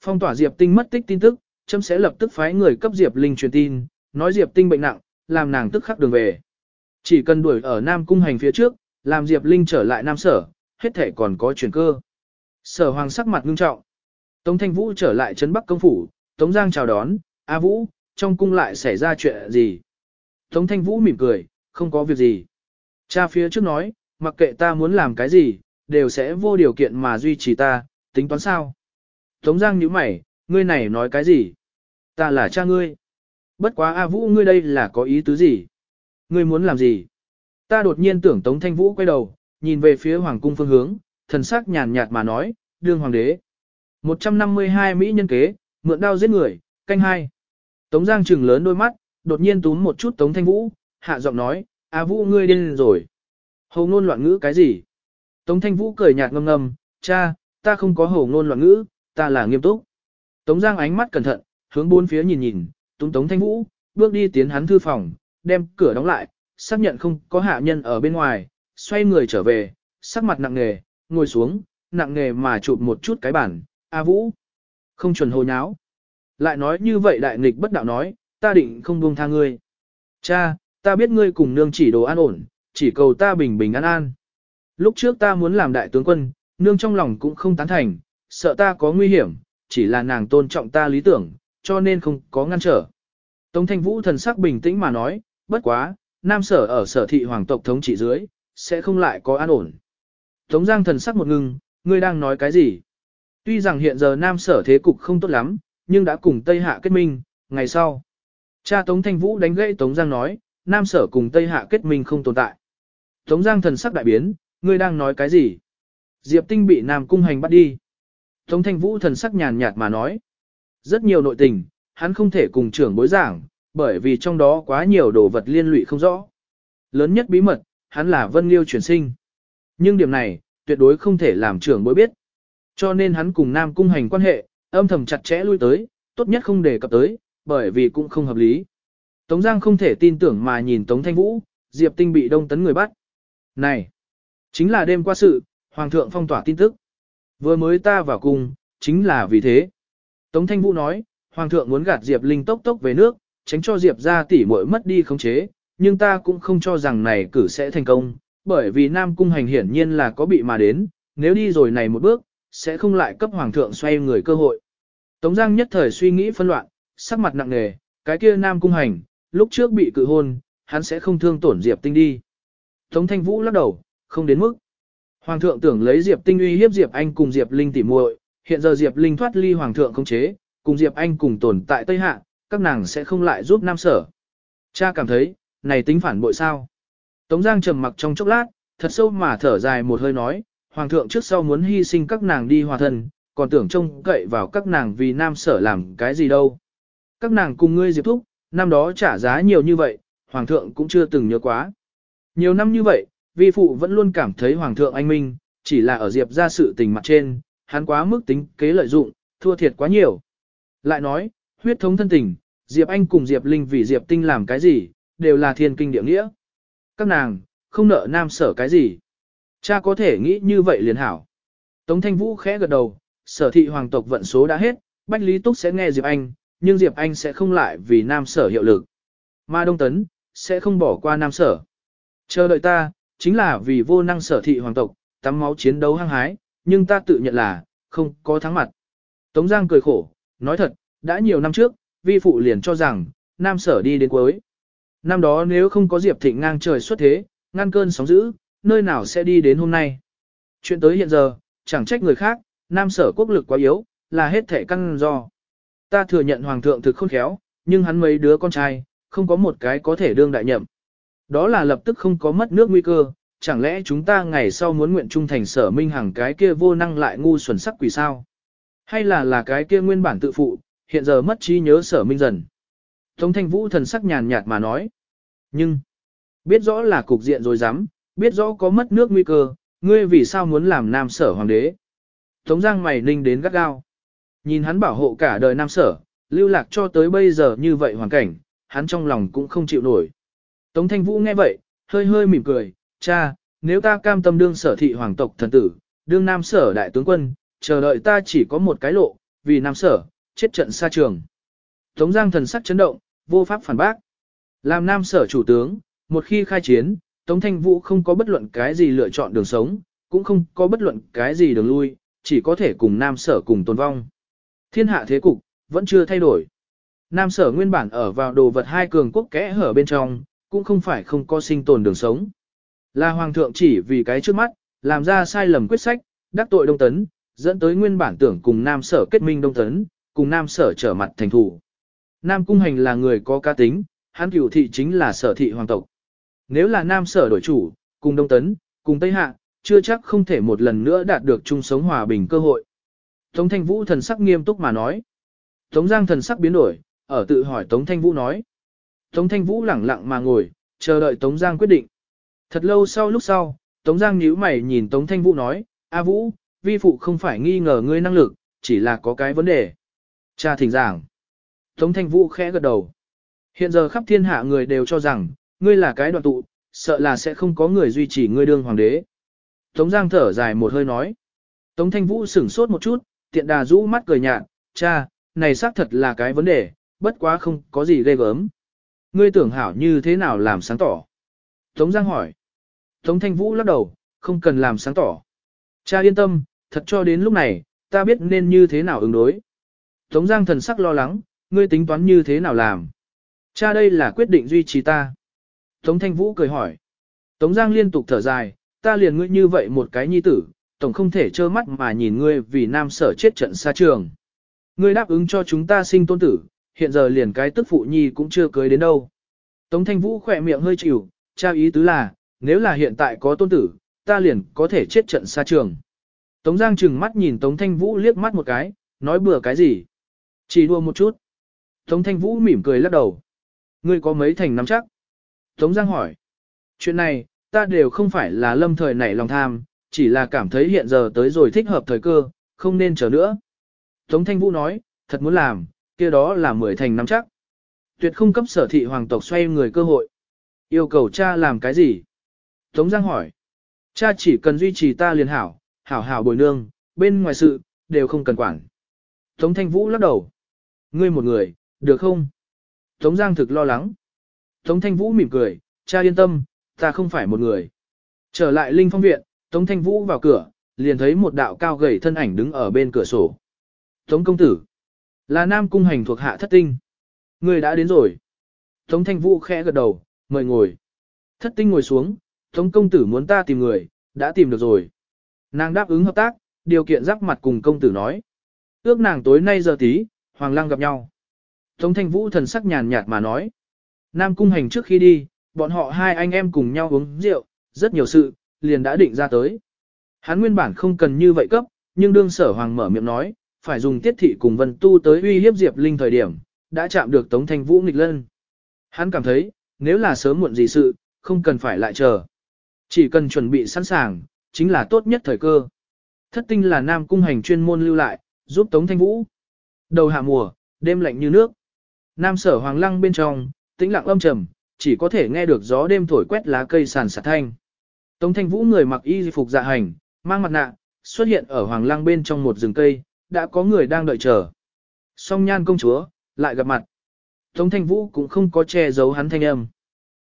Phong tỏa Diệp Tinh mất tích tin tức, chấm sẽ lập tức phái người cấp Diệp Linh truyền tin, nói Diệp Tinh bệnh nặng, làm nàng tức khắc đường về. Chỉ cần đuổi ở Nam Cung hành phía trước, làm Diệp Linh trở lại Nam Sở, hết thể còn có chuyển cơ. Sở Hoàng sắc mặt ngưng trọng. Tống Thanh Vũ trở lại trấn Bắc công phủ, Tống Giang chào đón, A Vũ, trong cung lại xảy ra chuyện gì? Tống Thanh Vũ mỉm cười, không có việc gì. Cha phía trước nói, mặc kệ ta muốn làm cái gì, đều sẽ vô điều kiện mà duy trì ta, tính toán sao? Tống Giang nhíu mày, ngươi này nói cái gì? Ta là cha ngươi. Bất quá A Vũ ngươi đây là có ý tứ gì? Ngươi muốn làm gì? Ta đột nhiên tưởng Tống Thanh Vũ quay đầu, nhìn về phía Hoàng cung phương hướng, thần sắc nhàn nhạt mà nói, đương hoàng đế. 152 Mỹ nhân kế, mượn đao giết người, canh hai. Tống Giang trừng lớn đôi mắt, đột nhiên túm một chút Tống Thanh Vũ, hạ giọng nói, A Vũ ngươi điên rồi. Hầu ngôn loạn ngữ cái gì? Tống Thanh Vũ cười nhạt ngâm ngâm, cha, ta không có hầu ngôn loạn ngữ, ta là nghiêm túc. Tống Giang ánh mắt cẩn thận, hướng bốn phía nhìn nhìn, túng Tống Thanh Vũ, bước đi tiến hắn thư phòng, đem cửa đóng lại, xác nhận không có hạ nhân ở bên ngoài, xoay người trở về, sắc mặt nặng nề, ngồi xuống, nặng nề mà chụp một chút cái bản, A Vũ. Không chuẩn hồ nháo. Lại nói như vậy đại nghịch bất đạo nói, ta định không buông tha ngươi. Cha, ta biết ngươi cùng nương chỉ đồ an ổn, chỉ cầu ta bình bình an an. Lúc trước ta muốn làm đại tướng quân, nương trong lòng cũng không tán thành, sợ ta có nguy hiểm, chỉ là nàng tôn trọng ta lý tưởng, cho nên không có ngăn trở. Tống thanh vũ thần sắc bình tĩnh mà nói, bất quá, nam sở ở sở thị hoàng tộc thống trị dưới, sẽ không lại có an ổn. Tống giang thần sắc một ngưng, ngươi đang nói cái gì? Tuy rằng hiện giờ nam sở thế cục không tốt lắm, nhưng đã cùng Tây Hạ kết minh, ngày sau. Cha Tống Thanh Vũ đánh gãy Tống Giang nói, nam sở cùng Tây Hạ kết minh không tồn tại. Tống Giang thần sắc đại biến, ngươi đang nói cái gì? Diệp Tinh bị Nam Cung Hành bắt đi. Tống Thanh Vũ thần sắc nhàn nhạt mà nói. Rất nhiều nội tình, hắn không thể cùng trưởng bối giảng, bởi vì trong đó quá nhiều đồ vật liên lụy không rõ. Lớn nhất bí mật, hắn là Vân Liêu chuyển sinh. Nhưng điểm này, tuyệt đối không thể làm trưởng bối biết. Cho nên hắn cùng Nam Cung Hành quan hệ, âm thầm chặt chẽ lui tới, tốt nhất không đề cập tới, bởi vì cũng không hợp lý. Tống Giang không thể tin tưởng mà nhìn Tống Thanh Vũ, Diệp Tinh bị đông tấn người bắt. Này, chính là đêm qua sự, Hoàng thượng phong tỏa tin tức. Vừa mới ta vào cung, chính là vì thế. Tống Thanh Vũ nói, Hoàng thượng muốn gạt Diệp Linh tốc tốc về nước, tránh cho Diệp ra tỉ muội mất đi khống chế, nhưng ta cũng không cho rằng này cử sẽ thành công, bởi vì Nam Cung hành hiển nhiên là có bị mà đến, nếu đi rồi này một bước, sẽ không lại cấp Hoàng thượng xoay người cơ hội. Tống Giang nhất thời suy nghĩ phân loạn, sắc mặt nặng nề, cái kia Nam Cung hành, lúc trước bị cự hôn, hắn sẽ không thương tổn Diệp Tinh đi. Tống Thanh Vũ lắc đầu, không đến mức. Hoàng thượng tưởng lấy Diệp Tinh uy hiếp Diệp Anh cùng Diệp Linh tỉ muội, hiện giờ Diệp Linh thoát ly hoàng thượng không chế, cùng Diệp Anh cùng tồn tại Tây Hạ, các nàng sẽ không lại giúp Nam Sở. Cha cảm thấy, này tính phản bội sao? Tống Giang trầm mặc trong chốc lát, thật sâu mà thở dài một hơi nói, hoàng thượng trước sau muốn hy sinh các nàng đi hòa thân, còn tưởng trông cậy vào các nàng vì Nam Sở làm cái gì đâu. Các nàng cùng ngươi Diệp Thúc, năm đó trả giá nhiều như vậy, hoàng thượng cũng chưa từng nhớ quá. Nhiều năm như vậy, vi phụ vẫn luôn cảm thấy hoàng thượng anh minh, chỉ là ở Diệp ra sự tình mặt trên, hắn quá mức tính kế lợi dụng, thua thiệt quá nhiều. Lại nói, huyết thống thân tình, Diệp Anh cùng Diệp Linh vì Diệp Tinh làm cái gì, đều là thiên kinh địa nghĩa. Các nàng, không nợ nam sở cái gì. Cha có thể nghĩ như vậy liền hảo. Tống Thanh Vũ khẽ gật đầu, sở thị hoàng tộc vận số đã hết, Bách Lý Túc sẽ nghe Diệp Anh, nhưng Diệp Anh sẽ không lại vì nam sở hiệu lực. Ma Đông Tấn, sẽ không bỏ qua nam sở. Chờ đợi ta, chính là vì vô năng sở thị hoàng tộc, tắm máu chiến đấu hăng hái, nhưng ta tự nhận là, không có thắng mặt. Tống Giang cười khổ, nói thật, đã nhiều năm trước, vi phụ liền cho rằng, nam sở đi đến cuối. Năm đó nếu không có Diệp Thịnh ngang trời xuất thế, ngăn cơn sóng dữ, nơi nào sẽ đi đến hôm nay. Chuyện tới hiện giờ, chẳng trách người khác, nam sở quốc lực quá yếu, là hết thể căn do. Ta thừa nhận hoàng thượng thực khôn khéo, nhưng hắn mấy đứa con trai, không có một cái có thể đương đại nhậm. Đó là lập tức không có mất nước nguy cơ, chẳng lẽ chúng ta ngày sau muốn nguyện trung thành sở minh hằng cái kia vô năng lại ngu xuẩn sắc quỷ sao? Hay là là cái kia nguyên bản tự phụ, hiện giờ mất trí nhớ sở minh dần? Tống thanh vũ thần sắc nhàn nhạt mà nói. Nhưng, biết rõ là cục diện rồi dám, biết rõ có mất nước nguy cơ, ngươi vì sao muốn làm nam sở hoàng đế? Tống giang mày ninh đến gắt gao. Nhìn hắn bảo hộ cả đời nam sở, lưu lạc cho tới bây giờ như vậy hoàn cảnh, hắn trong lòng cũng không chịu nổi. Tống Thanh Vũ nghe vậy, hơi hơi mỉm cười, cha, nếu ta cam tâm đương sở thị hoàng tộc thần tử, đương nam sở đại tướng quân, chờ đợi ta chỉ có một cái lộ, vì Nam Sở, chết trận xa trường. Tống Giang thần sắc chấn động, vô pháp phản bác. Làm Nam Sở chủ tướng, một khi khai chiến, Tống Thanh Vũ không có bất luận cái gì lựa chọn đường sống, cũng không có bất luận cái gì đường lui, chỉ có thể cùng Nam Sở cùng tồn vong. Thiên hạ thế cục, vẫn chưa thay đổi. Nam Sở nguyên bản ở vào đồ vật hai cường quốc kẽ hở bên trong, cũng không phải không có sinh tồn đường sống. Là Hoàng thượng chỉ vì cái trước mắt, làm ra sai lầm quyết sách, đắc tội Đông Tấn, dẫn tới nguyên bản tưởng cùng Nam Sở kết minh Đông Tấn, cùng Nam Sở trở mặt thành thủ. Nam Cung Hành là người có ca tính, hắn cửu thị chính là sở thị hoàng tộc. Nếu là Nam Sở đổi chủ, cùng Đông Tấn, cùng Tây Hạ, chưa chắc không thể một lần nữa đạt được chung sống hòa bình cơ hội. Tống Thanh Vũ thần sắc nghiêm túc mà nói. Tống Giang thần sắc biến đổi, ở tự hỏi Tống Thanh Vũ nói. Tống Thanh Vũ lẳng lặng mà ngồi, chờ đợi Tống Giang quyết định. Thật lâu sau lúc sau, Tống Giang nhíu mày nhìn Tống Thanh Vũ nói, A Vũ, vi phụ không phải nghi ngờ ngươi năng lực, chỉ là có cái vấn đề. Cha thỉnh giảng. Tống Thanh Vũ khẽ gật đầu. Hiện giờ khắp thiên hạ người đều cho rằng, ngươi là cái đoạn tụ, sợ là sẽ không có người duy trì ngươi đương hoàng đế. Tống Giang thở dài một hơi nói. Tống Thanh Vũ sửng sốt một chút, tiện đà rũ mắt cười nhạt, cha, này xác thật là cái vấn đề, bất quá không có gì ghê gớm. Ngươi tưởng hảo như thế nào làm sáng tỏ? Tống Giang hỏi. Tống Thanh Vũ lắc đầu, không cần làm sáng tỏ. Cha yên tâm, thật cho đến lúc này, ta biết nên như thế nào ứng đối. Tống Giang thần sắc lo lắng, ngươi tính toán như thế nào làm? Cha đây là quyết định duy trì ta. Tống Thanh Vũ cười hỏi. Tống Giang liên tục thở dài, ta liền ngươi như vậy một cái nhi tử, tổng không thể trơ mắt mà nhìn ngươi vì nam sở chết trận xa trường. Ngươi đáp ứng cho chúng ta sinh tôn tử, hiện giờ liền cái tức phụ nhi cũng chưa cưới đến đâu. Tống Thanh Vũ khỏe miệng hơi chịu, trao ý tứ là, nếu là hiện tại có tôn tử, ta liền có thể chết trận xa trường. Tống Giang chừng mắt nhìn Tống Thanh Vũ liếc mắt một cái, nói bừa cái gì. Chỉ đua một chút. Tống Thanh Vũ mỉm cười lắc đầu. Ngươi có mấy thành nắm chắc? Tống Giang hỏi. Chuyện này, ta đều không phải là lâm thời nảy lòng tham, chỉ là cảm thấy hiện giờ tới rồi thích hợp thời cơ, không nên chờ nữa. Tống Thanh Vũ nói, thật muốn làm, kia đó là mười thành năm chắc. Tuyệt không cấp sở thị hoàng tộc xoay người cơ hội. Yêu cầu cha làm cái gì? Tống Giang hỏi. Cha chỉ cần duy trì ta liền hảo, hảo hảo bồi nương, bên ngoài sự, đều không cần quản. Tống Thanh Vũ lắc đầu. Ngươi một người, được không? Tống Giang thực lo lắng. Tống Thanh Vũ mỉm cười, cha yên tâm, ta không phải một người. Trở lại Linh Phong Viện, Tống Thanh Vũ vào cửa, liền thấy một đạo cao gầy thân ảnh đứng ở bên cửa sổ. Tống công tử, là nam cung hành thuộc hạ thất tinh. Người đã đến rồi. Tống Thanh Vũ khẽ gật đầu, mời ngồi. Thất tinh ngồi xuống, Tống công tử muốn ta tìm người, đã tìm được rồi. Nàng đáp ứng hợp tác, điều kiện rắc mặt cùng công tử nói. Ước nàng tối nay giờ tí, Hoàng lang gặp nhau. Tống Thanh Vũ thần sắc nhàn nhạt mà nói. Nam cung hành trước khi đi, bọn họ hai anh em cùng nhau uống rượu, rất nhiều sự, liền đã định ra tới. Hắn nguyên bản không cần như vậy cấp, nhưng đương sở hoàng mở miệng nói, phải dùng tiết thị cùng vân tu tới uy hiếp Diệp Linh thời điểm, đã chạm được Tống Thanh Vũ nghịch lân. Hắn cảm thấy, nếu là sớm muộn gì sự, không cần phải lại chờ. Chỉ cần chuẩn bị sẵn sàng, chính là tốt nhất thời cơ. Thất tinh là nam cung hành chuyên môn lưu lại, giúp Tống Thanh Vũ. Đầu hạ mùa, đêm lạnh như nước. Nam sở hoàng lăng bên trong, tĩnh lặng âm trầm, chỉ có thể nghe được gió đêm thổi quét lá cây sàn sạt thanh. Tống Thanh Vũ người mặc y phục dạ hành, mang mặt nạ, xuất hiện ở hoàng lăng bên trong một rừng cây, đã có người đang đợi chờ. Song nhan công chúa, lại gặp mặt. Tống Thanh Vũ cũng không có che giấu hắn thanh âm.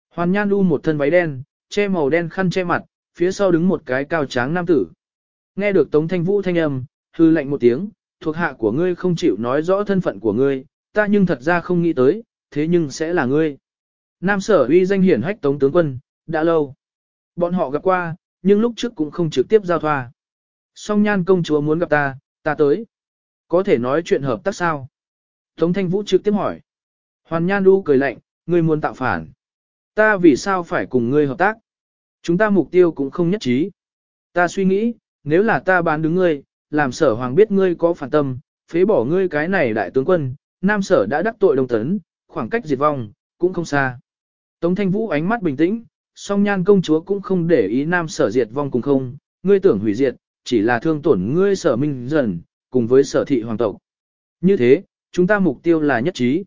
Hoàn nhan đu một thân váy đen, che màu đen khăn che mặt, phía sau đứng một cái cao tráng nam tử. Nghe được Tống Thanh Vũ thanh âm, hư lạnh một tiếng, thuộc hạ của ngươi không chịu nói rõ thân phận của ngươi, ta nhưng thật ra không nghĩ tới, thế nhưng sẽ là ngươi. Nam sở uy danh hiển hách Tống tướng quân, đã lâu. Bọn họ gặp qua, nhưng lúc trước cũng không trực tiếp giao thoa. Song nhan công chúa muốn gặp ta, ta tới. Có thể nói chuyện hợp tác sao? Tống thanh vũ trực tiếp hỏi. Hoàn nhan Du cười lạnh, ngươi muốn tạo phản. Ta vì sao phải cùng ngươi hợp tác? Chúng ta mục tiêu cũng không nhất trí. Ta suy nghĩ, nếu là ta bán đứng ngươi, làm sở hoàng biết ngươi có phản tâm, phế bỏ ngươi cái này đại tướng quân, nam sở đã đắc tội đồng tấn, khoảng cách diệt vong, cũng không xa. Tống thanh vũ ánh mắt bình tĩnh, song nhan công chúa cũng không để ý nam sở diệt vong cùng không, ngươi tưởng hủy diệt, chỉ là thương tổn ngươi sở minh dần, cùng với sở thị hoàng tộc. Như thế, chúng ta mục tiêu là nhất trí.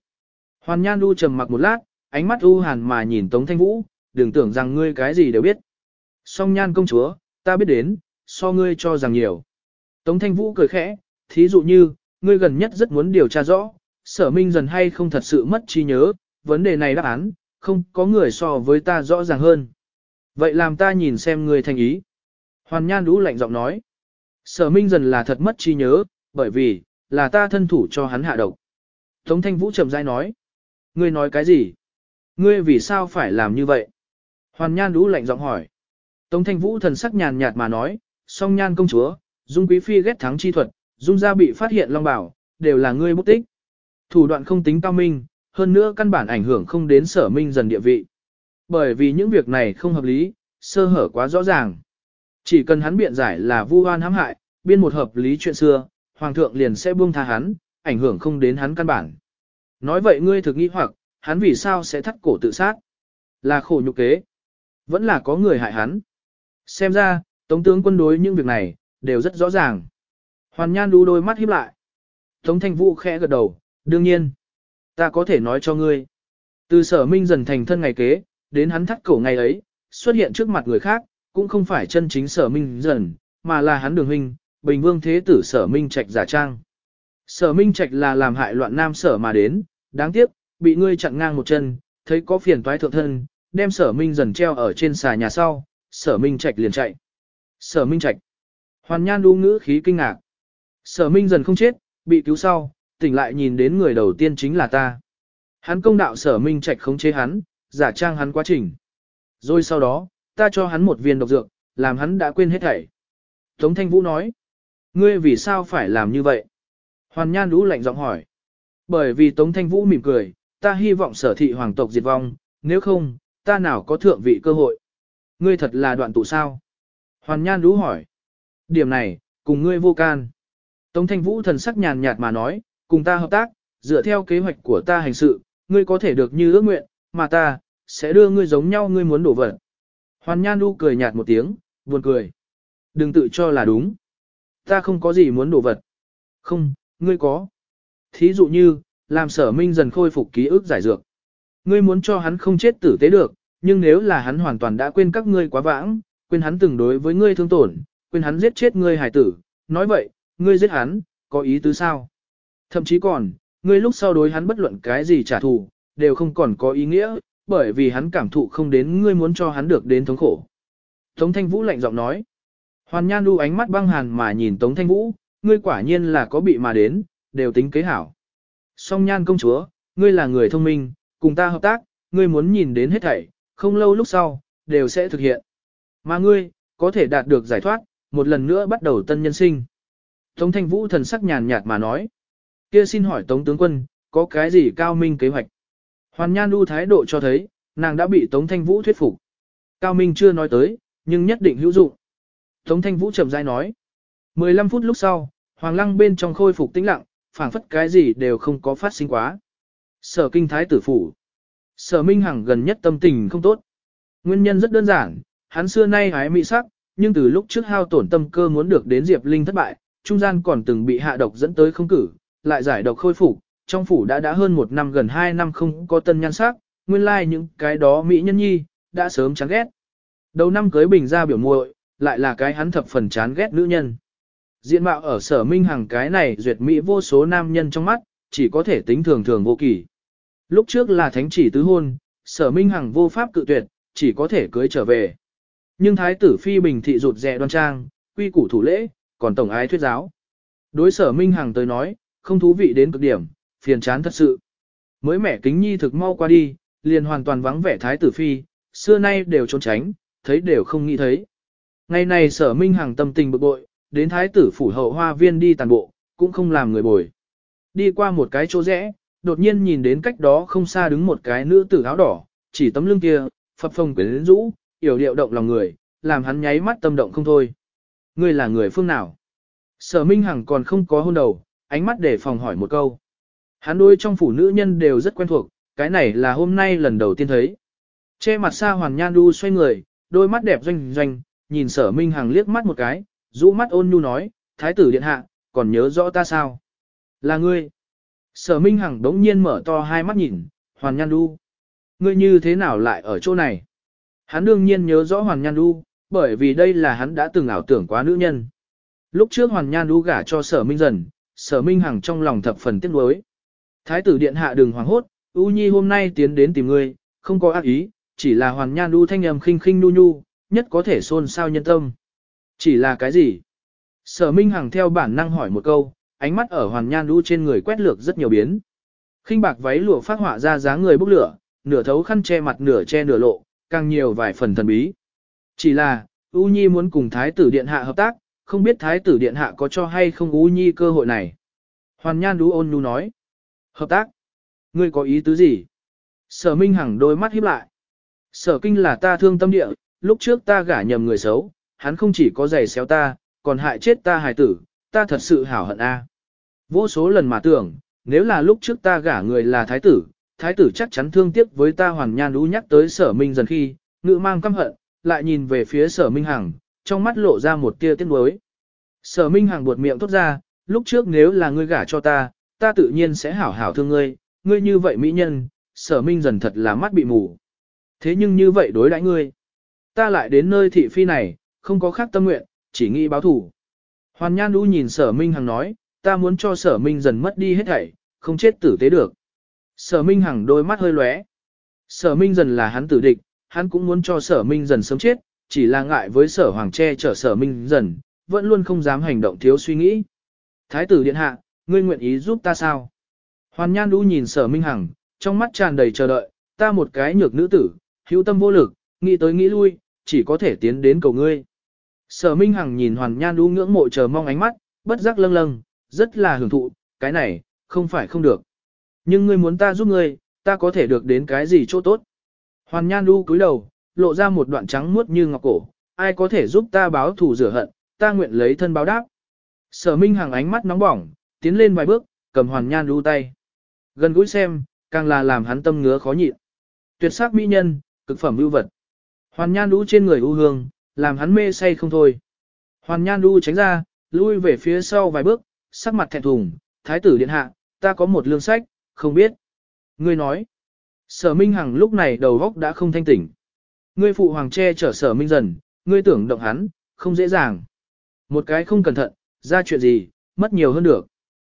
Hoàn nhan Du trầm mặc một lát, ánh mắt u hàn mà nhìn Tống Thanh Vũ, đừng tưởng rằng ngươi cái gì đều biết. Song nhan công chúa, ta biết đến, so ngươi cho rằng nhiều. Tống Thanh Vũ cười khẽ, thí dụ như, ngươi gần nhất rất muốn điều tra rõ, sở minh dần hay không thật sự mất trí nhớ, vấn đề này đáp án, không có người so với ta rõ ràng hơn. Vậy làm ta nhìn xem ngươi thành ý. Hoàn Nhan Đũ lạnh giọng nói. Sở Minh dần là thật mất trí nhớ, bởi vì, là ta thân thủ cho hắn hạ độc. Tống Thanh Vũ chậm rãi nói. Ngươi nói cái gì? Ngươi vì sao phải làm như vậy? Hoàn Nhan Đũ lạnh giọng hỏi. Tống Thanh Vũ thần sắc nhàn nhạt mà nói, song nhan công chúa, Dung Quý Phi ghét thắng chi thuật, Dung gia bị phát hiện long bảo, đều là ngươi bút tích. Thủ đoạn không tính cao minh, hơn nữa căn bản ảnh hưởng không đến sở minh dần địa vị. Bởi vì những việc này không hợp lý, sơ hở quá rõ ràng. Chỉ cần hắn biện giải là vu oan hãm hại, biên một hợp lý chuyện xưa, hoàng thượng liền sẽ buông tha hắn, ảnh hưởng không đến hắn căn bản. Nói vậy ngươi thực nghĩ hoặc, hắn vì sao sẽ thắt cổ tự sát? Là khổ nhục kế. Vẫn là có người hại hắn. Xem ra, Tống tướng quân đối những việc này, đều rất rõ ràng. Hoàn Nhan đu đôi mắt híp lại. Tống Thanh Vũ khẽ gật đầu, đương nhiên. Ta có thể nói cho ngươi. Từ sở minh dần thành thân ngày kế, đến hắn thắt cổ ngày ấy, xuất hiện trước mặt người khác, cũng không phải chân chính sở minh dần, mà là hắn đường huynh, bình vương thế tử sở minh trạch giả trang. Sở minh trạch là làm hại loạn nam sở mà đến, đáng tiếc, bị ngươi chặn ngang một chân, thấy có phiền toái thượng thân, đem sở minh dần treo ở trên xà nhà sau, sở minh trạch liền chạy. Sở minh trạch. Hoàn nhan đu ngữ khí kinh ngạc. Sở minh dần không chết, bị cứu sau, tỉnh lại nhìn đến người đầu tiên chính là ta. Hắn công đạo sở minh trạch khống chế hắn, giả trang hắn quá trình. Rồi sau đó, ta cho hắn một viên độc dược, làm hắn đã quên hết thảy. Tống Thanh Vũ nói, ngươi vì sao phải làm như vậy? Hoàn Nhan Đũ lạnh giọng hỏi. Bởi vì Tống Thanh Vũ mỉm cười, ta hy vọng sở thị hoàng tộc diệt vong, nếu không, ta nào có thượng vị cơ hội. Ngươi thật là đoạn tụ sao? Hoàn Nhan Đũ hỏi. Điểm này, cùng ngươi vô can. Tống Thanh Vũ thần sắc nhàn nhạt mà nói, cùng ta hợp tác, dựa theo kế hoạch của ta hành sự, ngươi có thể được như ước nguyện, mà ta, sẽ đưa ngươi giống nhau ngươi muốn đổ vật. Hoàn Nhan Đu cười nhạt một tiếng, buồn cười. Đừng tự cho là đúng. Ta không có gì muốn đổ vật. Không, ngươi có. Thí dụ như, làm sở minh dần khôi phục ký ức giải dược. Ngươi muốn cho hắn không chết tử tế được, nhưng nếu là hắn hoàn toàn đã quên các ngươi quá vãng, quên hắn từng đối với ngươi thương tổn, quên hắn giết chết ngươi hải tử, nói vậy, ngươi giết hắn, có ý tứ sao? Thậm chí còn, ngươi lúc sau đối hắn bất luận cái gì trả thù, đều không còn có ý nghĩa, bởi vì hắn cảm thụ không đến ngươi muốn cho hắn được đến thống khổ. Tống Thanh Vũ lạnh giọng nói. Hoàn Nhan đu ánh mắt băng hàn mà nhìn Tống Thanh Vũ, ngươi quả nhiên là có bị mà đến, đều tính kế hảo. Song Nhan công chúa, ngươi là người thông minh, cùng ta hợp tác, ngươi muốn nhìn đến hết thảy, không lâu lúc sau, đều sẽ thực hiện. Mà ngươi, có thể đạt được giải thoát, một lần nữa bắt đầu tân nhân sinh. Tống Thanh Vũ thần sắc nhàn nhạt mà nói. Kia xin hỏi Tống tướng quân, có cái gì cao minh kế hoạch? Hoàn Nhan Du thái độ cho thấy, nàng đã bị Tống Thanh Vũ thuyết phục. Cao Minh chưa nói tới, nhưng nhất định hữu dụng. Tống Thanh Vũ chậm rãi nói. 15 phút lúc sau, Hoàng Lăng bên trong khôi phục tĩnh lặng, phảng phất cái gì đều không có phát sinh quá. Sở kinh thái tử phủ. Sở Minh Hằng gần nhất tâm tình không tốt. Nguyên nhân rất đơn giản, hắn xưa nay hái mỹ sắc, nhưng từ lúc trước hao tổn tâm cơ muốn được đến Diệp Linh thất bại, trung gian còn từng bị hạ độc dẫn tới không cử, lại giải độc khôi phục, trong phủ đã đã hơn một năm gần hai năm không có tân nhan sắc, nguyên lai like những cái đó mỹ nhân nhi, đã sớm chán ghét. Đầu năm cưới bình ra biểu muội, lại là cái hắn thập phần chán ghét nữ nhân. Diện mạo ở sở minh hàng cái này duyệt mỹ vô số nam nhân trong mắt, chỉ có thể tính thường thường vô kỳ. Lúc trước là thánh chỉ tứ hôn, sở minh hằng vô pháp cự tuyệt, chỉ có thể cưới trở về. Nhưng thái tử phi bình thị rụt rè đoan trang, quy củ thủ lễ, còn tổng ái thuyết giáo. Đối sở minh hằng tới nói, không thú vị đến cực điểm, phiền chán thật sự. Mới mẻ kính nhi thực mau qua đi, liền hoàn toàn vắng vẻ thái tử phi, xưa nay đều trốn tránh, thấy đều không nghĩ thấy. Ngày này sở minh hằng tâm tình bực bội, đến thái tử phủ hậu hoa viên đi tàn bộ, cũng không làm người bồi. Đi qua một cái chỗ rẽ, đột nhiên nhìn đến cách đó không xa đứng một cái nữ tử áo đỏ, chỉ tấm lưng kia, phập phồng quyến rũ, yểu điệu động lòng người, làm hắn nháy mắt tâm động không thôi. Ngươi là người phương nào? Sở Minh Hằng còn không có hôn đầu, ánh mắt để phòng hỏi một câu. Hắn đôi trong phủ nữ nhân đều rất quen thuộc, cái này là hôm nay lần đầu tiên thấy. Che mặt xa Hoàn Nhan đu xoay người, đôi mắt đẹp doanh doanh, nhìn sở Minh Hằng liếc mắt một cái, rũ mắt ôn nhu nói, Thái tử điện hạ, còn nhớ rõ ta sao? Là ngươi. Sở Minh Hằng đống nhiên mở to hai mắt nhìn, Hoàn Nhan Du. Ngươi như thế nào lại ở chỗ này? Hắn đương nhiên nhớ rõ Hoàn Nhan Du, bởi vì đây là hắn đã từng ảo tưởng quá nữ nhân. Lúc trước Hoàn Nhan Du gả cho sở Minh Dần, sở minh hằng trong lòng thập phần tiếc nuối. Thái tử điện hạ đừng hoảng hốt, U Nhi hôm nay tiến đến tìm ngươi, không có ác ý, chỉ là hoàn nhan đu thanh âm khinh khinh nu nhu, nhất có thể xôn xao nhân tâm. Chỉ là cái gì? Sở Minh Hằng theo bản năng hỏi một câu, ánh mắt ở hoàn nhan đu trên người quét lược rất nhiều biến. Khinh bạc váy lụa phát họa ra dáng người bốc lửa, nửa thấu khăn che mặt nửa che nửa lộ, càng nhiều vài phần thần bí. Chỉ là, U Nhi muốn cùng Thái tử Điện Hạ hợp tác, không biết Thái tử Điện Hạ có cho hay không U Nhi cơ hội này. Hoàn Nhan Đú ôn nhu nói. Hợp tác? Ngươi có ý tứ gì? Sở Minh Hằng đôi mắt híp lại. Sở kinh là ta thương tâm địa, lúc trước ta gả nhầm người xấu, hắn không chỉ có giày xéo ta, còn hại chết ta hài tử, ta thật sự hảo hận a. Vô số lần mà tưởng, nếu là lúc trước ta gả người là thái tử, thái tử chắc chắn thương tiếc với ta hoàn nhan đú nhắc tới sở minh dần khi, ngự mang căm hận, lại nhìn về phía sở minh hằng, trong mắt lộ ra một tia tiếc nuối. Sở minh hằng buột miệng thốt ra, lúc trước nếu là ngươi gả cho ta, ta tự nhiên sẽ hảo hảo thương ngươi, ngươi như vậy mỹ nhân, sở minh dần thật là mắt bị mù. Thế nhưng như vậy đối đãi ngươi, ta lại đến nơi thị phi này, không có khác tâm nguyện, chỉ nghĩ báo thủ. Hoàn Nhan Đu nhìn sở minh hằng nói, ta muốn cho sở minh dần mất đi hết thảy, không chết tử tế được. Sở minh hằng đôi mắt hơi lóe. Sở minh dần là hắn tử địch, hắn cũng muốn cho sở minh dần sớm chết, chỉ là ngại với sở hoàng che chở sở minh dần, vẫn luôn không dám hành động thiếu suy nghĩ. Thái tử điện hạ, ngươi nguyện ý giúp ta sao? Hoàn Nhan Đu nhìn sở minh hằng, trong mắt tràn đầy chờ đợi, ta một cái nhược nữ tử, hữu tâm vô lực, nghĩ tới nghĩ lui, chỉ có thể tiến đến cầu ngươi. Sở Minh Hằng nhìn Hoàn Nhan U ngưỡng mộ chờ mong ánh mắt, bất giác lâng lâng, rất là hưởng thụ, cái này, không phải không được. Nhưng ngươi muốn ta giúp ngươi, ta có thể được đến cái gì chỗ tốt. Hoàn Nhan U cúi đầu, lộ ra một đoạn trắng muốt như ngọc cổ, ai có thể giúp ta báo thù rửa hận, ta nguyện lấy thân báo đáp. Sở Minh Hằng ánh mắt nóng bỏng, tiến lên vài bước, cầm Hoàn Nhan U tay. Gần gũi xem, càng là làm hắn tâm ngứa khó nhịn. Tuyệt sắc mỹ nhân, cực phẩm ưu vật. Hoàn Nhan Đu trên người ưu hương, làm hắn mê say không thôi. Hoàn Nhan Đu tránh ra, lui về phía sau vài bước, sắc mặt thẹn thùng, thái tử điện hạ, ta có một lương sách, không biết. Ngươi nói, sở minh hằng lúc này đầu góc đã không thanh tỉnh. Ngươi phụ hoàng che chở sở minh dần, ngươi tưởng động hắn, không dễ dàng. Một cái không cẩn thận, ra chuyện gì, mất nhiều hơn được.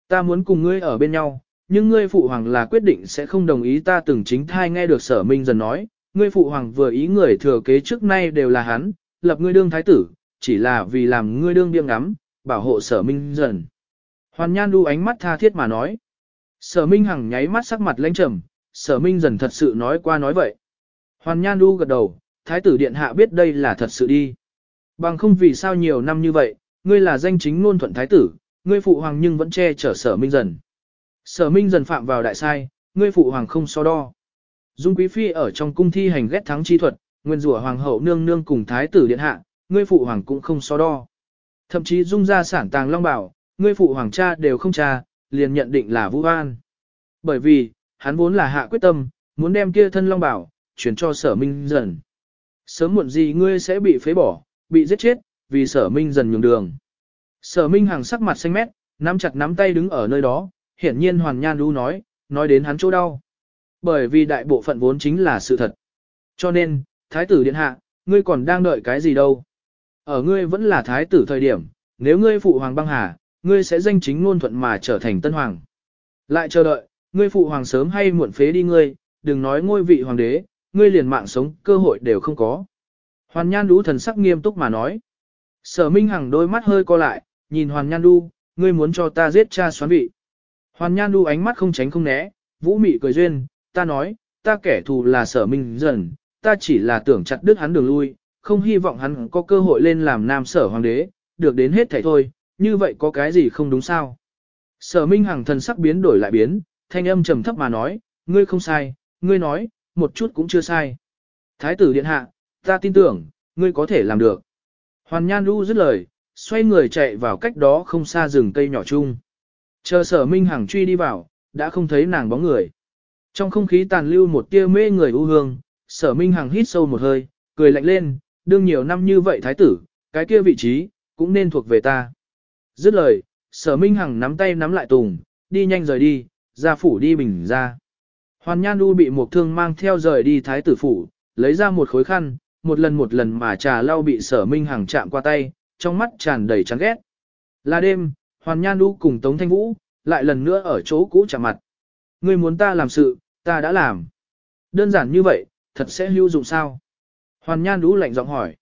Ta muốn cùng ngươi ở bên nhau, nhưng ngươi phụ hoàng là quyết định sẽ không đồng ý ta từng chính thai nghe được sở minh dần nói. Ngươi phụ hoàng vừa ý người thừa kế trước nay đều là hắn, lập ngươi đương thái tử, chỉ là vì làm ngươi đương biêng ngắm, bảo hộ sở minh dần. Hoàn Nhan đu ánh mắt tha thiết mà nói. Sở Minh Hằng nháy mắt sắc mặt lãnh trầm, sở Minh dần thật sự nói qua nói vậy. Hoàn Nhan đu gật đầu, thái tử điện hạ biết đây là thật sự đi. Bằng không vì sao nhiều năm như vậy, ngươi là danh chính ngôn thuận thái tử, ngươi phụ hoàng nhưng vẫn che chở sở Minh dần. Sở Minh dần phạm vào đại sai, ngươi phụ hoàng không so đo. Dung Quý Phi ở trong cung thi hành ghét thắng chi thuật, nguyên rủa hoàng hậu nương nương cùng thái tử điện hạ, ngươi phụ hoàng cũng không so đo. Thậm chí dung ra sản tàng long bảo, ngươi phụ hoàng cha đều không cha, liền nhận định là vũ an. Bởi vì, hắn vốn là hạ quyết tâm, muốn đem kia thân long bảo, chuyển cho sở minh dần. Sớm muộn gì ngươi sẽ bị phế bỏ, bị giết chết, vì sở minh dần nhường đường. Sở minh hàng sắc mặt xanh mét, nắm chặt nắm tay đứng ở nơi đó, hiển nhiên hoàn nhan đu nói, nói đến hắn chỗ đau. Bởi vì đại bộ phận vốn chính là sự thật. Cho nên, thái tử điện hạ, ngươi còn đang đợi cái gì đâu. Ở ngươi vẫn là thái tử thời điểm, nếu ngươi phụ hoàng băng hà, ngươi sẽ danh chính ngôn thuận mà trở thành tân hoàng. Lại chờ đợi, ngươi phụ hoàng sớm hay muộn phế đi ngươi, đừng nói ngôi vị hoàng đế, ngươi liền mạng sống cơ hội đều không có. Hoàn Nhan Đu thần sắc nghiêm túc mà nói. Sở Minh Hằng đôi mắt hơi co lại, nhìn Hoàn Nhan Đu, ngươi muốn cho ta giết cha xoán vị. Hoàn Nhan Đu ánh mắt không tránh không né, vũ mị cười duyên, ta nói, ta kẻ thù là sở minh dần, ta chỉ là tưởng chặt đứt hắn đường lui, không hy vọng hắn có cơ hội lên làm nam sở hoàng đế, được đến hết thảy thôi, như vậy có cái gì không đúng sao? Sở Minh Hằng thần sắc biến đổi lại biến, thanh âm trầm thấp mà nói, ngươi không sai, ngươi nói, một chút cũng chưa sai. Thái tử điện hạ, ta tin tưởng, ngươi có thể làm được. Hoàn Nhan Du dứt lời, xoay người chạy vào cách đó không xa rừng cây nhỏ chung. Chờ sở Minh Hằng truy đi vào, đã không thấy nàng bóng người. Trong không khí tàn lưu một tia mê người u hương, sở Minh Hằng hít sâu một hơi, cười lạnh lên, đương nhiều năm như vậy thái tử, cái kia vị trí, cũng nên thuộc về ta. Dứt lời, sở minh hằng nắm tay nắm lại tùng, đi nhanh rời đi, ra phủ đi bình ra. Hoàn Nhan Du bị một thương mang theo rời đi thái tử phủ, lấy ra một khối khăn, một lần một lần mà trà lau bị sở minh hằng chạm qua tay, trong mắt tràn đầy chán ghét. Là đêm, Hoàn Nhan Du cùng Tống Thanh Vũ, lại lần nữa ở chỗ cũ chạm mặt. Ngươi muốn ta làm sự, ta đã làm. Đơn giản như vậy, thật sẽ hữu dụng sao? Hoàn Nhan Đũ lạnh giọng hỏi.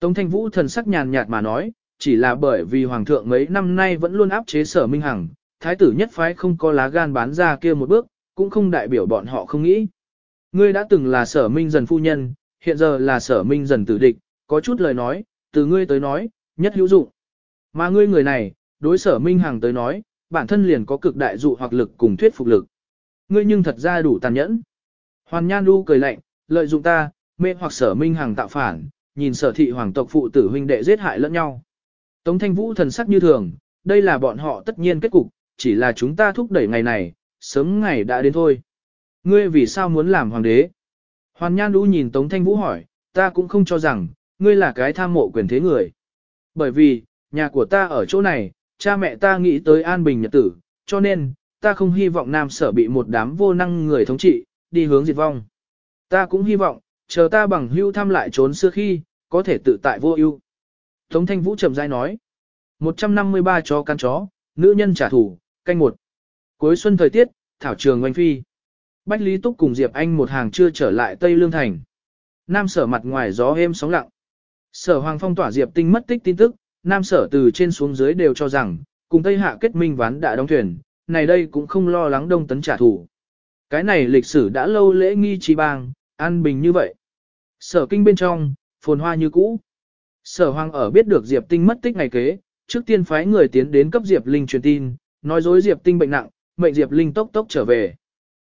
Tống Thanh Vũ thần sắc nhàn nhạt mà nói, chỉ là bởi vì Hoàng thượng mấy năm nay vẫn luôn áp chế sở Minh Hằng, thái tử nhất phái không có lá gan bán ra kia một bước, cũng không đại biểu bọn họ không nghĩ. Ngươi đã từng là sở Minh dần phu nhân, hiện giờ là sở Minh dần tử địch, có chút lời nói, từ ngươi tới nói, nhất hữu dụng. Mà ngươi người này, đối sở Minh Hằng tới nói, bản thân liền có cực đại dụ hoặc lực cùng thuyết phục lực. Ngươi nhưng thật ra đủ tàn nhẫn. Hoàn Nhan Du cười lạnh, lợi dụng ta, mê hoặc sở Minh hàng tạo phản, nhìn sở thị hoàng tộc phụ tử huynh đệ giết hại lẫn nhau. Tống Thanh Vũ thần sắc như thường, đây là bọn họ tất nhiên kết cục, chỉ là chúng ta thúc đẩy ngày này, sớm ngày đã đến thôi. Ngươi vì sao muốn làm hoàng đế? Hoàn Nhan Du nhìn Tống Thanh Vũ hỏi, ta cũng không cho rằng, ngươi là cái tham mộ quyền thế người. Bởi vì, nhà của ta ở chỗ này, cha mẹ ta nghĩ tới an bình nhật tử, cho nên, ta không hy vọng nam sở bị một đám vô năng người thống trị, đi hướng diệt vong. Ta cũng hy vọng, chờ ta bằng hưu thăm lại trốn xưa khi, có thể tự tại vô ưu. Tống Thanh Vũ trầm dai nói, 153 chó căn chó, nữ nhân trả thù, canh một. Cuối xuân thời tiết, thảo trường oanh phi. Bách Lý Túc cùng Diệp Anh một hàng chưa trở lại Tây Lương Thành. Nam sở mặt ngoài gió êm sóng lặng. Sở Hoàng Phong tỏa Diệp Tinh mất tích tin tức, Nam sở từ trên xuống dưới đều cho rằng, cùng Tây Hạ kết minh ván đã đóng thuyền, này đây cũng không lo lắng đông tấn trả thù. Cái này lịch sử đã lâu lễ nghi trí bang, an bình như vậy. Sở kinh bên trong, phồn hoa như cũ. Sở Hoàng ở biết được Diệp Tinh mất tích ngày kế, trước tiên phái người tiến đến cấp Diệp Linh truyền tin, nói dối Diệp Tinh bệnh nặng, mệnh Diệp Linh tốc tốc trở về.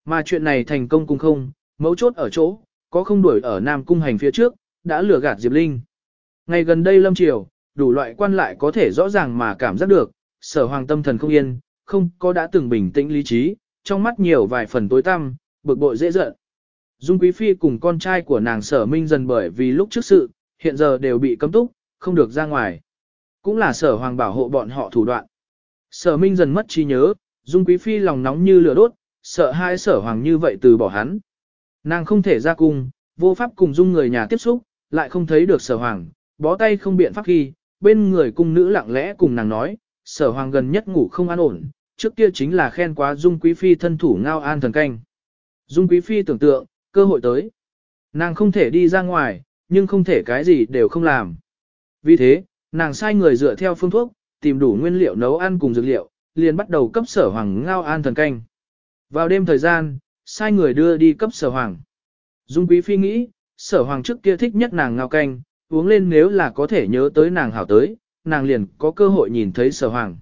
Mà chuyện này thành công cũng không, mấu chốt ở chỗ, có không đuổi ở Nam Cung hành phía trước, đã lừa gạt Diệp Linh. Ngày gần đây lâm triều, đủ loại quan lại có thể rõ ràng mà cảm giác được, sở hoàng tâm thần không yên, không có đã từng bình tĩnh lý trí, trong mắt nhiều vài phần tối tăm, bực bội dễ giận. Dung Quý Phi cùng con trai của nàng sở minh dần bởi vì lúc trước sự, hiện giờ đều bị cấm túc, không được ra ngoài. Cũng là sở hoàng bảo hộ bọn họ thủ đoạn. Sở minh dần mất trí nhớ, Dung Quý Phi lòng nóng như lửa đốt, sợ hai sở hoàng như vậy từ bỏ hắn. Nàng không thể ra cung, vô pháp cùng Dung người nhà tiếp xúc, lại không thấy được sở hoàng, bó tay không biện pháp khi, bên người cung nữ lặng lẽ cùng nàng nói, sở hoàng gần nhất ngủ không an ổn, trước kia chính là khen quá Dung Quý Phi thân thủ ngao an thần canh. Dung Quý Phi tưởng tượng, cơ hội tới. Nàng không thể đi ra ngoài, nhưng không thể cái gì đều không làm. Vì thế, nàng sai người dựa theo phương thuốc, tìm đủ nguyên liệu nấu ăn cùng dược liệu, liền bắt đầu cấp sở hoàng ngao an thần canh. Vào đêm thời gian, sai người đưa đi cấp sở hoàng. Dung Quý Phi nghĩ, sở hoàng trước kia thích nhất nàng ngao canh, uống lên nếu là có thể nhớ tới nàng hảo tới, nàng liền có cơ hội nhìn thấy sở hoàng.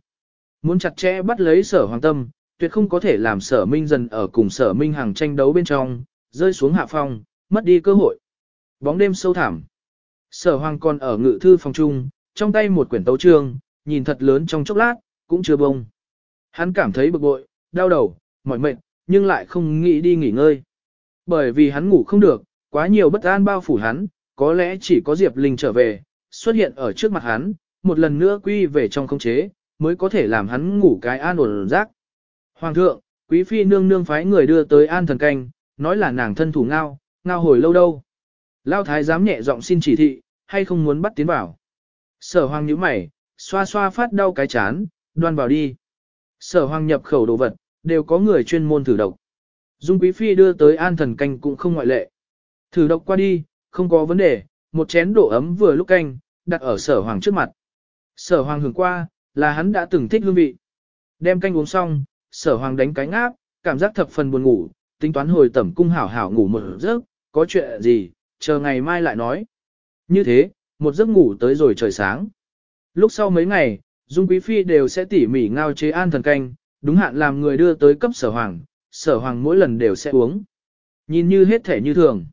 Muốn chặt chẽ bắt lấy sở hoàng tâm, tuyệt không có thể làm sở minh dần ở cùng sở minh hàng tranh đấu bên trong, rơi xuống hạ phong, mất đi cơ hội. Bóng đêm sâu thẳm. Sở hoàng còn ở ngự thư phòng trung, trong tay một quyển tấu trương, nhìn thật lớn trong chốc lát, cũng chưa bông. Hắn cảm thấy bực bội, đau đầu, mỏi mệt, nhưng lại không nghĩ đi nghỉ ngơi. Bởi vì hắn ngủ không được, quá nhiều bất an bao phủ hắn, có lẽ chỉ có Diệp Linh trở về, xuất hiện ở trước mặt hắn, một lần nữa quy về trong không chế, mới có thể làm hắn ngủ cái an ổn rác. Hoàng thượng, quý phi nương nương phái người đưa tới an thần canh, nói là nàng thân thủ ngao, ngao hồi lâu đâu. Lao thái dám nhẹ giọng xin chỉ thị, hay không muốn bắt tiến vào. Sở hoàng nhíu mày, xoa xoa phát đau cái chán, đoan vào đi. Sở hoàng nhập khẩu đồ vật, đều có người chuyên môn thử độc. Dung quý phi đưa tới an thần canh cũng không ngoại lệ. Thử độc qua đi, không có vấn đề, một chén đổ ấm vừa lúc canh, đặt ở sở hoàng trước mặt. Sở hoàng hưởng qua, là hắn đã từng thích hương vị. Đem canh uống xong, sở hoàng đánh cánh áp, cảm giác thập phần buồn ngủ, tính toán hồi tẩm cung hảo hảo ngủ một giấc, có chuyện gì, chờ ngày mai lại nói. Như thế, một giấc ngủ tới rồi trời sáng. Lúc sau mấy ngày, Dung Quý Phi đều sẽ tỉ mỉ ngao chế an thần canh, đúng hạn làm người đưa tới cấp sở hoàng, sở hoàng mỗi lần đều sẽ uống. Nhìn như hết thể như thường.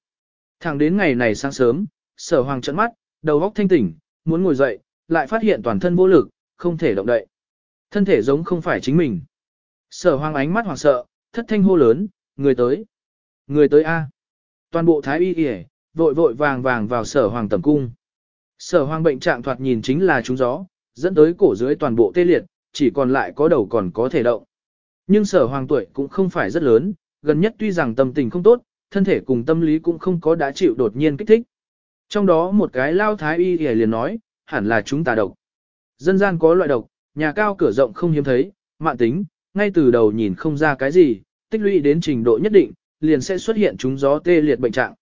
Thẳng đến ngày này sáng sớm, sở hoàng trận mắt, đầu óc thanh tỉnh, muốn ngồi dậy, lại phát hiện toàn thân vô lực, không thể động đậy. Thân thể giống không phải chính mình. Sở hoang ánh mắt hoảng sợ, thất thanh hô lớn, người tới. Người tới A. Toàn bộ thái y y vội vội vàng vàng vào sở hoàng tầm cung. Sở hoàng bệnh trạng thoạt nhìn chính là trúng gió, dẫn tới cổ dưới toàn bộ tê liệt, chỉ còn lại có đầu còn có thể động. Nhưng sở hoàng tuổi cũng không phải rất lớn, gần nhất tuy rằng tâm tình không tốt, thân thể cùng tâm lý cũng không có đã chịu đột nhiên kích thích. Trong đó một cái lao thái y thì liền nói, hẳn là chúng ta độc. Dân gian có loại độc, nhà cao cửa rộng không hiếm thấy, mạn tính, ngay từ đầu nhìn không ra cái gì, tích lũy đến trình độ nhất định, liền sẽ xuất hiện chúng gió tê liệt bệnh trạng.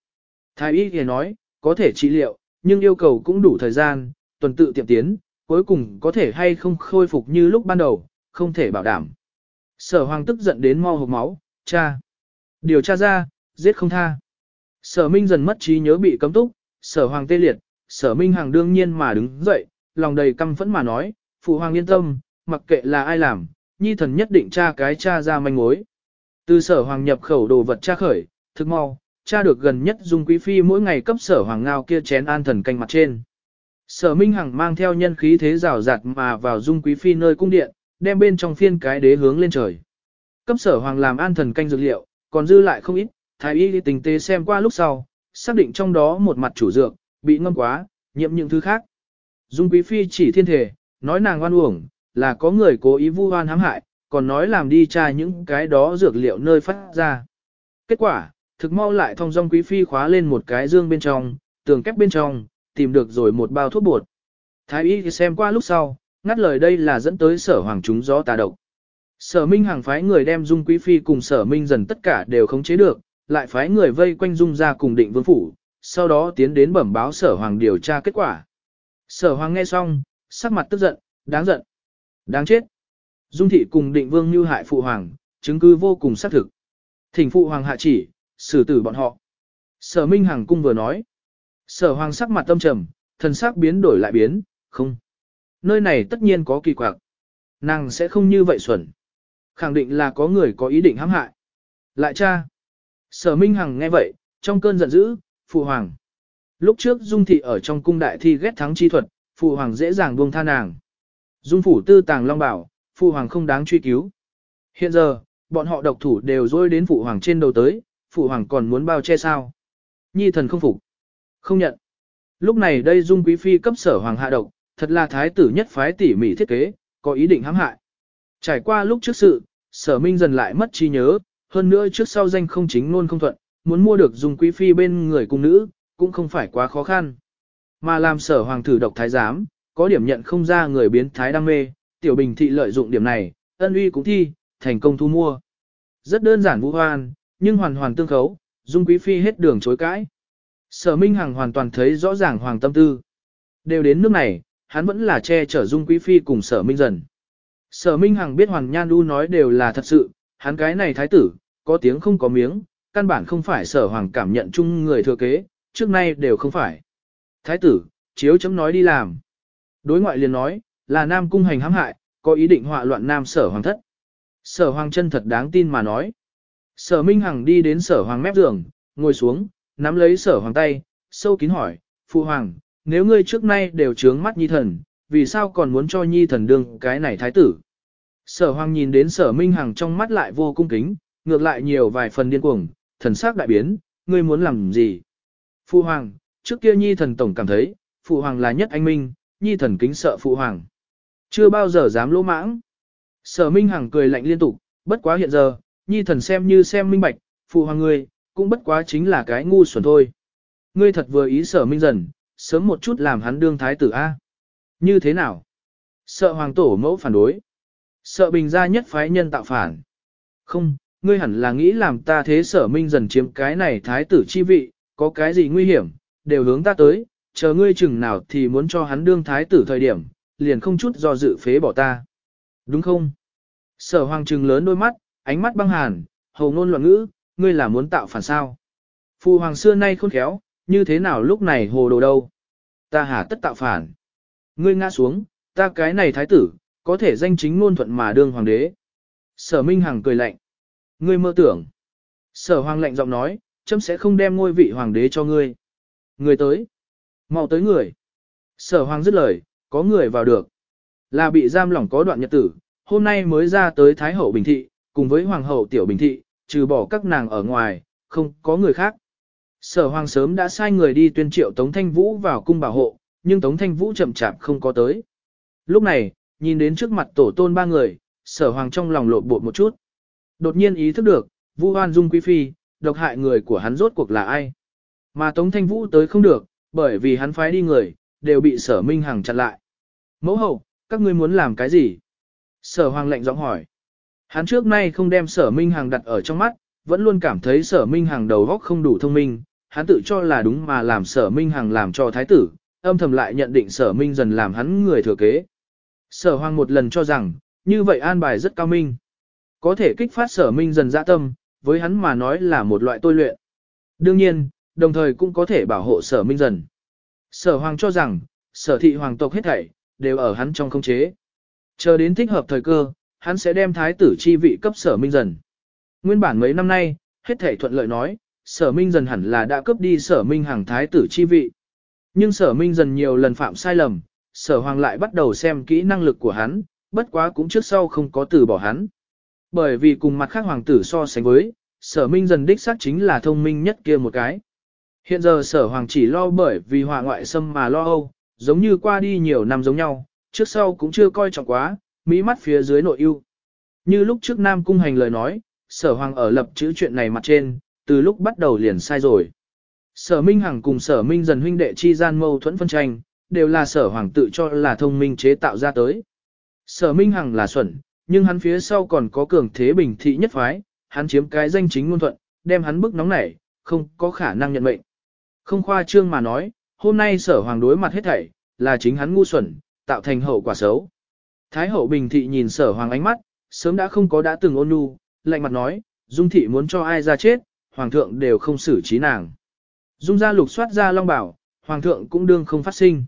Thái y thì nói, có thể trị liệu, nhưng yêu cầu cũng đủ thời gian, tuần tự tiệm tiến, cuối cùng có thể hay không khôi phục như lúc ban đầu, không thể bảo đảm. Sở hoàng tức giận đến mau hộp máu, cha. Điều tra ra, giết không tha. Sở minh dần mất trí nhớ bị cấm túc, sở hoàng tê liệt, sở minh hàng đương nhiên mà đứng dậy, lòng đầy căm phẫn mà nói, phụ hoàng yên tâm, mặc kệ là ai làm, nhi thần nhất định tra cái tra ra manh mối. Từ sở hoàng nhập khẩu đồ vật tra khởi, thực mau, tra được gần nhất dung quý phi mỗi ngày cấp sở hoàng ngao kia chén an thần canh mặt trên. Sở Minh Hằng mang theo nhân khí thế rào rạt mà vào dung quý phi nơi cung điện, đem bên trong phiên cái đế hướng lên trời. Cấp sở hoàng làm an thần canh dược liệu, còn dư lại không ít, thái y tình tế xem qua lúc sau, xác định trong đó một mặt chủ dược, bị ngâm quá, nhiễm những thứ khác. Dung quý phi chỉ thiên thể, nói nàng oan uổng, là có người cố ý vu oan hãm hại, còn nói làm đi tra những cái đó dược liệu nơi phát ra. Kết quả, thực mau lại thông dong quý phi khóa lên một cái dương bên trong, tường kép bên trong, tìm được rồi một bao thuốc bột. Thái y xem qua lúc sau, ngắt lời đây là dẫn tới sở hoàng chúng gió tà độc. Sở Minh hàng phái người đem Dung Quý Phi cùng Sở Minh dần tất cả đều khống chế được, lại phái người vây quanh Dung ra cùng định vương phủ, sau đó tiến đến bẩm báo Sở Hoàng điều tra kết quả. Sở Hoàng nghe xong, sắc mặt tức giận, đáng giận, đáng chết. Dung thị cùng định vương như hại phụ hoàng, chứng cứ vô cùng xác thực. Thỉnh phụ hoàng hạ chỉ, xử tử bọn họ. Sở Minh Hằng cung vừa nói. Sở Hoàng sắc mặt tâm trầm, thần sắc biến đổi lại biến, không. Nơi này tất nhiên có kỳ quặc. Nàng sẽ không như vậy xuẩn. Khẳng định là có người có ý định hãm hại. Lại cha. Sở Minh Hằng nghe vậy, trong cơn giận dữ, phụ hoàng. Lúc trước Dung Thị ở trong cung đại thi ghét thắng chi thuật, phụ hoàng dễ dàng buông tha nàng. Dung phủ tư tàng long bảo, phụ hoàng không đáng truy cứu. Hiện giờ, bọn họ độc thủ đều dối đến phụ hoàng trên đầu tới, phụ hoàng còn muốn bao che sao. Nhi thần không phục. Không nhận. Lúc này đây Dung Quý Phi cấp sở hoàng hạ độc, thật là thái tử nhất phái tỉ mỉ thiết kế, có ý định hãm hại. Trải qua lúc trước sự, sở minh dần lại mất trí nhớ, hơn nữa trước sau danh không chính luôn không thuận, muốn mua được Dung Quý Phi bên người cung nữ, cũng không phải quá khó khăn. Mà làm sở hoàng thử độc thái giám, có điểm nhận không ra người biến thái đam mê, tiểu bình thị lợi dụng điểm này, ân uy cũng thi, thành công thu mua. Rất đơn giản vũ hoan, nhưng hoàn hoàn tương khấu, Dung Quý Phi hết đường chối cãi. Sở Minh Hằng hoàn toàn thấy rõ ràng hoàng tâm tư. Đều đến nước này, hắn vẫn là che chở Dung Quý Phi cùng Sở Minh dần. Sở Minh Hằng biết Hoàng Nhan Du nói đều là thật sự, hắn cái này thái tử, có tiếng không có miếng, căn bản không phải Sở Hoàng cảm nhận chung người thừa kế, trước nay đều không phải. Thái tử, chiếu chấm nói đi làm. Đối ngoại liền nói, là Nam Cung hành hãm hại, có ý định họa loạn Nam Sở Hoàng thất. Sở Hoàng chân thật đáng tin mà nói. Sở Minh Hằng đi đến Sở Hoàng mép giường, ngồi xuống, nắm lấy Sở Hoàng tay, sâu kín hỏi, Phụ Hoàng, nếu ngươi trước nay đều trướng mắt nhi thần, vì sao còn muốn cho nhi thần đương cái này thái tử? Sở Hoàng nhìn đến Sở Minh Hằng trong mắt lại vô cung kính, ngược lại nhiều vài phần điên cuồng, thần sắc đại biến, ngươi muốn làm gì? Phụ Hoàng, trước kia nhi thần tổng cảm thấy, Phụ Hoàng là nhất anh minh, nhi thần kính sợ Phụ Hoàng. Chưa bao giờ dám lỗ mãng. Sở Minh Hằng cười lạnh liên tục, bất quá hiện giờ, nhi thần xem như xem minh bạch, Phụ Hoàng ngươi, cũng bất quá chính là cái ngu xuẩn thôi. Ngươi thật vừa ý Sở Minh dần, sớm một chút làm hắn đương thái tử A. Như thế nào? Sợ hoàng tổ mẫu phản đối. Sợ bình gia nhất phái nhân tạo phản. Không, ngươi hẳn là nghĩ làm ta thế sở minh dần chiếm cái này thái tử chi vị, có cái gì nguy hiểm, đều hướng ta tới, chờ ngươi chừng nào thì muốn cho hắn đương thái tử thời điểm, liền không chút do dự phế bỏ ta. Đúng không? Sở hoàng trừng lớn đôi mắt, ánh mắt băng hàn, hầu ngôn loạn ngữ, ngươi là muốn tạo phản sao? Phu hoàng xưa nay khôn khéo, như thế nào lúc này hồ đồ đâu? Ta hà tất tạo phản. Ngươi ngã xuống, ta cái này thái tử, có thể danh chính ngôn thuận mà đương hoàng đế. Sở Minh Hằng cười lạnh. Ngươi mơ tưởng. Sở hoàng lạnh giọng nói, chấm sẽ không đem ngôi vị hoàng đế cho ngươi. Người tới. mau tới người. Sở hoàng dứt lời, có người vào được. Là bị giam lỏng có đoạn nhật tử, hôm nay mới ra tới Thái hậu Bình Thị, cùng với Hoàng hậu Tiểu Bình Thị, trừ bỏ các nàng ở ngoài, không có người khác. Sở hoàng sớm đã sai người đi tuyên triệu Tống Thanh Vũ vào cung bảo hộ, nhưng Tống Thanh Vũ chậm chạp không có tới. Lúc này, nhìn đến trước mặt tổ tôn ba người, sở hoàng trong lòng lộn bột một chút. Đột nhiên ý thức được, Vu Hoan Dung Quý Phi, độc hại người của hắn rốt cuộc là ai. Mà Tống Thanh Vũ tới không được, bởi vì hắn phái đi người, đều bị sở minh hằng chặn lại. Mẫu hậu, các ngươi muốn làm cái gì? Sở hoàng lệnh giọng hỏi. Hắn trước nay không đem sở minh hằng đặt ở trong mắt, vẫn luôn cảm thấy sở minh hằng đầu óc không đủ thông minh, hắn tự cho là đúng mà làm sở minh hằng làm cho thái tử, âm thầm lại nhận định sở minh dần làm hắn người thừa kế. Sở hoàng một lần cho rằng, như vậy an bài rất cao minh. Có thể kích phát sở minh dần dạ tâm, với hắn mà nói là một loại tôi luyện. Đương nhiên, đồng thời cũng có thể bảo hộ sở minh dần. Sở hoàng cho rằng, sở thị hoàng tộc hết thảy, đều ở hắn trong không chế. Chờ đến thích hợp thời cơ, hắn sẽ đem thái tử chi vị cấp sở minh dần. Nguyên bản mấy năm nay, hết thảy thuận lợi nói, sở minh dần hẳn là đã cướp đi sở minh hàng thái tử chi vị. Nhưng sở minh dần nhiều lần phạm sai lầm, sở hoàng lại bắt đầu xem kỹ năng lực của hắn, bất quá cũng trước sau không có từ bỏ hắn. Bởi vì cùng mặt khác hoàng tử so sánh với, sở minh dần đích xác chính là thông minh nhất kia một cái. Hiện giờ sở hoàng chỉ lo bởi vì họa ngoại xâm mà lo âu, giống như qua đi nhiều năm giống nhau, trước sau cũng chưa coi trọng quá, mỹ mắt phía dưới nội ưu. Như lúc trước Nam Cung hành lời nói, sở hoàng ở lập chữ chuyện này mặt trên, từ lúc bắt đầu liền sai rồi. Sở Minh Hằng cùng sở Minh dần huynh đệ chi gian mâu thuẫn phân tranh, đều là sở hoàng tự cho là thông minh chế tạo ra tới. Sở Minh Hằng là xuẩn, nhưng hắn phía sau còn có cường thế bình thị nhất phái, hắn chiếm cái danh chính ngôn thuận, đem hắn bức nóng nảy, không có khả năng nhận mệnh. Không khoa trương mà nói, hôm nay sở hoàng đối mặt hết thảy, là chính hắn ngu xuẩn, tạo thành hậu quả xấu. Thái hậu bình thị nhìn sở hoàng ánh mắt, sớm đã không có đã từng ôn nhu, lạnh mặt nói, dung thị muốn cho ai ra chết, hoàng thượng đều không xử trí nàng. Dung ra lục soát ra long bảo, hoàng thượng cũng đương không phát sinh.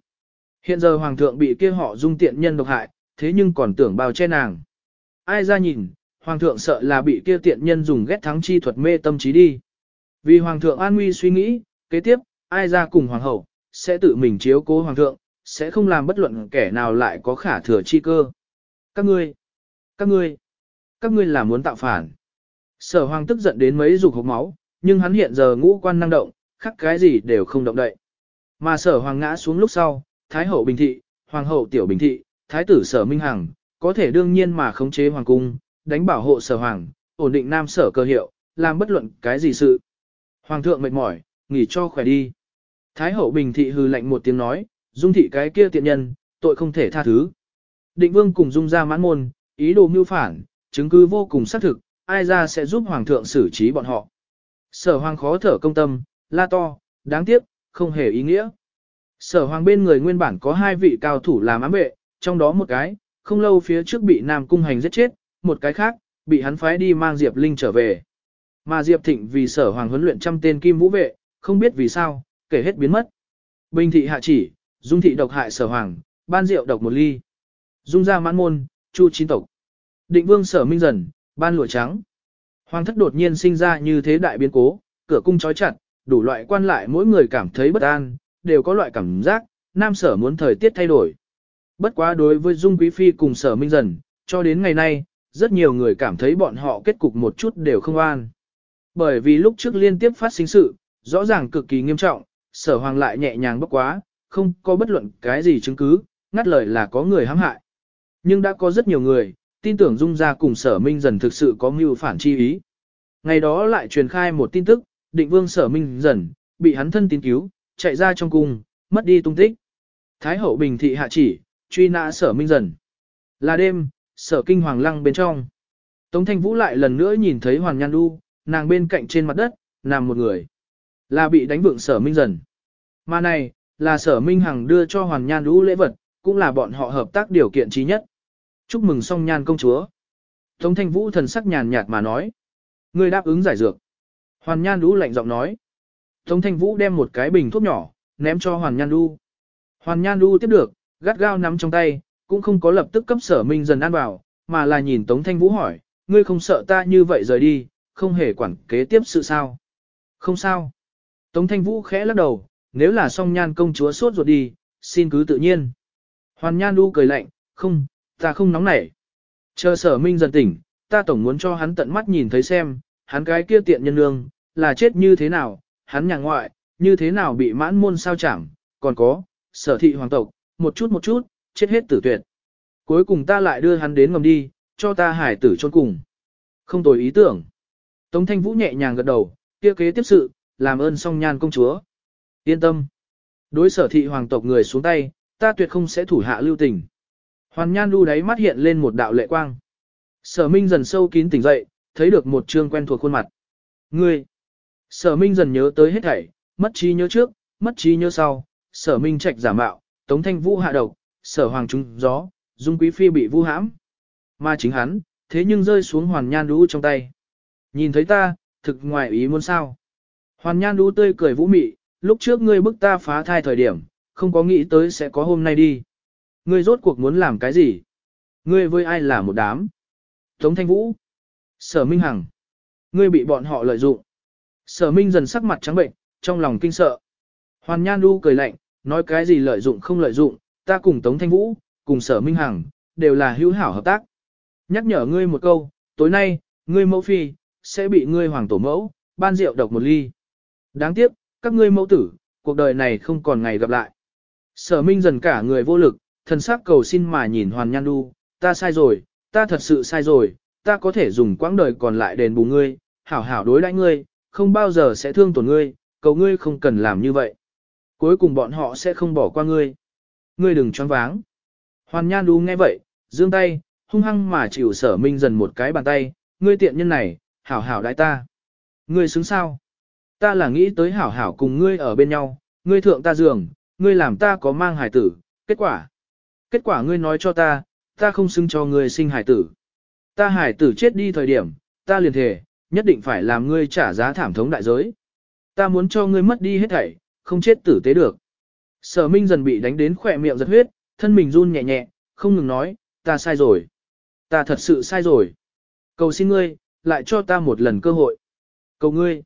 Hiện giờ hoàng thượng bị kia họ dung tiện nhân độc hại, thế nhưng còn tưởng bao che nàng. Ai ra nhìn, hoàng thượng sợ là bị kia tiện nhân dùng ghét thắng chi thuật mê tâm trí đi. Vì hoàng thượng an nguy suy nghĩ, kế tiếp, ai ra cùng hoàng hậu, sẽ tự mình chiếu cố hoàng thượng, sẽ không làm bất luận kẻ nào lại có khả thừa chi cơ. Các ngươi, các ngươi, các ngươi là muốn tạo phản. Sở hoàng tức giận đến mấy dục hộp máu, nhưng hắn hiện giờ ngũ quan năng động, khắc cái gì đều không động đậy. Mà sở hoàng ngã xuống lúc sau, thái hậu bình thị, hoàng hậu tiểu bình thị, thái tử sở minh hằng, có thể đương nhiên mà khống chế hoàng cung, đánh bảo hộ sở hoàng, ổn định nam sở cơ hiệu, làm bất luận cái gì sự. Hoàng thượng mệt mỏi, nghỉ cho khỏe đi. Thái hậu bình thị hư lạnh một tiếng nói, dung thị cái kia tiện nhân, tội không thể tha thứ. Định vương cùng dung ra mãn môn, ý đồ mưu phản, chứng cứ vô cùng xác thực, ai ra sẽ giúp hoàng thượng xử trí bọn họ. Sở hoàng khó thở công tâm, la to, đáng tiếc, không hề ý nghĩa. Sở hoàng bên người nguyên bản có hai vị cao thủ làm ám vệ, trong đó một cái, không lâu phía trước bị Nam Cung Hành giết chết, một cái khác, bị hắn phái đi mang Diệp Linh trở về. Mà Diệp Thịnh vì sở hoàng huấn luyện trăm tên kim vũ vệ, không biết vì sao, kể hết biến mất. Bình thị hạ chỉ, dung thị độc hại sở hoàng, ban rượu độc một ly. Dung ra mãn môn, chu chín tộc. Định vương sở minh dần, ban lụa trắng. Hoàng thất đột nhiên sinh ra như thế đại biến cố, cửa cung trói chặt, đủ loại quan lại mỗi người cảm thấy bất an, đều có loại cảm giác, nam sở muốn thời tiết thay đổi. Bất quá đối với Dung Quý Phi cùng sở minh dần, cho đến ngày nay, rất nhiều người cảm thấy bọn họ kết cục một chút đều không an. Bởi vì lúc trước liên tiếp phát sinh sự, rõ ràng cực kỳ nghiêm trọng, sở hoàng lại nhẹ nhàng bất quá, không có bất luận cái gì chứng cứ, ngắt lời là có người hãm hại. Nhưng đã có rất nhiều người, tin tưởng Dung ra cùng sở minh dần thực sự có mưu phản chi ý. Ngày đó lại truyền khai một tin tức, định vương sở minh dần, bị hắn thân tín cứu, chạy ra trong cung, mất đi tung tích. Thái hậu bình thị hạ chỉ, truy nã sở minh dần. Là đêm, sở kinh hoàng lăng bên trong. Tống thanh vũ lại lần nữa nhìn thấy hoàng Nhan Du, nàng bên cạnh trên mặt đất, nằm một người. Là bị đánh vượng sở minh dần. Mà này, là sở minh hằng đưa cho hoàng Nhan Du lễ vật, cũng là bọn họ hợp tác điều kiện trí nhất. Chúc mừng song nhan công chúa. Tống thanh vũ thần sắc nhàn nhạt mà nói. Người đáp ứng giải dược. Hoàn Nhan Du lạnh giọng nói. Tống thanh vũ đem một cái bình thuốc nhỏ, ném cho Hoàn Nhan Du. Hoàn Nhan Du tiếp được, gắt gao nắm trong tay, cũng không có lập tức cấp sở minh dần ăn vào, mà là nhìn Tống Thanh Vũ hỏi, ngươi không sợ ta như vậy rời đi, không hề quản kế tiếp sự sao. Không sao. Tống Thanh Vũ khẽ lắc đầu, nếu là song nhan công chúa sốt ruột đi, xin cứ tự nhiên. Hoàn Nhan Du cười lạnh, không, ta không nóng nảy. Chờ sở minh dần tỉnh, ta tổng muốn cho hắn tận mắt nhìn thấy xem, hắn cái kia tiện nhân lương, là chết như thế nào, hắn nhà ngoại, như thế nào bị mãn môn sao chẳng, còn có, sở thị hoàng tộc, một chút một chút, chết hết tử tuyệt. Cuối cùng ta lại đưa hắn đến ngầm đi, cho ta hải tử chôn cùng. Không tồi ý tưởng. Tống thanh vũ nhẹ nhàng gật đầu, kia kế tiếp sự, làm ơn song nhan công chúa. Yên tâm. Đối sở thị hoàng tộc người xuống tay, ta tuyệt không sẽ thủ hạ lưu tình. Hoàn Nhan lưu đáy mắt hiện lên một đạo lệ quang. Sở Minh dần sâu kín tỉnh dậy, thấy được một trương quen thuộc khuôn mặt. Ngươi! Sở Minh dần nhớ tới hết thảy, mất trí nhớ trước, mất trí nhớ sau, sở Minh trạch giả mạo, tống thanh vũ hạ độc, sở hoàng trung gió, dung quý phi bị vu hãm. Mà chính hắn, thế nhưng rơi xuống hoàn nhan đũ trong tay. Nhìn thấy ta, thực ngoài ý muốn sao. Hoàn nhan đũ tươi cười vũ mị, lúc trước ngươi bức ta phá thai thời điểm, không có nghĩ tới sẽ có hôm nay đi. Ngươi rốt cuộc muốn làm cái gì? Ngươi với ai là một đám? Tống thanh vũ. Sở Minh Hằng. Ngươi bị bọn họ lợi dụng. Sở Minh dần sắc mặt trắng bệnh, trong lòng kinh sợ. Hoàn Nhan Du cười lạnh, nói cái gì lợi dụng không lợi dụng, ta cùng Tống Thanh Vũ, cùng Sở Minh Hằng, đều là hữu hảo hợp tác. Nhắc nhở ngươi một câu, tối nay, ngươi mẫu phi, sẽ bị ngươi hoàng tổ mẫu, ban rượu độc một ly. Đáng tiếc, các ngươi mẫu tử, cuộc đời này không còn ngày gặp lại. Sở Minh dần cả người vô lực, thần sắc cầu xin mà nhìn Hoàn Nhan Du, ta sai rồi, ta thật sự sai rồi, ta có thể dùng quãng đời còn lại đền bù ngươi, hảo hảo đối đãi ngươi, không bao giờ sẽ thương tổn ngươi, cầu ngươi không cần làm như vậy. Cuối cùng bọn họ sẽ không bỏ qua ngươi. Ngươi đừng choáng váng. Hoàn Nhan Đu nghe vậy, giương tay, hung hăng mà chịu sở minh dần một cái bàn tay, ngươi tiện nhân này, hảo hảo đại ta. Ngươi xứng sao? Ta là nghĩ tới hảo hảo cùng ngươi ở bên nhau, ngươi thượng ta giường, ngươi làm ta có mang hải tử, kết quả. Kết quả ngươi nói cho ta, ta không xứng cho ngươi sinh hải tử. Ta hải tử chết đi thời điểm, ta liền thề, nhất định phải làm ngươi trả giá thảm thống đại giới. Ta muốn cho ngươi mất đi hết thảy, không chết tử tế được. Sở Minh dần bị đánh đến khỏe miệng giật huyết, thân mình run nhẹ nhẹ, không ngừng nói, ta sai rồi. Ta thật sự sai rồi. Cầu xin ngươi, lại cho ta một lần cơ hội. Cầu ngươi,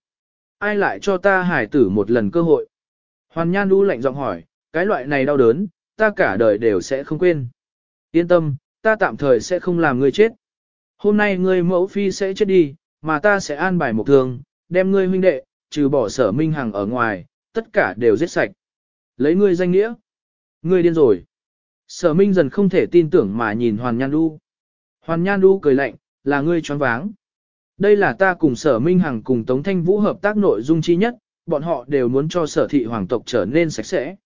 ai lại cho ta hải tử một lần cơ hội? Hoàn Nhan đu lạnh giọng hỏi, cái loại này đau đớn, ta cả đời đều sẽ không quên. Yên tâm, ta tạm thời sẽ không làm ngươi chết. Hôm nay ngươi mẫu phi sẽ chết đi, mà ta sẽ an bài một thường, đem ngươi huynh đệ, trừ bỏ sở minh hằng ở ngoài, tất cả đều giết sạch. Lấy ngươi danh nghĩa. Ngươi điên rồi. Sở minh dần không thể tin tưởng mà nhìn Hoàn Nhan Du. Hoàn Nhan Du cười lạnh, là ngươi choáng váng. Đây là ta cùng sở minh hằng cùng Tống Thanh Vũ hợp tác nội dung chi nhất, bọn họ đều muốn cho sở thị hoàng tộc trở nên sạch sẽ.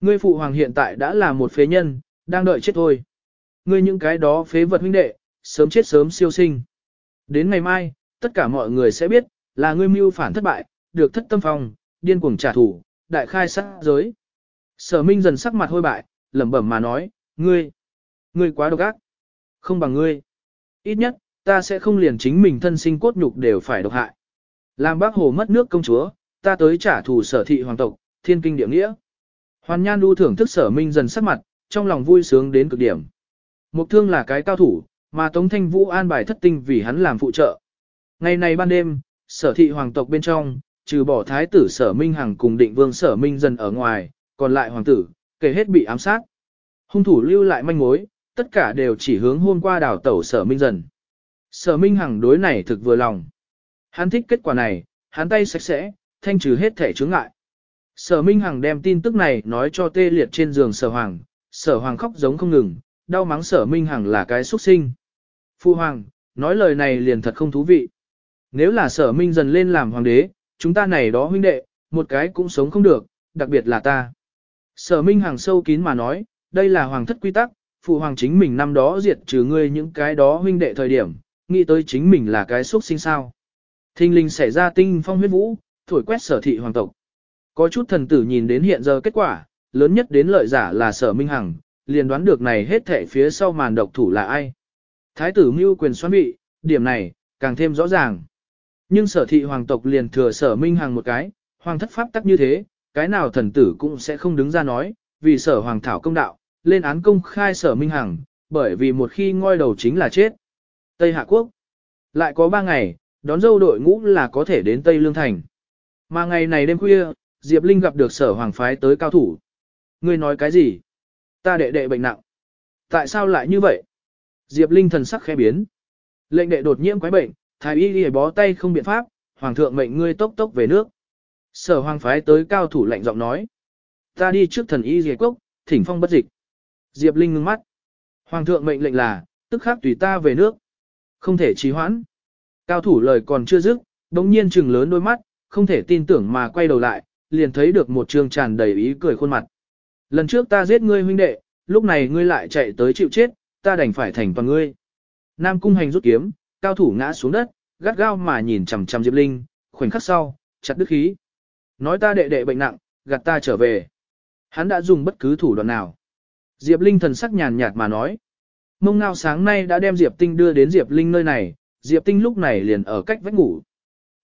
Ngươi phụ hoàng hiện tại đã là một phế nhân, đang đợi chết thôi. Ngươi những cái đó phế vật huynh đệ, sớm chết sớm siêu sinh. Đến ngày mai, tất cả mọi người sẽ biết, là ngươi mưu phản thất bại, được thất tâm phong, điên cuồng trả thù, đại khai sát giới. Sở Minh dần sắc mặt hôi bại, lẩm bẩm mà nói, ngươi, ngươi quá độc ác, không bằng ngươi. Ít nhất, ta sẽ không liền chính mình thân sinh cốt nhục đều phải độc hại. Làm bác hồ mất nước công chúa, ta tới trả thù sở thị hoàng tộc, thiên kinh địa nghĩa. Hoàn Nhan đu thưởng thức sở Minh dần sắc mặt, trong lòng vui sướng đến cực điểm. Mục thương là cái cao thủ, mà Tống Thanh Vũ an bài thất tinh vì hắn làm phụ trợ. Ngày này ban đêm, sở thị hoàng tộc bên trong, trừ bỏ thái tử sở Minh Hằng cùng định vương sở Minh dần ở ngoài, còn lại hoàng tử, kể hết bị ám sát. Hung thủ lưu lại manh mối, tất cả đều chỉ hướng hôm qua đảo tẩu sở Minh dần. Sở Minh Hằng đối này thực vừa lòng. Hắn thích kết quả này, hắn tay sạch sẽ, thanh trừ hết thể chướng ngại. Sở Minh Hằng đem tin tức này nói cho tê liệt trên giường sở hoàng, sở hoàng khóc giống không ngừng, đau mắng sở Minh Hằng là cái xuất sinh. Phu hoàng, nói lời này liền thật không thú vị. Nếu là sở Minh dần lên làm hoàng đế, chúng ta này đó huynh đệ, một cái cũng sống không được, đặc biệt là ta. Sở Minh Hằng sâu kín mà nói, đây là hoàng thất quy tắc, phụ hoàng chính mình năm đó diệt trừ ngươi những cái đó huynh đệ thời điểm, nghĩ tới chính mình là cái xuất sinh sao. Thinh linh xảy ra tinh phong huyết vũ, thổi quét sở thị hoàng tộc. Có chút thần tử nhìn đến hiện giờ kết quả, lớn nhất đến lợi giả là sở Minh Hằng, liền đoán được này hết thảy phía sau màn độc thủ là ai. Thái tử mưu quyền xoan bị, điểm này, càng thêm rõ ràng. Nhưng sở thị hoàng tộc liền thừa sở Minh Hằng một cái, hoàng thất pháp tắc như thế, cái nào thần tử cũng sẽ không đứng ra nói, vì sở hoàng thảo công đạo, lên án công khai sở Minh Hằng, bởi vì một khi ngôi đầu chính là chết. Tây Hạ Quốc Lại có ba ngày, đón dâu đội ngũ là có thể đến Tây Lương Thành. Mà ngày này đêm khuya, Diệp Linh gặp được sở hoàng phái tới cao thủ. Ngươi nói cái gì? Ta đệ đệ bệnh nặng. Tại sao lại như vậy? Diệp Linh thần sắc khẽ biến. Lệnh đệ đột nhiễm quái bệnh, thái y y bó tay không biện pháp, hoàng thượng mệnh ngươi tốc tốc về nước. Sở hoàng phái tới cao thủ lạnh giọng nói. Ta đi trước thần y y cốc, thỉnh phong bất dịch. Diệp Linh ngưng mắt. Hoàng thượng mệnh lệnh là, tức khắc tùy ta về nước. Không thể trì hoãn. Cao thủ lời còn chưa dứt, đống nhiên trừng lớn đôi mắt, không thể tin tưởng mà quay đầu lại, liền thấy được một trường tràn đầy ý cười khuôn mặt. Lần trước ta giết ngươi huynh đệ, lúc này ngươi lại chạy tới chịu chết, ta đành phải thành toàn ngươi. Nam cung hành rút kiếm, cao thủ ngã xuống đất, gắt gao mà nhìn chằm chằm Diệp Linh, khoảnh khắc sau, chặt đứt khí. Nói ta đệ đệ bệnh nặng, gạt ta trở về. Hắn đã dùng bất cứ thủ đoạn nào. Diệp Linh thần sắc nhàn nhạt mà nói. Mông ngao sáng nay đã đem Diệp Tinh đưa đến Diệp Linh nơi này, Diệp Tinh lúc này liền ở cách vách ngủ.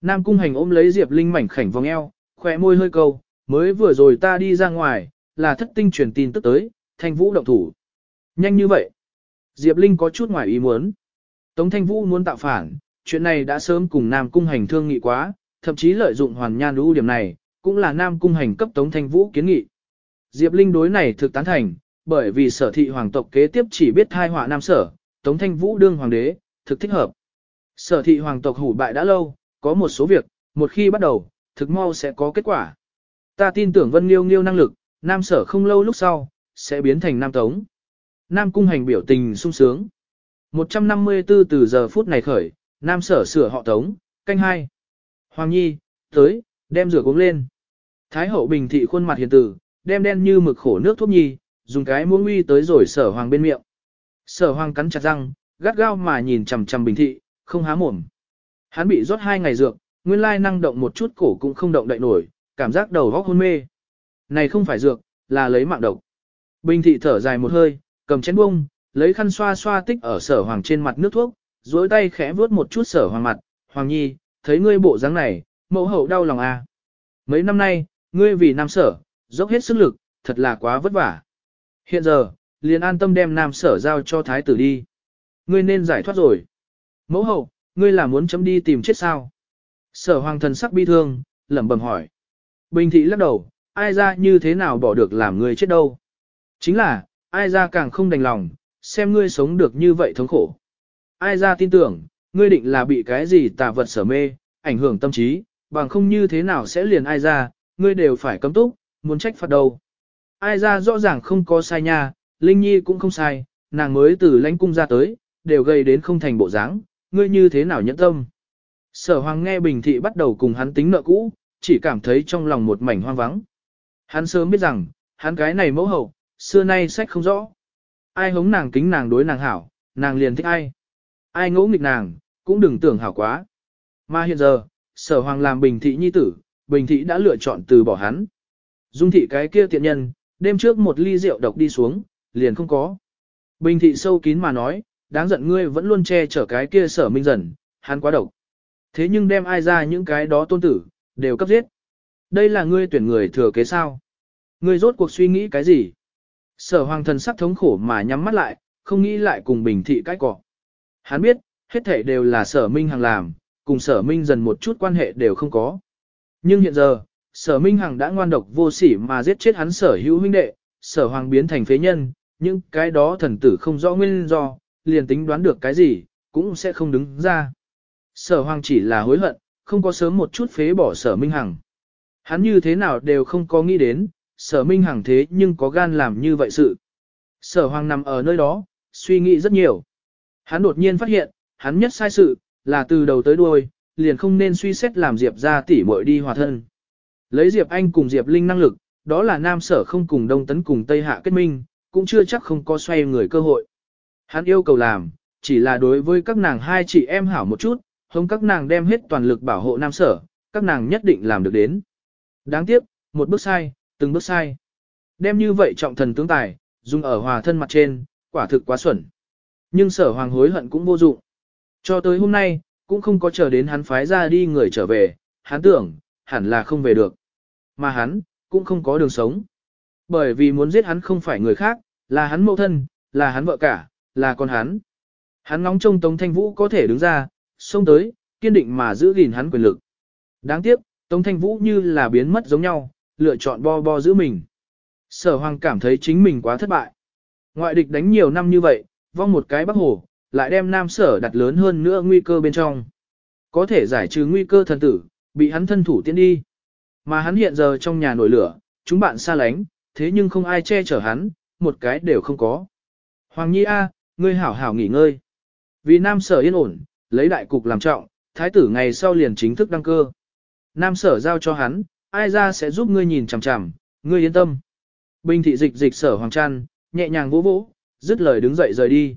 Nam cung hành ôm lấy Diệp Linh mảnh khảnh vòng eo, khỏe môi hơi câu, mới vừa rồi ta đi ra ngoài, là thất tinh truyền tin tức tới, thanh vũ động thủ. Nhanh như vậy. Diệp Linh có chút ngoài ý muốn. Tống thanh vũ muốn tạo phản, chuyện này đã sớm cùng Nam cung hành thương nghị quá, thậm chí lợi dụng hoàn nhan ưu điểm này, cũng là Nam cung hành cấp Tống thanh vũ kiến nghị. Diệp Linh đối này thực tán thành, bởi vì sở thị hoàng tộc kế tiếp chỉ biết thai họa nam sở, Tống Thanh Vũ đương hoàng đế, thực thích hợp. Sở thị hoàng tộc hủ bại đã lâu, có một số việc, một khi bắt đầu, thực mau sẽ có kết quả. Ta tin tưởng Vân Nghiêu Nghiêu năng lực, nam sở không lâu lúc sau, sẽ biến thành nam tống. Nam cung hành biểu tình sung sướng. 154 từ giờ phút này khởi, nam sở sửa họ tống, canh hai. Hoàng Nhi, tới, đem rửa uống lên. Thái hậu bình thị khuôn mặt hiền tử, đem đen như mực khổ nước thuốc nhi, dùng cái muỗng uy tới rồi sở hoàng bên miệng. Sở hoàng cắn chặt răng, gắt gao mà nhìn chằm chằm bình thị, không há mồm. Hắn bị rót hai ngày dược, nguyên lai năng động một chút cổ cũng không động đậy nổi, cảm giác đầu góc hôn mê. Này không phải dược, là lấy mạng độc. Bình thị thở dài một hơi, cầm chén bông, lấy khăn xoa xoa tích ở sở hoàng trên mặt nước thuốc, duỗi tay khẽ vuốt một chút sở hoàng mặt, hoàng nhi, thấy ngươi bộ dáng này, mẫu hậu đau lòng à. Mấy năm nay, ngươi vì nam sở, dốc hết sức lực, thật là quá vất vả. Hiện giờ, liền an tâm đem nam sở giao cho thái tử đi. Ngươi nên giải thoát rồi. Mẫu hậu, ngươi là muốn chấm đi tìm chết sao? Sở hoàng thần sắc bi thương, lẩm bẩm hỏi. Bình thị lắc đầu, ai ra như thế nào bỏ được làm ngươi chết đâu? Chính là, ai ra càng không đành lòng, xem ngươi sống được như vậy thống khổ. Ai ra tin tưởng, ngươi định là bị cái gì tà vật sở mê, ảnh hưởng tâm trí, bằng không như thế nào sẽ liền ai ra, ngươi đều phải cấm túc, muốn trách phạt đâu. Ai ra rõ ràng không có sai nha, Linh Nhi cũng không sai, nàng mới từ lãnh cung ra tới, đều gây đến không thành bộ dáng, ngươi như thế nào nhẫn tâm. Sở hoàng nghe bình thị bắt đầu cùng hắn tính nợ cũ, chỉ cảm thấy trong lòng một mảnh hoang vắng. Hắn sớm biết rằng, hắn cái này mẫu hậu, xưa nay sách không rõ. Ai hống nàng kính nàng đối nàng hảo, nàng liền thích ai. Ai ngỗ nghịch nàng, cũng đừng tưởng hảo quá. Mà hiện giờ, sở hoàng làm bình thị nhi tử, bình thị đã lựa chọn từ bỏ hắn. Dung thị cái kia tiện nhân, đêm trước một ly rượu độc đi xuống, liền không có. Bình thị sâu kín mà nói, đáng giận ngươi vẫn luôn che chở cái kia sở minh dần, hắn quá độc. Thế nhưng đem ai ra những cái đó tôn tử, đều cấp giết. Đây là ngươi tuyển người thừa kế sao? Ngươi rốt cuộc suy nghĩ cái gì? Sở hoàng thần sắc thống khổ mà nhắm mắt lại, không nghĩ lại cùng bình thị cái cọ. Hắn biết, hết thảy đều là sở minh hằng làm, cùng sở minh dần một chút quan hệ đều không có. Nhưng hiện giờ, sở minh hằng đã ngoan độc vô sỉ mà giết chết hắn sở hữu huynh đệ, sở hoàng biến thành phế nhân, nhưng cái đó thần tử không rõ nguyên do, liền tính đoán được cái gì, cũng sẽ không đứng ra. Sở hoàng chỉ là hối hận, không có sớm một chút phế bỏ sở minh hằng. Hắn như thế nào đều không có nghĩ đến, sở minh hằng thế nhưng có gan làm như vậy sự. Sở hoàng nằm ở nơi đó, suy nghĩ rất nhiều. Hắn đột nhiên phát hiện, hắn nhất sai sự, là từ đầu tới đuôi, liền không nên suy xét làm Diệp ra tỉ muội đi hòa thân. Lấy Diệp Anh cùng Diệp Linh năng lực, đó là nam sở không cùng đông tấn cùng Tây Hạ kết minh, cũng chưa chắc không có xoay người cơ hội. Hắn yêu cầu làm, chỉ là đối với các nàng hai chị em hảo một chút, không các nàng đem hết toàn lực bảo hộ nam sở, các nàng nhất định làm được đến. Đáng tiếc, một bước sai, từng bước sai. Đem như vậy trọng thần tướng tài, dùng ở hòa thân mặt trên, quả thực quá xuẩn. Nhưng sở hoàng hối hận cũng vô dụng. Cho tới hôm nay, cũng không có chờ đến hắn phái ra đi người trở về, hắn tưởng, hẳn là không về được. Mà hắn, cũng không có đường sống. Bởi vì muốn giết hắn không phải người khác, là hắn mẫu thân, là hắn vợ cả, là con hắn. Hắn ngóng trông Tống Thanh Vũ có thể đứng ra, xông tới, kiên định mà giữ gìn hắn quyền lực. Đáng tiếc, Tống Thanh Vũ như là biến mất giống nhau, lựa chọn bo bo giữ mình. Sở Hoàng cảm thấy chính mình quá thất bại. Ngoại địch đánh nhiều năm như vậy, vong một cái bắc hồ, lại đem nam sở đặt lớn hơn nữa nguy cơ bên trong. Có thể giải trừ nguy cơ thần tử, bị hắn thân thủ tiến đi. Mà hắn hiện giờ trong nhà nổi lửa, chúng bạn xa lánh, thế nhưng không ai che chở hắn, một cái đều không có. Hoàng Nhi A, ngươi hảo hảo nghỉ ngơi. Vì nam sở yên ổn, lấy đại cục làm trọng, thái tử ngày sau liền chính thức đăng cơ. Nam sở giao cho hắn, ai ra sẽ giúp ngươi nhìn chằm chằm, ngươi yên tâm. Bình thị dịch dịch sở hoàng trăn, nhẹ nhàng vỗ vỗ, dứt lời đứng dậy rời đi.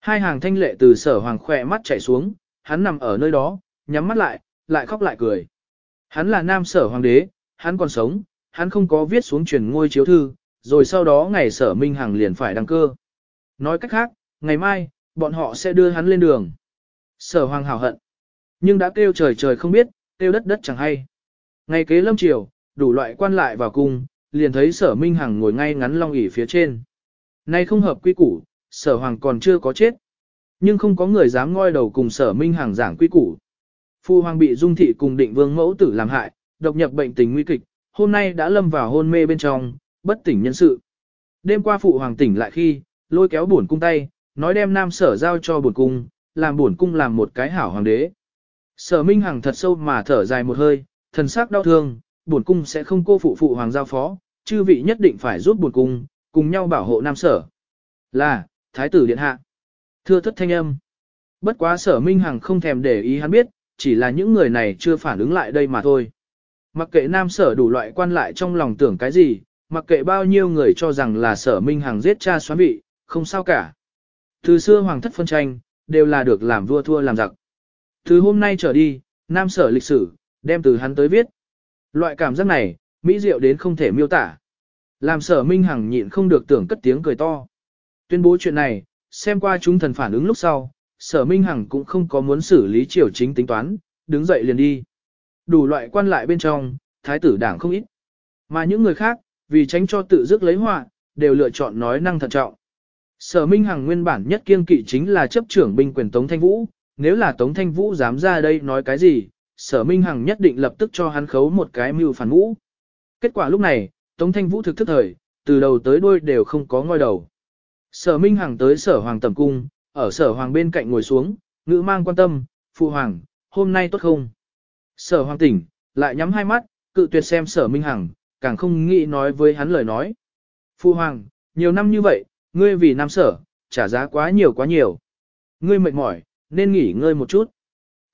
Hai hàng thanh lệ từ sở hoàng khỏe mắt chảy xuống, hắn nằm ở nơi đó, nhắm mắt lại, lại khóc lại cười. Hắn là nam sở hoàng đế, hắn còn sống, hắn không có viết xuống truyền ngôi chiếu thư, rồi sau đó ngày sở minh hằng liền phải đăng cơ. Nói cách khác, ngày mai, bọn họ sẽ đưa hắn lên đường. Sở hoàng hảo hận. Nhưng đã kêu trời trời không biết, kêu đất đất chẳng hay. Ngày kế lâm triều, đủ loại quan lại vào cung, liền thấy sở minh hằng ngồi ngay ngắn long ỷ phía trên. Nay không hợp quy củ, sở hoàng còn chưa có chết. Nhưng không có người dám ngoi đầu cùng sở minh hằng giảng quy củ. Phu hoàng bị dung thị cùng định vương mẫu tử làm hại, độc nhập bệnh tình nguy kịch, hôm nay đã lâm vào hôn mê bên trong, bất tỉnh nhân sự. Đêm qua phụ hoàng tỉnh lại khi, lôi kéo bổn cung tay, nói đem nam sở giao cho bổn cung, làm bổn cung làm một cái hảo hoàng đế. Sở Minh Hằng thật sâu mà thở dài một hơi, thần sắc đau thương, bổn cung sẽ không cô phụ phụ hoàng giao phó, chư vị nhất định phải giúp bổn cung, cùng nhau bảo hộ nam sở. Là, thái tử điện hạ. Thưa thất thanh âm. Bất quá sở Minh Hằng không thèm để ý hắn biết, chỉ là những người này chưa phản ứng lại đây mà thôi. Mặc kệ nam sở đủ loại quan lại trong lòng tưởng cái gì, mặc kệ bao nhiêu người cho rằng là sở Minh Hằng giết cha xoán vị, không sao cả. Từ xưa hoàng thất phân tranh, đều là được làm vua thua làm giặc. Từ hôm nay trở đi, nam sở lịch sử, đem từ hắn tới viết. Loại cảm giác này, mỹ diệu đến không thể miêu tả. Làm sở Minh Hằng nhịn không được tưởng cất tiếng cười to. Tuyên bố chuyện này, xem qua chúng thần phản ứng lúc sau, sở Minh Hằng cũng không có muốn xử lý triều chính tính toán, đứng dậy liền đi. Đủ loại quan lại bên trong, thái tử đảng không ít. Mà những người khác, vì tránh cho tự dứt lấy họa, đều lựa chọn nói năng thận trọng. Sở Minh Hằng nguyên bản nhất kiên kỵ chính là chấp trưởng binh quyền Tống Thanh Vũ, nếu là Tống Thanh Vũ dám ra đây nói cái gì, Sở Minh Hằng nhất định lập tức cho hắn khấu một cái mưu phản ngũ. Kết quả lúc này, Tống Thanh Vũ thực thức thời, từ đầu tới đuôi đều không có ngoi đầu. Sở Minh Hằng tới Sở Hoàng tầm cung, ở Sở Hoàng bên cạnh ngồi xuống, ngữ mang quan tâm, Phụ Hoàng, hôm nay tốt không? Sở Hoàng tỉnh, lại nhắm hai mắt, cự tuyệt xem Sở Minh Hằng, càng không nghĩ nói với hắn lời nói. Phụ Hoàng, nhiều năm như vậy, ngươi vì nam sở, trả giá quá nhiều quá nhiều. Ngươi mệt mỏi, nên nghỉ ngơi một chút.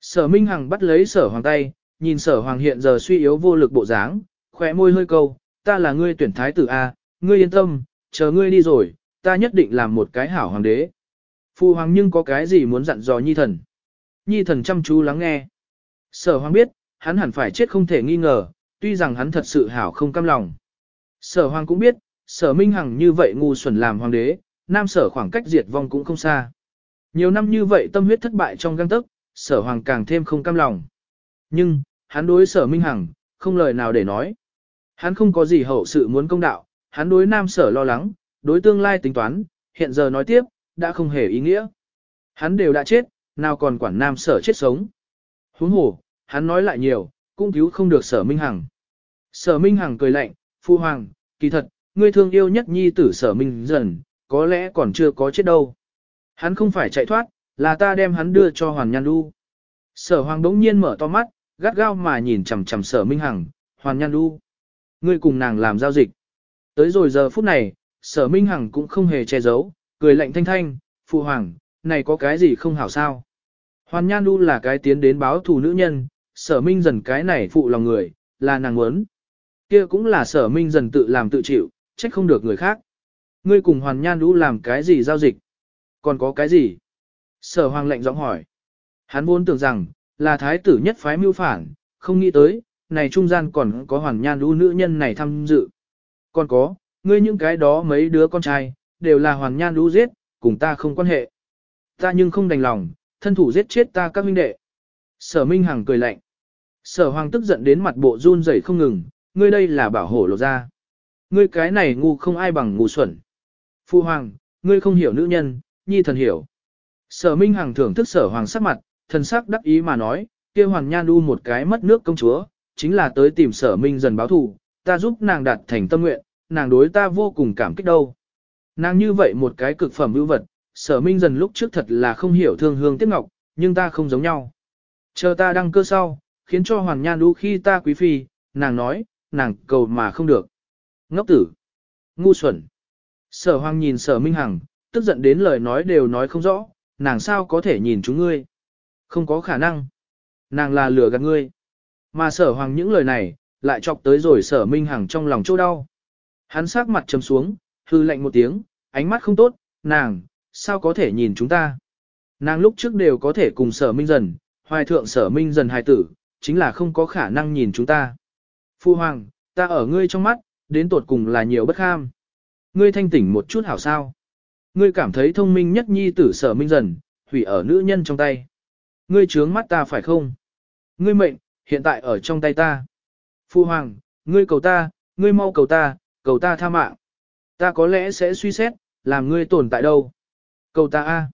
Sở Minh Hằng bắt lấy sở hoàng tay, nhìn sở hoàng hiện giờ suy yếu vô lực bộ dáng, khỏe môi hơi câu, ta là ngươi tuyển thái tử A, ngươi yên tâm, chờ ngươi đi rồi, ta nhất định làm một cái hảo hoàng đế. Phu hoàng nhưng có cái gì muốn dặn dò nhi thần. Nhi thần chăm chú lắng nghe. Sở hoàng biết, hắn hẳn phải chết không thể nghi ngờ, tuy rằng hắn thật sự hảo không cam lòng. Sở hoàng cũng biết, sở minh hằng như vậy ngu xuẩn làm hoàng đế, nam sở khoảng cách diệt vong cũng không xa. Nhiều năm như vậy tâm huyết thất bại trong găng tức, sở hoàng càng thêm không cam lòng. Nhưng, hắn đối sở minh hằng, không lời nào để nói. Hắn không có gì hậu sự muốn công đạo, hắn đối nam sở lo lắng, đối tương lai tính toán, hiện giờ nói tiếp, đã không hề ý nghĩa. Hắn đều đã chết, nào còn quản nam sở chết sống. Huống hồ, hắn nói lại nhiều, cũng cứu không được sở minh hằng. Sở minh hằng cười lạnh, phu hoàng, kỳ thật, ngươi thương yêu nhất nhi tử sở minh dần, có lẽ còn chưa có chết đâu. Hắn không phải chạy thoát, là ta đem hắn đưa cho Hoàn Nhan Du. Sở Hoàng đống nhiên mở to mắt, gắt gao mà nhìn chằm chằm Sở Minh Hằng, Hoàn Nhan Du. Ngươi cùng nàng làm giao dịch. Tới rồi giờ phút này, Sở Minh Hằng cũng không hề che giấu, cười lạnh thanh thanh, Phụ Hoàng, này có cái gì không hảo sao. Hoàn Nhan Du là cái tiến đến báo thù nữ nhân, Sở Minh dần cái này phụ lòng người, là nàng muốn. Kia cũng là Sở Minh dần tự làm tự chịu, trách không được người khác. Ngươi cùng Hoàn Nhan Du làm cái gì giao dịch? Còn có cái gì? Sở hoàng lệnh giọng hỏi. Hắn vốn tưởng rằng, là thái tử nhất phái mưu phản, không nghĩ tới, này trung gian còn có hoàn nhan đu nữ nhân này tham dự. Còn có, ngươi những cái đó mấy đứa con trai, đều là hoàn nhan đu giết, cùng ta không quan hệ. Ta nhưng không đành lòng, thân thủ giết chết ta các huynh đệ. Sở Minh Hằng cười lạnh. Sở Hoàng tức giận đến mặt bộ run rẩy không ngừng, ngươi đây là bảo hổ lộ ra. Ngươi cái này ngu không ai bằng ngu xuẩn. Phu Hoàng, ngươi không hiểu nữ nhân, nhi thần hiểu. Sở Minh Hằng thưởng thức sở hoàng sắc mặt, thần sắc đắc ý mà nói, kia hoàng nhan đu một cái mất nước công chúa, chính là tới tìm sở Minh dần báo thù, ta giúp nàng đạt thành tâm nguyện, nàng đối ta vô cùng cảm kích đâu. Nàng như vậy một cái cực phẩm ưu vật, sở Minh dần lúc trước thật là không hiểu thương hương tiếc ngọc, nhưng ta không giống nhau. Chờ ta đăng cơ sau, khiến cho hoàng nhan đu khi ta quý phi, nàng nói, nàng cầu mà không được. Ngốc tử. Ngu xuẩn. Sở hoàng nhìn sở Minh Hằng, tức giận đến lời nói đều nói không rõ, nàng sao có thể nhìn chúng ngươi. Không có khả năng. Nàng là lừa gạt ngươi. Mà sở hoàng những lời này, lại chọc tới rồi sở minh hằng trong lòng chỗ đau. Hắn sắc mặt trầm xuống, hư lạnh một tiếng, ánh mắt không tốt, nàng, sao có thể nhìn chúng ta. Nàng lúc trước đều có thể cùng sở minh dần, hoài thượng sở minh dần hài tử, chính là không có khả năng nhìn chúng ta. Phu hoàng, ta ở ngươi trong mắt, đến tột cùng là nhiều bất kham. Ngươi thanh tỉnh một chút hảo sao. Ngươi cảm thấy thông minh nhất nhi tử sở minh dần, hủy ở nữ nhân trong tay. Ngươi trướng mắt ta phải không? Ngươi mệnh, hiện tại ở trong tay ta. Phu hoàng, ngươi cầu ta, ngươi mau cầu ta, cầu ta tha mạng. Ta có lẽ sẽ suy xét, làm ngươi tồn tại đâu. Cầu ta a.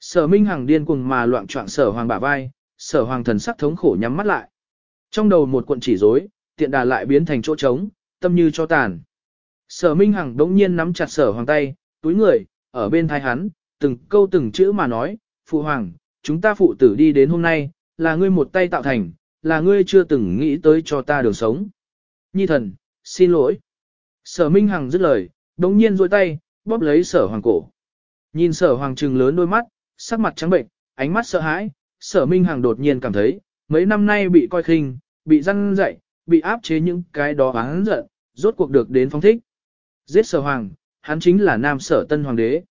Sở Minh Hằng điên cuồng mà loạn trọng sở hoàng bả vai, sở hoàng thần sắc thống khổ nhắm mắt lại. Trong đầu một cuộn chỉ rối, tiện đà lại biến thành chỗ trống, tâm như cho tàn. Sở Minh Hằng đống nhiên nắm chặt sở hoàng tay, túi người, ở bên thai hắn, từng câu từng chữ mà nói, phụ hoàng, chúng ta phụ tử đi đến hôm nay, là ngươi một tay tạo thành, là ngươi chưa từng nghĩ tới cho ta đường sống. Nhi thần, xin lỗi. Sở Minh Hằng dứt lời, đống nhiên duỗi tay, bóp lấy sở hoàng cổ. Nhìn sở hoàng trừng lớn đôi mắt, sắc mặt trắng bệnh, ánh mắt sợ hãi, sở Minh Hằng đột nhiên cảm thấy, mấy năm nay bị coi khinh, bị răn dạy, bị áp chế những cái đó hắn giận, rốt cuộc được đến phong thích. Giết sở hoàng, hắn chính là nam sở tân hoàng đế.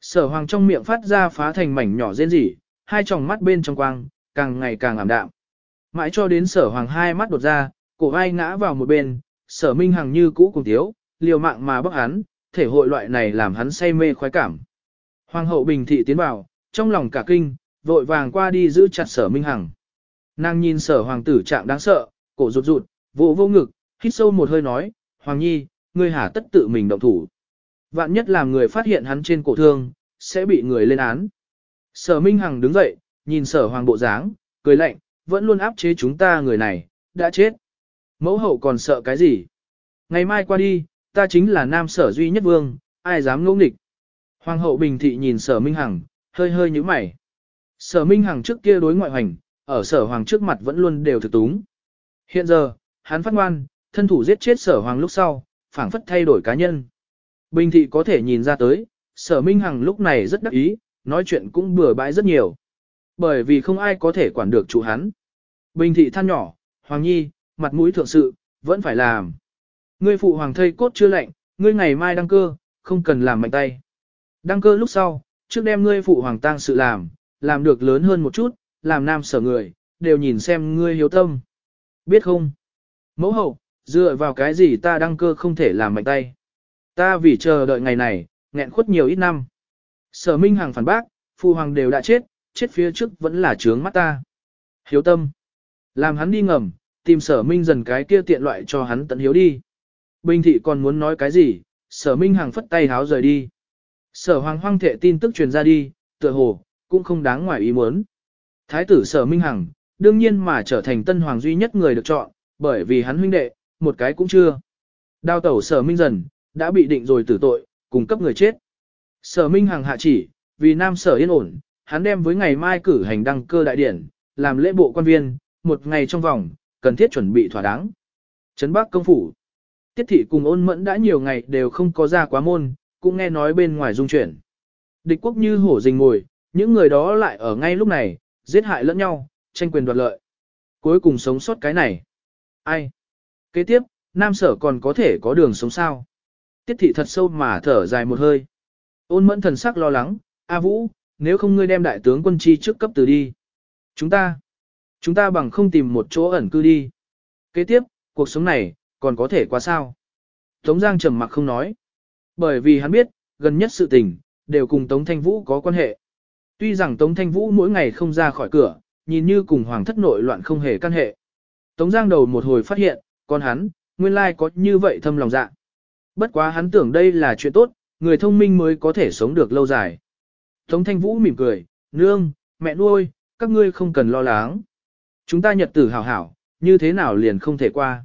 Sở hoàng trong miệng phát ra phá thành mảnh nhỏ rên rỉ, hai tròng mắt bên trong quang, càng ngày càng ảm đạm. Mãi cho đến sở hoàng hai mắt đột ra, cổ vai ngã vào một bên, sở minh hằng như cũ cùng thiếu, liều mạng mà bức hắn, thể hội loại này làm hắn say mê khoái cảm. Hoàng hậu bình thị tiến vào, trong lòng cả kinh, vội vàng qua đi giữ chặt sở minh hằng. Nàng nhìn sở hoàng tử trạng đáng sợ, cổ rụt rụt, vô vô ngực, hít sâu một hơi nói, Hoàng Nhi, ngươi hả tất tự mình động thủ. Vạn nhất làm người phát hiện hắn trên cổ thương, sẽ bị người lên án. Sở Minh Hằng đứng dậy, nhìn sở hoàng bộ dáng, cười lạnh, vẫn luôn áp chế chúng ta người này, đã chết. Mẫu hậu còn sợ cái gì? Ngày mai qua đi, ta chính là nam sở duy nhất vương, ai dám ngỗ nghịch. Hoàng hậu bình thị nhìn sở Minh Hằng, hơi hơi như mày. Sở Minh Hằng trước kia đối ngoại hoành, ở sở hoàng trước mặt vẫn luôn đều thực túng. Hiện giờ, hắn phát ngoan, thân thủ giết chết sở hoàng lúc sau, phảng phất thay đổi cá nhân. Bình thị có thể nhìn ra tới, sở Minh Hằng lúc này rất đắc ý, nói chuyện cũng bừa bãi rất nhiều. Bởi vì không ai có thể quản được chủ hắn. Bình thị than nhỏ, Hoàng Nhi, mặt mũi thượng sự, vẫn phải làm. Ngươi phụ hoàng thây cốt chưa lạnh, ngươi ngày mai đăng cơ, không cần làm mạnh tay. Đăng cơ lúc sau, trước đem ngươi phụ hoàng tang sự làm, làm được lớn hơn một chút, làm nam sở người, đều nhìn xem ngươi hiếu tâm. Biết không? Mẫu hậu, dựa vào cái gì ta đăng cơ không thể làm mạnh tay. Ta vì chờ đợi ngày này, nghẹn khuất nhiều ít năm. Sở Minh Hằng phản bác, Phu hoàng đều đã chết, chết phía trước vẫn là trướng mắt ta. Hiếu tâm. Làm hắn đi ngầm, tìm sở Minh dần cái kia tiện loại cho hắn tận hiếu đi. Bình thị còn muốn nói cái gì, sở Minh Hằng phất tay háo rời đi. Sở hoàng hoang thệ tin tức truyền ra đi, tựa hồ, cũng không đáng ngoài ý muốn. Thái tử sở Minh Hằng, đương nhiên mà trở thành tân hoàng duy nhất người được chọn, bởi vì hắn huynh đệ, một cái cũng chưa. Đao tẩu sở Minh dần, đã bị định rồi tử tội, cung cấp người chết. Sở Minh Hằng hạ chỉ, vì nam sở yên ổn, hắn đem với ngày mai cử hành đăng cơ đại điển, làm lễ bộ quan viên, một ngày trong vòng, cần thiết chuẩn bị thỏa đáng. Trấn Bắc công phủ. Tiết thị cùng ôn mẫn đã nhiều ngày đều không có ra quá môn, cũng nghe nói bên ngoài dung chuyển. Địch quốc như hổ rình ngồi, những người đó lại ở ngay lúc này, giết hại lẫn nhau, tranh quyền đoạt lợi. Cuối cùng sống sót cái này. Ai? Kế tiếp, nam sở còn có thể có đường sống sao? Tiết thị thật sâu mà thở dài một hơi. Ôn mẫn thần sắc lo lắng, A Vũ, nếu không ngươi đem đại tướng quân chi trước cấp từ đi. Chúng ta, chúng ta bằng không tìm một chỗ ẩn cư đi. Kế tiếp, cuộc sống này, còn có thể qua sao? Tống Giang trầm mặc không nói. Bởi vì hắn biết, gần nhất sự tình, đều cùng Tống Thanh Vũ có quan hệ. Tuy rằng Tống Thanh Vũ mỗi ngày không ra khỏi cửa, nhìn như cùng hoàng thất nội loạn không hề căn hệ. Tống Giang đầu một hồi phát hiện, con hắn, nguyên lai có như vậy thâm lòng dạ. Bất quá hắn tưởng đây là chuyện tốt, người thông minh mới có thể sống được lâu dài. Tống Thanh Vũ mỉm cười, nương, mẹ nuôi, các ngươi không cần lo lắng. Chúng ta nhật tử hảo hảo, như thế nào liền không thể qua.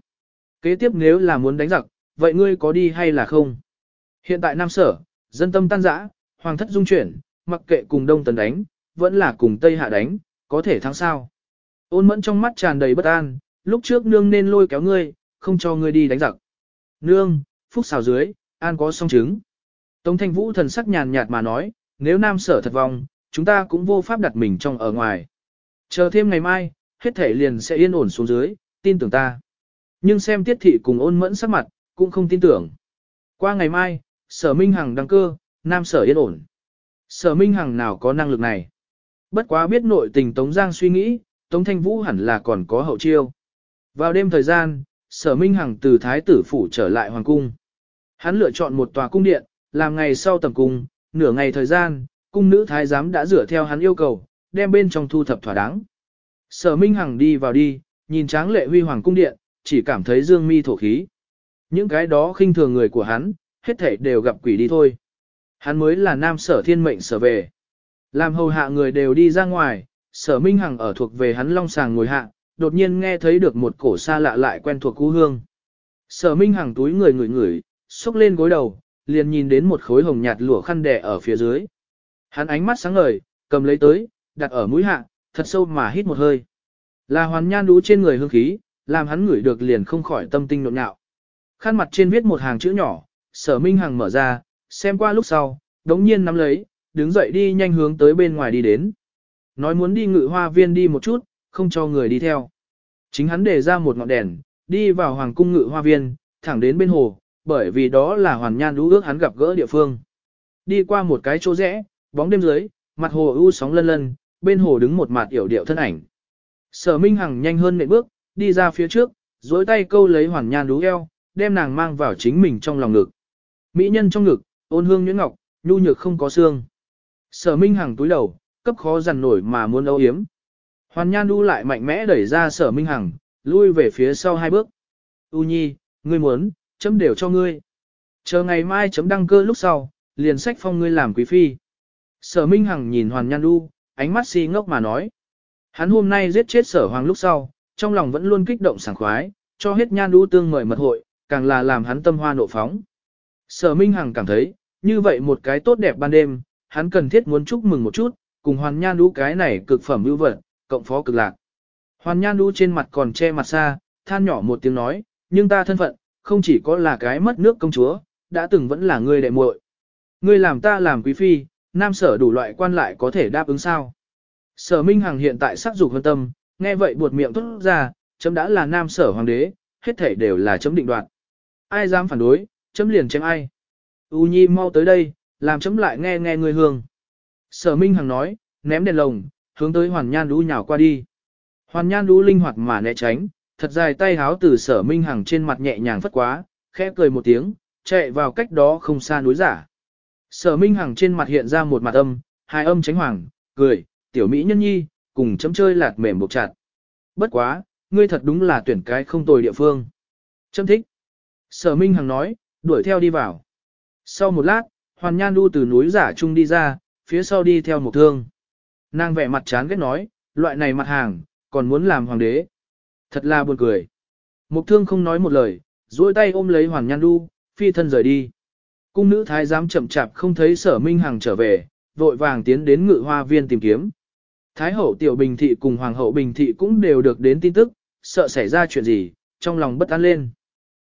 Kế tiếp nếu là muốn đánh giặc, vậy ngươi có đi hay là không? Hiện tại Nam Sở, dân tâm tan rã, hoàng thất dung chuyển, mặc kệ cùng Đông Tấn đánh, vẫn là cùng Tây Hạ đánh, có thể thắng sao. Ôn mẫn trong mắt tràn đầy bất an, lúc trước nương nên lôi kéo ngươi, không cho ngươi đi đánh giặc. Nương, phúc xào dưới, an có song chứng. Tống thanh vũ thần sắc nhàn nhạt mà nói, nếu nam sở thật vong, chúng ta cũng vô pháp đặt mình trong ở ngoài. Chờ thêm ngày mai, hết thể liền sẽ yên ổn xuống dưới, tin tưởng ta. Nhưng xem tiết thị cùng ôn mẫn sắc mặt, cũng không tin tưởng. Qua ngày mai, sở minh hằng đăng cơ, Nam sở yên ổn. Sở Minh Hằng nào có năng lực này. Bất quá biết nội tình Tống Giang suy nghĩ, Tống Thanh Vũ hẳn là còn có hậu chiêu. Vào đêm thời gian, Sở Minh Hằng từ Thái tử phủ trở lại Hoàng Cung. Hắn lựa chọn một tòa cung điện, làm ngày sau tầm cung, nửa ngày thời gian, cung nữ thái giám đã rửa theo hắn yêu cầu, đem bên trong thu thập thỏa đáng. Sở Minh Hằng đi vào đi, nhìn tráng lệ huy hoàng cung điện, chỉ cảm thấy dương mi thổ khí. Những cái đó khinh thường người của hắn, hết thảy đều gặp quỷ đi thôi. Hắn mới là nam sở thiên mệnh sở về. Làm hầu hạ người đều đi ra ngoài, sở Minh Hằng ở thuộc về hắn long sàng ngồi hạ, đột nhiên nghe thấy được một cổ xa lạ lại quen thuộc cú hương. Sở Minh Hằng túi người ngửi ngửi, xúc lên gối đầu, liền nhìn đến một khối hồng nhạt lụa khăn đẻ ở phía dưới. Hắn ánh mắt sáng ngời, cầm lấy tới, đặt ở mũi hạ, thật sâu mà hít một hơi. Là hoàn nhan đú trên người hương khí, làm hắn ngửi được liền không khỏi tâm tinh nộn nhạo. Khăn mặt trên viết một hàng chữ nhỏ, sở minh hằng mở ra, xem qua lúc sau, đống nhiên nắm lấy, đứng dậy đi nhanh hướng tới bên ngoài đi đến. Nói muốn đi ngự hoa viên đi một chút, không cho người đi theo. Chính hắn để ra một ngọn đèn, đi vào hoàng cung ngự hoa viên, thẳng đến bên hồ, bởi vì đó là hoàn nhan lũ ước hắn gặp gỡ địa phương. Đi qua một cái chỗ rẽ, bóng đêm dưới, mặt hồ u sóng lân lân, bên hồ đứng một mặt yểu điệu thân ảnh. Sở Minh Hằng nhanh hơn nệm bước, đi ra phía trước, dối tay câu lấy hoàn nhan lũ eo, đem nàng mang vào chính mình trong lòng ngực. Mỹ nhân trong ngực, ôn hương nhuyễn ngọc, nhu nhược không có xương. Sở Minh Hằng túi đầu, cấp khó dằn nổi mà muốn âu yếm. Hoàn nhan đu lại mạnh mẽ đẩy ra sở Minh Hằng, lui về phía sau hai bước. U nhi, ngươi muốn, chấm đều cho ngươi. Chờ ngày mai chấm đăng cơ lúc sau, liền sách phong ngươi làm quý phi. Sở Minh Hằng nhìn Hoàn Nhan Du, ánh mắt si ngốc mà nói. Hắn hôm nay giết chết sở hoàng lúc sau, trong lòng vẫn luôn kích động sảng khoái, cho hết Nhan Du tương mời mật hội, càng là làm hắn tâm hoa nộ phóng. Sở Minh Hằng cảm thấy, như vậy một cái tốt đẹp ban đêm, hắn cần thiết muốn chúc mừng một chút, cùng Hoàn Nhan Du cái này cực phẩm ưu vật, cộng phó cực lạc. Hoàn Nhan Du trên mặt còn che mặt xa, than nhỏ một tiếng nói, nhưng ta thân phận, không chỉ có là cái mất nước công chúa, đã từng vẫn là người đệ muội. Ngươi làm ta làm quý phi, nam sở đủ loại quan lại có thể đáp ứng sao. Sở Minh Hằng hiện tại sắc dục hơn tâm, nghe vậy buột miệng tốt ra, chấm đã là nam sở hoàng đế, hết thể đều là chấm định đoạt. Ai dám phản đối, chấm liền chém ai. U Nhi mau tới đây, làm chấm lại nghe nghe người hương. Sở Minh Hằng nói, ném đèn lồng, hướng tới Hoàn Nhan Đu nhào qua đi. Hoàn Nhan Đu linh hoạt mà né tránh, thật dài tay háo từ Sở Minh Hằng trên mặt nhẹ nhàng phất quá, khẽ cười một tiếng, chạy vào cách đó không xa núi giả. Sở Minh Hằng trên mặt hiện ra một mặt âm, hai âm tránh hoàng, cười, tiểu mỹ nhân nhi, cùng chấm chơi lạt mềm buộc chặt. Bất quá, ngươi thật đúng là tuyển cái không tồi địa phương. Chấm thích. Sở Minh Hằng nói, đuổi theo đi vào. Sau một lát, Hoàn Nhan đu từ núi giả trung đi ra, phía sau đi theo một thương. Nàng vẻ mặt chán ghét nói, loại này mặt hàng, còn muốn làm hoàng đế. Thật là buồn cười. Mục thương không nói một lời, duỗi tay ôm lấy Hoàn Nhan Du, phi thân rời đi. Cung nữ thái giám chậm chạp không thấy sở minh hằng trở về, vội vàng tiến đến ngự hoa viên tìm kiếm. Thái hậu tiểu bình thị cùng hoàng hậu bình thị cũng đều được đến tin tức, sợ xảy ra chuyện gì, trong lòng bất an lên.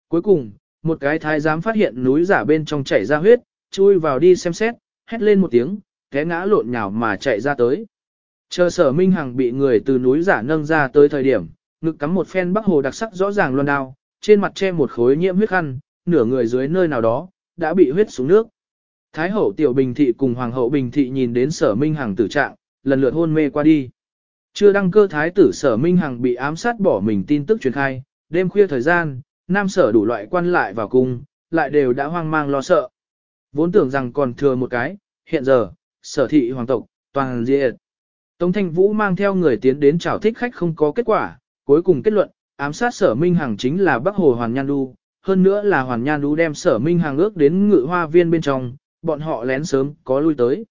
Cuối cùng, một cái thái giám phát hiện núi giả bên trong chảy ra huyết, chui vào đi xem xét, hét lên một tiếng, té ngã lộn nhào mà chạy ra tới. Chờ sở minh hằng bị người từ núi giả nâng ra tới thời điểm, ngực cắm một phen bắc hồ đặc sắc rõ ràng loan đao, trên mặt che một khối nhiễm huyết khăn, nửa người dưới nơi nào đó, đã bị huyết xuống nước. Thái hậu tiểu bình thị cùng hoàng hậu bình thị nhìn đến sở minh hằng tử trạng, lần lượt hôn mê qua đi. Chưa đăng cơ thái tử sở minh hằng bị ám sát bỏ mình tin tức truyền khai, đêm khuya thời gian, nam sở đủ loại quan lại vào cung, lại đều đã hoang mang lo sợ. Vốn tưởng rằng còn thừa một cái, hiện giờ, sở thị hoàng tộc, toàn diệt. Tống thanh vũ mang theo người tiến đến chào thích khách không có kết quả, cuối cùng kết luận, ám sát sở minh hằng chính là Bắc Hồ Hoàn Nhan Du, hơn nữa là Hoàn Nhan Đu đem sở Minh Hằng ước đến ngự hoa viên bên trong, bọn họ lén sớm có lui tới.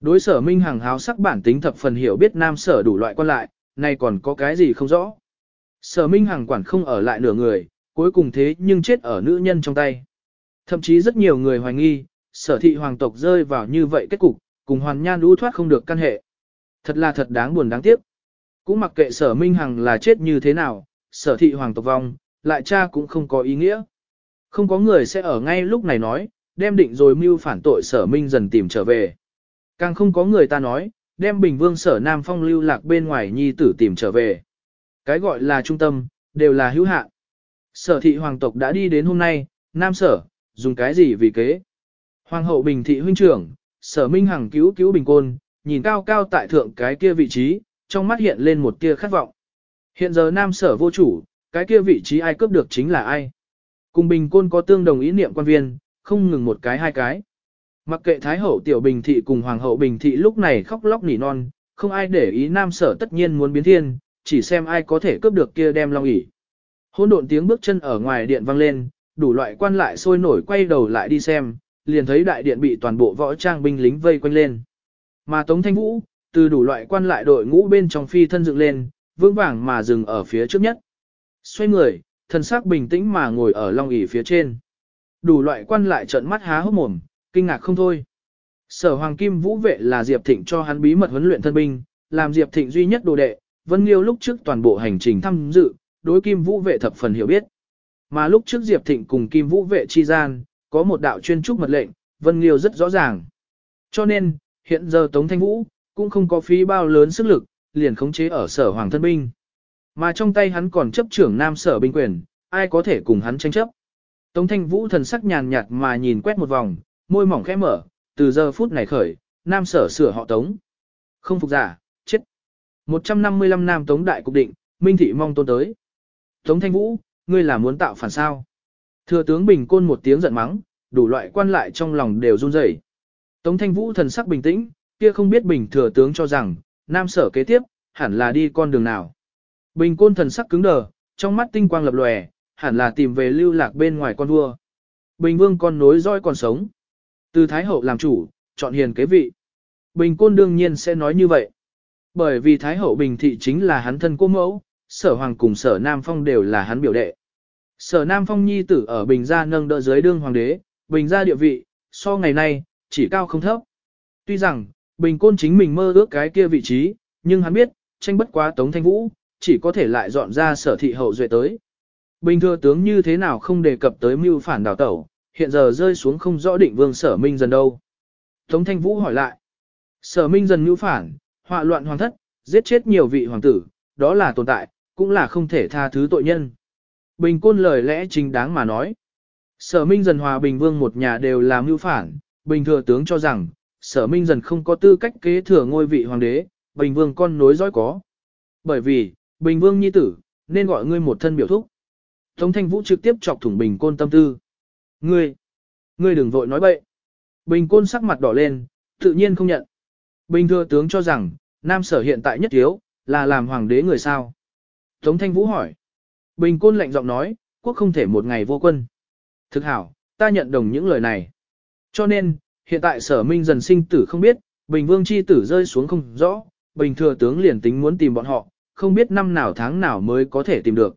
Đối sở Minh Hằng háo sắc bản tính thập phần hiểu biết nam sở đủ loại quan lại, nay còn có cái gì không rõ. Sở Minh Hằng quản không ở lại nửa người, cuối cùng thế nhưng chết ở nữ nhân trong tay. Thậm chí rất nhiều người hoài nghi, sở thị hoàng tộc rơi vào như vậy kết cục, cùng Hoàn Nhan Du thoát không được căn hệ. Thật là thật đáng buồn đáng tiếc. Cũng mặc kệ sở Minh Hằng là chết như thế nào, sở thị hoàng tộc vong, lại cha cũng không có ý nghĩa. Không có người sẽ ở ngay lúc này nói, đem định rồi mưu phản tội sở minh dần tìm trở về. Càng không có người ta nói, đem bình vương sở Nam Phong lưu lạc bên ngoài nhi tử tìm trở về. Cái gọi là trung tâm, đều là hữu hạn. Sở thị hoàng tộc đã đi đến hôm nay, Nam sở, dùng cái gì vì kế. Hoàng hậu bình thị huynh trưởng, sở minh hằng cứu cứu bình côn, nhìn cao cao tại thượng cái kia vị trí, trong mắt hiện lên một tia khát vọng. Hiện giờ nam sở vô chủ, cái kia vị trí ai cướp được chính là ai. Cùng bình côn có tương đồng ý niệm quan viên, không ngừng một cái hai cái. Mặc kệ Thái hậu tiểu bình thị cùng Hoàng hậu bình thị lúc này khóc lóc nỉ non, không ai để ý nam sở tất nhiên muốn biến thiên, chỉ xem ai có thể cướp được kia đem long ỉ. Hôn độn tiếng bước chân ở ngoài điện vang lên, đủ loại quan lại sôi nổi quay đầu lại đi xem, liền thấy đại điện bị toàn bộ võ trang binh lính vây quanh lên. Mà Tống Thanh Vũ, từ đủ loại quan lại đội ngũ bên trong phi thân dựng lên, vững vàng mà dừng ở phía trước nhất. Xoay người, thần sắc bình tĩnh mà ngồi ở long ỷ phía trên. Đủ loại quan lại trợn mắt há hốc mồm, kinh ngạc không thôi. Sở Hoàng Kim Vũ vệ là Diệp Thịnh cho hắn bí mật huấn luyện thân binh, làm Diệp Thịnh duy nhất đồ đệ, Vân Liêu lúc trước toàn bộ hành trình thăm dự, đối Kim Vũ vệ thập phần hiểu biết. Mà lúc trước Diệp Thịnh cùng Kim Vũ vệ chi gian, có một đạo chuyên trúc mật lệnh, Vân Liêu rất rõ ràng. Cho nên, hiện giờ Tống Thanh Vũ, cũng không có phí bao lớn sức lực, liền khống chế ở sở hoàng thân binh. Mà trong tay hắn còn chấp trưởng nam sở binh quyền, ai có thể cùng hắn tranh chấp. Tống Thanh Vũ thần sắc nhàn nhạt mà nhìn quét một vòng, môi mỏng khẽ mở, từ giờ phút này khởi, nam sở sửa họ Tống. Không phục giả, chết. 155 nam Tống đại cục định, Minh Thị mong tôn tới. Tống Thanh Vũ, ngươi là muốn tạo phản sao? Thừa tướng Bình Côn một tiếng giận mắng, đủ loại quan lại trong lòng đều run rẩy. Tống Thanh Vũ thần sắc bình tĩnh, kia không biết Bình thừa tướng cho rằng, nam sở kế tiếp, hẳn là đi con đường nào. Bình Côn thần sắc cứng đờ, trong mắt tinh quang lập lòe, hẳn là tìm về lưu lạc bên ngoài con vua. Bình Vương con nối roi còn sống. Từ Thái Hậu làm chủ, chọn hiền kế vị. Bình Côn đương nhiên sẽ nói như vậy. Bởi vì Thái Hậu Bình Thị chính là hắn thân cô mẫu, sở hoàng cùng sở Nam Phong đều là hắn biểu đệ. Sở Nam Phong nhi tử ở Bình Gia nâng đỡ dưới đương hoàng đế, Bình Gia địa vị, so ngày nay, chỉ cao không thấp. Tuy rằng, Bình Côn chính mình mơ ước cái kia vị trí, nhưng hắn biết, tranh bất quá Tống Thanh Vũ, chỉ có thể lại dọn ra sở thị hậu duệ tới. Bình thừa tướng như thế nào không đề cập tới mưu phản đào tẩu, hiện giờ rơi xuống không rõ định vương sở minh dần đâu. Tống Thanh Vũ hỏi lại. Sở minh dần mưu phản, họa loạn hoàng thất, giết chết nhiều vị hoàng tử, đó là tồn tại, cũng là không thể tha thứ tội nhân. Bình côn lời lẽ chính đáng mà nói. Sở Minh dần hòa Bình Vương một nhà đều là mưu phản, Bình thừa tướng cho rằng, Sở Minh dần không có tư cách kế thừa ngôi vị hoàng đế, Bình Vương con nối dõi có. Bởi vì, Bình Vương nhi tử, nên gọi ngươi một thân biểu thúc. Tống Thanh Vũ trực tiếp chọc thủng Bình Côn tâm tư. Ngươi, ngươi đừng vội nói bậy. Bình Côn sắc mặt đỏ lên, tự nhiên không nhận. Bình thừa tướng cho rằng, Nam Sở hiện tại nhất thiếu, là làm hoàng đế người sao. Tống Thanh Vũ hỏi. Bình Côn lạnh giọng nói, quốc không thể một ngày vô quân. Thực hảo, ta nhận đồng những lời này. Cho nên, hiện tại sở minh dần sinh tử không biết, Bình Vương chi tử rơi xuống không rõ, Bình thừa tướng liền tính muốn tìm bọn họ, không biết năm nào tháng nào mới có thể tìm được.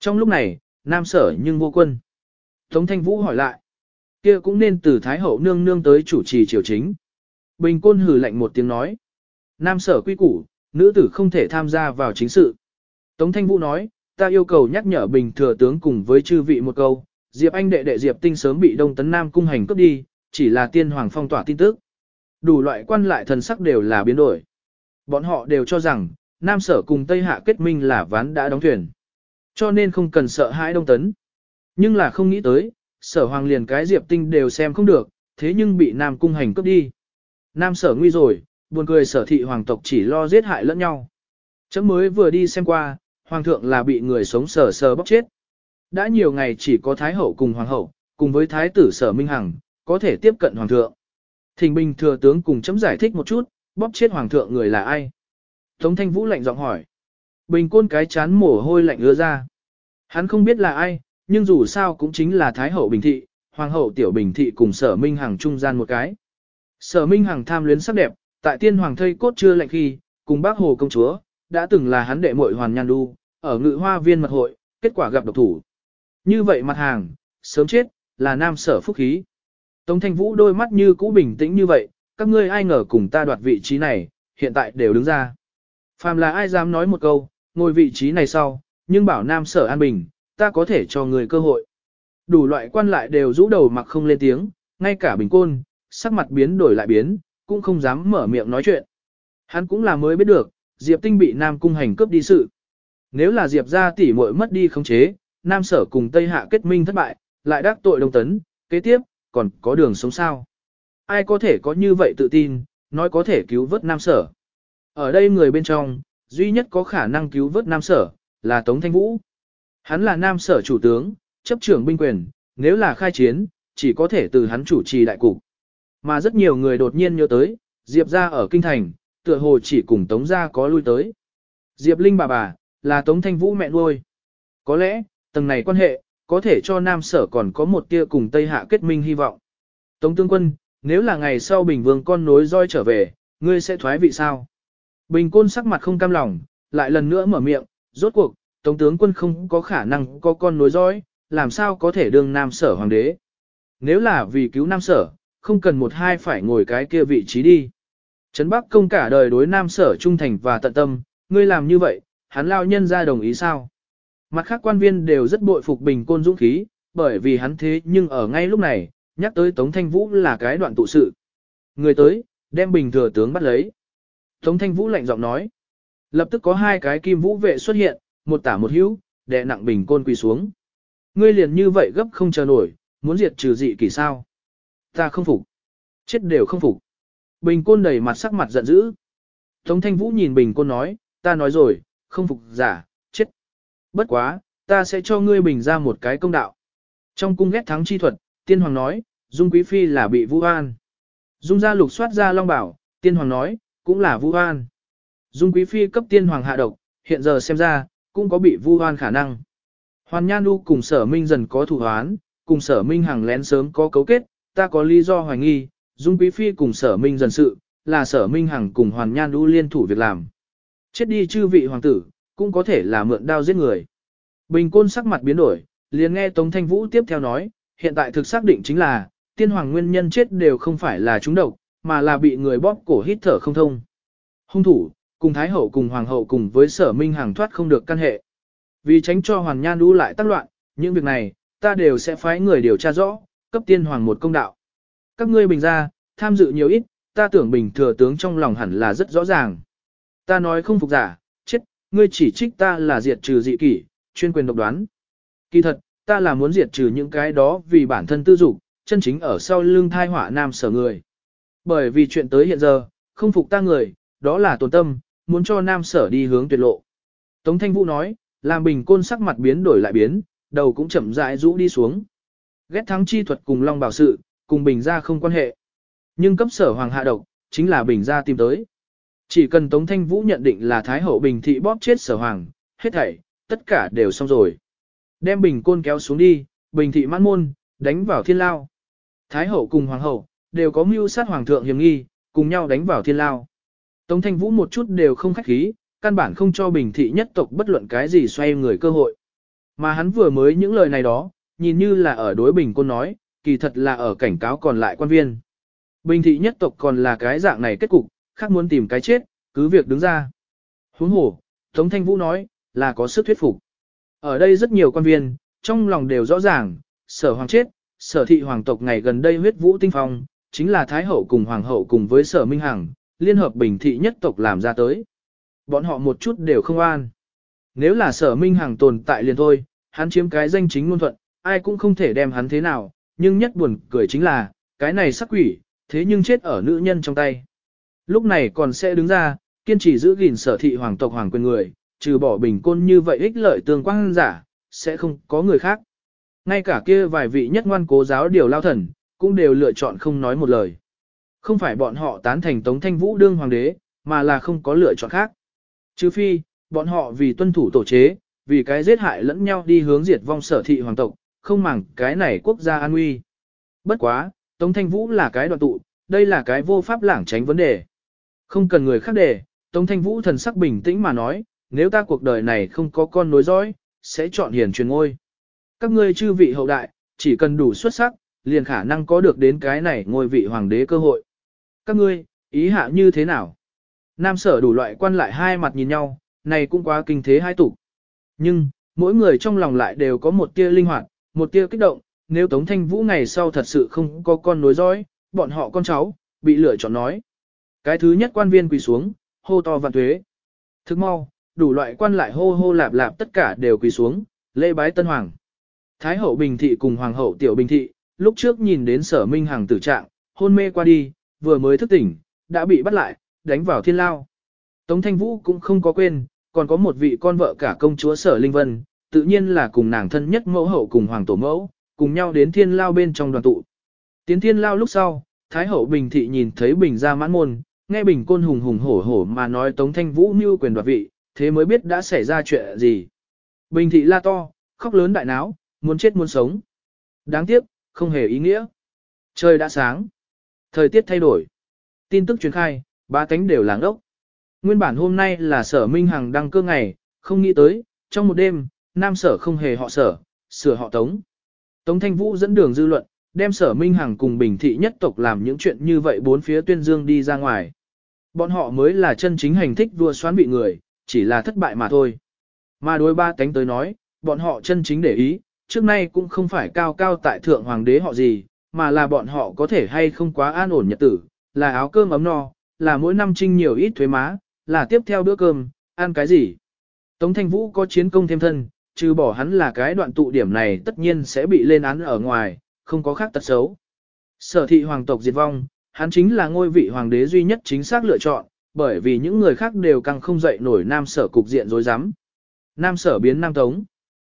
Trong lúc này, nam sở nhưng vô quân. Tống Thanh Vũ hỏi lại, kia cũng nên từ Thái Hậu nương nương tới chủ trì triều chính. Bình Côn hử lạnh một tiếng nói, nam sở quy củ, nữ tử không thể tham gia vào chính sự. Tống Thanh Vũ nói, ta yêu cầu nhắc nhở Bình thừa tướng cùng với chư vị một câu, Diệp Anh đệ đệ Diệp Tinh sớm bị Đông Tấn Nam cung hành cướp đi, chỉ là tiên hoàng phong tỏa tin tức. Đủ loại quan lại thần sắc đều là biến đổi. Bọn họ đều cho rằng, Nam Sở cùng Tây Hạ kết minh là ván đã đóng thuyền. Cho nên không cần sợ hãi Đông Tấn. Nhưng là không nghĩ tới, Sở Hoàng liền cái Diệp Tinh đều xem không được, thế nhưng bị Nam cung hành cướp đi. Nam Sở nguy rồi, buồn cười Sở thị hoàng tộc chỉ lo giết hại lẫn nhau. Chấm mới vừa đi xem qua, Hoàng thượng là bị người sống sờ sờ bóc chết. Đã nhiều ngày chỉ có Thái Hậu cùng Hoàng Hậu, cùng với Thái tử Sở Minh Hằng, có thể tiếp cận Hoàng thượng. Thình Bình thừa tướng cùng chấm giải thích một chút, bóp chết Hoàng thượng người là ai. Tống Thanh Vũ lạnh giọng hỏi. Bình côn cái chán mồ hôi lạnh ưa ra. Hắn không biết là ai, nhưng dù sao cũng chính là Thái Hậu Bình Thị, Hoàng hậu Tiểu Bình Thị cùng Sở Minh Hằng trung gian một cái. Sở Minh Hằng tham luyến sắc đẹp, tại tiên hoàng thây cốt chưa lạnh khi, cùng bác Hồ công chúa, đã từng là hắn đệ muội hoàn nhan đu, ở ngự hoa viên mật hội, kết quả gặp độc thủ. Như vậy mặt hàng, sớm chết, là nam sở phúc khí. Tống Thanh Vũ đôi mắt như cũ bình tĩnh như vậy, các ngươi ai ngờ cùng ta đoạt vị trí này, hiện tại đều đứng ra. Phàm là ai dám nói một câu, ngồi vị trí này sau, nhưng bảo nam sở an bình, ta có thể cho người cơ hội. Đủ loại quan lại đều rũ đầu mặc không lên tiếng, ngay cả bình côn, sắc mặt biến đổi lại biến, cũng không dám mở miệng nói chuyện. Hắn cũng là mới biết được, Diệp Tinh bị Nam Cung hành cướp đi sự. Nếu là Diệp ra tỉ muội mất đi khống chế, Nam Sở cùng Tây Hạ kết minh thất bại, lại đắc tội Đông Tấn, kế tiếp, còn có đường sống sao. Ai có thể có như vậy tự tin, nói có thể cứu vớt Nam Sở. Ở đây người bên trong, duy nhất có khả năng cứu vớt Nam Sở, là Tống Thanh Vũ. Hắn là Nam Sở chủ tướng, chấp trưởng binh quyền, nếu là khai chiến, chỉ có thể từ hắn chủ trì đại cục. Mà rất nhiều người đột nhiên nhớ tới, Diệp ra ở Kinh Thành, tựa hồ chỉ cùng Tống gia có lui tới. Diệp Linh bà bà, là Tống Thanh Vũ mẹ nuôi. Có lẽ, tầng này quan hệ, có thể cho Nam Sở còn có một tia cùng Tây Hạ kết minh hy vọng. Tống Tương Quân, nếu là ngày sau Bình Vương con nối roi trở về, ngươi sẽ thoái vị sao? Bình Côn sắc mặt không cam lòng, lại lần nữa mở miệng, rốt cuộc, Tống Tướng Quân không có khả năng có con nối roi, làm sao có thể đương Nam Sở Hoàng đế? Nếu là vì cứu Nam Sở, không cần một hai phải ngồi cái kia vị trí đi. Trấn Bắc công cả đời đối Nam Sở trung thành và tận tâm, ngươi làm như vậy, hắn lao nhân ra đồng ý sao? Mặt khác quan viên đều rất bội phục bình côn dũng khí, bởi vì hắn thế nhưng ở ngay lúc này, nhắc tới Tống Thanh Vũ là cái đoạn tụ sự. Người tới, đem bình thừa tướng bắt lấy. Tống Thanh Vũ lạnh giọng nói. Lập tức có hai cái kim vũ vệ xuất hiện, một tả một hữu, đè nặng bình côn quỳ xuống. Ngươi liền như vậy gấp không chờ nổi, muốn diệt trừ dị kỳ sao. Ta không phục. Chết đều không phục. Bình côn đầy mặt sắc mặt giận dữ. Tống Thanh Vũ nhìn bình côn nói, ta nói rồi, không phục giả. Bất quá, ta sẽ cho ngươi bình ra một cái công đạo. Trong cung ghét thắng chi thuật, tiên hoàng nói, Dung Quý Phi là bị vu an. Dung gia lục soát ra long bảo, tiên hoàng nói, cũng là vu an. Dung Quý Phi cấp tiên hoàng hạ độc, hiện giờ xem ra, cũng có bị vu oan khả năng. Hoàn Nhan Du cùng sở minh dần có thủ hoán, cùng sở minh hàng lén sớm có cấu kết, ta có lý do hoài nghi, Dung Quý Phi cùng sở minh dần sự, là sở minh hằng cùng Hoàn Nhan Du liên thủ việc làm. Chết đi chư vị hoàng tử, cũng có thể là mượn đao giết người. Bình côn sắc mặt biến đổi, liền nghe Tống Thanh Vũ tiếp theo nói, hiện tại thực xác định chính là, tiên hoàng nguyên nhân chết đều không phải là trúng độc, mà là bị người bóp cổ hít thở không thông. Hung thủ, cùng Thái Hậu cùng Hoàng Hậu cùng với sở minh hàng thoát không được căn hệ. Vì tránh cho hoàng Nhan đu lại tác loạn, những việc này, ta đều sẽ phái người điều tra rõ, cấp tiên hoàng một công đạo. Các ngươi bình ra, tham dự nhiều ít, ta tưởng bình thừa tướng trong lòng hẳn là rất rõ ràng. Ta nói không phục giả, ngươi chỉ trích ta là diệt trừ dị kỷ, chuyên quyền độc đoán. Kỳ thật, ta là muốn diệt trừ những cái đó vì bản thân tư dục, chân chính ở sau lưng thai họa nam sở người. Bởi vì chuyện tới hiện giờ, không phục ta người, đó là tổn tâm, muốn cho nam sở đi hướng tuyệt lộ. Tống Thanh Vũ nói, làm bình côn sắc mặt biến đổi lại biến, đầu cũng chậm rãi rũ đi xuống. Ghét thắng chi thuật cùng Long Bảo sự, cùng bình gia không quan hệ. Nhưng cấp sở hoàng hạ độc, chính là bình gia tìm tới. Chỉ cần Tống Thanh Vũ nhận định là Thái hậu bình thị bóp chết sở hoàng, hết thảy, tất cả đều xong rồi. Đem bình côn kéo xuống đi, bình thị mãn môn, đánh vào thiên lao. Thái hậu cùng hoàng hậu, đều có mưu sát hoàng thượng hiểm nghi, cùng nhau đánh vào thiên lao. Tống thanh vũ một chút đều không khách khí, căn bản không cho bình thị nhất tộc bất luận cái gì xoay người cơ hội. Mà hắn vừa mới những lời này đó, nhìn như là ở đối bình côn nói, kỳ thật là ở cảnh cáo còn lại quan viên. Bình thị nhất tộc còn là cái dạng này kết cục, khác muốn tìm cái chết, cứ việc đứng ra. Huống hồ, Tống Thanh Vũ nói, là có sức thuyết phục. Ở đây rất nhiều quan viên, trong lòng đều rõ ràng, sở hoàng chết, sở thị hoàng tộc ngày gần đây huyết vũ tinh phong, chính là Thái hậu cùng Hoàng hậu cùng với sở Minh Hằng, liên hợp bình thị nhất tộc làm ra tới. Bọn họ một chút đều không an. Nếu là sở Minh Hằng tồn tại liền thôi, hắn chiếm cái danh chính ngôn thuận, ai cũng không thể đem hắn thế nào, nhưng nhất buồn cười chính là, cái này sắc quỷ, thế nhưng chết ở nữ nhân trong tay. Lúc này còn sẽ đứng ra, kiên trì giữ gìn sở thị hoàng tộc hoàng quyền người, trừ bỏ bình côn như vậy ích lợi tương quan giả, sẽ không có người khác. Ngay cả kia vài vị nhất ngoan cố giáo điều lao thần, cũng đều lựa chọn không nói một lời. Không phải bọn họ tán thành Tống Thanh Vũ đương hoàng đế, mà là không có lựa chọn khác. chứ phi, bọn họ vì tuân thủ tổ chế, vì cái giết hại lẫn nhau đi hướng diệt vong sở thị hoàng tộc, không màng cái này quốc gia an nguy. Bất quá, Tống Thanh Vũ là cái đoạn tụ, đây là cái vô pháp lảng tránh vấn đề. Không cần người khác để Tống Thanh Vũ thần sắc bình tĩnh mà nói, nếu ta cuộc đời này không có con nối dõi, sẽ chọn hiền truyền ngôi. Các ngươi chư vị hậu đại, chỉ cần đủ xuất sắc, liền khả năng có được đến cái này ngôi vị hoàng đế cơ hội. Các ngươi, ý hạ như thế nào? Nam sở đủ loại quan lại hai mặt nhìn nhau, này cũng quá kinh thế hai tủ. Nhưng, mỗi người trong lòng lại đều có một tia linh hoạt, một tia kích động, nếu Tống Thanh Vũ ngày sau thật sự không có con nối dõi, bọn họ con cháu, bị lựa chọn nói. Cái thứ nhất quan viên quỳ xuống, hô to vạn thuế Thức mau, đủ loại quan lại hô hô lạp lạp tất cả đều quỳ xuống, lê bái tân hoàng. Thái hậu Bình Thị cùng Hoàng hậu Tiểu Bình Thị, lúc trước nhìn đến sở minh hàng tử trạng, hôn mê qua đi, vừa mới thức tỉnh, đã bị bắt lại, đánh vào thiên lao. Tống Thanh Vũ cũng không có quên, còn có một vị con vợ cả công chúa Sở Linh Vân, tự nhiên là cùng nàng thân nhất mẫu hậu cùng hoàng tổ mẫu, cùng nhau đến thiên lao bên trong đoàn tụ. Tiến thiên lao lúc sau, Thái hậu Bình Thị nhìn thấy Bình ra mãn môn, nghe Bình côn hùng hùng hổ hổ mà nói Tống Thanh Vũ mưu quyền đoạt vị, thế mới biết đã xảy ra chuyện gì. Bình Thị la to, khóc lớn đại náo, muốn chết muốn sống. Đáng tiếc, không hề ý nghĩa. Trời đã sáng. Thời tiết thay đổi. Tin tức truyền khai, ba cánh đều làng ốc. Nguyên bản hôm nay là sở Minh Hằng đăng cơ ngày, không nghĩ tới, trong một đêm, nam sở không hề họ sở, sửa họ tống. Tống Thanh Vũ dẫn đường dư luận, đem sở Minh Hằng cùng Bình Thị nhất tộc làm những chuyện như vậy bốn phía tuyên dương đi ra ngoài. Bọn họ mới là chân chính hành thích vua xoán bị người, chỉ là thất bại mà thôi. Mà đối ba cánh tới nói, bọn họ chân chính để ý, trước nay cũng không phải cao cao tại thượng hoàng đế họ gì, mà là bọn họ có thể hay không quá an ổn nhật tử, là áo cơm ấm no, là mỗi năm trinh nhiều ít thuế má, là tiếp theo bữa cơm, ăn cái gì. Tống Thanh Vũ có chiến công thêm thân, trừ bỏ hắn là cái đoạn tụ điểm này tất nhiên sẽ bị lên án ở ngoài, không có khác tật xấu. Sở thị hoàng tộc diệt vong, hắn chính là ngôi vị hoàng đế duy nhất chính xác lựa chọn, bởi vì những người khác đều càng không dậy nổi nam sở cục diện rối rắm. Nam sở biến nam tống.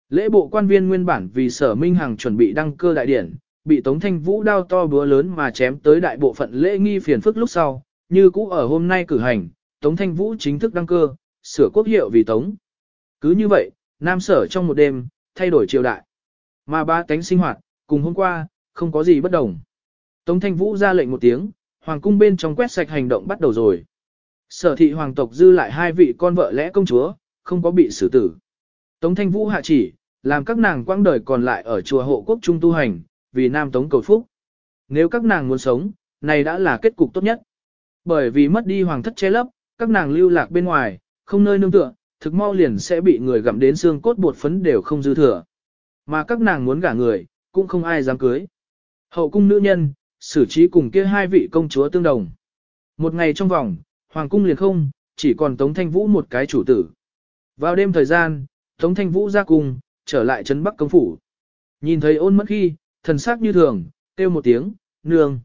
Lễ bộ quan viên nguyên bản vì sở Minh Hằng chuẩn bị đăng cơ đại điển, bị Tống Thanh Vũ đao to búa lớn mà chém tới đại bộ phận lễ nghi phiền phức lúc sau, như cũ ở hôm nay cử hành, Tống Thanh Vũ chính thức đăng cơ, sửa quốc hiệu vì Tống. Cứ như vậy, Nam Sở trong một đêm, thay đổi triều đại. Mà ba cánh sinh hoạt, cùng hôm qua, không có gì bất đồng. Tống Thanh Vũ ra lệnh một tiếng, hoàng cung bên trong quét sạch hành động bắt đầu rồi. Sở thị hoàng tộc dư lại hai vị con vợ lẽ công chúa, không có bị xử tử. Tống Thanh Vũ hạ chỉ, làm các nàng quãng đời còn lại ở chùa hộ quốc trung tu hành, vì Nam Tống cầu phúc. Nếu các nàng muốn sống, này đã là kết cục tốt nhất. Bởi vì mất đi hoàng thất che lấp, các nàng lưu lạc bên ngoài, không nơi nương tựa, thực mau liền sẽ bị người gặm đến xương cốt bột phấn đều không dư thừa. Mà các nàng muốn gả người, cũng không ai dám cưới. Hậu cung nữ nhân, xử trí cùng kia hai vị công chúa tương đồng. Một ngày trong vòng, hoàng cung liền không, chỉ còn Tống Thanh Vũ một cái chủ tử. Vào đêm thời gian, Tống Thanh Vũ ra cung, trở lại trấn Bắc công phủ. Nhìn thấy ôn mẫn khi, thần sắc như thường, kêu một tiếng, nương.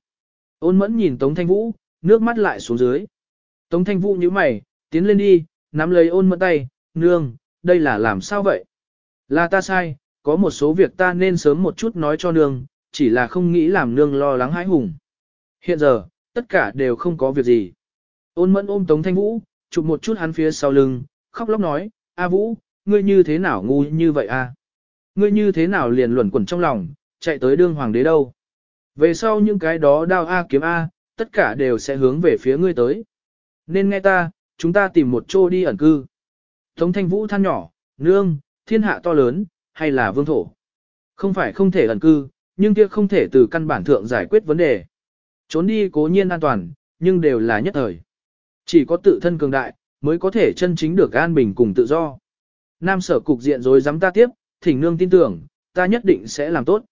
Ôn mẫn nhìn Tống Thanh Vũ, nước mắt lại xuống dưới. Tống Thanh Vũ như mày, tiến lên đi, nắm lấy ôn mẫn tay, nương, đây là làm sao vậy? Là ta sai, có một số việc ta nên sớm một chút nói cho nương, chỉ là không nghĩ làm nương lo lắng hãi hùng. Hiện giờ, tất cả đều không có việc gì. Ôn mẫn ôm Tống Thanh Vũ, chụp một chút hắn phía sau lưng, khóc lóc nói, A Vũ, ngươi như thế nào ngu như vậy a? Ngươi như thế nào liền luẩn quẩn trong lòng, chạy tới đương hoàng đế đâu? Về sau những cái đó đao A kiếm A, tất cả đều sẽ hướng về phía ngươi tới. Nên nghe ta, chúng ta tìm một chỗ đi ẩn cư. Tống thanh vũ than nhỏ, nương, thiên hạ to lớn, hay là vương thổ. Không phải không thể ẩn cư, nhưng kia không thể từ căn bản thượng giải quyết vấn đề. Trốn đi cố nhiên an toàn, nhưng đều là nhất thời. Chỉ có tự thân cường đại, mới có thể chân chính được an bình cùng tự do. Nam sở cục diện rồi dám ta tiếp, thỉnh nương tin tưởng, ta nhất định sẽ làm tốt.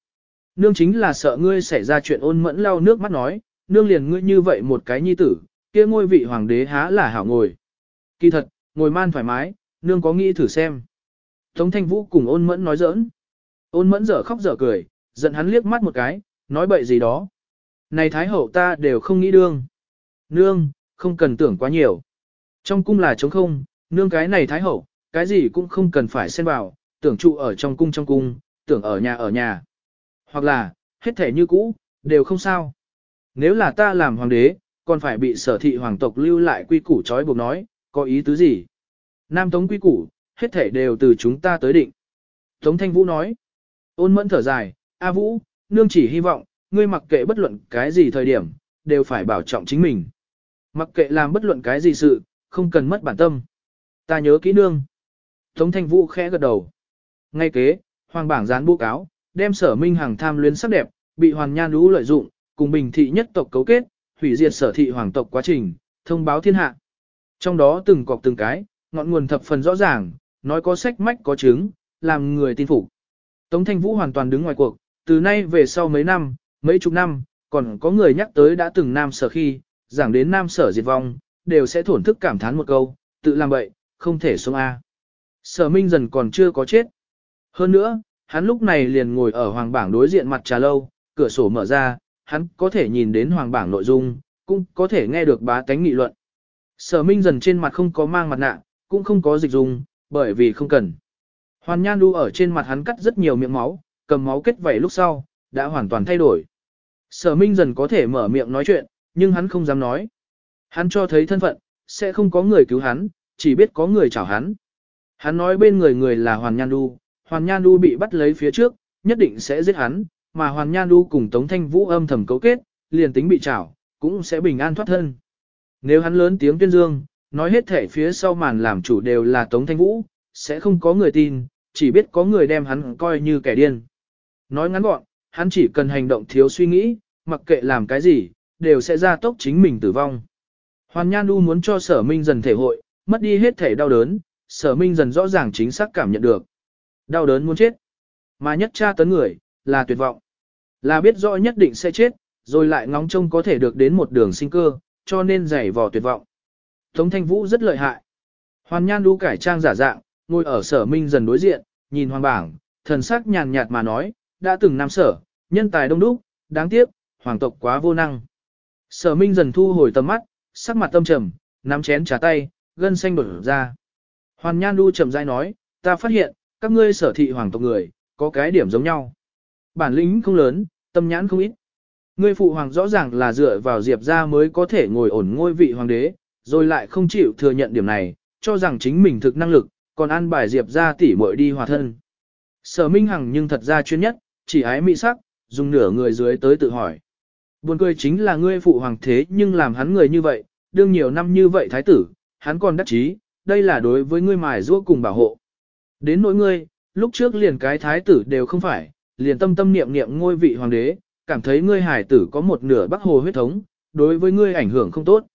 Nương chính là sợ ngươi xảy ra chuyện ôn mẫn lau nước mắt nói, nương liền ngươi như vậy một cái nhi tử, kia ngôi vị hoàng đế há là hảo ngồi. Kỳ thật, ngồi man thoải mái, nương có nghĩ thử xem. Tống thanh vũ cùng ôn mẫn nói giỡn. Ôn mẫn dở khóc dở cười, giận hắn liếc mắt một cái, nói bậy gì đó. Này thái hậu ta đều không nghĩ đương. Nương, không cần tưởng quá nhiều. Trong cung là trống không, nương cái này thái hậu, cái gì cũng không cần phải xen vào, tưởng trụ ở trong cung trong cung, tưởng ở nhà ở nhà. Hoặc là, hết thể như cũ, đều không sao. Nếu là ta làm hoàng đế, còn phải bị sở thị hoàng tộc lưu lại quy củ trói buộc nói, có ý tứ gì? Nam Tống quy củ, hết thể đều từ chúng ta tới định. Tống Thanh Vũ nói, ôn mẫn thở dài, A Vũ, nương chỉ hy vọng, ngươi mặc kệ bất luận cái gì thời điểm, đều phải bảo trọng chính mình. Mặc kệ làm bất luận cái gì sự, không cần mất bản tâm. Ta nhớ kỹ nương. Tống Thanh Vũ khẽ gật đầu. Ngay kế, hoàng bảng dán bố cáo, đem sở minh hàng tham luyến sắc đẹp, bị hoàng nhan lũ lợi dụng, cùng bình thị nhất tộc cấu kết, hủy diệt sở thị hoàng tộc quá trình, thông báo thiên hạ. Trong đó từng cọc từng cái, ngọn nguồn thập phần rõ ràng, nói có sách mách có chứng, làm người tin phục. Tống Thanh Vũ hoàn toàn đứng ngoài cuộc, từ nay về sau mấy năm, mấy chục năm, còn có người nhắc tới đã từng nam sở khi, giảng đến nam sở diệt vong, đều sẽ thổn thức cảm thán một câu, tự làm bậy, không thể sống A. À. Sở Minh dần còn chưa có chết. Hơn nữa, hắn lúc này liền ngồi ở hoàng bảng đối diện mặt trà lâu, cửa sổ mở ra, hắn có thể nhìn đến hoàng bảng nội dung, cũng có thể nghe được bá tánh nghị luận. Sở Minh dần trên mặt không có mang mặt nạ, cũng không có dịch dùng, bởi vì không cần. Hoàn Nhan Du ở trên mặt hắn cắt rất nhiều miệng máu, cầm máu kết vảy lúc sau, đã hoàn toàn thay đổi. Sở Minh dần có thể mở miệng nói chuyện, nhưng hắn không dám nói. Hắn cho thấy thân phận, sẽ không có người cứu hắn, chỉ biết có người chào hắn. Hắn nói bên người người là Hoàn Nhan Du, Hoàn Nhan Du bị bắt lấy phía trước, nhất định sẽ giết hắn, mà Hoàn Nhan Du cùng Tống Thanh Vũ âm thầm cấu kết, liền tính bị chảo, cũng sẽ bình an thoát thân. Nếu hắn lớn tiếng tuyên dương, nói hết thể phía sau màn làm chủ đều là Tống Thanh Vũ, sẽ không có người tin, chỉ biết có người đem hắn coi như kẻ điên. Nói ngắn gọn, hắn chỉ cần hành động thiếu suy nghĩ, mặc kệ làm cái gì, đều sẽ ra tốc chính mình tử vong. Hoàn Nhan Du muốn cho sở minh dần thể hội, mất đi hết thể đau đớn, sở minh dần rõ ràng chính xác cảm nhận được. Đau đớn muốn chết. Mà nhất tra tấn người, là tuyệt vọng. Là biết rõ nhất định sẽ chết, rồi lại ngóng trông có thể được đến một đường sinh cơ, cho nên giày vò tuyệt vọng. Tống Thanh Vũ rất lợi hại. Hoàn Nhan đu cải trang giả dạng, ngồi ở sở minh dần đối diện, nhìn hoàng bảng, thần sắc nhàn nhạt mà nói, đã từng nam sở, nhân tài đông đúc, đáng tiếc, hoàng tộc quá vô năng. Sở minh dần thu hồi tầm mắt, sắc mặt tâm trầm, nắm chén trà tay, gân xanh đổ ra. Hoàn Nhan đu chậm rãi nói, ta phát hiện, các ngươi sở thị hoàng tộc người, có cái điểm giống nhau. Bản lĩnh không lớn, tâm nhãn không ít. Ngươi phụ hoàng rõ ràng là dựa vào Diệp ra mới có thể ngồi ổn ngôi vị hoàng đế, rồi lại không chịu thừa nhận điểm này, cho rằng chính mình thực năng lực, còn ăn bài Diệp ra tỉ muội đi hòa thân. Sở Minh Hằng nhưng thật ra chuyên nhất, chỉ ái mỹ sắc, dùng nửa người dưới tới tự hỏi. Buồn cười chính là ngươi phụ hoàng thế nhưng làm hắn người như vậy, đương nhiều năm như vậy thái tử, hắn còn đắc chí, đây là đối với ngươi mài giũa cùng bảo hộ. Đến nỗi ngươi, lúc trước liền cái thái tử đều không phải, liền tâm tâm niệm niệm ngôi vị hoàng đế, cảm thấy ngươi hải tử có một nửa bắc hồ huyết thống, đối với ngươi ảnh hưởng không tốt.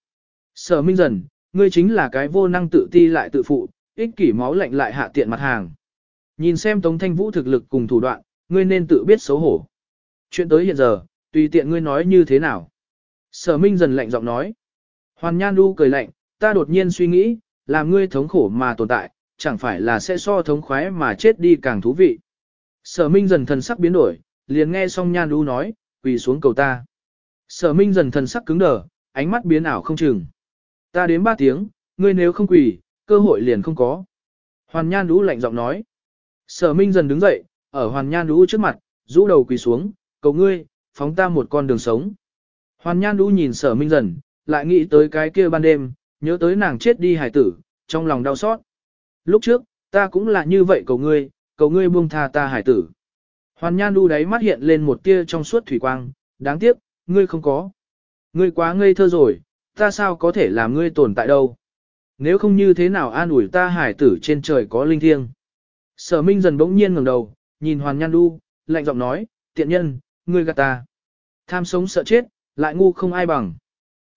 Sở Minh dần, ngươi chính là cái vô năng tự ti lại tự phụ, ích kỷ máu lạnh lại hạ tiện mặt hàng. Nhìn xem Tống Thanh Vũ thực lực cùng thủ đoạn, ngươi nên tự biết xấu hổ. Chuyện tới hiện giờ, tùy tiện ngươi nói như thế nào. Sở Minh dần lạnh giọng nói. Hoàn Nhan Du cười lạnh, ta đột nhiên suy nghĩ, làm ngươi thống khổ mà tồn tại, chẳng phải là sẽ so thống khoái mà chết đi càng thú vị. Sở Minh dần thần sắc biến đổi, liền nghe xong Nhan Du nói, quỳ xuống cầu ta. Sở Minh dần thần sắc cứng đờ, ánh mắt biến ảo không chừng. Ta đến ba tiếng, ngươi nếu không quỳ, cơ hội liền không có. Hoàn Nhan Đũ lạnh giọng nói. Sở Minh dần đứng dậy, ở Hoàn Nhan Đũ trước mặt, rũ đầu quỳ xuống, cầu ngươi, phóng ta một con đường sống. Hoàn Nhan Đũ nhìn Sở Minh dần, lại nghĩ tới cái kia ban đêm, nhớ tới nàng chết đi hải tử, trong lòng đau xót. Lúc trước, ta cũng là như vậy cầu ngươi, cầu ngươi buông tha ta hải tử. Hoàn Nhan đu đáy mắt hiện lên một tia trong suốt thủy quang, đáng tiếc, ngươi không có. Ngươi quá ngây thơ rồi, ta sao có thể làm ngươi tồn tại đâu. Nếu không như thế nào an ủi ta hải tử trên trời có linh thiêng. Sở Minh dần bỗng nhiên ngẩng đầu, nhìn Hoàn Nhan du lạnh giọng nói, tiện nhân, ngươi gạt ta. Tham sống sợ chết, lại ngu không ai bằng.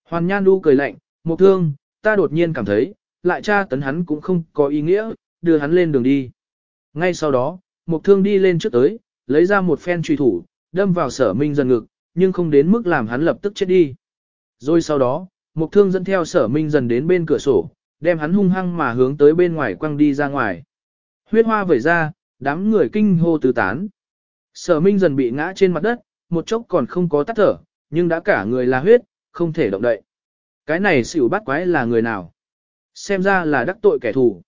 Hoàn Nhan du cười lạnh, một thương, ta đột nhiên cảm thấy, lại tra tấn hắn cũng không có ý nghĩa, đưa hắn lên đường đi. Ngay sau đó, một thương đi lên trước tới, lấy ra một phen truy thủ, đâm vào sở minh dần ngực, nhưng không đến mức làm hắn lập tức chết đi. Rồi sau đó, Mục thương dẫn theo sở minh dần đến bên cửa sổ, đem hắn hung hăng mà hướng tới bên ngoài quăng đi ra ngoài. Huyết hoa vẩy ra, đám người kinh hô tứ tán. Sở minh dần bị ngã trên mặt đất, một chốc còn không có tắt thở, nhưng đã cả người là huyết, không thể động đậy. Cái này xỉu bắt quái là người nào? Xem ra là đắc tội kẻ thù.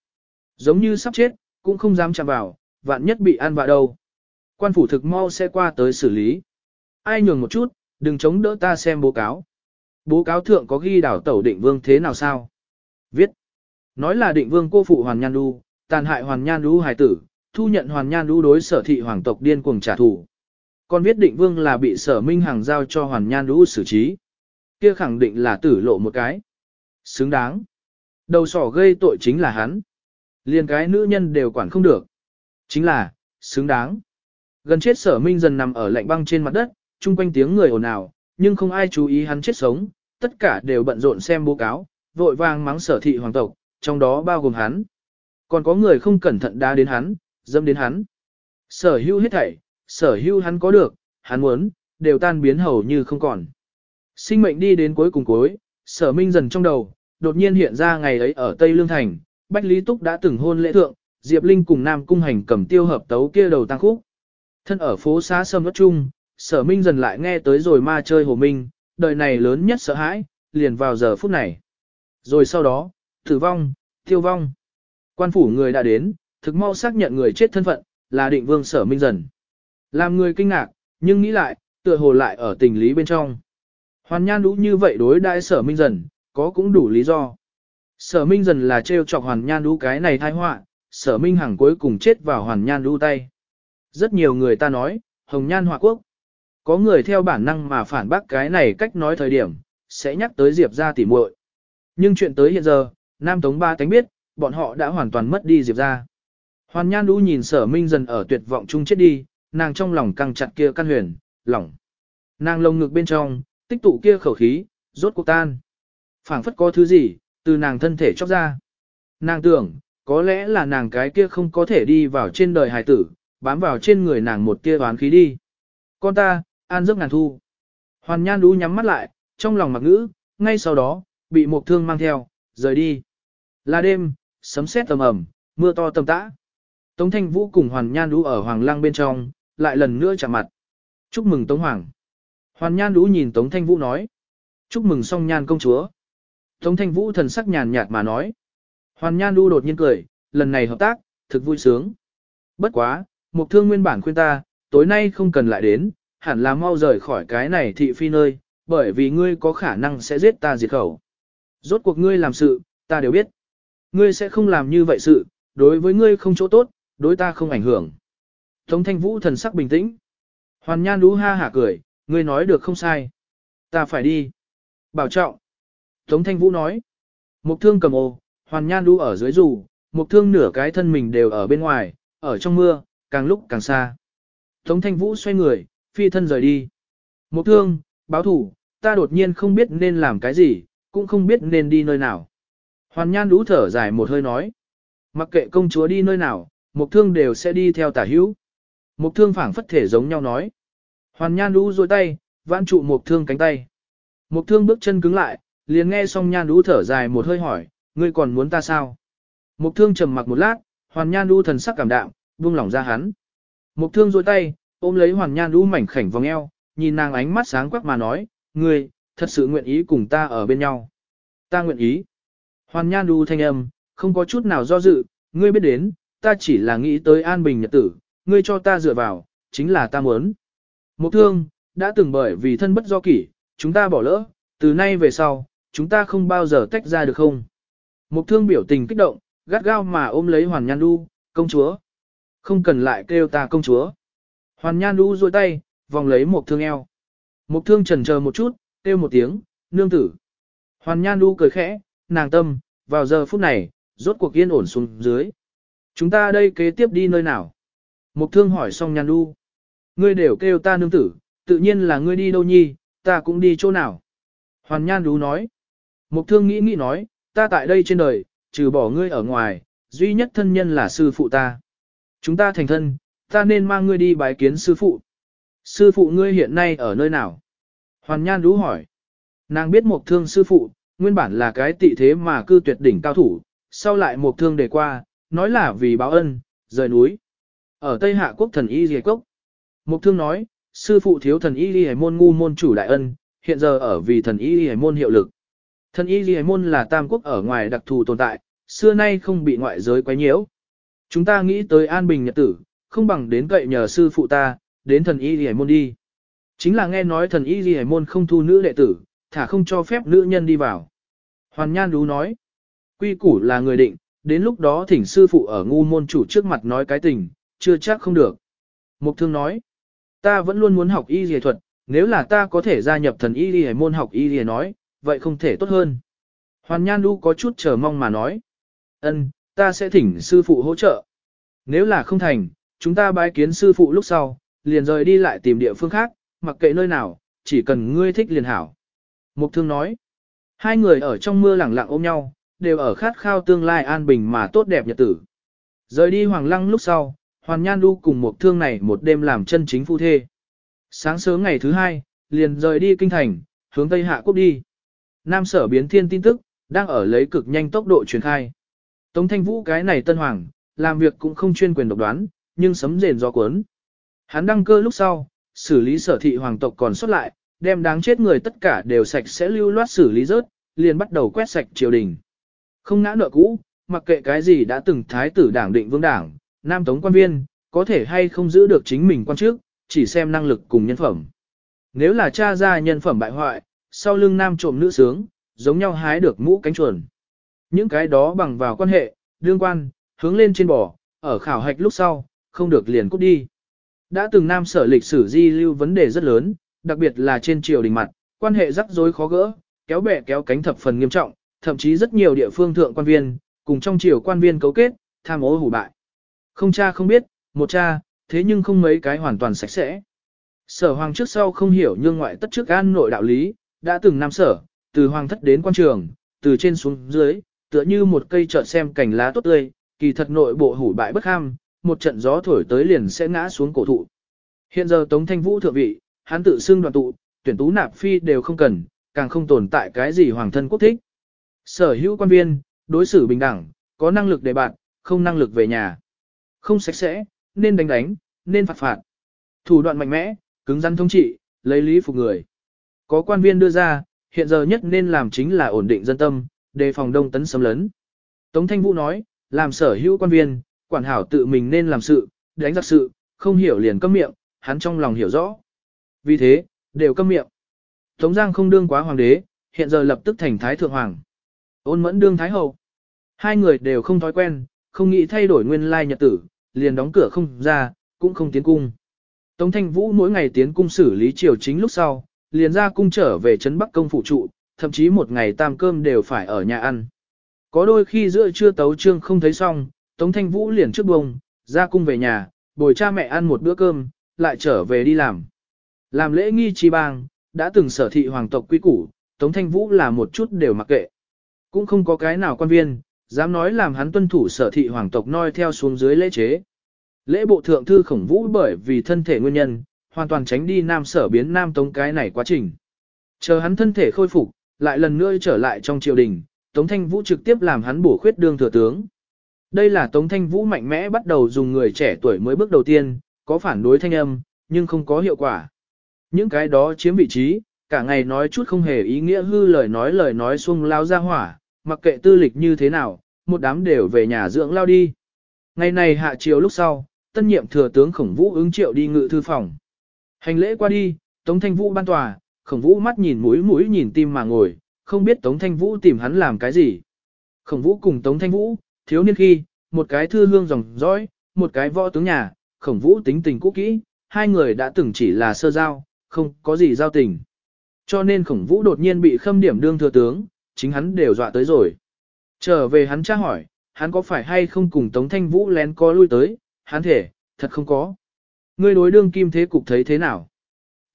Giống như sắp chết, cũng không dám chạm vào, vạn nhất bị ăn vạ đâu. Quan phủ thực mau sẽ qua tới xử lý. Ai nhường một chút, đừng chống đỡ ta xem bố cáo. Bố cáo thượng có ghi đảo tẩu định vương thế nào sao? Viết. Nói là định vương cô phụ Hoàn Nhan Đu, tàn hại Hoàn Nhan Đu hài tử, thu nhận Hoàn Nhan Đu đối sở thị hoàng tộc điên cuồng trả thù. Còn viết định vương là bị sở minh hàng giao cho Hoàn Nhan Đu xử trí. Kia khẳng định là tử lộ một cái. Xứng đáng. Đầu sỏ gây tội chính là hắn. Liên cái nữ nhân đều quản không được. Chính là, xứng đáng. Gần chết sở minh dần nằm ở lạnh băng trên mặt đất, chung quanh tiếng người ồn ào, nhưng không ai chú ý hắn chết sống, tất cả đều bận rộn xem bố cáo, vội vàng mắng sở thị hoàng tộc, trong đó bao gồm hắn. Còn có người không cẩn thận đá đến hắn, dâm đến hắn. Sở hưu hết thảy, sở hưu hắn có được, hắn muốn, đều tan biến hầu như không còn. Sinh mệnh đi đến cuối cùng cuối, sở minh dần trong đầu, đột nhiên hiện ra ngày ấy ở Tây Lương Thành, Bách Lý Túc đã từng hôn lễ thượng, Diệp Linh cùng Nam Cung Hành cầm tiêu hợp tấu kia đầu tăng khúc. Thân ở phố xá sâm ớt chung, sở minh dần lại nghe tới rồi ma chơi hồ minh, đời này lớn nhất sợ hãi, liền vào giờ phút này. Rồi sau đó, tử vong, tiêu vong. Quan phủ người đã đến, thực mau xác nhận người chết thân phận, là định vương sở minh dần. Làm người kinh ngạc, nhưng nghĩ lại, tựa hồ lại ở tình lý bên trong. Hoàn nhan đũ như vậy đối đại sở minh dần, có cũng đủ lý do. Sở minh dần là trêu chọc hoàn nhan đũ cái này thai họa, sở minh hằng cuối cùng chết vào hoàn nhan đũ tay. Rất nhiều người ta nói, hồng nhan họa quốc. Có người theo bản năng mà phản bác cái này cách nói thời điểm, sẽ nhắc tới Diệp ra tỉ muội. Nhưng chuyện tới hiện giờ, Nam Tống Ba Tánh biết, bọn họ đã hoàn toàn mất đi Diệp ra. Hoàn Nhan Đu nhìn sở minh dần ở tuyệt vọng chung chết đi, nàng trong lòng căng chặt kia căn huyền, lỏng. Nàng lồng ngực bên trong, tích tụ kia khẩu khí, rốt cuộc tan. phảng phất có thứ gì, từ nàng thân thể chóc ra. Nàng tưởng, có lẽ là nàng cái kia không có thể đi vào trên đời hài tử, bám vào trên người nàng một tia oán khí đi. Con ta, an giấc ngàn thu. Hoàn Nhan Đu nhắm mắt lại, trong lòng mặc ngữ, ngay sau đó, bị một thương mang theo, rời đi. Là đêm, sấm sét tầm ẩm, mưa to tầm tã. Tống Thanh Vũ cùng Hoàn Nhan Đũ ở Hoàng Lang bên trong, lại lần nữa chạm mặt. Chúc mừng Tống Hoàng. Hoàn Nhan Đũ nhìn Tống Thanh Vũ nói. Chúc mừng song nhan công chúa. Tống Thanh Vũ thần sắc nhàn nhạt mà nói. Hoàn Nhan đu đột nhiên cười, lần này hợp tác, thực vui sướng. Bất quá, Mục Thương nguyên bản khuyên ta, tối nay không cần lại đến, hẳn là mau rời khỏi cái này thị phi nơi, bởi vì ngươi có khả năng sẽ giết ta diệt khẩu. Rốt cuộc ngươi làm sự, ta đều biết. Ngươi sẽ không làm như vậy sự, đối với ngươi không chỗ tốt, đối ta không ảnh hưởng. Tống thanh vũ thần sắc bình tĩnh. Hoàn nhan đú ha hả cười, ngươi nói được không sai. Ta phải đi. Bảo trọng. Tống thanh vũ nói. Mục thương cầm ô, hoàn nhan đú ở dưới dù, mục thương nửa cái thân mình đều ở bên ngoài, ở trong mưa, càng lúc càng xa. Tống thanh vũ xoay người, phi thân rời đi. Mục thương, báo thủ, ta đột nhiên không biết nên làm cái gì, cũng không biết nên đi nơi nào. Hoàn nhan đũ thở dài một hơi nói. Mặc kệ công chúa đi nơi nào, mục thương đều sẽ đi theo tả hữu. Mục thương phảng phất thể giống nhau nói. Hoàn nhan đũ dôi tay, vãn trụ mục thương cánh tay. Mục thương bước chân cứng lại, liền nghe xong nhan đũ thở dài một hơi hỏi, ngươi còn muốn ta sao? Mục thương trầm mặc một lát, hoàn nhan đũ thần sắc cảm đạm, buông lỏng ra hắn. Mục thương dôi tay, ôm lấy Hoàng nhan đu mảnh khảnh vòng eo, nhìn nàng ánh mắt sáng quắc mà nói, ngươi, thật sự nguyện ý cùng ta ở bên nhau. Ta nguyện ý. Hoàn nhan đu thanh âm, không có chút nào do dự, ngươi biết đến, ta chỉ là nghĩ tới an bình nhật tử, ngươi cho ta dựa vào, chính là ta muốn. Một thương, đã từng bởi vì thân bất do kỷ, chúng ta bỏ lỡ, từ nay về sau, chúng ta không bao giờ tách ra được không. Một thương biểu tình kích động, gắt gao mà ôm lấy Hoàn Nhan Đu, công chúa. Không cần lại kêu ta công chúa. Hoàn Nhan Đu duỗi tay, vòng lấy một thương eo. Một thương trần chờ một chút, kêu một tiếng, nương tử. Hoàn Nhan Đu cười khẽ, nàng tâm, vào giờ phút này, rốt cuộc yên ổn xuống dưới. Chúng ta đây kế tiếp đi nơi nào? Mục thương hỏi xong Nhan Đu. Ngươi đều kêu ta nương tử, tự nhiên là ngươi đi đâu nhi, ta cũng đi chỗ nào. Hoàn Nhan Đu nói. Mục thương nghĩ nghĩ nói, ta tại đây trên đời, trừ bỏ ngươi ở ngoài, duy nhất thân nhân là sư phụ ta. Chúng ta thành thân, ta nên mang ngươi đi bái kiến sư phụ. Sư phụ ngươi hiện nay ở nơi nào? Hoàn Nhan Đu hỏi. Nàng biết một thương sư phụ, nguyên bản là cái tị thế mà cư tuyệt đỉnh cao thủ, sau lại một thương đề qua, nói là vì báo ân, rời núi. Ở Tây Hạ quốc thần y Dì Cốc, Mục Thương nói, sư phụ thiếu thần y Dì môn ngu môn chủ đại ân, hiện giờ ở vì thần y Dì môn hiệu lực. Thần y Dì môn là tam quốc ở ngoài đặc thù tồn tại, xưa nay không bị ngoại giới quấy nhiễu. Chúng ta nghĩ tới an bình nhật tử, không bằng đến cậy nhờ sư phụ ta, đến thần y Dì môn đi. Chính là nghe nói thần y Dì môn không thu nữ đệ tử, thả không cho phép nữ nhân đi vào. Hoàn Nhan Đú nói, quy củ là người định, Đến lúc đó thỉnh sư phụ ở ngu môn chủ trước mặt nói cái tình, chưa chắc không được. Mục thương nói, ta vẫn luôn muốn học y dì thuật, nếu là ta có thể gia nhập thần y dì môn học y dì nói, vậy không thể tốt hơn. Hoàn Nhan Đu có chút chờ mong mà nói, ân, ta sẽ thỉnh sư phụ hỗ trợ. Nếu là không thành, chúng ta bái kiến sư phụ lúc sau, liền rời đi lại tìm địa phương khác, mặc kệ nơi nào, chỉ cần ngươi thích liền hảo. Mục thương nói, hai người ở trong mưa lẳng lặng ôm nhau, đều ở khát khao tương lai an bình mà tốt đẹp nhật tử. Rời đi Hoàng Lăng lúc sau, Hoàn Nhan đu cùng mục thương này một đêm làm chân chính phu thê. Sáng sớm ngày thứ hai, liền rời đi kinh thành, hướng Tây Hạ Quốc đi. Nam sở biến thiên tin tức, đang ở lấy cực nhanh tốc độ truyền khai. Tống Thanh Vũ cái này tân hoàng, làm việc cũng không chuyên quyền độc đoán, nhưng sấm rền do cuốn. Hắn đăng cơ lúc sau, xử lý sở thị hoàng tộc còn xuất lại, đem đáng chết người tất cả đều sạch sẽ lưu loát xử lý rớt, liền bắt đầu quét sạch triều đình. Không ngã nợ cũ, mặc kệ cái gì đã từng thái tử đảng định vương đảng, nam tống quan viên, có thể hay không giữ được chính mình quan trước, chỉ xem năng lực cùng nhân phẩm. Nếu là cha ra nhân phẩm bại hoại, sau lưng nam trộm nữ sướng, giống nhau hái được mũ cánh chuồn. Những cái đó bằng vào quan hệ, đương quan, hướng lên trên bò, ở khảo hạch lúc sau, không được liền cút đi. Đã từng nam sở lịch sử di lưu vấn đề rất lớn, đặc biệt là trên triều đình mặt, quan hệ rắc rối khó gỡ, kéo bè kéo cánh thập phần nghiêm trọng, thậm chí rất nhiều địa phương thượng quan viên, cùng trong triều quan viên cấu kết, tham ô hủ bại. Không cha không biết, một cha, thế nhưng không mấy cái hoàn toàn sạch sẽ. Sở hoàng trước sau không hiểu nhưng ngoại tất trước an nội đạo lý, đã từng nam sở, từ hoàng thất đến quan trường, từ trên xuống dưới, tựa như một cây trợn xem cành lá tốt tươi, kỳ thật nội bộ hủ bại bất ham, một trận gió thổi tới liền sẽ ngã xuống cổ thụ. Hiện giờ Tống Thanh Vũ thượng vị, hắn tự xưng đoàn tụ, tuyển tú nạp phi đều không cần, càng không tồn tại cái gì hoàng thân quốc thích. Sở hữu quan viên, đối xử bình đẳng, có năng lực để bạn, không năng lực về nhà. Không sạch sẽ, nên đánh đánh, nên phạt phạt. Thủ đoạn mạnh mẽ, cứng rắn thống trị, lấy lý phục người. Có quan viên đưa ra, hiện giờ nhất nên làm chính là ổn định dân tâm, đề phòng đông tấn xâm lấn. Tống Thanh Vũ nói, làm sở hữu quan viên, quản hảo tự mình nên làm sự, đánh giặc sự, không hiểu liền câm miệng, hắn trong lòng hiểu rõ. Vì thế, đều câm miệng. Tống Giang không đương quá hoàng đế, hiện giờ lập tức thành thái thượng hoàng. Ôn mẫn đương thái hậu. Hai người đều không thói quen, không nghĩ thay đổi nguyên lai nhật tử, liền đóng cửa không ra, cũng không tiến cung. Tống Thanh Vũ mỗi ngày tiến cung xử lý triều chính lúc sau, liền ra cung trở về trấn Bắc công phụ trụ, thậm chí một ngày tam cơm đều phải ở nhà ăn. Có đôi khi giữa trưa tấu trương không thấy xong, Tống Thanh Vũ liền trước bông, ra cung về nhà, bồi cha mẹ ăn một bữa cơm, lại trở về đi làm. Làm lễ nghi chi bang, đã từng sở thị hoàng tộc quý củ, Tống Thanh Vũ là một chút đều mặc kệ. Cũng không có cái nào quan viên, dám nói làm hắn tuân thủ sở thị hoàng tộc noi theo xuống dưới lễ chế. Lễ bộ thượng thư khổng vũ bởi vì thân thể nguyên nhân, hoàn toàn tránh đi nam sở biến nam tống cái này quá trình. Chờ hắn thân thể khôi phục, lại lần nữa trở lại trong triều đình, Tống Thanh Vũ trực tiếp làm hắn bổ khuyết đương thừa tướng. Đây là Tống Thanh Vũ mạnh mẽ bắt đầu dùng người trẻ tuổi mới bước đầu tiên, có phản đối thanh âm, nhưng không có hiệu quả. Những cái đó chiếm vị trí, cả ngày nói chút không hề ý nghĩa hư lời nói lời nói xuông lao ra hỏa, mặc kệ tư lịch như thế nào, một đám đều về nhà dưỡng lao đi. Ngày này hạ chiều lúc sau, tân nhiệm thừa tướng khổng vũ ứng triệu đi ngự thư phòng. Hành lễ qua đi, Tống Thanh Vũ ban tòa, khổng vũ mắt nhìn mũi mũi nhìn tim mà ngồi, không biết Tống Thanh Vũ tìm hắn làm cái gì. Khổng vũ cùng Tống Thanh Vũ, thiếu niên khi, một cái thư hương dòng dõi, một cái võ tướng nhà, khổng vũ tính tình cũ kỹ, hai người đã từng chỉ là sơ giao, không có gì giao tình. Cho nên khổng vũ đột nhiên bị khâm điểm đương thừa tướng, chính hắn đều dọa tới rồi. Trở về hắn tra hỏi, hắn có phải hay không cùng Tống Thanh Vũ lén có lui tới, hắn thể, thật không có. Ngươi đối đương kim thế cục thấy thế nào?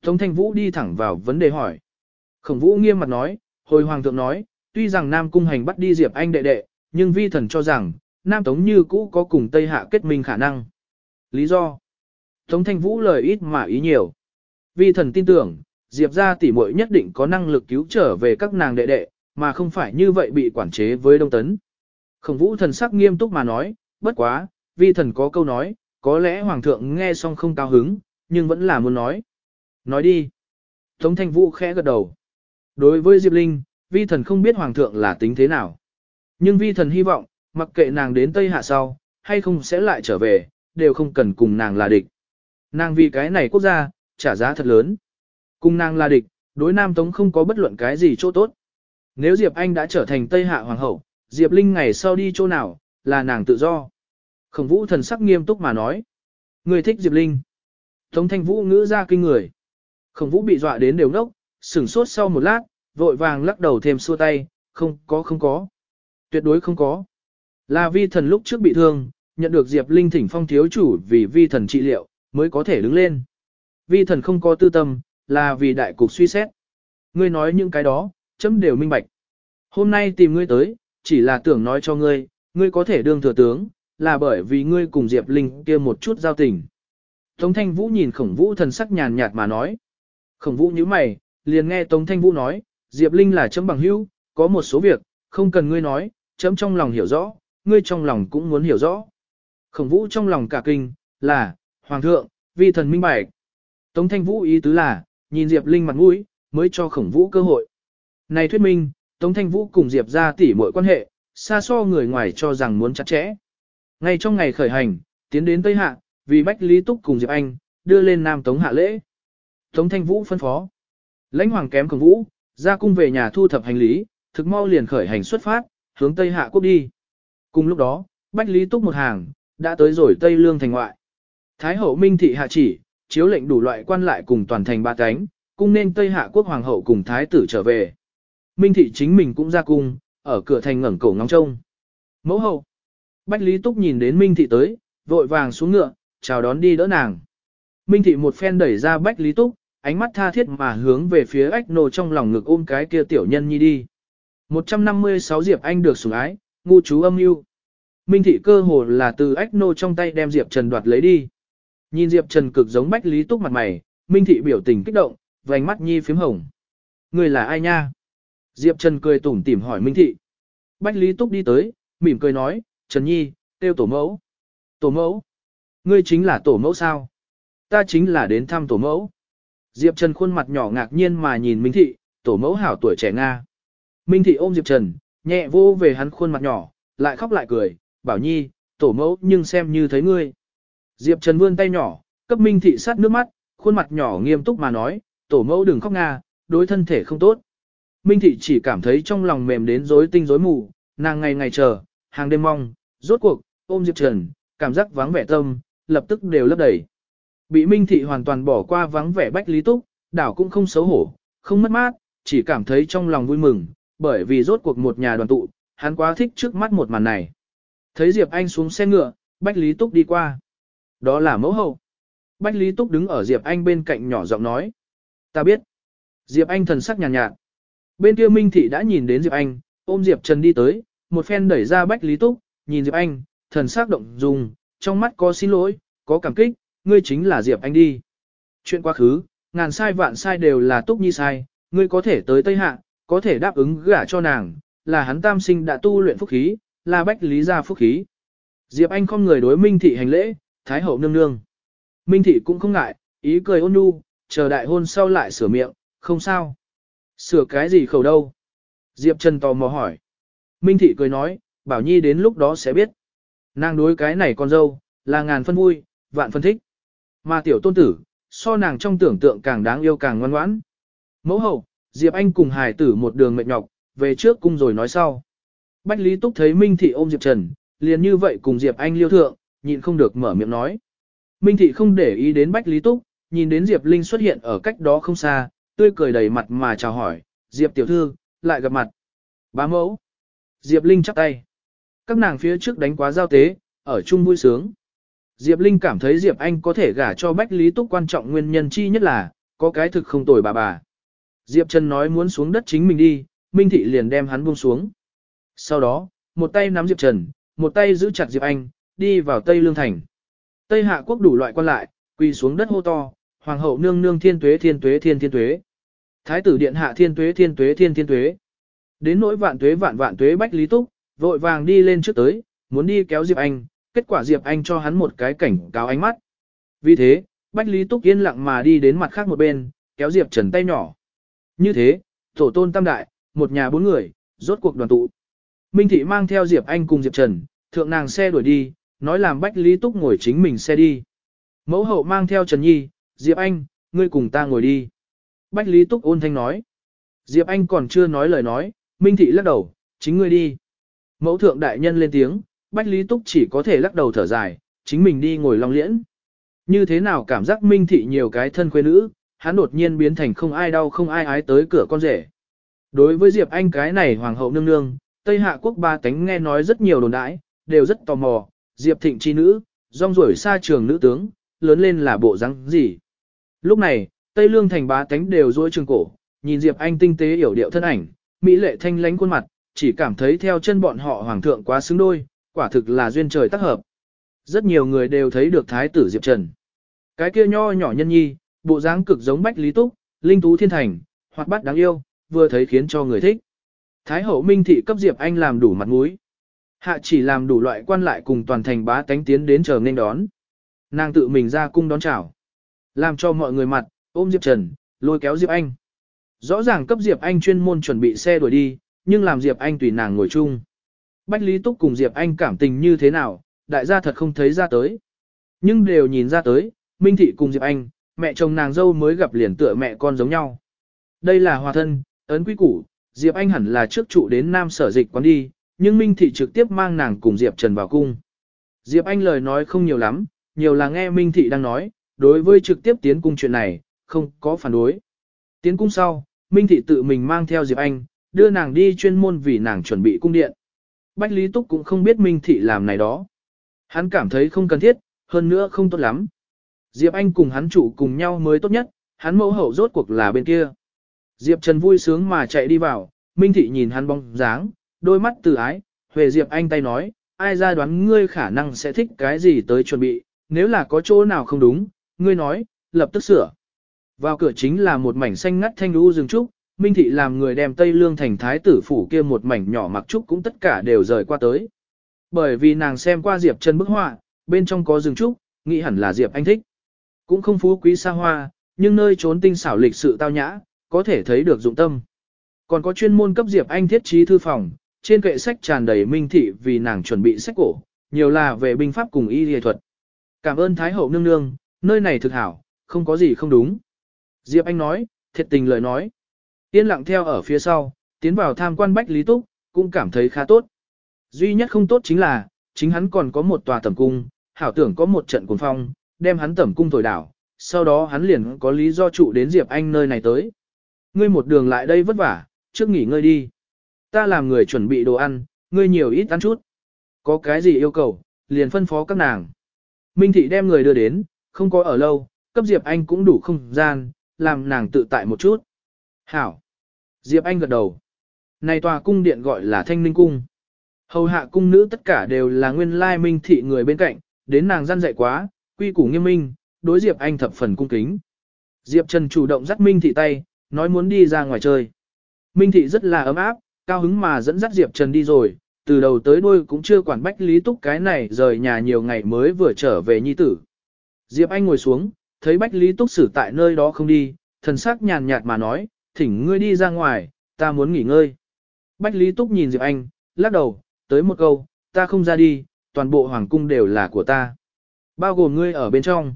Tống Thanh Vũ đi thẳng vào vấn đề hỏi. Khổng Vũ nghiêm mặt nói, hồi hoàng thượng nói, tuy rằng Nam Cung Hành bắt đi Diệp Anh đệ đệ, nhưng vi thần cho rằng, Nam Tống như cũ có cùng Tây Hạ kết minh khả năng. Lý do? Tống Thanh Vũ lời ít mà ý nhiều. Vi thần tin tưởng, Diệp ra tỷ muội nhất định có năng lực cứu trở về các nàng đệ đệ, mà không phải như vậy bị quản chế với Đông Tấn. Khổng Vũ thần sắc nghiêm túc mà nói, bất quá, vi thần có câu nói, có lẽ Hoàng thượng nghe xong không cao hứng, nhưng vẫn là muốn nói. Nói đi. Tống Thanh Vũ khẽ gật đầu. Đối với Diệp Linh, vi thần không biết Hoàng thượng là tính thế nào. Nhưng vi thần hy vọng, mặc kệ nàng đến Tây Hạ sau, hay không sẽ lại trở về, đều không cần cùng nàng là địch. Nàng vì cái này quốc gia, trả giá thật lớn. Cùng nàng là địch, đối Nam Tống không có bất luận cái gì chỗ tốt. Nếu Diệp Anh đã trở thành Tây Hạ Hoàng hậu, Diệp Linh ngày sau đi chỗ nào, là nàng tự do. Khổng vũ thần sắc nghiêm túc mà nói. Người thích Diệp Linh. Tống thanh vũ ngữ ra kinh người. Khổng vũ bị dọa đến đều ngốc, sửng sốt sau một lát, vội vàng lắc đầu thêm xua tay, không có không có. Tuyệt đối không có. Là vi thần lúc trước bị thương, nhận được Diệp Linh thỉnh phong thiếu chủ vì vi thần trị liệu, mới có thể đứng lên. Vi thần không có tư tâm, là vì đại cục suy xét. Ngươi nói những cái đó, chấm đều minh bạch. Hôm nay tìm ngươi tới, chỉ là tưởng nói cho ngươi, ngươi có thể đương thừa tướng, là bởi vì ngươi cùng Diệp Linh kia một chút giao tình. Tống Thanh Vũ nhìn Khổng Vũ thần sắc nhàn nhạt mà nói. Khổng Vũ như mày, liền nghe Tống Thanh Vũ nói, Diệp Linh là chấm bằng hữu, có một số việc, không cần ngươi nói, chấm trong lòng hiểu rõ, ngươi trong lòng cũng muốn hiểu rõ. Khổng Vũ trong lòng cả kinh, là, Hoàng thượng, vi thần minh bạch. Tống Thanh Vũ ý tứ là, nhìn Diệp Linh mặt mũi, mới cho khổng vũ cơ hội. Này thuyết minh, Tống Thanh Vũ cùng Diệp ra tỉ mọi quan hệ, xa so người ngoài cho rằng muốn chặt chẽ. Ngay trong ngày khởi hành, tiến đến Tây Hạ, vì Bách Lý Túc cùng Diệp Anh, đưa lên Nam Tống hạ lễ. Tống Thanh Vũ phân phó. Lãnh hoàng kém khổng vũ, ra cung về nhà thu thập hành lý, thực mau liền khởi hành xuất phát, hướng Tây Hạ quốc đi. Cùng lúc đó, Bách Lý Túc một hàng, đã tới rồi Tây Lương thành ngoại. Thái hậu Minh Thị hạ chỉ, chiếu lệnh đủ loại quan lại cùng toàn thành ba cánh, cung nên Tây Hạ quốc hoàng hậu cùng thái tử trở về. Minh Thị chính mình cũng ra cung, ở cửa thành ngẩng cổ ngóng trông. Mẫu hậu. Bách Lý Túc nhìn đến Minh Thị tới, vội vàng xuống ngựa, chào đón đi đỡ nàng. Minh Thị một phen đẩy ra Bách Lý Túc, ánh mắt tha thiết mà hướng về phía ách nô trong lòng ngực ôm cái kia tiểu nhân nhi đi. 156 Diệp Anh được sủng ái, ngu chú âm mưu. Minh thị cơ hồ là từ ách nô trong tay đem Diệp Trần đoạt lấy đi. Nhìn Diệp Trần cực giống Bách Lý Túc mặt mày, Minh thị biểu tình kích động, vành mắt nhi phím hồng. Người là ai nha? Diệp Trần cười tủm tỉm hỏi Minh thị. Bách Lý Túc đi tới, mỉm cười nói, Trần Nhi, tiêu tổ mẫu. Tổ mẫu? Ngươi chính là tổ mẫu sao? Ta chính là đến thăm tổ mẫu. Diệp Trần khuôn mặt nhỏ ngạc nhiên mà nhìn Minh thị, tổ mẫu hảo tuổi trẻ Nga. Minh thị ôm Diệp Trần, nhẹ vô về hắn khuôn mặt nhỏ, lại khóc lại cười, bảo nhi, tổ mẫu nhưng xem như thấy ngươi. Diệp Trần vươn tay nhỏ, cấp Minh thị sát nước mắt, khuôn mặt nhỏ nghiêm túc mà nói, tổ mẫu đừng khóc nga, đối thân thể không tốt. Minh thị chỉ cảm thấy trong lòng mềm đến rối tinh rối mù, nàng ngày ngày chờ, hàng đêm mong, rốt cuộc, ôm Diệp Trần, cảm giác vắng vẻ tâm, lập tức đều lấp đầy. Bị Minh thị hoàn toàn bỏ qua vắng vẻ bách lý túc, đảo cũng không xấu hổ, không mất mát, chỉ cảm thấy trong lòng vui mừng, bởi vì rốt cuộc một nhà đoàn tụ, hắn quá thích trước mắt một màn này. Thấy Diệp Anh xuống xe ngựa, Bách Lý Túc đi qua. Đó là mẫu hậu. Bách Lý Túc đứng ở Diệp Anh bên cạnh nhỏ giọng nói. Ta biết. Diệp Anh thần sắc nhàn nhạt, nhạt. Bên kia Minh Thị đã nhìn đến Diệp Anh, ôm Diệp Trần đi tới, một phen đẩy ra Bách Lý Túc, nhìn Diệp Anh, thần sắc động dung, trong mắt có xin lỗi, có cảm kích, ngươi chính là Diệp Anh đi. Chuyện quá khứ, ngàn sai vạn sai đều là Túc Nhi sai, ngươi có thể tới Tây Hạ, có thể đáp ứng gả cho nàng, là hắn tam sinh đã tu luyện phúc khí, là bách lý gia phúc khí. Diệp Anh không người đối Minh Thị hành lễ, Thái hậu nương nương. Minh Thị cũng không ngại, ý cười ôn nhu, chờ đại hôn sau lại sửa miệng, không sao. Sửa cái gì khẩu đâu? Diệp Trần tò mò hỏi. Minh Thị cười nói, Bảo Nhi đến lúc đó sẽ biết. Nàng đối cái này con dâu, là ngàn phân vui, vạn phân thích. Mà tiểu tôn tử, so nàng trong tưởng tượng càng đáng yêu càng ngoan ngoãn. Mẫu hậu, Diệp Anh cùng hài tử một đường mệt nhọc, về trước cung rồi nói sau. Bách Lý Túc thấy Minh Thị ôm Diệp Trần, liền như vậy cùng Diệp Anh liêu thượng, nhịn không được mở miệng nói. Minh Thị không để ý đến Bách Lý Túc, nhìn đến Diệp Linh xuất hiện ở cách đó không xa, tươi cười đầy mặt mà chào hỏi, Diệp tiểu thư, lại gặp mặt. Bá mẫu. Diệp Linh chắp tay. Các nàng phía trước đánh quá giao tế, ở chung vui sướng. Diệp Linh cảm thấy Diệp Anh có thể gả cho Bách Lý Túc quan trọng nguyên nhân chi nhất là, có cái thực không tồi bà bà. Diệp Trần nói muốn xuống đất chính mình đi, Minh Thị liền đem hắn buông xuống. Sau đó, một tay nắm Diệp Trần, một tay giữ chặt Diệp Anh, đi vào Tây Lương Thành. Tây Hạ quốc đủ loại quan lại, quỳ xuống đất hô to, Hoàng hậu nương nương thiên tuế thiên tuế thiên thiên tuế. Thái tử điện hạ thiên tuế thiên tuế thiên thiên tuế. Đến nỗi vạn tuế vạn vạn tuế bách lý túc, vội vàng đi lên trước tới, muốn đi kéo Diệp Anh, kết quả Diệp Anh cho hắn một cái cảnh cáo ánh mắt. Vì thế, bách lý túc yên lặng mà đi đến mặt khác một bên, kéo Diệp Trần tay nhỏ. Như thế, tổ tôn tam đại, một nhà bốn người, rốt cuộc đoàn tụ. Minh Thị mang theo Diệp Anh cùng Diệp Trần, thượng nàng xe đuổi đi, nói làm Bách Lý Túc ngồi chính mình xe đi. Mẫu hậu mang theo Trần Nhi, Diệp Anh, ngươi cùng ta ngồi đi. Bách Lý Túc ôn thanh nói. Diệp Anh còn chưa nói lời nói, Minh Thị lắc đầu, chính ngươi đi. Mẫu thượng đại nhân lên tiếng, Bách Lý Túc chỉ có thể lắc đầu thở dài, chính mình đi ngồi long liễn. Như thế nào cảm giác Minh Thị nhiều cái thân quê nữ, hắn đột nhiên biến thành không ai đau không ai ái tới cửa con rể. Đối với Diệp Anh cái này hoàng hậu nương nương, Tây Hạ quốc ba tánh nghe nói rất nhiều đồn đãi, đều rất tò mò, Diệp Thịnh chi nữ, rong ruổi xa trường nữ tướng, lớn lên là bộ răng gì. Lúc này, Tây Lương thành ba tánh đều dối trường cổ, nhìn Diệp Anh tinh tế hiểu điệu thân ảnh, mỹ lệ thanh lánh khuôn mặt, chỉ cảm thấy theo chân bọn họ hoàng thượng quá xứng đôi, quả thực là duyên trời tác hợp. Rất nhiều người đều thấy được thái tử Diệp Trần. Cái kia nho nhỏ nhân nhi, bộ dáng cực giống Bách Lý Túc, linh tú thiên thành, hoạt bát đáng yêu, vừa thấy khiến cho người thích. Thái hậu Minh thị cấp Diệp Anh làm đủ mặt mũi. Hạ chỉ làm đủ loại quan lại cùng toàn thành bá tánh tiến đến chờ nên đón. Nàng tự mình ra cung đón chào. Làm cho mọi người mặt, ôm Diệp Trần, lôi kéo Diệp Anh. Rõ ràng cấp Diệp Anh chuyên môn chuẩn bị xe đuổi đi, nhưng làm Diệp Anh tùy nàng ngồi chung. Bách Lý Túc cùng Diệp Anh cảm tình như thế nào, đại gia thật không thấy ra tới. Nhưng đều nhìn ra tới, Minh Thị cùng Diệp Anh, mẹ chồng nàng dâu mới gặp liền tựa mẹ con giống nhau. Đây là hòa thân, ấn quý củ, Diệp Anh hẳn là trước trụ đến Nam sở dịch quán đi, nhưng Minh Thị trực tiếp mang nàng cùng Diệp Trần vào cung. Diệp Anh lời nói không nhiều lắm, nhiều là nghe Minh Thị đang nói, đối với trực tiếp tiến cung chuyện này, không có phản đối. Tiến cung sau, Minh Thị tự mình mang theo Diệp Anh, đưa nàng đi chuyên môn vì nàng chuẩn bị cung điện. Bách Lý Túc cũng không biết Minh Thị làm này đó. Hắn cảm thấy không cần thiết, hơn nữa không tốt lắm. Diệp Anh cùng hắn chủ cùng nhau mới tốt nhất, hắn mẫu hậu rốt cuộc là bên kia. Diệp Trần vui sướng mà chạy đi vào, Minh Thị nhìn hắn bóng dáng, đôi mắt từ ái, Huệ Diệp Anh tay nói, ai ra đoán ngươi khả năng sẽ thích cái gì tới chuẩn bị, nếu là có chỗ nào không đúng, ngươi nói, lập tức sửa. Vào cửa chính là một mảnh xanh ngắt thanh lũ rừng trúc, Minh Thị làm người đem Tây Lương thành thái tử phủ kia một mảnh nhỏ mặc trúc cũng tất cả đều rời qua tới. Bởi vì nàng xem qua Diệp Trần bức họa, bên trong có rừng trúc, nghĩ hẳn là Diệp Anh thích. Cũng không phú quý xa hoa, nhưng nơi trốn tinh xảo lịch sự tao nhã, có thể thấy được dụng tâm. Còn có chuyên môn cấp Diệp Anh thiết trí thư phòng, trên kệ sách tràn đầy minh thị vì nàng chuẩn bị sách cổ, nhiều là về binh pháp cùng y y thuật. Cảm ơn Thái hậu nương nương, nơi này thực hảo, không có gì không đúng. Diệp Anh nói, thiệt tình lời nói. Yên lặng theo ở phía sau, tiến vào tham quan Bách Lý Túc, cũng cảm thấy khá tốt. Duy nhất không tốt chính là, chính hắn còn có một tòa tầm cung, hảo tưởng có một trận cuồng phong, đem hắn tẩm cung thổi đảo, sau đó hắn liền có lý do trụ đến Diệp Anh nơi này tới. Ngươi một đường lại đây vất vả, trước nghỉ ngơi đi. Ta làm người chuẩn bị đồ ăn, ngươi nhiều ít ăn chút. Có cái gì yêu cầu, liền phân phó các nàng. Minh Thị đem người đưa đến, không có ở lâu, cấp Diệp Anh cũng đủ không gian, làm nàng tự tại một chút. Hảo. Diệp Anh gật đầu. Này tòa cung điện gọi là Thanh Ninh Cung. Hầu hạ cung nữ tất cả đều là nguyên lai Minh Thị người bên cạnh, đến nàng gian dạy quá, quy củ nghiêm minh, đối Diệp Anh thập phần cung kính. Diệp Trần chủ động dắt Minh Thị tay, nói muốn đi ra ngoài chơi. Minh Thị rất là ấm áp, cao hứng mà dẫn dắt Diệp Trần đi rồi, từ đầu tới đuôi cũng chưa quản bách Lý Túc cái này rời nhà nhiều ngày mới vừa trở về nhi tử. Diệp Anh ngồi xuống, thấy bách Lý Túc xử tại nơi đó không đi, thần sắc nhàn nhạt mà nói, thỉnh ngươi đi ra ngoài, ta muốn nghỉ ngơi. Bách Lý Túc nhìn Diệp Anh, lắc đầu, tới một câu, ta không ra đi, toàn bộ hoàng cung đều là của ta. Bao gồm ngươi ở bên trong.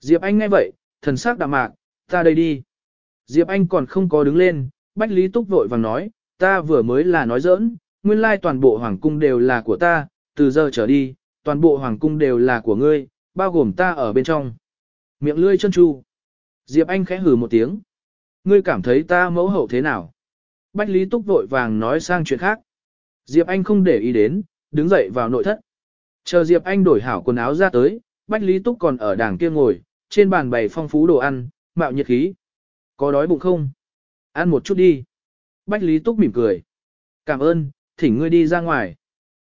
Diệp Anh nghe vậy, thần sắc đạm mạc, ta đây đi. Diệp Anh còn không có đứng lên, Bách Lý Túc vội vàng nói, ta vừa mới là nói giỡn, nguyên lai toàn bộ hoàng cung đều là của ta, từ giờ trở đi, toàn bộ hoàng cung đều là của ngươi, bao gồm ta ở bên trong. Miệng lươi chân chu. Diệp Anh khẽ hừ một tiếng. Ngươi cảm thấy ta mẫu hậu thế nào? Bách Lý Túc vội vàng nói sang chuyện khác. Diệp Anh không để ý đến, đứng dậy vào nội thất. Chờ Diệp Anh đổi hảo quần áo ra tới, Bách Lý Túc còn ở đàng kia ngồi, trên bàn bày phong phú đồ ăn, mạo nhiệt khí. Có đói bụng không? Ăn một chút đi. Bách Lý Túc mỉm cười. Cảm ơn, thỉnh ngươi đi ra ngoài.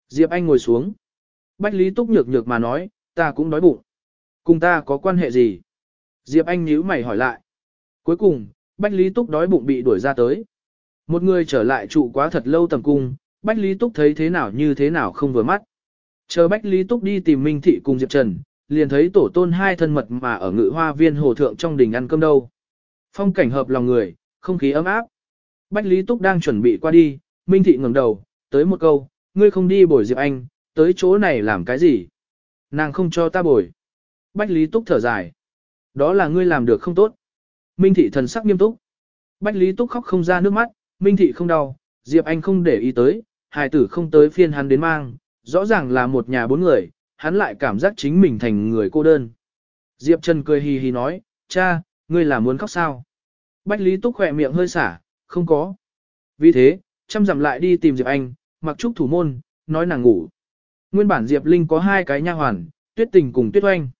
Diệp Anh ngồi xuống. Bách Lý Túc nhược nhược mà nói, ta cũng đói bụng. Cùng ta có quan hệ gì? Diệp Anh nhíu mày hỏi lại. Cuối cùng, Bách Lý Túc đói bụng bị đuổi ra tới. Một người trở lại trụ quá thật lâu tầm cung, Bách Lý Túc thấy thế nào như thế nào không vừa mắt. Chờ Bách Lý Túc đi tìm Minh Thị cùng Diệp Trần, liền thấy tổ tôn hai thân mật mà ở ngự hoa viên hồ thượng trong đình ăn cơm đâu. Phong cảnh hợp lòng người, không khí ấm áp. Bách Lý Túc đang chuẩn bị qua đi, Minh Thị ngẩng đầu, tới một câu, ngươi không đi bồi Diệp Anh, tới chỗ này làm cái gì? Nàng không cho ta bồi. Bách Lý Túc thở dài. Đó là ngươi làm được không tốt. Minh Thị thần sắc nghiêm túc. Bách Lý Túc khóc không ra nước mắt, Minh Thị không đau, Diệp Anh không để ý tới, hài tử không tới phiên hắn đến mang, rõ ràng là một nhà bốn người, hắn lại cảm giác chính mình thành người cô đơn. Diệp Trần cười hì hì nói, cha, ngươi là muốn khóc sao? Bách Lý Túc khỏe miệng hơi xả, không có. Vì thế, chăm dặm lại đi tìm Diệp Anh, mặc trúc thủ môn, nói nàng ngủ. Nguyên bản Diệp Linh có hai cái nha hoàn, Tuyết Tình cùng Tuyết Oanh.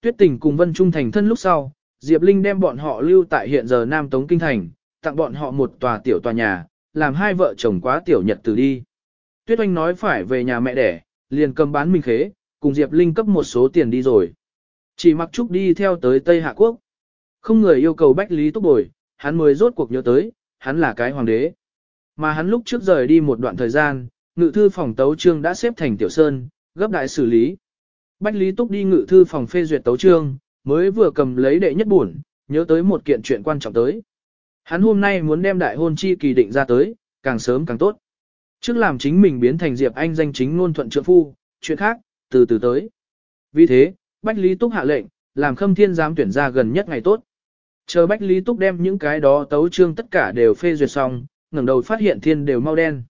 Tuyết Tình cùng Vân Trung thành thân lúc sau, Diệp Linh đem bọn họ lưu tại hiện giờ Nam Tống Kinh Thành, tặng bọn họ một tòa tiểu tòa nhà, làm hai vợ chồng quá tiểu nhật từ đi. Tuyết Oanh nói phải về nhà mẹ đẻ, liền cầm bán mình khế, cùng Diệp Linh cấp một số tiền đi rồi. Chỉ mặc trúc đi theo tới Tây Hạ Quốc. Không người yêu cầu Bách Lý Túc Bồi, hắn mới rốt cuộc nhớ tới, hắn là cái hoàng đế. Mà hắn lúc trước rời đi một đoạn thời gian, ngự thư phòng tấu trương đã xếp thành tiểu sơn, gấp đại xử lý. Bách Lý Túc đi ngự thư phòng phê duyệt tấu trương, mới vừa cầm lấy đệ nhất buồn, nhớ tới một kiện chuyện quan trọng tới. Hắn hôm nay muốn đem đại hôn chi kỳ định ra tới, càng sớm càng tốt. Trước làm chính mình biến thành Diệp Anh danh chính ngôn thuận trượng phu, chuyện khác, từ từ tới. Vì thế, Bách Lý Túc hạ lệnh, làm Khâm Thiên giám tuyển ra gần nhất ngày tốt. Chờ Bách Lý Túc đem những cái đó tấu trương tất cả đều phê duyệt xong, ngẩng đầu phát hiện thiên đều mau đen.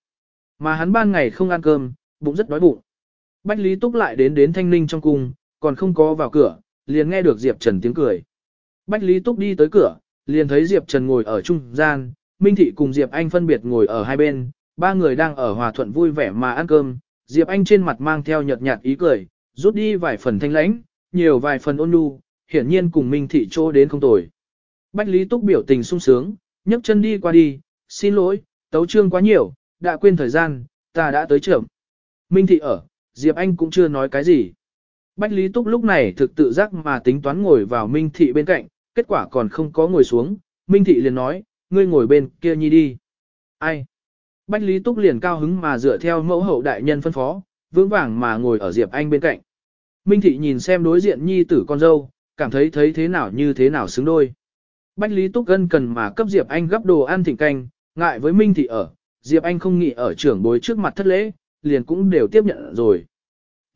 Mà hắn ban ngày không ăn cơm, bụng rất đói bụng. Bách Lý Túc lại đến đến thanh ninh trong cung, còn không có vào cửa, liền nghe được Diệp Trần tiếng cười. Bách Lý Túc đi tới cửa, liền thấy Diệp Trần ngồi ở trung gian, Minh Thị cùng Diệp Anh phân biệt ngồi ở hai bên, ba người đang ở hòa thuận vui vẻ mà ăn cơm, Diệp Anh trên mặt mang theo nhợt nhạt ý cười, rút đi vài phần thanh lãnh, nhiều vài phần ôn nhu, hiển nhiên cùng Minh Thị trô đến không tồi. Bách Lý Túc biểu tình sung sướng, nhấc chân đi qua đi, xin lỗi, tấu trương quá nhiều, đã quên thời gian, ta đã tới trưởng. Minh Thị ở, Diệp Anh cũng chưa nói cái gì. Bách Lý Túc lúc này thực tự giác mà tính toán ngồi vào Minh Thị bên cạnh, kết quả còn không có ngồi xuống, Minh Thị liền nói, ngươi ngồi bên kia nhi đi. Ai? Bách Lý Túc liền cao hứng mà dựa theo mẫu hậu đại nhân phân phó, vững vàng mà ngồi ở Diệp Anh bên cạnh. Minh Thị nhìn xem đối diện nhi tử con dâu, cảm thấy thấy thế nào như thế nào xứng đôi. Bách Lý Túc Gân cần mà cấp Diệp Anh gấp đồ ăn thịnh canh, ngại với Minh Thị ở, Diệp Anh không nghĩ ở trưởng bối trước mặt thất lễ, liền cũng đều tiếp nhận rồi.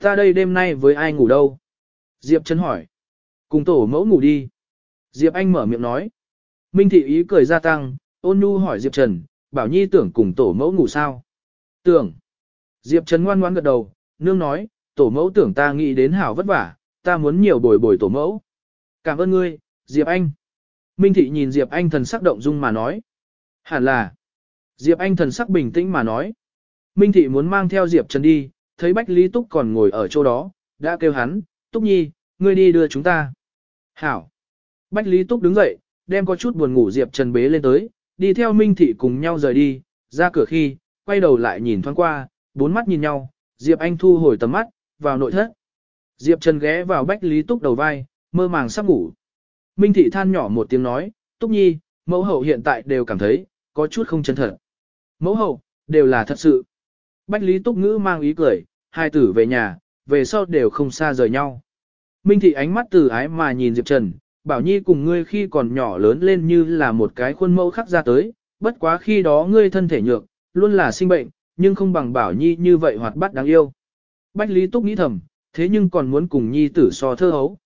Ta đây đêm nay với ai ngủ đâu? Diệp Trần hỏi. Cùng tổ mẫu ngủ đi. Diệp Anh mở miệng nói. Minh Thị ý cười gia tăng, ôn nhu hỏi Diệp Trần, bảo nhi tưởng cùng tổ mẫu ngủ sao? Tưởng. Diệp Trần ngoan ngoan gật đầu, nương nói, tổ mẫu tưởng ta nghĩ đến hảo vất vả, ta muốn nhiều bồi bồi tổ mẫu. Cảm ơn ngươi, Diệp Anh. Minh Thị nhìn Diệp Anh thần sắc động dung mà nói. Hẳn là. Diệp Anh thần sắc bình tĩnh mà nói. Minh Thị muốn mang theo Diệp Trần đi, thấy Bách Lý Túc còn ngồi ở chỗ đó, đã kêu hắn, Túc Nhi, ngươi đi đưa chúng ta. Hảo. Bách Lý Túc đứng dậy, đem có chút buồn ngủ Diệp Trần bế lên tới, đi theo Minh Thị cùng nhau rời đi, ra cửa khi, quay đầu lại nhìn thoáng qua, bốn mắt nhìn nhau, Diệp Anh thu hồi tầm mắt, vào nội thất. Diệp Trần ghé vào Bách Lý Túc đầu vai, mơ màng sắp ngủ. Minh Thị than nhỏ một tiếng nói, Túc Nhi, mẫu hậu hiện tại đều cảm thấy, có chút không chân thật. Mẫu hậu, đều là thật sự. Bách Lý Túc Ngữ mang ý cười, hai tử về nhà, về sau đều không xa rời nhau. Minh Thị ánh mắt từ ái mà nhìn Diệp Trần, Bảo Nhi cùng ngươi khi còn nhỏ lớn lên như là một cái khuôn mẫu khắc ra tới, bất quá khi đó ngươi thân thể nhược, luôn là sinh bệnh, nhưng không bằng Bảo Nhi như vậy hoạt bát đáng yêu. Bách Lý Túc nghĩ thầm, thế nhưng còn muốn cùng Nhi tử so thơ hấu.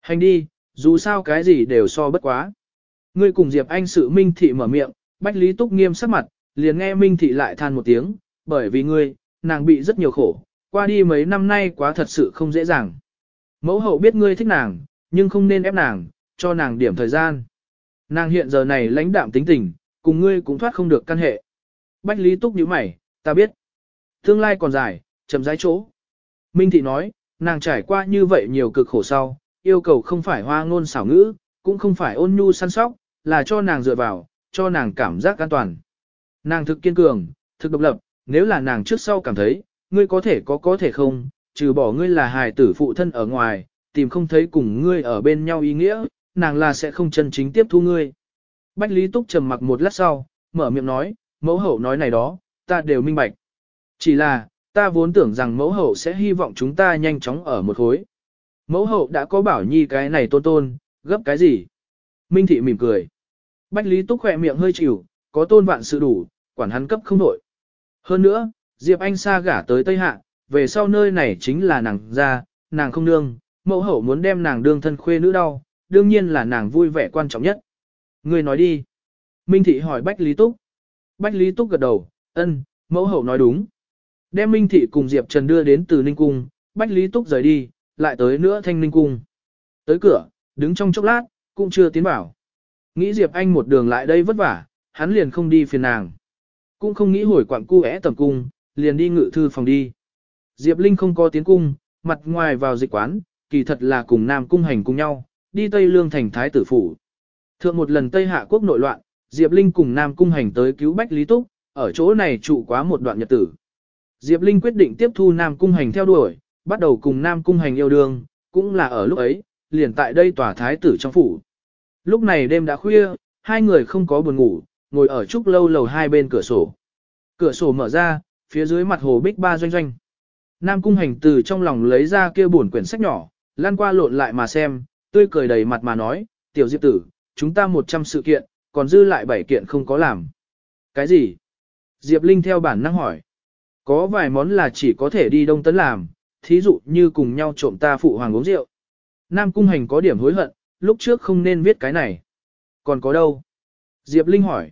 Hành đi, dù sao cái gì đều so bất quá. Ngươi cùng Diệp Anh sự Minh Thị mở miệng, Bách Lý Túc nghiêm sắc mặt, liền nghe Minh Thị lại than một tiếng, bởi vì ngươi, nàng bị rất nhiều khổ, qua đi mấy năm nay quá thật sự không dễ dàng. Mẫu hậu biết ngươi thích nàng, nhưng không nên ép nàng, cho nàng điểm thời gian. Nàng hiện giờ này lãnh đạm tính tình, cùng ngươi cũng thoát không được căn hệ. Bách Lý Túc nhíu mày, ta biết. Tương lai còn dài, chậm rãi chỗ. Minh Thị nói, nàng trải qua như vậy nhiều cực khổ sau, yêu cầu không phải hoa ngôn xảo ngữ, cũng không phải ôn nhu săn sóc, là cho nàng dựa vào, cho nàng cảm giác an toàn. Nàng thực kiên cường, thực độc lập, nếu là nàng trước sau cảm thấy, ngươi có thể có có thể không, trừ bỏ ngươi là hài tử phụ thân ở ngoài, tìm không thấy cùng ngươi ở bên nhau ý nghĩa, nàng là sẽ không chân chính tiếp thu ngươi. Bách Lý Túc trầm mặc một lát sau, mở miệng nói, mẫu hậu nói này đó, ta đều minh bạch. Chỉ là, ta vốn tưởng rằng mẫu hậu sẽ hy vọng chúng ta nhanh chóng ở một khối. Mẫu hậu đã có bảo nhi cái này tôn tôn, gấp cái gì? Minh thị mỉm cười. Bách Lý Túc khỏe miệng hơi chịu, có tôn vạn sự đủ, quản hắn cấp không nổi Hơn nữa, Diệp Anh xa gả tới Tây Hạ, về sau nơi này chính là nàng ra, nàng không nương, mẫu hậu muốn đem nàng đương thân khuê nữ đau, đương nhiên là nàng vui vẻ quan trọng nhất. Người nói đi. Minh Thị hỏi Bách Lý Túc. Bách Lý Túc gật đầu, ân, mẫu hậu nói đúng. Đem Minh Thị cùng Diệp Trần đưa đến từ Ninh Cung, Bách Lý Túc rời đi, lại tới nữa thanh Ninh Cung. Tới cửa, đứng trong chốc lát, cũng chưa tiến bảo. Nghĩ Diệp Anh một đường lại đây vất vả, hắn liền không đi phiền nàng. Cũng không nghĩ hồi quặng cu é tầm cung, liền đi ngự thư phòng đi. Diệp Linh không có tiến cung, mặt ngoài vào dịch quán, kỳ thật là cùng Nam cung hành cùng nhau, đi Tây Lương thành thái tử phủ. Thượng một lần Tây Hạ quốc nội loạn, Diệp Linh cùng Nam cung hành tới cứu Bách Lý Túc, ở chỗ này trụ quá một đoạn nhật tử. Diệp Linh quyết định tiếp thu Nam cung hành theo đuổi, bắt đầu cùng Nam cung hành yêu đương, cũng là ở lúc ấy, liền tại đây tòa thái tử trong phủ. Lúc này đêm đã khuya, hai người không có buồn ngủ, ngồi ở trúc lâu lầu hai bên cửa sổ. Cửa sổ mở ra, phía dưới mặt hồ bích ba doanh doanh. Nam cung hành từ trong lòng lấy ra kia buồn quyển sách nhỏ, lan qua lộn lại mà xem, tươi cười đầy mặt mà nói, tiểu diệp tử, chúng ta 100 sự kiện, còn dư lại 7 kiện không có làm. Cái gì? Diệp Linh theo bản năng hỏi. Có vài món là chỉ có thể đi đông tấn làm, thí dụ như cùng nhau trộm ta phụ hoàng uống rượu. Nam Cung Hành có điểm hối hận, lúc trước không nên viết cái này. Còn có đâu? Diệp Linh hỏi.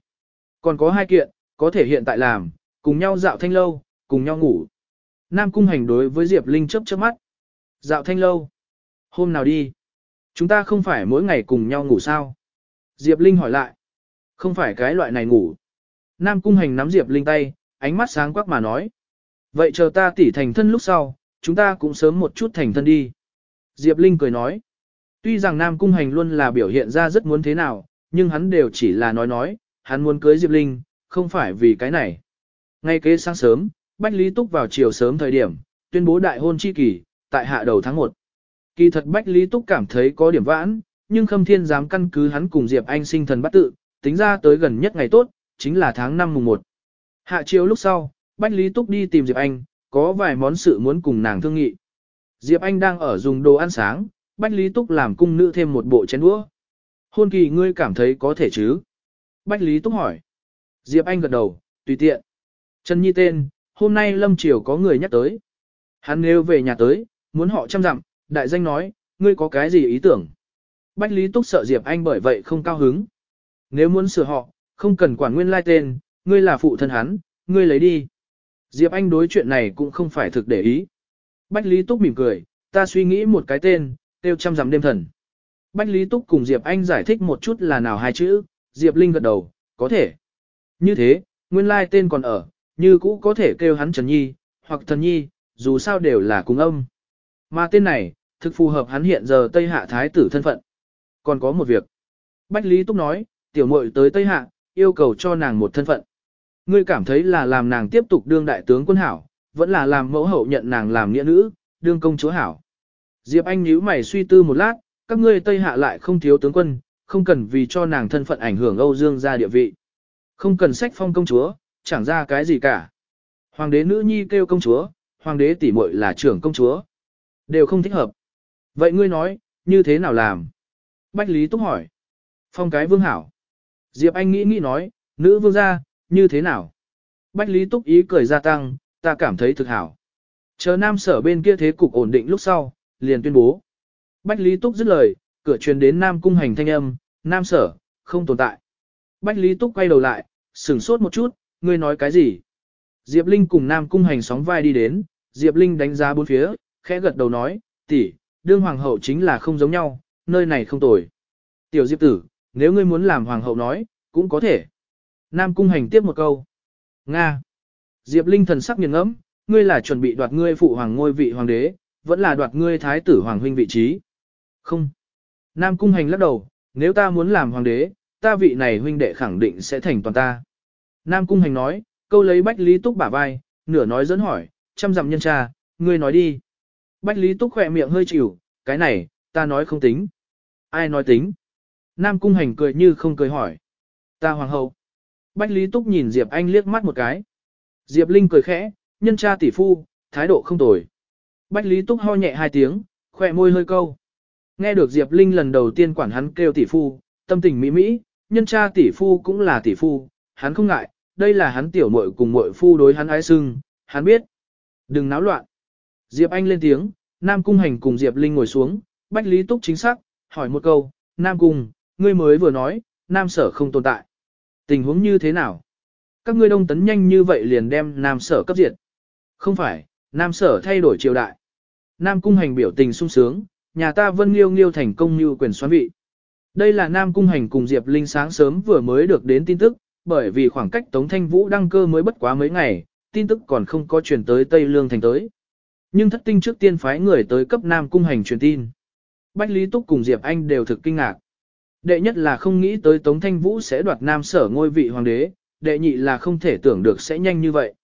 Còn có hai kiện, có thể hiện tại làm, cùng nhau dạo thanh lâu, cùng nhau ngủ. Nam Cung Hành đối với Diệp Linh chớp chớp mắt. Dạo thanh lâu. Hôm nào đi? Chúng ta không phải mỗi ngày cùng nhau ngủ sao? Diệp Linh hỏi lại. Không phải cái loại này ngủ. Nam Cung Hành nắm Diệp Linh tay, ánh mắt sáng quắc mà nói. Vậy chờ ta tỉ thành thân lúc sau, chúng ta cũng sớm một chút thành thân đi. Diệp Linh cười nói. Tuy rằng Nam Cung Hành luôn là biểu hiện ra rất muốn thế nào, nhưng hắn đều chỉ là nói nói, hắn muốn cưới Diệp Linh, không phải vì cái này. Ngay kế sáng sớm, Bách Lý Túc vào chiều sớm thời điểm, tuyên bố đại hôn chi kỳ, tại hạ đầu tháng 1. Kỳ thật Bách Lý Túc cảm thấy có điểm vãn, nhưng Khâm Thiên dám căn cứ hắn cùng Diệp Anh sinh thần bắt tự, tính ra tới gần nhất ngày tốt, chính là tháng 5 mùng 1. Hạ chiều lúc sau, Bách Lý Túc đi tìm Diệp Anh, có vài món sự muốn cùng nàng thương nghị. Diệp Anh đang ở dùng đồ ăn sáng, Bách Lý Túc làm cung nữ thêm một bộ chén đũa. Hôn kỳ ngươi cảm thấy có thể chứ? Bách Lý Túc hỏi. Diệp Anh gật đầu, tùy tiện. Trần Nhi tên, hôm nay Lâm Triều có người nhắc tới. Hắn nếu về nhà tới, muốn họ chăm dặm, đại danh nói, ngươi có cái gì ý tưởng? Bách Lý Túc sợ Diệp Anh bởi vậy không cao hứng. Nếu muốn sửa họ, không cần quản nguyên lai tên, ngươi là phụ thân hắn, ngươi lấy đi. Diệp Anh đối chuyện này cũng không phải thực để ý. Bách Lý Túc mỉm cười, ta suy nghĩ một cái tên, tiêu trăm dặm đêm thần. Bách Lý Túc cùng Diệp Anh giải thích một chút là nào hai chữ, Diệp Linh gật đầu, có thể. Như thế, nguyên lai tên còn ở, như cũ có thể kêu hắn Trần Nhi, hoặc Thần Nhi, dù sao đều là cùng âm. Mà tên này, thực phù hợp hắn hiện giờ Tây Hạ Thái tử thân phận. Còn có một việc. Bách Lý Túc nói, tiểu muội tới Tây Hạ, yêu cầu cho nàng một thân phận. Ngươi cảm thấy là làm nàng tiếp tục đương đại tướng quân hảo, vẫn là làm mẫu hậu nhận nàng làm nghĩa nữ, đương công chúa hảo. Diệp Anh nhíu mày suy tư một lát, các ngươi Tây Hạ lại không thiếu tướng quân, không cần vì cho nàng thân phận ảnh hưởng Âu Dương gia địa vị. Không cần sách phong công chúa, chẳng ra cái gì cả. Hoàng đế nữ nhi kêu công chúa, hoàng đế tỷ muội là trưởng công chúa. Đều không thích hợp. Vậy ngươi nói, như thế nào làm? Bách Lý Túc hỏi. Phong cái vương hảo. Diệp Anh nghĩ nghĩ nói, nữ vương gia, như thế nào? Bách Lý Túc ý cười gia tăng, ta cảm thấy thực hảo. Chờ nam sở bên kia thế cục ổn định lúc sau, liền tuyên bố. Bách Lý Túc dứt lời, cửa truyền đến nam cung hành thanh âm, nam sở, không tồn tại. Bách Lý Túc quay đầu lại, sửng sốt một chút, ngươi nói cái gì? Diệp Linh cùng nam cung hành sóng vai đi đến, Diệp Linh đánh giá bốn phía, khẽ gật đầu nói, tỷ, đương hoàng hậu chính là không giống nhau, nơi này không tồi. Tiểu Diệp tử, nếu ngươi muốn làm hoàng hậu nói, cũng có thể. Nam cung hành tiếp một câu. Nga. Diệp Linh thần sắc nghiền ngẫm, ngươi là chuẩn bị đoạt ngươi phụ hoàng ngôi vị hoàng đế, vẫn là đoạt ngươi thái tử hoàng huynh vị trí. Không. Nam cung hành lắc đầu, nếu ta muốn làm hoàng đế, ta vị này huynh đệ khẳng định sẽ thành toàn ta. Nam cung hành nói, câu lấy Bách Lý Túc bả vai, nửa nói dẫn hỏi, chăm dặm nhân cha, ngươi nói đi. Bách Lý Túc khỏe miệng hơi chịu, cái này, ta nói không tính. Ai nói tính? Nam cung hành cười như không cười hỏi. Ta hoàng hậu. Bách Lý Túc nhìn Diệp Anh liếc mắt một cái. Diệp Linh cười khẽ, nhân cha tỷ phu, thái độ không tồi. Bách Lý Túc ho nhẹ hai tiếng, khỏe môi hơi câu. Nghe được Diệp Linh lần đầu tiên quản hắn kêu tỷ phu, tâm tình mỹ mỹ, nhân cha tỷ phu cũng là tỷ phu, hắn không ngại, đây là hắn tiểu muội cùng muội phu đối hắn ái sưng, hắn biết. Đừng náo loạn. Diệp Anh lên tiếng, Nam Cung Hành cùng Diệp Linh ngồi xuống, Bách Lý Túc chính xác, hỏi một câu, Nam Cung, ngươi mới vừa nói, Nam Sở không tồn tại. Tình huống như thế nào? Các ngươi đông tấn nhanh như vậy liền đem Nam Sở cấp diệt. Không phải, Nam Sở thay đổi triều đại. Nam Cung Hành biểu tình sung sướng, nhà ta Vân Liêu Liêu thành công như quyền xoán vị. Đây là Nam Cung Hành cùng Diệp Linh sáng sớm vừa mới được đến tin tức, bởi vì khoảng cách Tống Thanh Vũ đăng cơ mới bất quá mấy ngày, tin tức còn không có truyền tới Tây Lương thành tới. Nhưng thất tinh trước tiên phái người tới cấp Nam Cung Hành truyền tin. Bách Lý Túc cùng Diệp Anh đều thực kinh ngạc. Đệ nhất là không nghĩ tới Tống Thanh Vũ sẽ đoạt Nam sở ngôi vị hoàng đế, đệ nhị là không thể tưởng được sẽ nhanh như vậy.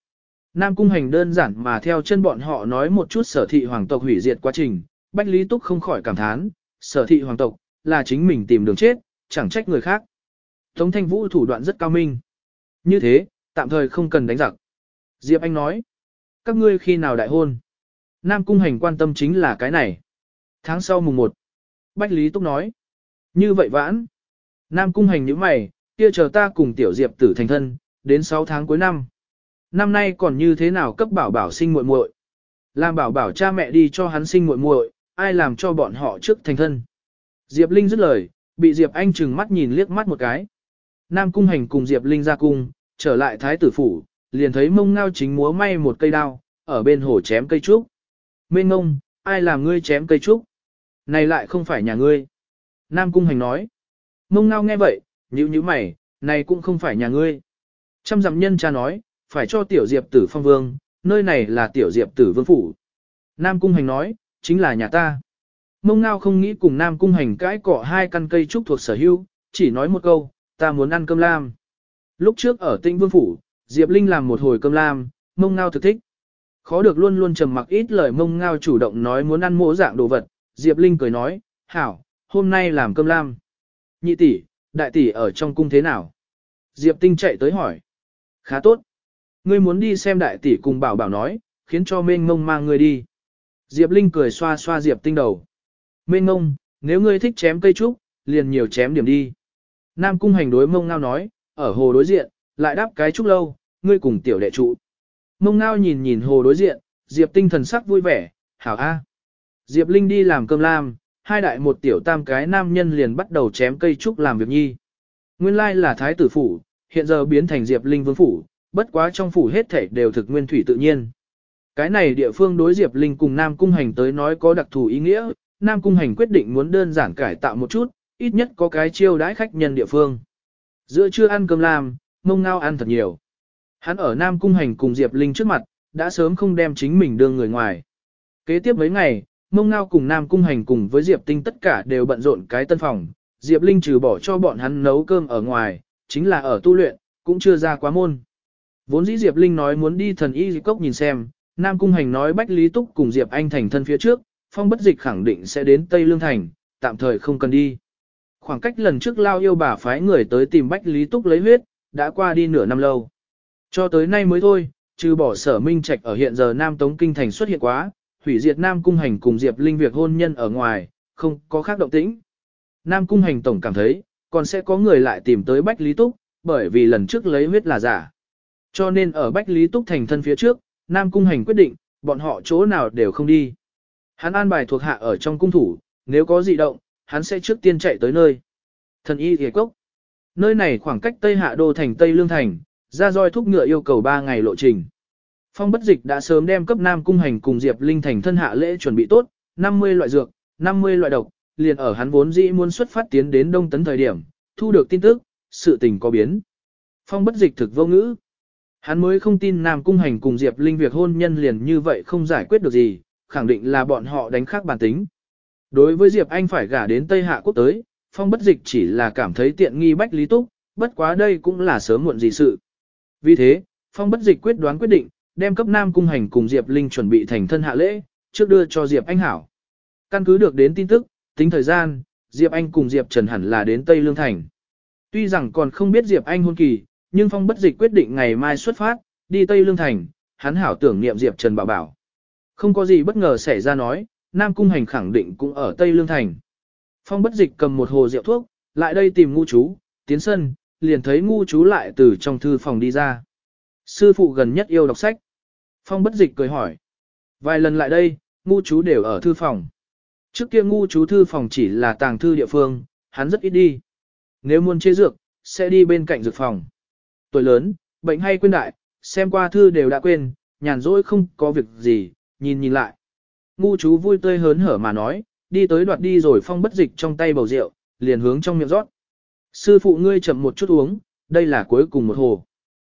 Nam Cung Hành đơn giản mà theo chân bọn họ nói một chút sở thị hoàng tộc hủy diệt quá trình, Bách Lý Túc không khỏi cảm thán, sở thị hoàng tộc, là chính mình tìm đường chết, chẳng trách người khác. Tống Thanh Vũ thủ đoạn rất cao minh. Như thế, tạm thời không cần đánh giặc. Diệp Anh nói, các ngươi khi nào đại hôn? Nam Cung Hành quan tâm chính là cái này. Tháng sau mùng 1, Bách Lý Túc nói. Như vậy vãn. Nam cung hành những mày, kia chờ ta cùng tiểu diệp tử thành thân, đến 6 tháng cuối năm. Năm nay còn như thế nào cấp bảo bảo sinh muội muội? Làm bảo bảo cha mẹ đi cho hắn sinh muội muội, ai làm cho bọn họ trước thành thân? Diệp Linh dứt lời, bị Diệp Anh Trừng mắt nhìn liếc mắt một cái. Nam cung hành cùng Diệp Linh ra cung, trở lại thái tử phủ, liền thấy mông ngao chính múa may một cây đao, ở bên hồ chém cây trúc. Mênh ngông, ai làm ngươi chém cây trúc? Này lại không phải nhà ngươi. Nam cung hành nói. Mông ngao nghe vậy, nhíu nhíu mày, này cũng không phải nhà ngươi. Trăm dặm nhân cha nói, phải cho tiểu diệp tử phong vương, nơi này là tiểu diệp tử vương phủ. Nam cung hành nói, chính là nhà ta. Mông ngao không nghĩ cùng Nam cung hành cãi cọ hai căn cây trúc thuộc sở hữu, chỉ nói một câu, ta muốn ăn cơm lam. Lúc trước ở tinh vương phủ, Diệp Linh làm một hồi cơm lam, mông ngao thực thích. Khó được luôn luôn trầm mặc ít lời mông ngao chủ động nói muốn ăn mỗ dạng đồ vật, Diệp Linh cười nói, hảo, hôm nay làm cơm lam. Nhị tỷ, đại tỷ ở trong cung thế nào? Diệp Tinh chạy tới hỏi. Khá tốt. Ngươi muốn đi xem đại tỷ cùng bảo bảo nói, khiến cho mênh mông mang ngươi đi. Diệp Linh cười xoa xoa Diệp Tinh đầu. Mênh mông, nếu ngươi thích chém cây trúc, liền nhiều chém điểm đi. Nam cung hành đối mông ngao nói, ở hồ đối diện, lại đáp cái trúc lâu, ngươi cùng tiểu đệ trụ. Mông ngao nhìn nhìn hồ đối diện, Diệp Tinh thần sắc vui vẻ, hảo a. Diệp Linh đi làm cơm lam, hai đại một tiểu tam cái nam nhân liền bắt đầu chém cây trúc làm việc nhi. Nguyên lai là thái tử phủ, hiện giờ biến thành Diệp Linh vương phủ, bất quá trong phủ hết thảy đều thực nguyên thủy tự nhiên. Cái này địa phương đối Diệp Linh cùng Nam Cung Hành tới nói có đặc thù ý nghĩa, Nam Cung Hành quyết định muốn đơn giản cải tạo một chút, ít nhất có cái chiêu đãi khách nhân địa phương. Giữa trưa ăn cơm làm, mông ngao ăn thật nhiều. Hắn ở Nam Cung Hành cùng Diệp Linh trước mặt, đã sớm không đem chính mình đưa người ngoài. Kế tiếp mấy ngày, mông ngao cùng Nam Cung Hành cùng với Diệp Tinh tất cả đều bận rộn cái tân phòng, Diệp Linh trừ bỏ cho bọn hắn nấu cơm ở ngoài, chính là ở tu luyện, cũng chưa ra quá môn. Vốn dĩ Diệp Linh nói muốn đi thần y cốc nhìn xem, Nam Cung Hành nói Bách Lý Túc cùng Diệp Anh thành thân phía trước, phong bất dịch khẳng định sẽ đến Tây Lương Thành, tạm thời không cần đi. Khoảng cách lần trước lao yêu bà phái người tới tìm Bách Lý Túc lấy huyết, đã qua đi nửa năm lâu. Cho tới nay mới thôi, trừ bỏ sở minh trạch ở hiện giờ Nam Tống Kinh Thành xuất hiện quá, hủy diệt Nam Cung Hành cùng Diệp Linh việc hôn nhân ở ngoài, không có khác động tĩnh. Nam Cung Hành tổng cảm thấy, còn sẽ có người lại tìm tới Bách Lý Túc, bởi vì lần trước lấy huyết là giả. Cho nên ở Bách Lý Túc thành thân phía trước, Nam Cung Hành quyết định, bọn họ chỗ nào đều không đi. Hắn an bài thuộc hạ ở trong cung thủ, nếu có dị động, hắn sẽ trước tiên chạy tới nơi. Thần y ghề cốc. Nơi này khoảng cách Tây Hạ Đô thành Tây Lương Thành, ra roi thúc ngựa yêu cầu 3 ngày lộ trình. Phong bất dịch đã sớm đem cấp Nam Cung Hành cùng Diệp Linh thành thân hạ lễ chuẩn bị tốt, 50 loại dược, 50 loại độc, liền ở hắn vốn dĩ muốn xuất phát tiến đến Đông Tấn thời điểm, thu được tin tức, sự tình có biến. Phong bất dịch thực vô ngữ. Hắn mới không tin Nam Cung Hành cùng Diệp Linh việc hôn nhân liền như vậy không giải quyết được gì, khẳng định là bọn họ đánh khác bản tính. Đối với Diệp Anh phải gả đến Tây Hạ Quốc tới, Phong bất dịch chỉ là cảm thấy tiện nghi bách lý túc, bất quá đây cũng là sớm muộn gì sự. Vì thế, Phong bất dịch quyết đoán quyết định, đem cấp Nam Cung Hành cùng Diệp Linh chuẩn bị thành thân hạ lễ, trước đưa cho Diệp Anh hảo. Căn cứ được đến tin tức, tính thời gian, Diệp Anh cùng Diệp Trần hẳn là đến Tây Lương Thành. Tuy rằng còn không biết Diệp Anh hôn kỳ, nhưng Phong bất dịch quyết định ngày mai xuất phát, đi Tây Lương Thành, hắn hảo tưởng niệm Diệp Trần bảo bảo. Không có gì bất ngờ xảy ra nói, Nam Cung Hành khẳng định cũng ở Tây Lương Thành. Phong bất dịch cầm một hồ rượu thuốc, lại đây tìm ngu chú, tiến sân, liền thấy ngu chú lại từ trong thư phòng đi ra. Sư phụ gần nhất yêu đọc sách. Phong bất dịch cười hỏi. Vài lần lại đây, ngu chú đều ở thư phòng. Trước kia ngu chú thư phòng chỉ là tàng thư địa phương, hắn rất ít đi. Nếu muốn chế dược, sẽ đi bên cạnh dược phòng. Tuổi lớn, bệnh hay quên đại, xem qua thư đều đã quên, nhàn rỗi không có việc gì, nhìn nhìn lại. Ngu chú vui tươi hớn hở mà nói, đi tới đoạt đi rồi phong bất dịch trong tay bầu rượu, liền hướng trong miệng rót. Sư phụ ngươi chậm một chút uống, đây là cuối cùng một hồ.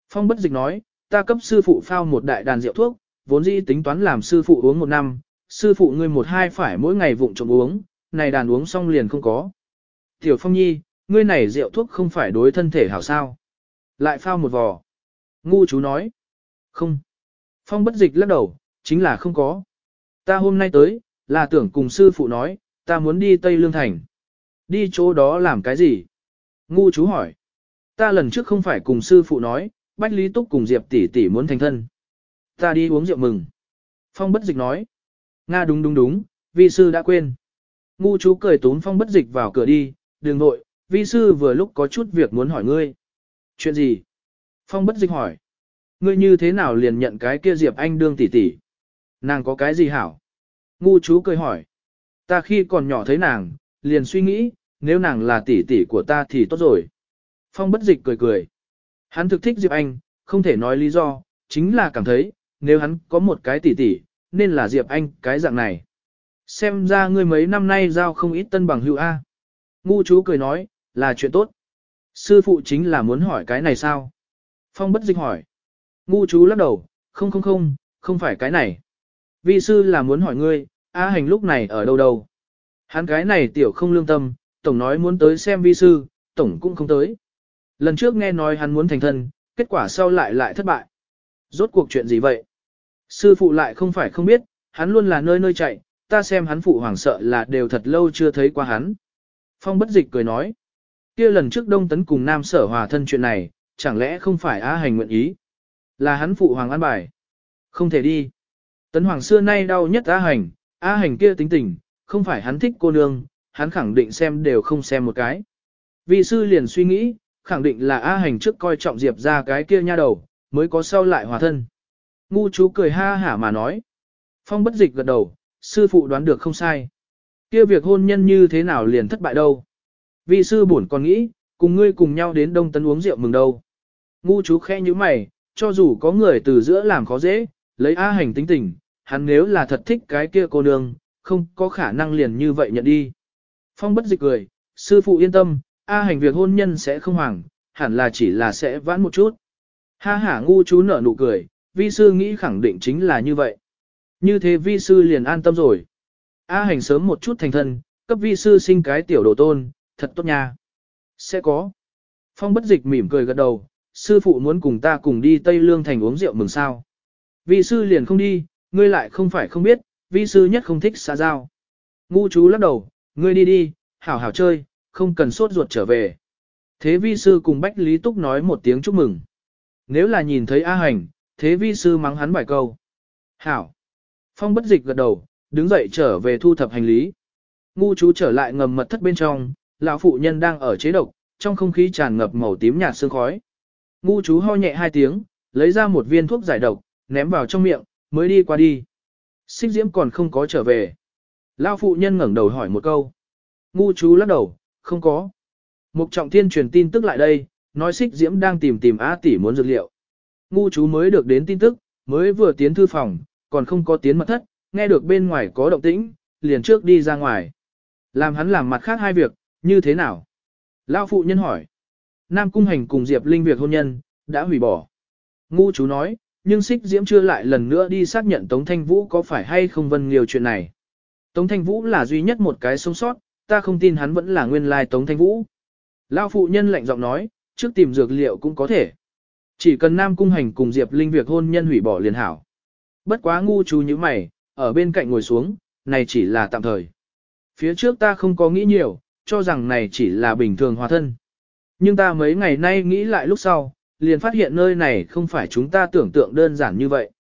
Phong bất dịch nói, ta cấp sư phụ phao một đại đàn rượu thuốc, vốn dĩ tính toán làm sư phụ uống một năm, sư phụ ngươi một hai phải mỗi ngày vụng trộm uống, này đàn uống xong liền không có. Tiểu Phong Nhi, ngươi này rượu thuốc không phải đối thân thể hảo sao. Lại phao một vò. Ngu chú nói. Không. Phong bất dịch lắc đầu, chính là không có. Ta hôm nay tới, là tưởng cùng sư phụ nói, ta muốn đi Tây Lương Thành. Đi chỗ đó làm cái gì? Ngu chú hỏi. Ta lần trước không phải cùng sư phụ nói, Bách Lý Túc cùng Diệp tỷ tỷ muốn thành thân. Ta đi uống rượu mừng. Phong bất dịch nói. Nga đúng đúng đúng, vi sư đã quên. Ngu chú cười tốn phong bất dịch vào cửa đi, đường nội, vi sư vừa lúc có chút việc muốn hỏi ngươi. Chuyện gì? Phong bất dịch hỏi. Ngươi như thế nào liền nhận cái kia Diệp Anh đương tỷ tỷ? Nàng có cái gì hảo? Ngu chú cười hỏi. Ta khi còn nhỏ thấy nàng, liền suy nghĩ, nếu nàng là tỷ tỷ của ta thì tốt rồi. Phong bất dịch cười cười. Hắn thực thích Diệp Anh, không thể nói lý do, chính là cảm thấy, nếu hắn có một cái tỷ tỷ, nên là Diệp Anh cái dạng này. Xem ra ngươi mấy năm nay giao không ít tân bằng hữu A. Ngu chú cười nói, là chuyện tốt. Sư phụ chính là muốn hỏi cái này sao? Phong bất dịch hỏi. Ngu chú lắc đầu, không không không, không phải cái này. Vi sư là muốn hỏi ngươi, A hành lúc này ở đâu đâu? Hắn cái này tiểu không lương tâm, tổng nói muốn tới xem vi sư, tổng cũng không tới. Lần trước nghe nói hắn muốn thành thân, kết quả sau lại lại thất bại. Rốt cuộc chuyện gì vậy? Sư phụ lại không phải không biết, hắn luôn là nơi nơi chạy, ta xem hắn phụ hoàng sợ là đều thật lâu chưa thấy qua hắn. Phong bất dịch cười nói, kia lần trước Đông Tấn cùng Nam Sở hòa thân chuyện này, chẳng lẽ không phải Á Hành nguyện ý? Là hắn phụ hoàng an bài. Không thể đi. Tấn Hoàng xưa nay đau nhất Á Hành, Á Hành kia tính tình, không phải hắn thích cô nương, hắn khẳng định xem đều không xem một cái. Vị sư liền suy nghĩ, khẳng định là a Hành trước coi trọng Diệp ra cái kia nha đầu, mới có sau lại hòa thân. Ngu chú cười ha hả mà nói. Phong bất dịch gật đầu, sư phụ đoán được không sai. Kia việc hôn nhân như thế nào liền thất bại đâu. Vị sư buồn còn nghĩ, cùng ngươi cùng nhau đến Đông Tấn uống rượu mừng đâu. Ngu chú khe như mày, cho dù có người từ giữa làm khó dễ, lấy A hành tính tình, hắn nếu là thật thích cái kia cô nương, không có khả năng liền như vậy nhận đi. Phong bất dịch cười, sư phụ yên tâm, A hành việc hôn nhân sẽ không hoảng, hẳn là chỉ là sẽ vãn một chút. Ha ha ngu chú nở nụ cười, vi sư nghĩ khẳng định chính là như vậy. Như thế vi sư liền an tâm rồi. A hành sớm một chút thành thân, cấp vi sư sinh cái tiểu đồ tôn, thật tốt nha. Sẽ có. Phong bất dịch mỉm cười gật đầu, sư phụ muốn cùng ta cùng đi Tây Lương Thành uống rượu mừng sao. Vi sư liền không đi, ngươi lại không phải không biết, vi sư nhất không thích xã giao. Ngu chú lắc đầu, ngươi đi đi, hảo hảo chơi, không cần sốt ruột trở về. Thế vi sư cùng Bách Lý Túc nói một tiếng chúc mừng. Nếu là nhìn thấy A hành, thế vi sư mắng hắn vài câu. Hảo. Phong bất dịch gật đầu, đứng dậy trở về thu thập hành lý. Ngu chú trở lại ngầm mật thất bên trong, lão phụ nhân đang ở chế độc, trong không khí tràn ngập màu tím nhạt sương khói. Ngu chú ho nhẹ hai tiếng, lấy ra một viên thuốc giải độc, ném vào trong miệng, mới đi qua đi. Xích diễm còn không có trở về. Lão phụ nhân ngẩng đầu hỏi một câu. Ngu chú lắc đầu, không có. Mục trọng thiên truyền tin tức lại đây, nói xích diễm đang tìm tìm á tỷ muốn dược liệu. Ngu chú mới được đến tin tức, mới vừa tiến thư phòng, còn không có tiến mật thất, nghe được bên ngoài có động tĩnh, liền trước đi ra ngoài. Làm hắn làm mặt khác hai việc, như thế nào? Lao phụ nhân hỏi. Nam Cung Hành cùng Diệp Linh việc hôn nhân, đã hủy bỏ. Ngu chú nói, nhưng xích diễm chưa lại lần nữa đi xác nhận Tống Thanh Vũ có phải hay không vân liều chuyện này. Tống Thanh Vũ là duy nhất một cái sống sót, ta không tin hắn vẫn là nguyên lai Tống Thanh Vũ. Lao phụ nhân lạnh giọng nói, trước tìm dược liệu cũng có thể. Chỉ cần Nam Cung Hành cùng Diệp Linh việc hôn nhân hủy bỏ liền hảo. Bất quá ngu chú như mày, ở bên cạnh ngồi xuống, này chỉ là tạm thời. Phía trước ta không có nghĩ nhiều, cho rằng này chỉ là bình thường hòa thân. Nhưng ta mấy ngày nay nghĩ lại lúc sau, liền phát hiện nơi này không phải chúng ta tưởng tượng đơn giản như vậy.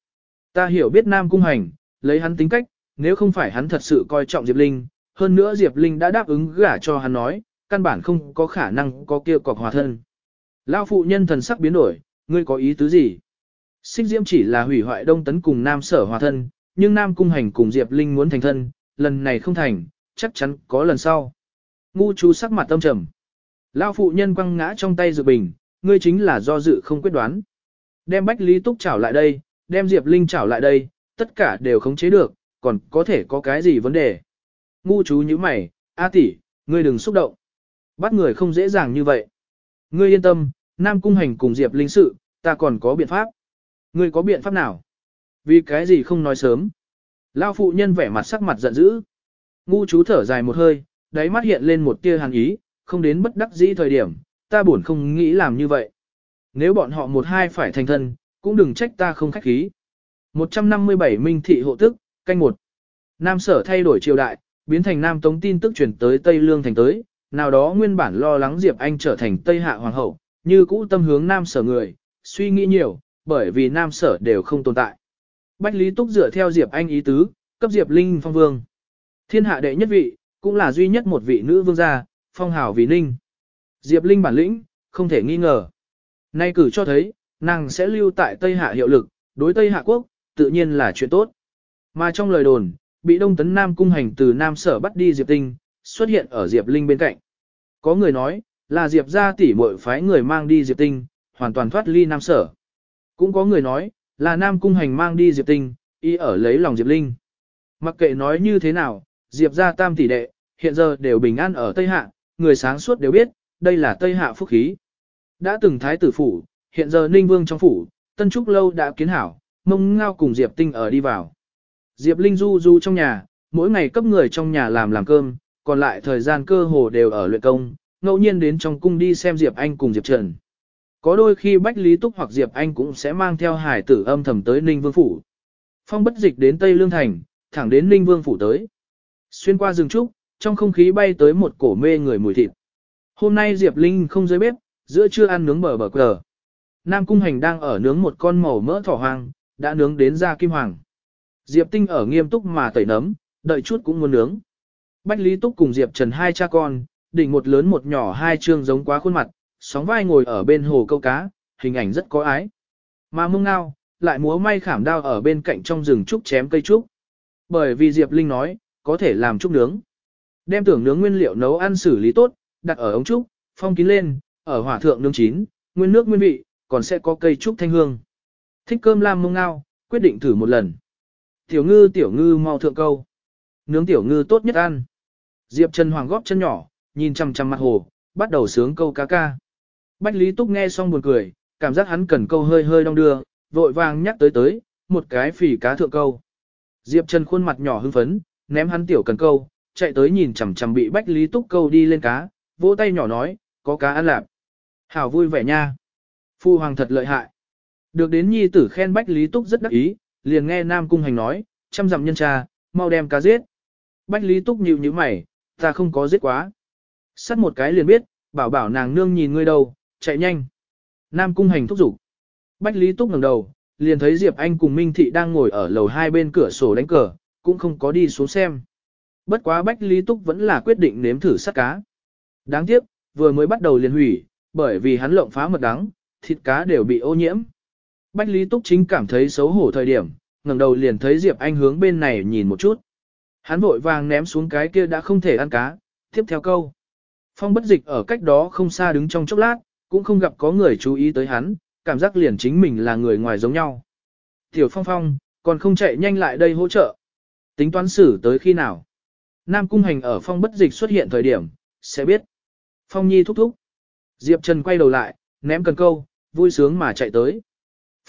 Ta hiểu biết Nam Cung Hành, lấy hắn tính cách, nếu không phải hắn thật sự coi trọng Diệp Linh, hơn nữa Diệp Linh đã đáp ứng gả cho hắn nói, căn bản không có khả năng có kia cọc hòa thân. Lao phụ nhân thần sắc biến đổi, ngươi có ý tứ gì? Xích Diễm chỉ là hủy hoại Đông Tấn cùng Nam Sở hòa thân, nhưng Nam Cung Hành cùng Diệp Linh muốn thành thân, lần này không thành, chắc chắn có lần sau. Ngu chú sắc mặt tâm trầm. Lao phụ nhân quăng ngã trong tay dự bình, ngươi chính là do dự không quyết đoán. Đem Bách Lý Túc chảo lại đây, đem Diệp Linh chảo lại đây, tất cả đều khống chế được, còn có thể có cái gì vấn đề. Ngu chú như mày, A tỷ, ngươi đừng xúc động. Bắt người không dễ dàng như vậy. Ngươi yên tâm, Nam Cung Hành cùng Diệp Linh sự, ta còn có biện pháp. Ngươi có biện pháp nào? Vì cái gì không nói sớm? Lao phụ nhân vẻ mặt sắc mặt giận dữ. Ngu chú thở dài một hơi, đáy mắt hiện lên một tia hàn ý, không đến bất đắc dĩ thời điểm, ta buồn không nghĩ làm như vậy. Nếu bọn họ một hai phải thành thân, cũng đừng trách ta không khách khí. 157 Minh Thị Hộ Tức, canh một Nam sở thay đổi triều đại, biến thành Nam Tống tin tức truyền tới Tây Lương thành tới, nào đó nguyên bản lo lắng Diệp Anh trở thành Tây Hạ Hoàng hậu, như cũ tâm hướng Nam sở người, suy nghĩ nhiều, bởi vì Nam sở đều không tồn tại. Bách Lý Túc dựa theo Diệp Anh ý tứ, cấp Diệp Linh phong vương. Thiên hạ đệ nhất vị, cũng là duy nhất một vị nữ vương gia, phong hào vì ninh. Diệp Linh bản lĩnh, không thể nghi ngờ. Nay cử cho thấy, nàng sẽ lưu tại Tây Hạ hiệu lực, đối Tây Hạ quốc, tự nhiên là chuyện tốt. Mà trong lời đồn, bị Đông Tấn Nam cung hành từ Nam Sở bắt đi Diệp Tinh, xuất hiện ở Diệp Linh bên cạnh. Có người nói, là Diệp gia tỷ muội phái người mang đi Diệp Tinh, hoàn toàn thoát ly Nam Sở. Cũng có người nói, là Nam cung hành mang đi Diệp Tinh, y ở lấy lòng Diệp Linh. Mặc kệ nói như thế nào, Diệp gia tam tỷ đệ, hiện giờ đều bình an ở Tây Hạ, người sáng suốt đều biết, đây là Tây Hạ phúc khí. Đã từng thái tử phủ, hiện giờ Ninh Vương trong phủ, Tân Trúc Lâu đã kiến hảo, mông ngao cùng Diệp Tinh ở đi vào. Diệp Linh du du trong nhà, mỗi ngày cấp người trong nhà làm làm cơm, còn lại thời gian cơ hồ đều ở luyện công, ngẫu nhiên đến trong cung đi xem Diệp Anh cùng Diệp Trần. Có đôi khi Bách Lý Túc hoặc Diệp Anh cũng sẽ mang theo hải tử âm thầm tới Ninh Vương Phủ. Phong bất dịch đến Tây Lương Thành, thẳng đến Ninh Vương Phủ tới. Xuyên qua rừng trúc, trong không khí bay tới một cổ mê người mùi thịt. Hôm nay Diệp Linh không dưới bếp, giữa trưa ăn nướng bờ bờ cờ. Nam Cung Hành đang ở nướng một con màu mỡ thỏ hoang, đã nướng đến da kim hoàng. Diệp Tinh ở nghiêm túc mà tẩy nấm, đợi chút cũng muốn nướng. Bách Lý Túc cùng Diệp Trần hai cha con, đỉnh một lớn một nhỏ hai trương giống quá khuôn mặt, sóng vai ngồi ở bên hồ câu cá, hình ảnh rất có ái. Mà mông ngao, lại múa may khảm đao ở bên cạnh trong rừng trúc chém cây trúc. Bởi vì Diệp Linh nói, có thể làm trúc nướng. Đem tưởng nướng nguyên liệu nấu ăn xử lý tốt, đặt ở ống trúc, phong kín lên, ở hỏa thượng nướng chín, nguyên nước nguyên vị, còn sẽ có cây trúc thanh hương. Thích cơm lam mông ngao, quyết định thử một lần. Tiểu ngư tiểu ngư mau thượng câu. Nướng tiểu ngư tốt nhất ăn. Diệp Trần Hoàng góp chân nhỏ, nhìn chằm chằm mặt hồ, bắt đầu sướng câu cá ca. Bách Lý Túc nghe xong buồn cười, cảm giác hắn cần câu hơi hơi đong đưa, vội vàng nhắc tới tới, một cái phỉ cá thượng câu. Diệp Trần khuôn mặt nhỏ hưng phấn, ném hắn tiểu cần câu, chạy tới nhìn chằm chằm bị Bách Lý Túc câu đi lên cá, vỗ tay nhỏ nói, có cá ăn lạp. Hảo vui vẻ nha. Phu hoàng thật lợi hại. Được đến nhi tử khen Bách Lý Túc rất đắc ý, liền nghe Nam Cung Hành nói, chăm dặm nhân tra, mau đem cá giết. Bách Lý Túc nhíu nhíu mày, ta không có giết quá. Sắt một cái liền biết, bảo bảo nàng nương nhìn ngươi đâu, chạy nhanh. Nam Cung Hành thúc giục. Bách Lý Túc ngẩng đầu, liền thấy Diệp Anh cùng Minh Thị đang ngồi ở lầu hai bên cửa sổ đánh cờ, cũng không có đi xuống xem. Bất quá Bách Lý Túc vẫn là quyết định nếm thử sắt cá. Đáng tiếc, vừa mới bắt đầu liền hủy, bởi vì hắn lộng phá mật đắng, thịt cá đều bị ô nhiễm. Bách Lý Túc chính cảm thấy xấu hổ thời điểm, ngẩng đầu liền thấy Diệp Anh hướng bên này nhìn một chút. Hắn vội vàng ném xuống cái kia đã không thể ăn cá, tiếp theo câu. Phong bất dịch ở cách đó không xa đứng trong chốc lát, cũng không gặp có người chú ý tới hắn, cảm giác liền chính mình là người ngoài giống nhau. Tiểu Phong Phong, còn không chạy nhanh lại đây hỗ trợ. Tính toán xử tới khi nào? Nam Cung Hành ở phong bất dịch xuất hiện thời điểm, sẽ biết. Phong Nhi thúc thúc. Diệp Trần quay đầu lại, ném cần câu, vui sướng mà chạy tới.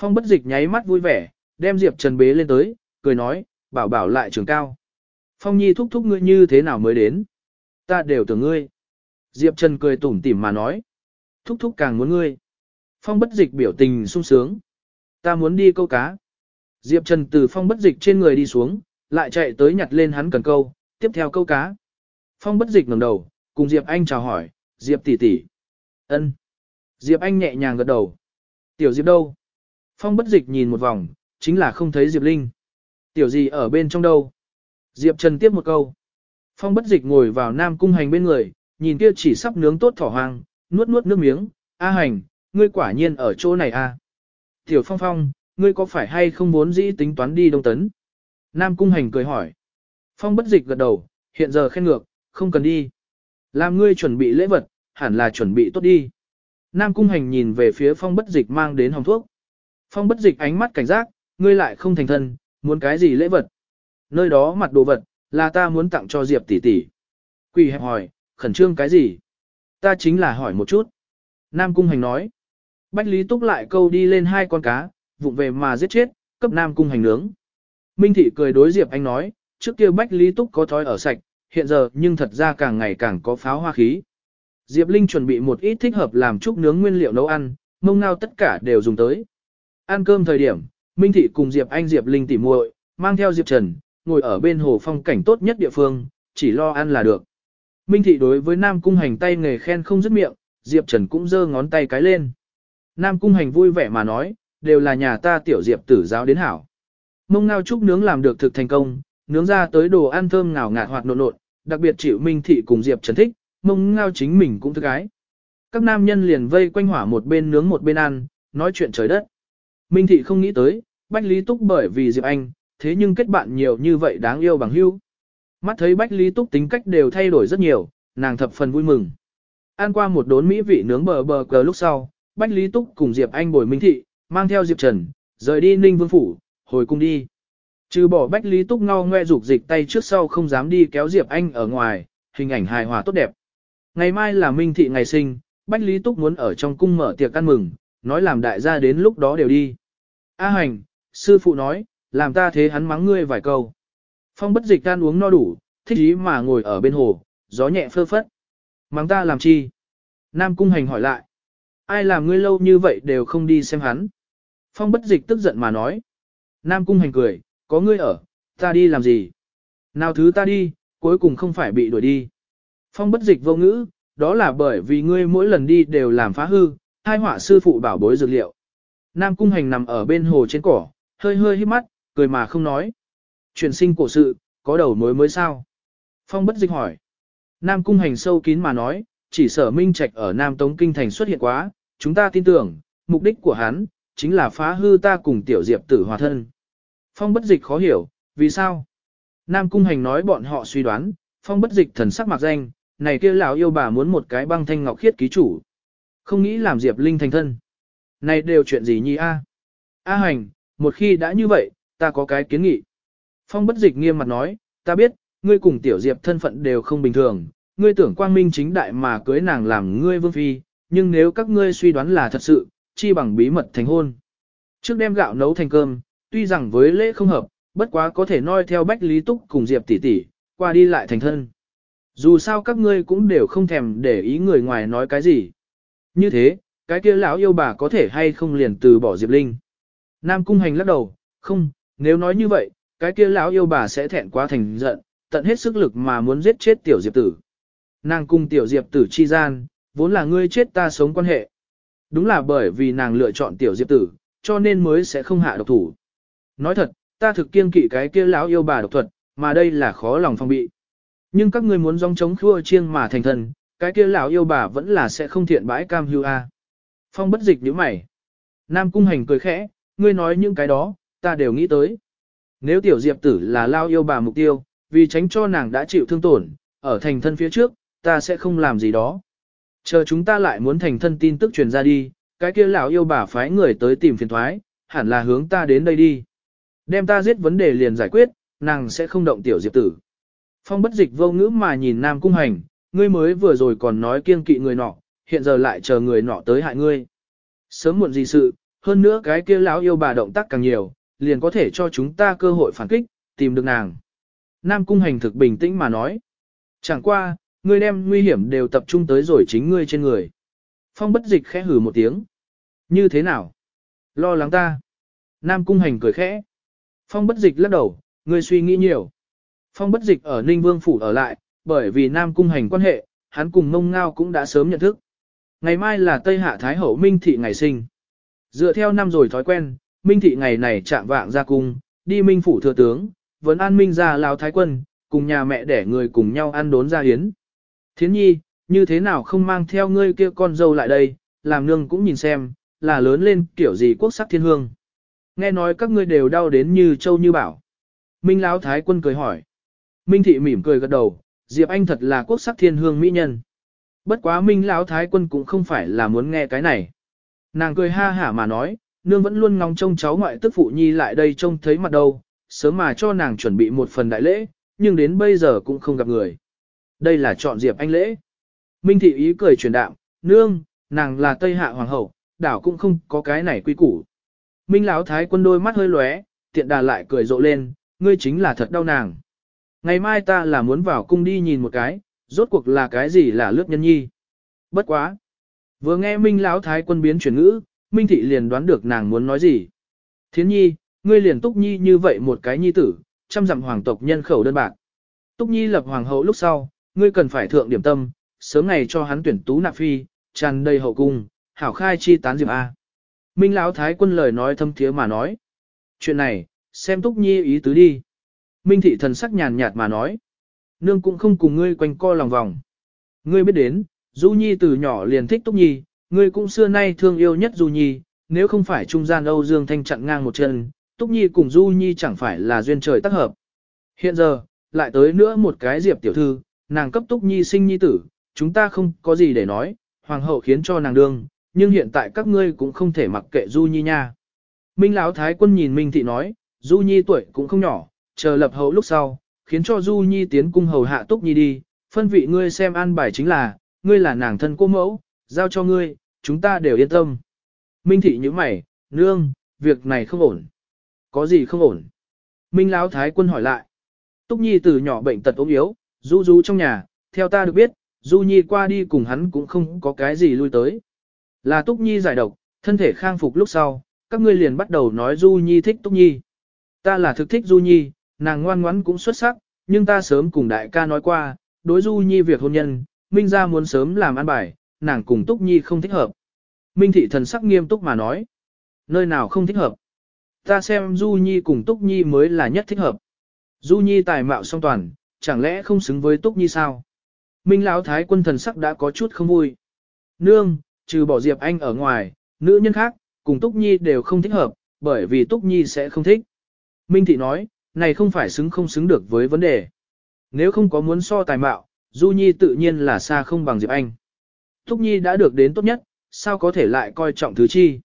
Phong bất dịch nháy mắt vui vẻ, đem Diệp Trần bế lên tới, cười nói, bảo bảo lại trường cao. Phong Nhi thúc thúc ngươi như thế nào mới đến? Ta đều tưởng ngươi. Diệp Trần cười tủm tỉm mà nói. Thúc thúc càng muốn ngươi. Phong bất dịch biểu tình sung sướng. Ta muốn đi câu cá. Diệp Trần từ phong bất dịch trên người đi xuống, lại chạy tới nhặt lên hắn cần câu, tiếp theo câu cá. Phong bất dịch ngẩng đầu, cùng Diệp Anh chào hỏi, Diệp tỷ tỷ. Ân. Diệp Anh nhẹ nhàng gật đầu. Tiểu Diệp đâu? Phong bất dịch nhìn một vòng, chính là không thấy Diệp Linh. Tiểu gì ở bên trong đâu? Diệp Trần tiếp một câu. Phong bất dịch ngồi vào Nam Cung Hành bên người, nhìn kia chỉ sắp nướng tốt thỏ hoang, nuốt nuốt nước miếng. A Hành, ngươi quả nhiên ở chỗ này a. À? Tiểu Phong Phong, ngươi có phải hay không muốn dĩ tính toán đi Đông Tấn? Nam Cung Hành cười hỏi. Phong bất dịch gật đầu, hiện giờ khen ngược, không cần đi. Làm ngươi chuẩn bị lễ vật, hẳn là chuẩn bị tốt đi. Nam Cung Hành nhìn về phía phong bất dịch mang đến hồng thuốc. Phong bất dịch ánh mắt cảnh giác, ngươi lại không thành thân, muốn cái gì lễ vật. Nơi đó mặt đồ vật, là ta muốn tặng cho Diệp tỷ tỷ. Quỳ hẹp hỏi, khẩn trương cái gì? Ta chính là hỏi một chút. Nam Cung Hành nói. Bách Lý Túc lại câu đi lên hai con cá, vụng về mà giết chết, cấp Nam Cung Hành nướng. Minh Thị cười đối Diệp Anh nói, trước kia Bách Lý Túc có thói ở sạch, hiện giờ nhưng thật ra càng ngày càng có pháo hoa khí. Diệp Linh chuẩn bị một ít thích hợp làm chút nướng nguyên liệu nấu ăn, mông ngao tất cả đều dùng tới. Ăn cơm thời điểm, Minh Thị cùng Diệp Anh Diệp Linh tỉ muội mang theo Diệp Trần, ngồi ở bên hồ phong cảnh tốt nhất địa phương, chỉ lo ăn là được. Minh Thị đối với Nam Cung Hành tay nghề khen không dứt miệng, Diệp Trần cũng giơ ngón tay cái lên. Nam Cung Hành vui vẻ mà nói, đều là nhà ta tiểu Diệp tử giáo đến hảo. Mông ngao trúc nướng làm được thực thành công, nướng ra tới đồ ăn thơm ngào ngạt hoạt nộn nộn, đặc biệt chịu Minh Thị cùng Diệp Trần thích, mông ngao chính mình cũng thức ái. Các nam nhân liền vây quanh hỏa một bên nướng một bên ăn, nói chuyện trời đất. Minh Thị không nghĩ tới, Bách Lý Túc bởi vì Diệp Anh, thế nhưng kết bạn nhiều như vậy đáng yêu bằng hữu. Mắt thấy Bách Lý Túc tính cách đều thay đổi rất nhiều, nàng thập phần vui mừng. Ăn qua một đốn mỹ vị nướng bờ bờ cờ lúc sau, Bách Lý Túc cùng Diệp Anh bồi Minh Thị, mang theo Diệp Trần, rời đi Ninh Vương Phủ, hồi cung đi. Trừ bỏ Bách Lý Túc ngao ngoe rục dịch tay trước sau không dám đi kéo Diệp Anh ở ngoài, hình ảnh hài hòa tốt đẹp. Ngày mai là Minh Thị ngày sinh, Bách Lý Túc muốn ở trong cung mở tiệc ăn mừng, nói làm đại gia đến lúc đó đều đi. A hành, sư phụ nói, làm ta thế hắn mắng ngươi vài câu. Phong bất dịch can uống no đủ, thích ý mà ngồi ở bên hồ, gió nhẹ phơ phất. Mắng ta làm chi? Nam cung hành hỏi lại. Ai làm ngươi lâu như vậy đều không đi xem hắn? Phong bất dịch tức giận mà nói. Nam cung hành cười, có ngươi ở, ta đi làm gì? Nào thứ ta đi, cuối cùng không phải bị đuổi đi. Phong bất dịch vô ngữ, đó là bởi vì ngươi mỗi lần đi đều làm phá hư, hai họa sư phụ bảo bối dược liệu. Nam cung hành nằm ở bên hồ trên cỏ, hơi hơi hít mắt, cười mà không nói. Chuyển sinh cổ sự, có đầu mối mới sao? Phong bất dịch hỏi. Nam cung hành sâu kín mà nói, chỉ sở minh trạch ở Nam Tống Kinh Thành xuất hiện quá, chúng ta tin tưởng, mục đích của hắn, chính là phá hư ta cùng tiểu diệp tử hòa thân. Phong bất dịch khó hiểu, vì sao? Nam cung hành nói bọn họ suy đoán, phong bất dịch thần sắc mạc danh, này kia lão yêu bà muốn một cái băng thanh ngọc khiết ký chủ. Không nghĩ làm diệp linh thành thân. Này đều chuyện gì nhi a? À? A hành, một khi đã như vậy, ta có cái kiến nghị. Phong bất dịch nghiêm mặt nói, ta biết, ngươi cùng tiểu diệp thân phận đều không bình thường, ngươi tưởng quang minh chính đại mà cưới nàng làm ngươi vương phi, nhưng nếu các ngươi suy đoán là thật sự, chi bằng bí mật thành hôn. Trước đem gạo nấu thành cơm, tuy rằng với lễ không hợp, bất quá có thể noi theo Bách Lý Túc cùng Diệp tỷ tỷ, qua đi lại thành thân. Dù sao các ngươi cũng đều không thèm để ý người ngoài nói cái gì. Như thế, cái kia lão yêu bà có thể hay không liền từ bỏ Diệp Linh. Nam Cung Hành lắc đầu, không, nếu nói như vậy, cái kia lão yêu bà sẽ thẹn quá thành giận, tận hết sức lực mà muốn giết chết tiểu Diệp tử. Nàng cung tiểu Diệp tử chi gian, vốn là ngươi chết ta sống quan hệ. Đúng là bởi vì nàng lựa chọn tiểu Diệp tử, cho nên mới sẽ không hạ độc thủ. Nói thật, ta thực kiên kỵ cái kia lão yêu bà độc thuật, mà đây là khó lòng phong bị. Nhưng các ngươi muốn dòng chống khua chiêng mà thành thần, cái kia lão yêu bà vẫn là sẽ không thiện bãi cam hưu a. Phong bất dịch nhíu mày. Nam cung hành cười khẽ, ngươi nói những cái đó, ta đều nghĩ tới. Nếu tiểu diệp tử là lao yêu bà mục tiêu, vì tránh cho nàng đã chịu thương tổn, ở thành thân phía trước, ta sẽ không làm gì đó. Chờ chúng ta lại muốn thành thân tin tức truyền ra đi, cái kia lão yêu bà phái người tới tìm phiền thoái, hẳn là hướng ta đến đây đi. Đem ta giết vấn đề liền giải quyết, nàng sẽ không động tiểu diệp tử. Phong bất dịch vô ngữ mà nhìn Nam Cung Hành, ngươi mới vừa rồi còn nói kiêng kỵ người nọ, hiện giờ lại chờ người nọ tới hại ngươi. Sớm muộn gì sự, hơn nữa cái kia lão yêu bà động tác càng nhiều, liền có thể cho chúng ta cơ hội phản kích, tìm được nàng. Nam Cung Hành thực bình tĩnh mà nói. Chẳng qua, ngươi đem nguy hiểm đều tập trung tới rồi chính ngươi trên người. Phong bất dịch khẽ hử một tiếng. Như thế nào? Lo lắng ta. Nam Cung Hành cười khẽ. Phong bất dịch lắc đầu, ngươi suy nghĩ nhiều. Phong bất dịch ở Ninh Vương Phủ ở lại, bởi vì Nam Cung Hành quan hệ, hắn cùng mông ngao cũng đã sớm nhận thức. Ngày mai là Tây Hạ Thái Hậu Minh Thị ngày sinh. Dựa theo năm rồi thói quen, Minh Thị ngày này chạm vạng ra cung, đi Minh Phủ thừa tướng, vẫn an Minh ra Lào thái quân, cùng nhà mẹ để người cùng nhau ăn đốn ra hiến. Thiến nhi, như thế nào không mang theo ngươi kia con dâu lại đây, làm nương cũng nhìn xem, là lớn lên kiểu gì quốc sắc thiên hương. Nghe nói các ngươi đều đau đến như châu như bảo. Minh Lão Thái quân cười hỏi. Minh Thị mỉm cười gật đầu, Diệp Anh thật là quốc sắc thiên hương mỹ nhân. Bất quá Minh Lão Thái quân cũng không phải là muốn nghe cái này. Nàng cười ha hả mà nói, nương vẫn luôn ngóng trông cháu ngoại tức phụ nhi lại đây trông thấy mặt đâu, sớm mà cho nàng chuẩn bị một phần đại lễ, nhưng đến bây giờ cũng không gặp người. Đây là chọn Diệp Anh lễ. Minh Thị ý cười truyền đạm, nương, nàng là Tây Hạ Hoàng hậu, đảo cũng không có cái này quy củ. Minh Lão Thái quân đôi mắt hơi lóe, tiện đà lại cười rộ lên, ngươi chính là thật đau nàng. Ngày mai ta là muốn vào cung đi nhìn một cái, rốt cuộc là cái gì là lướt nhân nhi. Bất quá. Vừa nghe Minh Lão Thái quân biến chuyển ngữ, Minh Thị liền đoán được nàng muốn nói gì. Thiến nhi, ngươi liền túc nhi như vậy một cái nhi tử, chăm dặm hoàng tộc nhân khẩu đơn bạc. Túc nhi lập hoàng hậu lúc sau, ngươi cần phải thượng điểm tâm, sớm ngày cho hắn tuyển tú nạp phi, tràn đầy hậu cung, hảo khai chi tán diệp A. Minh Lão Thái quân lời nói thâm thiế mà nói. Chuyện này, xem Túc Nhi ý tứ đi. Minh Thị thần sắc nhàn nhạt mà nói. nương cũng không cùng ngươi quanh co lòng vòng. Ngươi biết đến, Du Nhi từ nhỏ liền thích Túc Nhi, ngươi cũng xưa nay thương yêu nhất Du Nhi, nếu không phải trung gian Âu Dương Thanh chặn ngang một chân, Túc Nhi cùng Du Nhi chẳng phải là duyên trời tác hợp. Hiện giờ, lại tới nữa một cái Diệp tiểu thư, nàng cấp Túc Nhi sinh nhi tử, chúng ta không có gì để nói, hoàng hậu khiến cho nàng đương, nhưng hiện tại các ngươi cũng không thể mặc kệ Du Nhi nha. Minh Lão Thái quân nhìn Minh Thị nói, Du Nhi tuổi cũng không nhỏ, chờ lập hậu lúc sau, khiến cho Du Nhi tiến cung hầu hạ Túc Nhi đi, phân vị ngươi xem an bài chính là, ngươi là nàng thân cô mẫu, giao cho ngươi, chúng ta đều yên tâm. Minh Thị như mày, nương, việc này không ổn. Có gì không ổn? Minh Lão Thái quân hỏi lại. Túc Nhi từ nhỏ bệnh tật ốm yếu, Du Du trong nhà, theo ta được biết, Du Nhi qua đi cùng hắn cũng không có cái gì lui tới. Là Túc Nhi giải độc, thân thể khang phục lúc sau, các ngươi liền bắt đầu nói Du Nhi thích Túc Nhi. Ta là thực thích Du Nhi, nàng ngoan ngoãn cũng xuất sắc, nhưng ta sớm cùng đại ca nói qua, đối Du Nhi việc hôn nhân, Minh ra muốn sớm làm ăn bài, nàng cùng Túc Nhi không thích hợp. Minh thị thần sắc nghiêm túc mà nói, nơi nào không thích hợp. Ta xem Du Nhi cùng Túc Nhi mới là nhất thích hợp. Du Nhi tài mạo song toàn, chẳng lẽ không xứng với Túc Nhi sao? Minh Lão Thái quân thần sắc đã có chút không vui. Nương, trừ bỏ Diệp Anh ở ngoài, nữ nhân khác, cùng Túc Nhi đều không thích hợp, bởi vì Túc Nhi sẽ không thích. Minh Thị nói, này không phải xứng không xứng được với vấn đề. Nếu không có muốn so tài mạo, Du Nhi tự nhiên là xa không bằng Diệp Anh. Túc Nhi đã được đến tốt nhất, sao có thể lại coi trọng thứ chi.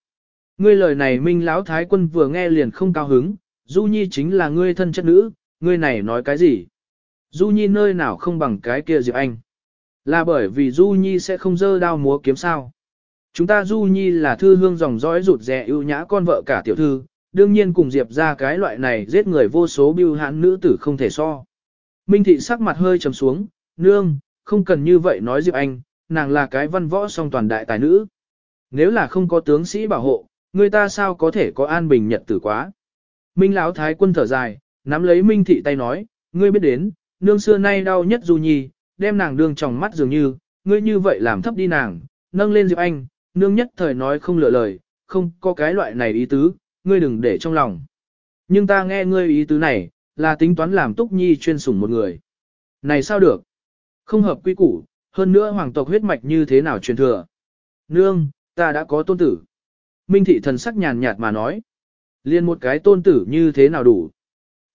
Ngươi lời này Minh Lão Thái quân vừa nghe liền không cao hứng, Du Nhi chính là ngươi thân chất nữ, ngươi này nói cái gì? Du Nhi nơi nào không bằng cái kia Diệp Anh? Là bởi vì Du Nhi sẽ không dơ đao múa kiếm sao? Chúng ta Du Nhi là thư hương dòng dõi rụt rè ưu nhã con vợ cả tiểu thư, đương nhiên cùng Diệp ra cái loại này giết người vô số biêu hãn nữ tử không thể so. Minh thị sắc mặt hơi trầm xuống, nương, không cần như vậy nói Diệp Anh, nàng là cái văn võ song toàn đại tài nữ. Nếu là không có tướng sĩ bảo hộ, người ta sao có thể có an bình nhật tử quá. Minh Lão thái quân thở dài, nắm lấy Minh thị tay nói, ngươi biết đến, nương xưa nay đau nhất Du Nhi, đem nàng đương trong mắt dường như, ngươi như vậy làm thấp đi nàng, nâng lên Diệp Anh, nương nhất thời nói không lựa lời, không có cái loại này ý tứ, ngươi đừng để trong lòng. Nhưng ta nghe ngươi ý tứ này, là tính toán làm Túc Nhi chuyên sủng một người. Này sao được? Không hợp quy củ, hơn nữa hoàng tộc huyết mạch như thế nào truyền thừa. Nương, ta đã có tôn tử. Minh thị thần sắc nhàn nhạt mà nói. Liên một cái tôn tử như thế nào đủ.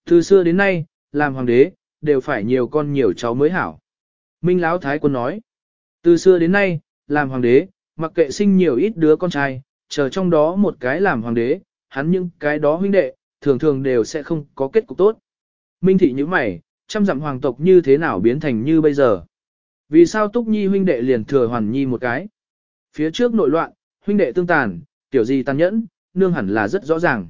Từ xưa đến nay, làm hoàng đế, đều phải nhiều con nhiều cháu mới hảo. Minh Lão Thái quân nói. Từ xưa đến nay, làm hoàng đế, mặc kệ sinh nhiều ít đứa con trai, chờ trong đó một cái làm hoàng đế, hắn những cái đó huynh đệ, thường thường đều sẽ không có kết cục tốt. Minh thị như mày, trăm dặm hoàng tộc như thế nào biến thành như bây giờ? Vì sao Túc Nhi huynh đệ liền thừa hoàn nhi một cái? Phía trước nội loạn, huynh đệ tương tàn, tiểu gì tàn nhẫn, nương hẳn là rất rõ ràng.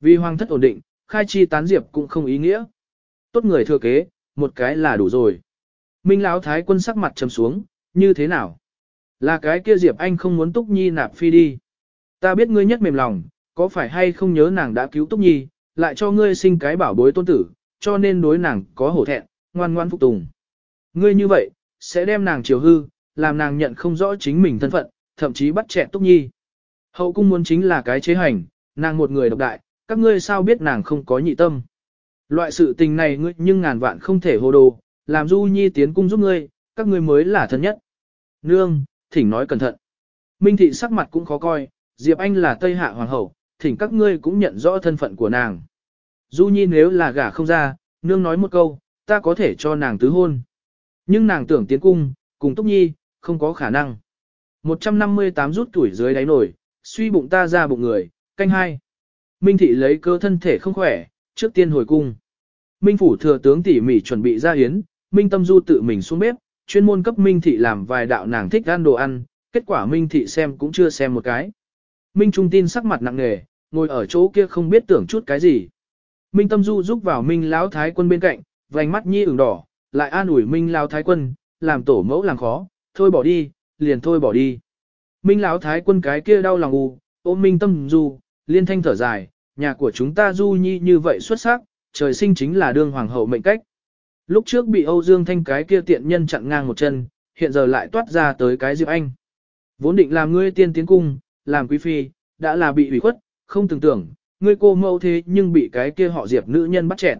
Vì hoàng thất ổn định, khai chi tán diệp cũng không ý nghĩa. Tốt người thừa kế, một cái là đủ rồi. Minh Lão Thái quân sắc mặt trầm xuống, như thế nào? Là cái kia Diệp Anh không muốn Túc Nhi nạp phi đi. Ta biết ngươi nhất mềm lòng, có phải hay không nhớ nàng đã cứu Túc Nhi, lại cho ngươi sinh cái bảo bối tôn tử, cho nên đối nàng có hổ thẹn, ngoan ngoan phục tùng. Ngươi như vậy, sẽ đem nàng chiều hư, làm nàng nhận không rõ chính mình thân phận, thậm chí bắt chẹn Túc Nhi. Hậu cung muốn chính là cái chế hành, nàng một người độc đại, các ngươi sao biết nàng không có nhị tâm. Loại sự tình này ngươi nhưng ngàn vạn không thể hồ đồ, làm Du Nhi tiến cung giúp ngươi, các ngươi mới là thân nhất. Nương, thỉnh nói cẩn thận. Minh thị sắc mặt cũng khó coi, Diệp Anh là Tây Hạ Hoàng hậu, thỉnh các ngươi cũng nhận rõ thân phận của nàng. Du Nhi nếu là gả không ra, nương nói một câu, ta có thể cho nàng tứ hôn. Nhưng nàng tưởng tiến cung, cùng Túc Nhi, không có khả năng. 158 rút tuổi dưới đáy nổi, suy bụng ta ra bụng người, canh hai. Minh thị lấy cơ thân thể không khỏe, trước tiên hồi cung. Minh phủ thừa tướng tỉ mỉ chuẩn bị ra hiến, Minh Tâm Du tự mình xuống bếp, chuyên môn cấp Minh thị làm vài đạo nàng thích ăn đồ ăn, kết quả Minh thị xem cũng chưa xem một cái. Minh Trung tin sắc mặt nặng nề, ngồi ở chỗ kia không biết tưởng chút cái gì. Minh Tâm Du giúp vào Minh Lão Thái quân bên cạnh, vành mắt nhi ửng đỏ, lại an ủi Minh Lão Thái quân, làm tổ mẫu làm khó, thôi bỏ đi, liền thôi bỏ đi. Minh Lão Thái quân cái kia đau lòng u, ôm Minh Tâm Du, liên thanh thở dài, nhà của chúng ta Du Nhi như vậy xuất sắc, trời sinh chính là đương hoàng hậu mệnh cách. Lúc trước bị Âu Dương Thanh cái kia tiện nhân chặn ngang một chân, hiện giờ lại toát ra tới cái Diệp Anh. Vốn định làm ngươi tiên tiến cung, làm quý phi, đã là bị ủy khuất, không tưởng tưởng, ngươi cô mẫu thế nhưng bị cái kia họ Diệp nữ nhân bắt chẹn.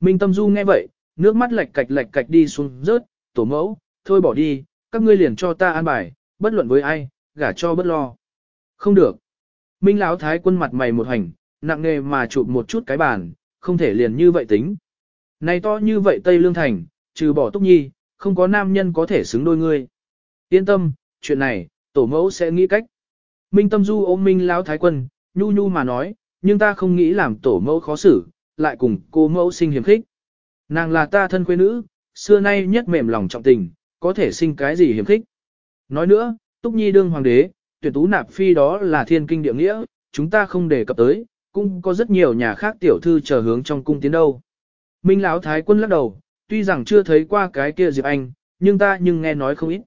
Minh Tâm Du nghe vậy, nước mắt lệch cạch lệch cạch đi xuống rớt, tổ mẫu, thôi bỏ đi, các ngươi liền cho ta an bài, bất luận với ai, gả cho bất lo. Không được. Minh Lão thái quân mặt mày một hành, nặng nề mà chụp một chút cái bàn, không thể liền như vậy tính. Này to như vậy Tây Lương Thành, trừ bỏ Túc Nhi, không có nam nhân có thể xứng đôi ngươi. Yên tâm, chuyện này, tổ mẫu sẽ nghĩ cách. Minh Tâm Du ôm Minh Lão Thái Quân, nhu nhu mà nói, nhưng ta không nghĩ làm tổ mẫu khó xử, lại cùng cô mẫu sinh hiểm khích. Nàng là ta thân quê nữ, xưa nay nhất mềm lòng trọng tình, có thể sinh cái gì hiểm khích. Nói nữa, Túc Nhi đương hoàng đế, tuyển tú nạp phi đó là thiên kinh địa nghĩa, chúng ta không đề cập tới, cũng có rất nhiều nhà khác tiểu thư chờ hướng trong cung tiến đâu. Minh Lão Thái Quân lắc đầu, tuy rằng chưa thấy qua cái kia Diệp Anh, nhưng ta nhưng nghe nói không ít.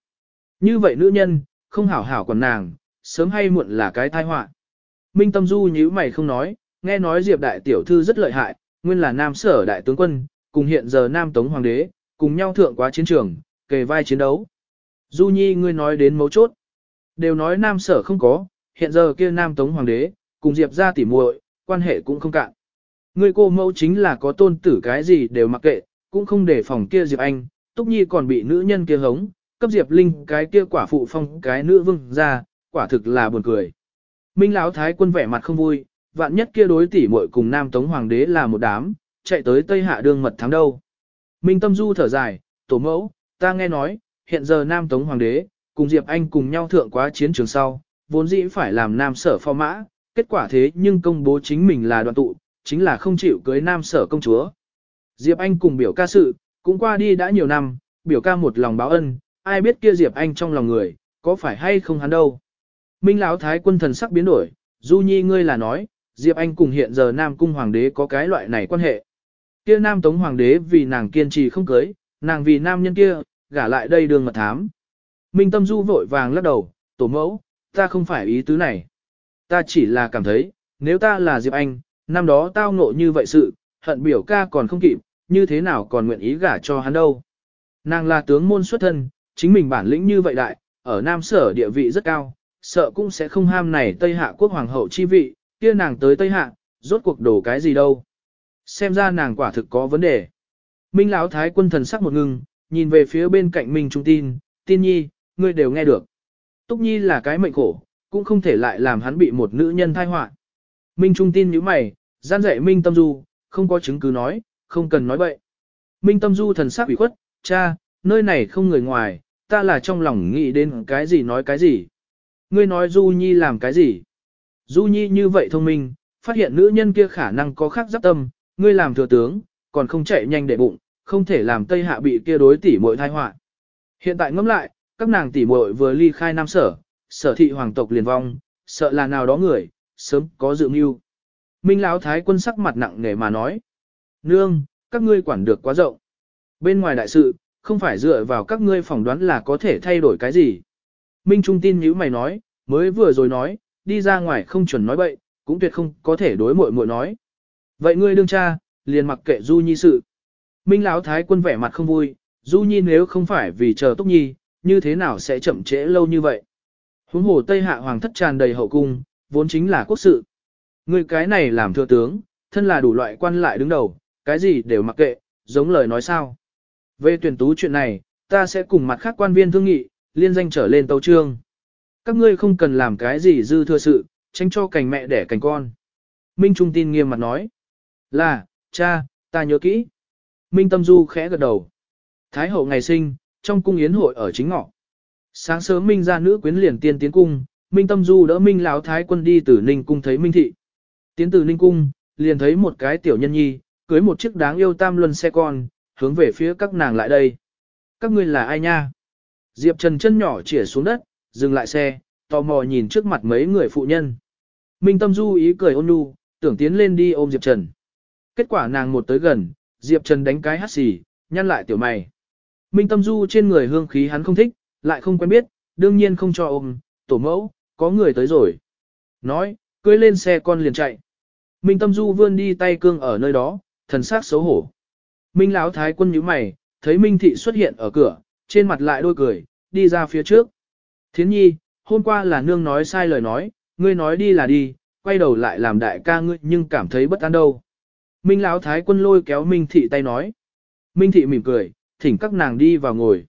Như vậy nữ nhân, không hảo hảo còn nàng, sớm hay muộn là cái tai họa. Minh Tâm Du nhíu mày không nói, nghe nói Diệp đại tiểu thư rất lợi hại, nguyên là nam sở đại tướng quân, cùng hiện giờ nam tống hoàng đế, cùng nhau thượng quá chiến trường, kề vai chiến đấu. Du Nhi ngươi nói đến mấu chốt. Đều nói nam sở không có, hiện giờ kia nam tống hoàng đế, cùng Diệp ra tỉ muội, quan hệ cũng không cạn. Ngươi cô mẫu chính là có tôn tử cái gì đều mặc kệ, cũng không để phòng kia Diệp Anh, Túc Nhi còn bị nữ nhân kia hống, cấp Diệp Linh cái kia quả phụ phong cái nữ vương ra, quả thực là buồn cười. Minh Lão Thái quân vẻ mặt không vui, vạn nhất kia đối tỷ muội cùng Nam Tống Hoàng đế là một đám, chạy tới Tây Hạ đương mật thắng đâu. Minh Tâm Du thở dài, tổ mẫu, ta nghe nói, hiện giờ Nam Tống Hoàng đế, cùng Diệp Anh cùng nhau thượng quá chiến trường sau, vốn dĩ phải làm Nam sở phò mã, kết quả thế nhưng công bố chính mình là đoàn tụ, chính là không chịu cưới Nam sở công chúa. Diệp Anh cùng biểu ca sự, cũng qua đi đã nhiều năm, biểu ca một lòng báo ân, ai biết kia Diệp Anh trong lòng người, có phải hay không hắn đâu. Minh Lão Thái quân thần sắc biến đổi, Du Nhi ngươi là nói, Diệp Anh cùng hiện giờ Nam Cung Hoàng đế có cái loại này quan hệ. Kia Nam Tống Hoàng đế vì nàng kiên trì không cưới, nàng vì nam nhân kia, gả lại đây đường mật thám. Minh Tâm Du vội vàng lắc đầu, tổ mẫu, ta không phải ý tứ này. Ta chỉ là cảm thấy, nếu ta là Diệp Anh, năm đó tao ngộ như vậy sự, hận biểu ca còn không kịp, như thế nào còn nguyện ý gả cho hắn đâu. Nàng là tướng môn xuất thân, chính mình bản lĩnh như vậy đại, ở Nam Sở địa vị rất cao, sợ cũng sẽ không ham này Tây Hạ quốc hoàng hậu chi vị, kia nàng tới Tây Hạ, rốt cuộc đổ cái gì đâu. Xem ra nàng quả thực có vấn đề. Minh Lão Thái quân thần sắc một ngưng, nhìn về phía bên cạnh Minh Trung tin, tin nhi, ngươi đều nghe được. Túc Nhi là cái mệnh khổ, cũng không thể lại làm hắn bị một nữ nhân thai họa. Minh Trung tin như mày, gian dạy Minh Tâm Du, không có chứng cứ nói, không cần nói bậy. Minh Tâm Du thần sắc ủy khuất, cha, nơi này không người ngoài, ta là trong lòng nghĩ đến cái gì nói cái gì. Ngươi nói Du Nhi làm cái gì? Du Nhi như vậy thông minh, phát hiện nữ nhân kia khả năng có khác giáp tâm, ngươi làm thừa tướng, còn không chạy nhanh để bụng, không thể làm Tây Hạ bị kia đối tỷ muội thai họa. Hiện tại ngẫm lại, các nàng tỷ muội vừa ly khai Nam Sở, sở thị hoàng tộc liền vong, sợ là nào đó người, sớm có dự mưu. Minh Lão Thái quân sắc mặt nặng nề mà nói. Nương, các ngươi quản được quá rộng. Bên ngoài đại sự, không phải dựa vào các ngươi phỏng đoán là có thể thay đổi cái gì. Minh Trung tin nhữ mày nói, mới vừa rồi nói, đi ra ngoài không chuẩn nói bậy, cũng tuyệt không có thể đối muội muội nói. Vậy ngươi đương cha, liền mặc kệ Du Nhi sự. Minh Lão Thái quân vẻ mặt không vui, Du Nhi nếu không phải vì chờ Túc Nhi, như thế nào sẽ chậm trễ lâu như vậy. Huống hồ Tây Hạ Hoàng thất tràn đầy hậu cung, vốn chính là quốc sự. Ngươi cái này làm thừa tướng, thân là đủ loại quan lại đứng đầu, cái gì đều mặc kệ, giống lời nói sao. Về tuyển tú chuyện này, ta sẽ cùng mặt khác quan viên thương nghị, liên danh trở lên tấu trương. Các ngươi không cần làm cái gì dư thừa sự, tránh cho cành mẹ đẻ cành con. Minh Trung tin nghiêm mặt nói. Là, cha, ta nhớ kỹ. Minh Tâm Du khẽ gật đầu. Thái hậu ngày sinh, trong cung yến hội ở chính ngọ. Sáng sớm Minh ra nữ quyến liền tiên tiến cung, Minh Tâm Du đỡ Minh Lão Thái quân đi từ Ninh cung thấy Minh thị. Tiến từ Ninh cung, liền thấy một cái tiểu nhân nhi, cưới một chiếc đáng yêu tam luân xe con, hướng về phía các nàng lại đây. Các ngươi là ai nha? Diệp Trần chân nhỏ chỉa xuống đất, dừng lại xe, tò mò nhìn trước mặt mấy người phụ nhân. Minh Tâm Du ý cười ôn nhu, tưởng tiến lên đi ôm Diệp Trần. Kết quả nàng một tới gần, Diệp Trần đánh cái hắt xì, nhăn lại tiểu mày. Minh Tâm Du trên người hương khí hắn không thích, lại không quen biết, đương nhiên không cho ôm, tổ mẫu, có người tới rồi. Nói, cưới lên xe con liền chạy. Minh Tâm Du vươn đi tay cương ở nơi đó, thần sắc xấu hổ. Minh Lão Thái quân nhíu mày, thấy Minh Thị xuất hiện ở cửa, trên mặt lại đôi cười, đi ra phía trước. Thiến nhi, hôm qua là nương nói sai lời nói, ngươi nói đi là đi, quay đầu lại làm đại ca ngươi nhưng cảm thấy bất an đâu. Minh Lão Thái quân lôi kéo Minh Thị tay nói. Minh Thị mỉm cười, thỉnh các nàng đi vào ngồi.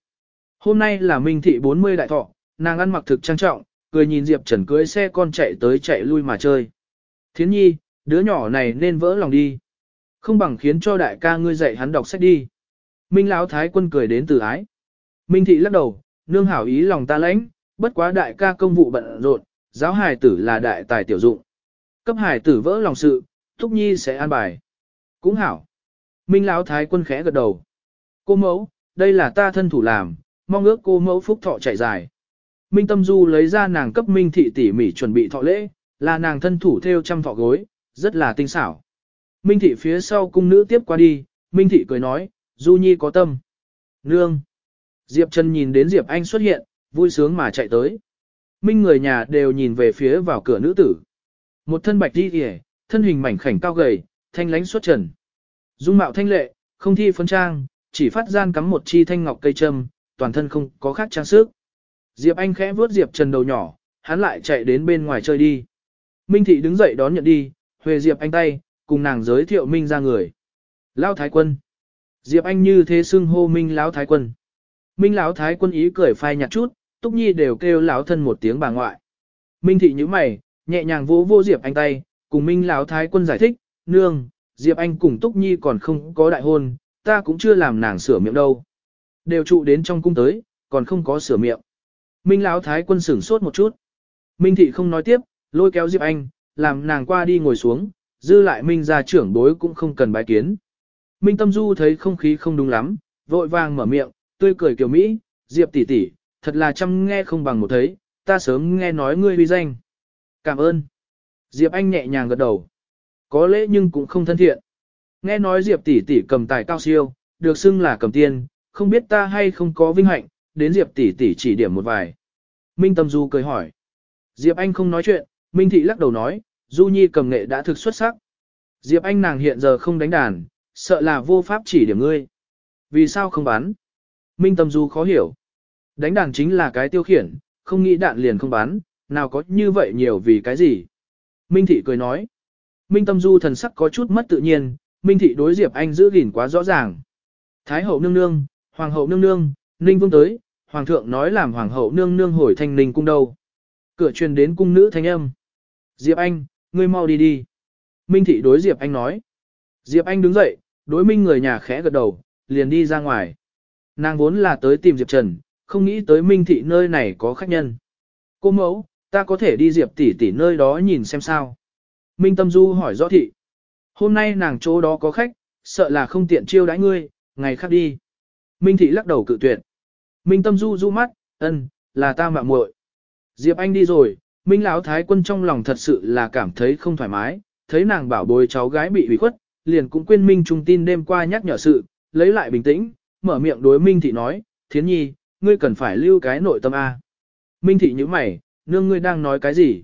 Hôm nay là Minh Thị 40 đại thọ, nàng ăn mặc thực trang trọng, cười nhìn Diệp Trần cưới xe con chạy tới chạy lui mà chơi. Thiến nhi, đứa nhỏ này nên vỡ lòng đi. Không bằng khiến cho đại ca ngươi dạy hắn đọc sách đi. Minh Lão Thái quân cười đến từ ái. Minh Thị lắc đầu, nương hảo ý lòng ta lãnh, bất quá đại ca công vụ bận rộn, giáo hài tử là đại tài tiểu dụng. Cấp hài tử vỡ lòng sự, Thúc Nhi sẽ an bài. Cũng hảo. Minh Lão Thái quân khẽ gật đầu. Cô mẫu, đây là ta thân thủ làm, mong ước cô mẫu phúc thọ chạy dài. Minh Tâm Du lấy ra nàng cấp Minh Thị tỉ mỉ chuẩn bị thọ lễ, là nàng thân thủ theo trăm thọ gối, rất là tinh xảo. Minh Thị phía sau cung nữ tiếp qua đi, Minh Thị cười nói, Du Nhi có tâm. Nương. Diệp Trần nhìn đến Diệp Anh xuất hiện, vui sướng mà chạy tới. Minh người nhà đều nhìn về phía vào cửa nữ tử. Một thân bạch đi kìa, thân hình mảnh khảnh cao gầy, thanh lánh xuất trần. Dung mạo thanh lệ, không thi phấn trang, chỉ phát gian cắm một chi thanh ngọc cây châm, toàn thân không có khác trang sức. Diệp Anh khẽ vuốt Diệp Trần đầu nhỏ, hắn lại chạy đến bên ngoài chơi đi. Minh Thị đứng dậy đón nhận đi, huề Diệp Anh tay, cùng nàng giới thiệu Minh ra người. Lao Thái Quân. Diệp Anh như thế xưng hô Minh Lão Thái Quân. Minh Lão Thái Quân ý cười phai nhạt chút, Túc Nhi đều kêu lão thân một tiếng bà ngoại. Minh Thị như mày, nhẹ nhàng vỗ vô Diệp Anh tay, cùng Minh Lão Thái Quân giải thích, nương, Diệp Anh cùng Túc Nhi còn không có đại hôn, ta cũng chưa làm nàng sửa miệng đâu. Đều trụ đến trong cung tới, còn không có sửa miệng. Minh Lão Thái Quân sửng sốt một chút. Minh Thị không nói tiếp, lôi kéo Diệp Anh, làm nàng qua đi ngồi xuống, dư lại Minh gia trưởng bối cũng không cần bái kiến. Minh Tâm Du thấy không khí không đúng lắm, vội vàng mở miệng, tươi cười kiểu Mỹ, Diệp tỷ tỷ, thật là chăm nghe không bằng một thấy, ta sớm nghe nói ngươi uy danh. Cảm ơn. Diệp Anh nhẹ nhàng gật đầu. Có lễ nhưng cũng không thân thiện. Nghe nói Diệp tỷ tỷ cầm tài cao siêu, được xưng là cầm tiên, không biết ta hay không có vinh hạnh, đến Diệp tỷ tỷ chỉ điểm một vài. Minh Tâm Du cười hỏi. Diệp Anh không nói chuyện, Minh Thị lắc đầu nói, Du Nhi cầm nghệ đã thực xuất sắc. Diệp Anh nàng hiện giờ không đánh đàn, sợ là vô pháp chỉ điểm ngươi. Vì sao không bán Minh Tâm Du khó hiểu. Đánh đàn chính là cái tiêu khiển, không nghĩ đạn liền không bán, nào có như vậy nhiều vì cái gì? Minh Thị cười nói. Minh Tâm Du thần sắc có chút mất tự nhiên, Minh Thị đối Diệp Anh giữ gìn quá rõ ràng. Thái hậu nương nương, hoàng hậu nương nương, ninh vương tới, hoàng thượng nói làm hoàng hậu nương nương hồi thanh ninh cung đâu. Cửa truyền đến cung nữ thanh âm. Diệp Anh, ngươi mau đi đi. Minh Thị đối Diệp Anh nói. Diệp Anh đứng dậy, đối Minh người nhà khẽ gật đầu, liền đi ra ngoài. Nàng vốn là tới tìm Diệp Trần, không nghĩ tới Minh Thị nơi này có khách nhân. Cô mẫu, ta có thể đi Diệp tỷ tỷ nơi đó nhìn xem sao. Minh Tâm Du hỏi rõ thị. Hôm nay nàng chỗ đó có khách, sợ là không tiện chiêu đãi ngươi, ngày khác đi. Minh Thị lắc đầu cự tuyệt. Minh Tâm Du du mắt, ân, là ta mạo muội. Diệp Anh đi rồi, Minh Lão Thái Quân trong lòng thật sự là cảm thấy không thoải mái, thấy nàng bảo bối cháu gái bị ủy khuất, liền cũng quên Minh Trung tin đêm qua nhắc nhở sự, lấy lại bình tĩnh, mở miệng đối Minh Thị nói, Thiến Nhi, ngươi cần phải lưu cái nội tâm A. Minh Thị như mày, nương ngươi đang nói cái gì?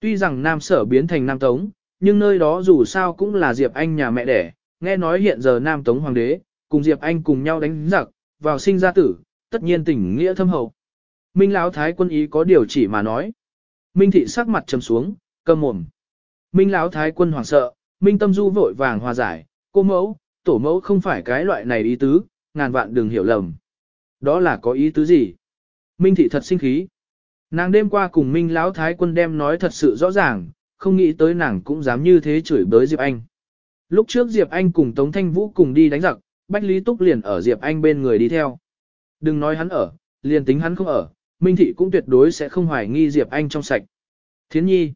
Tuy rằng Nam Sở biến thành Nam Tống, nhưng nơi đó dù sao cũng là Diệp Anh nhà mẹ đẻ, nghe nói hiện giờ Nam Tống Hoàng đế, cùng Diệp Anh cùng nhau đánh giặc, vào sinh ra tử, tất nhiên tình nghĩa thâm hậu. Minh Lão Thái quân ý có điều chỉ mà nói. Minh Thị sắc mặt trầm xuống, cầm mồm. Minh Lão Thái quân hoảng sợ, Minh Tâm Du vội vàng hòa giải, cô mẫu, tổ mẫu không phải cái loại này ý tứ, ngàn vạn đừng hiểu lầm. Đó là có ý tứ gì? Minh Thị thật sinh khí. Nàng đêm qua cùng Minh Lão Thái quân đem nói thật sự rõ ràng, không nghĩ tới nàng cũng dám như thế chửi bới Diệp Anh. Lúc trước Diệp Anh cùng Tống Thanh Vũ cùng đi đánh giặc, Bách Lý Túc liền ở Diệp Anh bên người đi theo. Đừng nói hắn ở, liền tính hắn không ở, Minh Thị cũng tuyệt đối sẽ không hoài nghi Diệp Anh trong sạch. Thiến nhi.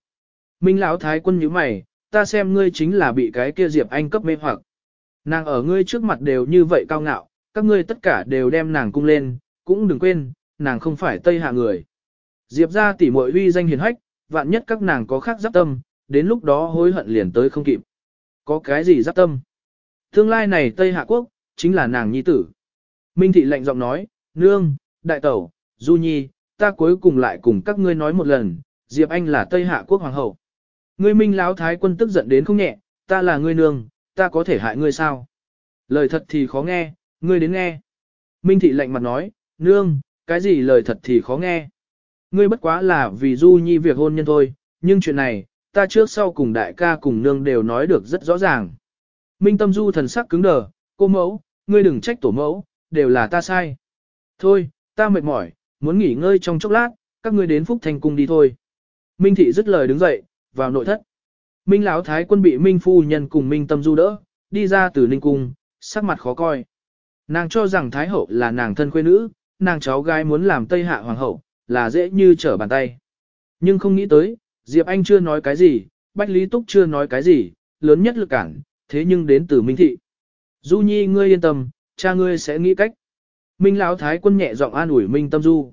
Minh Lão Thái quân nhíu mày, ta xem ngươi chính là bị cái kia Diệp Anh cấp mê hoặc. Nàng ở ngươi trước mặt đều như vậy cao ngạo, các ngươi tất cả đều đem nàng cung lên, cũng đừng quên, nàng không phải Tây Hạ người. Diệp ra tỉ muội uy danh hiền hách, vạn nhất các nàng có khác giáp tâm, đến lúc đó hối hận liền tới không kịp. Có cái gì giáp tâm? Tương lai này Tây Hạ Quốc, chính là nàng nhi tử. Minh Thị lạnh giọng nói, Nương, Đại Tẩu, Du Nhi, ta cuối cùng lại cùng các ngươi nói một lần, Diệp Anh là Tây Hạ Quốc Hoàng hậu. Ngươi Minh Lão Thái quân tức giận đến không nhẹ, ta là ngươi nương, ta có thể hại ngươi sao? Lời thật thì khó nghe, ngươi đến nghe. Minh Thị lạnh mặt nói, Nương, cái gì lời thật thì khó nghe. Ngươi bất quá là vì Du Nhi việc hôn nhân thôi, nhưng chuyện này, ta trước sau cùng đại ca cùng nương đều nói được rất rõ ràng. Minh Tâm Du thần sắc cứng đờ, cô mẫu, ngươi đừng trách tổ mẫu, đều là ta sai. Thôi, ta mệt mỏi, muốn nghỉ ngơi trong chốc lát, các ngươi đến Phúc thành Cung đi thôi. Minh Thị dứt lời đứng dậy, vào nội thất. Minh Lão Thái quân bị Minh Phu Nhân cùng Minh Tâm Du đỡ, đi ra từ Ninh Cung, sắc mặt khó coi. Nàng cho rằng Thái Hậu là nàng thân quê nữ, nàng cháu gái muốn làm Tây Hạ Hoàng Hậu, là dễ như trở bàn tay. Nhưng không nghĩ tới, Diệp Anh chưa nói cái gì, Bách Lý Túc chưa nói cái gì, lớn nhất lực cản, thế nhưng đến từ Minh Thị. Du Nhi ngươi yên tâm, cha ngươi sẽ nghĩ cách. Minh Lão Thái quân nhẹ giọng an ủi Minh Tâm Du.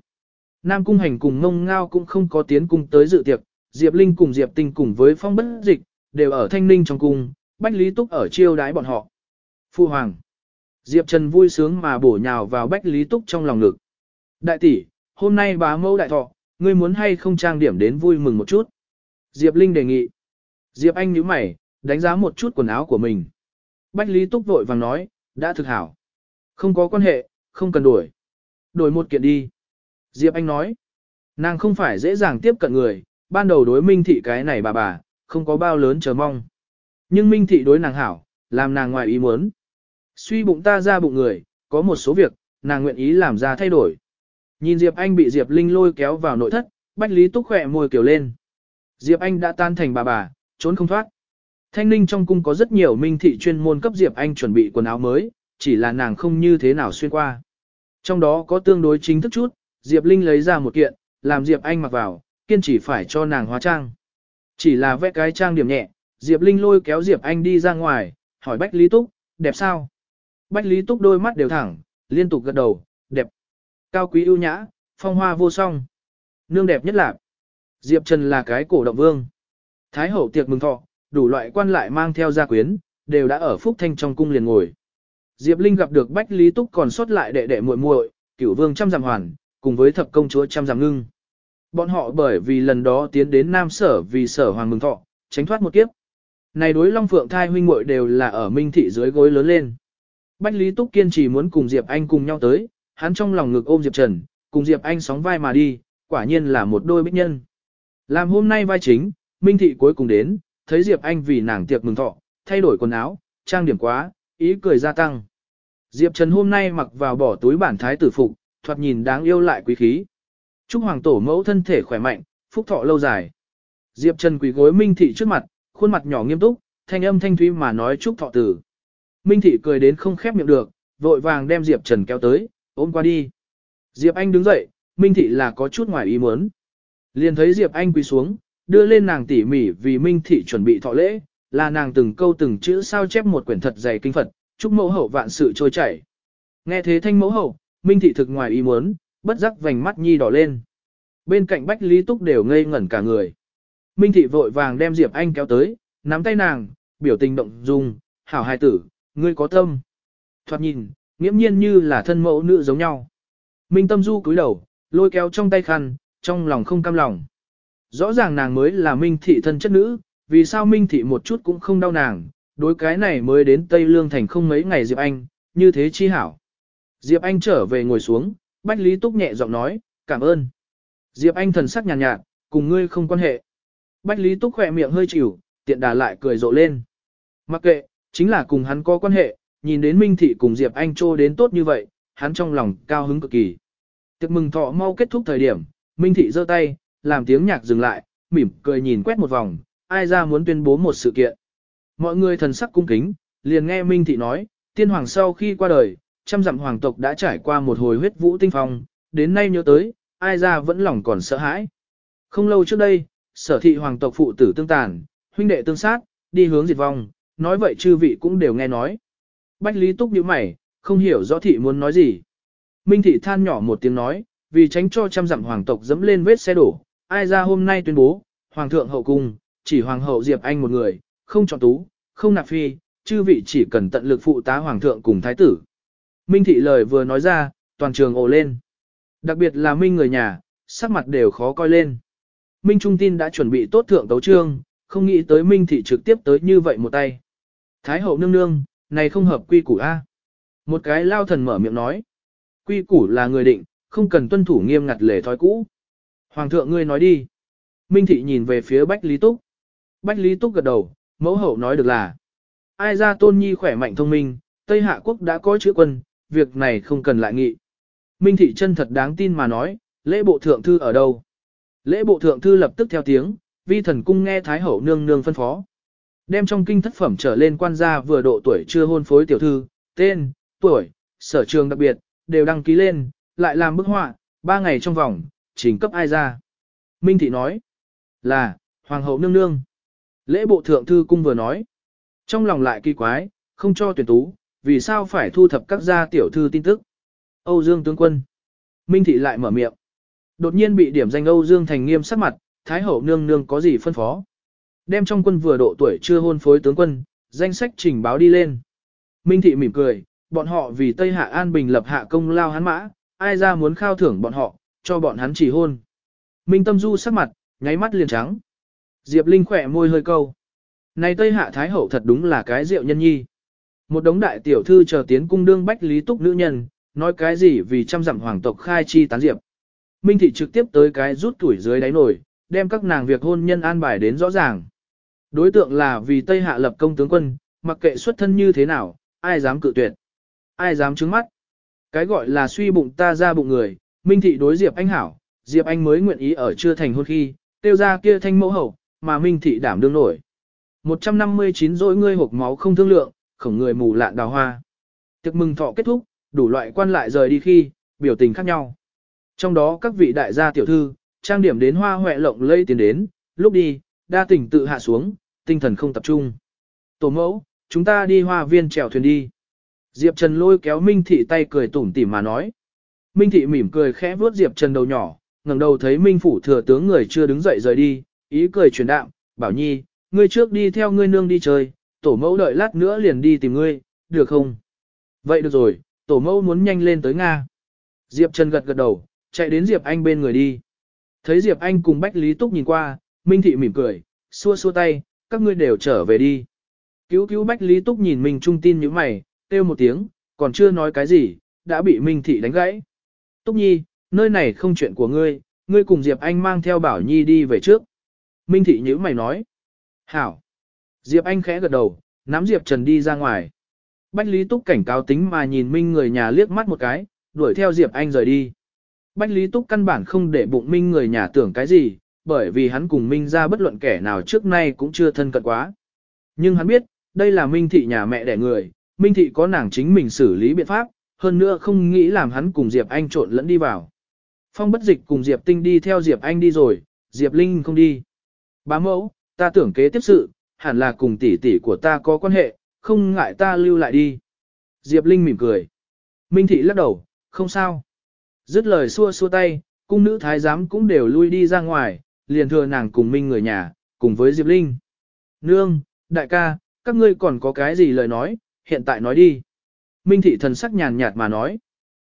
Nam Cung Hành cùng Ngông Ngao cũng không có tiến cung tới dự tiệc, Diệp Linh cùng Diệp Tinh cùng với Phong Bất Dịch, đều ở Thanh Ninh trong cung, Bách Lý Túc ở chiêu đái bọn họ. Phu Hoàng. Diệp Trần vui sướng mà bổ nhào vào Bách Lý Túc trong lòng ngực. Đại tỷ, hôm nay bá mẫu đại thọ, ngươi muốn hay không trang điểm đến vui mừng một chút. Diệp Linh đề nghị. Diệp Anh nhíu mày, đánh giá một chút quần áo của mình. Bách Lý Túc vội vàng nói, đã thực hảo. Không có quan hệ, không cần đổi. Đổi một kiện đi. Diệp Anh nói, nàng không phải dễ dàng tiếp cận người, ban đầu đối Minh Thị cái này bà bà, không có bao lớn chờ mong. Nhưng Minh Thị đối nàng hảo, làm nàng ngoài ý muốn. Suy bụng ta ra bụng người, có một số việc, nàng nguyện ý làm ra thay đổi. Nhìn Diệp Anh bị Diệp Linh lôi kéo vào nội thất, Bách Lý Túc khỏe môi kiểu lên. Diệp Anh đã tan thành bà bà, trốn không thoát. Thanh ninh trong cung có rất nhiều minh thị chuyên môn cấp Diệp Anh chuẩn bị quần áo mới, chỉ là nàng không như thế nào xuyên qua. Trong đó có tương đối chính thức chút, Diệp Linh lấy ra một kiện, làm Diệp Anh mặc vào, kiên chỉ phải cho nàng hóa trang. Chỉ là vẽ cái trang điểm nhẹ, Diệp Linh lôi kéo Diệp Anh đi ra ngoài, hỏi Bách Lý Túc, đẹp sao? Bách Lý Túc đôi mắt đều thẳng, liên tục gật đầu, đẹp. Cao quý ưu nhã, phong hoa vô song. Nương đẹp nhất là Diệp Trần là cái cổ động vương. Thái hậu tiệc mừng thọ, đủ loại quan lại mang theo gia quyến, đều đã ở Phúc Thanh trong cung liền ngồi. Diệp Linh gặp được Bách Lý Túc còn sót lại đệ đệ muội muội, cửu vương trăm giảm hoàn, cùng với thập công chúa trăm giảm ngưng. Bọn họ bởi vì lần đó tiến đến Nam Sở vì Sở Hoàng mừng thọ, tránh thoát một kiếp. Này đối Long Phượng thai huynh muội đều là ở Minh thị dưới gối lớn lên. Bách Lý Túc kiên trì muốn cùng Diệp Anh cùng nhau tới, hắn trong lòng ngực ôm Diệp Trần, cùng Diệp Anh sóng vai mà đi, quả nhiên là một đôi bích nhân. Làm hôm nay vai chính, Minh thị cuối cùng đến, thấy Diệp Anh vì nàng tiệc mừng thọ, thay đổi quần áo, trang điểm quá, ý cười gia tăng. Diệp Trần hôm nay mặc vào bỏ túi bản thái tử phục, thoạt nhìn đáng yêu lại quý khí. Chúc hoàng tổ mẫu thân thể khỏe mạnh, phúc thọ lâu dài. Diệp Trần quỳ gối Minh thị trước mặt, khuôn mặt nhỏ nghiêm túc, thanh âm thanh thúy mà nói chúc thọ tử. Minh thị cười đến không khép miệng được, vội vàng đem Diệp Trần kéo tới, ôm qua đi. Diệp Anh đứng dậy, Minh thị là có chút ngoài ý muốn. Liền thấy Diệp Anh quỳ xuống, đưa lên nàng tỉ mỉ vì Minh thị chuẩn bị thọ lễ, là nàng từng câu từng chữ sao chép một quyển thật dày kinh Phật, chúc mẫu hậu vạn sự trôi chảy. Nghe thế thanh mẫu hậu, Minh thị thực ngoài ý muốn, bất giác vành mắt nhi đỏ lên. Bên cạnh Bách Lý Túc đều ngây ngẩn cả người. Minh thị vội vàng đem Diệp Anh kéo tới, nắm tay nàng, biểu tình động dung, hảo hài tử, ngươi có tâm. Thoạt nhìn, nghiễm nhiên như là thân mẫu nữ giống nhau. Minh tâm du cúi đầu, lôi kéo trong tay khăn, trong lòng không cam lòng. Rõ ràng nàng mới là Minh thị thân chất nữ, vì sao Minh thị một chút cũng không đau nàng, đối cái này mới đến Tây Lương Thành không mấy ngày Diệp Anh, như thế chi hảo. Diệp Anh trở về ngồi xuống, Bách Lý Túc nhẹ giọng nói, cảm ơn. Diệp Anh thần sắc nhàn nhạt, nhạt, cùng ngươi không quan hệ. Bách Lý Túc khỏe miệng hơi chịu, tiện đà lại cười rộ lên. Mặc kệ, chính là cùng hắn có quan hệ, nhìn đến Minh Thị cùng Diệp Anh trô đến tốt như vậy, hắn trong lòng cao hứng cực kỳ. Tiệc mừng thọ mau kết thúc thời điểm, Minh Thị giơ tay, làm tiếng nhạc dừng lại, mỉm cười nhìn quét một vòng, ai ra muốn tuyên bố một sự kiện. Mọi người thần sắc cung kính, liền nghe Minh Thị nói, tiên hoàng sau khi qua đời, trăm dặm hoàng tộc đã trải qua một hồi huyết vũ tinh phong, đến nay nhớ tới, ai ra vẫn lòng còn sợ hãi. Không lâu trước đây, sở thị hoàng tộc phụ tử tương tàn, huynh đệ tương sát, đi hướng diệt vong, nói vậy chư vị cũng đều nghe nói. Bách Lý Túc nhíu mày, không hiểu rõ thị muốn nói gì. Minh thị than nhỏ một tiếng nói, vì tránh cho trăm dặm hoàng tộc dẫm lên vết xe đổ, ai ra hôm nay tuyên bố, hoàng thượng hậu cung, chỉ hoàng hậu Diệp Anh một người, không chọn tú, không nạp phi, chư vị chỉ cần tận lực phụ tá hoàng thượng cùng thái tử. Minh thị lời vừa nói ra, toàn trường ồ lên. Đặc biệt là Minh người nhà, sắc mặt đều khó coi lên. Minh Trung tin đã chuẩn bị tốt thượng tấu trương, không nghĩ tới Minh thị trực tiếp tới như vậy một tay. Thái hậu nương nương, này không hợp quy củ A. Một cái lao thần mở miệng nói. Quy củ là người định, không cần tuân thủ nghiêm ngặt lề thói cũ. Hoàng thượng ngươi nói đi. Minh thị nhìn về phía Bách Lý Túc. Bách Lý Túc gật đầu, mẫu hậu nói được là. Ai ra tôn nhi khỏe mạnh thông minh, Tây Hạ quốc đã có chữ quân, việc này không cần lại nghị. Minh thị chân thật đáng tin mà nói, lễ bộ thượng thư ở đâu? Lễ bộ thượng thư lập tức theo tiếng, vi thần cung nghe Thái hậu nương nương phân phó. Đem trong kinh thất phẩm trở lên quan gia vừa độ tuổi chưa hôn phối tiểu thư, tên, tuổi, sở trường đặc biệt, đều đăng ký lên, lại làm bức họa, ba ngày trong vòng, trình cấp ai ra. Minh thị nói, là, hoàng hậu nương nương. Lễ bộ thượng thư cung vừa nói, trong lòng lại kỳ quái, không cho tuyển tú, vì sao phải thu thập các gia tiểu thư tin tức. Âu Dương tướng quân. Minh thị lại mở miệng. Đột nhiên bị điểm danh Âu Dương thành nghiêm sắc mặt, Thái hậu nương nương có gì phân phó. Đem trong quân vừa độ tuổi chưa hôn phối tướng quân, danh sách trình báo đi lên. Minh thị mỉm cười, bọn họ vì Tây Hạ An Bình lập hạ công lao hắn mã, ai ra muốn khao thưởng bọn họ, cho bọn hắn chỉ hôn. Minh Tâm Du sắc mặt, nháy mắt liền trắng. Diệp Linh khỏe môi hơi câu. Này Tây Hạ Thái Hậu thật đúng là cái rượu nhân nhi. Một đống đại tiểu thư chờ tiến cung đương bách lý túc nữ nhân, nói cái gì vì trăm dặm hoàng tộc khai chi tán diệp. Minh thị trực tiếp tới cái rút tuổi dưới đáy nổi, đem các nàng việc hôn nhân an bài đến rõ ràng. Đối tượng là vì Tây Hạ lập công tướng quân, mặc kệ xuất thân như thế nào, ai dám cự tuyệt, ai dám trứng mắt. Cái gọi là suy bụng ta ra bụng người, Minh thị đối Diệp Anh hảo, Diệp Anh mới nguyện ý ở chưa thành hôn khi, tiêu ra kia thanh mẫu hậu, mà Minh thị đảm đương nổi. 159 dỗi ngươi hộp máu không thương lượng, khổng người mù lạn đào hoa. Tiệc mừng thọ kết thúc, đủ loại quan lại rời đi khi, biểu tình khác nhau. Trong đó các vị đại gia tiểu thư, trang điểm đến hoa hoẹ lộng lây tiến đến, lúc đi, đa tình tự hạ xuống, tinh thần không tập trung. Tổ mẫu, chúng ta đi hoa viên chèo thuyền đi. Diệp Trần lôi kéo Minh Thị tay cười tủm tỉm mà nói. Minh Thị mỉm cười khẽ vuốt Diệp Trần đầu nhỏ, ngẩng đầu thấy Minh Phủ thừa tướng người chưa đứng dậy rời đi, ý cười truyền đạm, bảo nhi, ngươi trước đi theo ngươi nương đi chơi, tổ mẫu đợi lát nữa liền đi tìm ngươi, được không? Vậy được rồi, tổ mẫu muốn nhanh lên tới Nga. Diệp Trần gật gật đầu, chạy đến Diệp Anh bên người đi. Thấy Diệp Anh cùng Bách Lý Túc nhìn qua, Minh Thị mỉm cười, xua xua tay, các ngươi đều trở về đi. Cứu cứu Bách Lý Túc nhìn Minh Trung tin như mày, kêu một tiếng, còn chưa nói cái gì, đã bị Minh Thị đánh gãy. Túc Nhi, nơi này không chuyện của ngươi, ngươi cùng Diệp Anh mang theo Bảo Nhi đi về trước. Minh Thị nhữ mày nói. Hảo. Diệp Anh khẽ gật đầu, nắm Diệp Trần đi ra ngoài. Bách Lý Túc cảnh cáo tính mà nhìn Minh người nhà liếc mắt một cái, đuổi theo Diệp Anh rời đi. Bách Lý Túc căn bản không để bụng Minh người nhà tưởng cái gì, bởi vì hắn cùng Minh ra bất luận kẻ nào trước nay cũng chưa thân cận quá. Nhưng hắn biết, đây là Minh thị nhà mẹ đẻ người, Minh thị có nàng chính mình xử lý biện pháp, hơn nữa không nghĩ làm hắn cùng Diệp Anh trộn lẫn đi vào. Phong bất dịch cùng Diệp Tinh đi theo Diệp Anh đi rồi, Diệp Linh không đi. Bá mẫu, ta tưởng kế tiếp sự, hẳn là cùng tỷ tỷ của ta có quan hệ, không ngại ta lưu lại đi. Diệp Linh mỉm cười. Minh thị lắc đầu, không sao. Dứt lời xua xua tay, cung nữ thái giám cũng đều lui đi ra ngoài, liền thừa nàng cùng Minh người nhà, cùng với Diệp Linh. Nương, đại ca, các ngươi còn có cái gì lời nói, hiện tại nói đi. Minh thị thần sắc nhàn nhạt mà nói.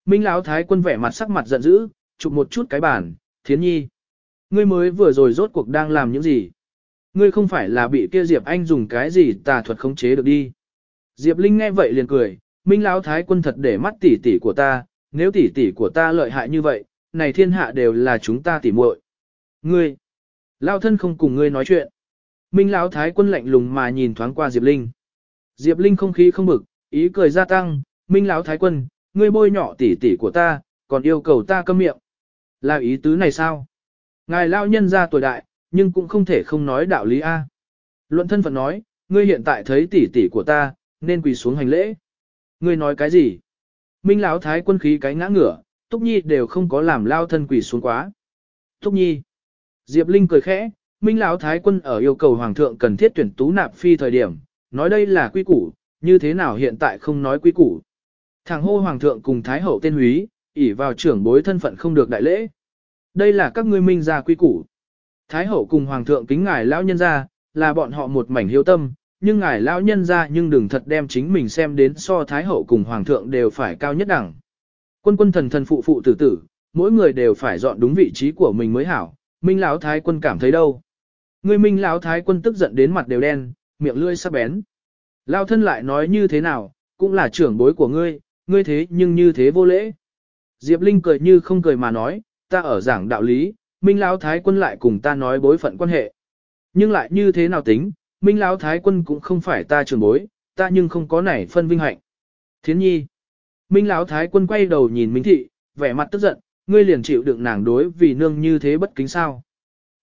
Minh lão thái quân vẻ mặt sắc mặt giận dữ, chụp một chút cái bàn, thiến nhi. Ngươi mới vừa rồi rốt cuộc đang làm những gì? Ngươi không phải là bị kia Diệp Anh dùng cái gì tà thuật khống chế được đi. Diệp Linh nghe vậy liền cười, Minh lão thái quân thật để mắt tỷ tỷ của ta, nếu tỷ tỷ của ta lợi hại như vậy, này thiên hạ đều là chúng ta tỷ muội. Ngươi, lão thân không cùng ngươi nói chuyện. Minh lão thái quân lạnh lùng mà nhìn thoáng qua Diệp Linh. Diệp Linh không khí không bực, ý cười gia tăng, Minh lão thái quân, ngươi bôi nhỏ tỷ tỷ của ta, còn yêu cầu ta câm miệng. Là ý tứ này sao? Ngài lão nhân ra tuổi đại, nhưng cũng không thể không nói đạo lý A. Luận thân phận nói, ngươi hiện tại thấy tỷ tỷ của ta, nên quỳ xuống hành lễ. Ngươi nói cái gì? Minh lão thái quân khí cái ngã ngửa, Túc Nhi đều không có làm lao thân quỳ xuống quá. Túc Nhi. Diệp Linh cười khẽ, Minh lão thái quân ở yêu cầu hoàng thượng cần thiết tuyển tú nạp phi thời điểm, nói đây là quy củ, như thế nào hiện tại không nói quy củ. Thằng hô hoàng thượng cùng thái hậu tên húy, ỷ vào trưởng bối thân phận không được đại lễ. Đây là các ngươi minh gia quy củ. Thái hậu cùng hoàng thượng kính ngài lão nhân gia, là bọn họ một mảnh hiếu tâm, nhưng ngài lão nhân gia nhưng đừng thật đem chính mình xem đến so thái hậu cùng hoàng thượng đều phải cao nhất đẳng. Quân quân thần thần phụ phụ tử tử, mỗi người đều phải dọn đúng vị trí của mình mới hảo. Minh lão thái quân cảm thấy đâu? Người Minh lão thái quân tức giận đến mặt đều đen, miệng lưỡi sắc bén. Lao thân lại nói như thế nào, cũng là trưởng bối của ngươi, ngươi thế nhưng như thế vô lễ. Diệp Linh cười như không cười mà nói, ta ở giảng đạo lý, Minh Lão Thái quân lại cùng ta nói bối phận quan hệ. Nhưng lại như thế nào tính, Minh Lão Thái quân cũng không phải ta trưởng bối, ta nhưng không có nảy phân vinh hạnh. Thiến nhi. Minh Lão Thái quân quay đầu nhìn Minh Thị, vẻ mặt tức giận, ngươi liền chịu đựng nàng đối vì nương như thế bất kính sao.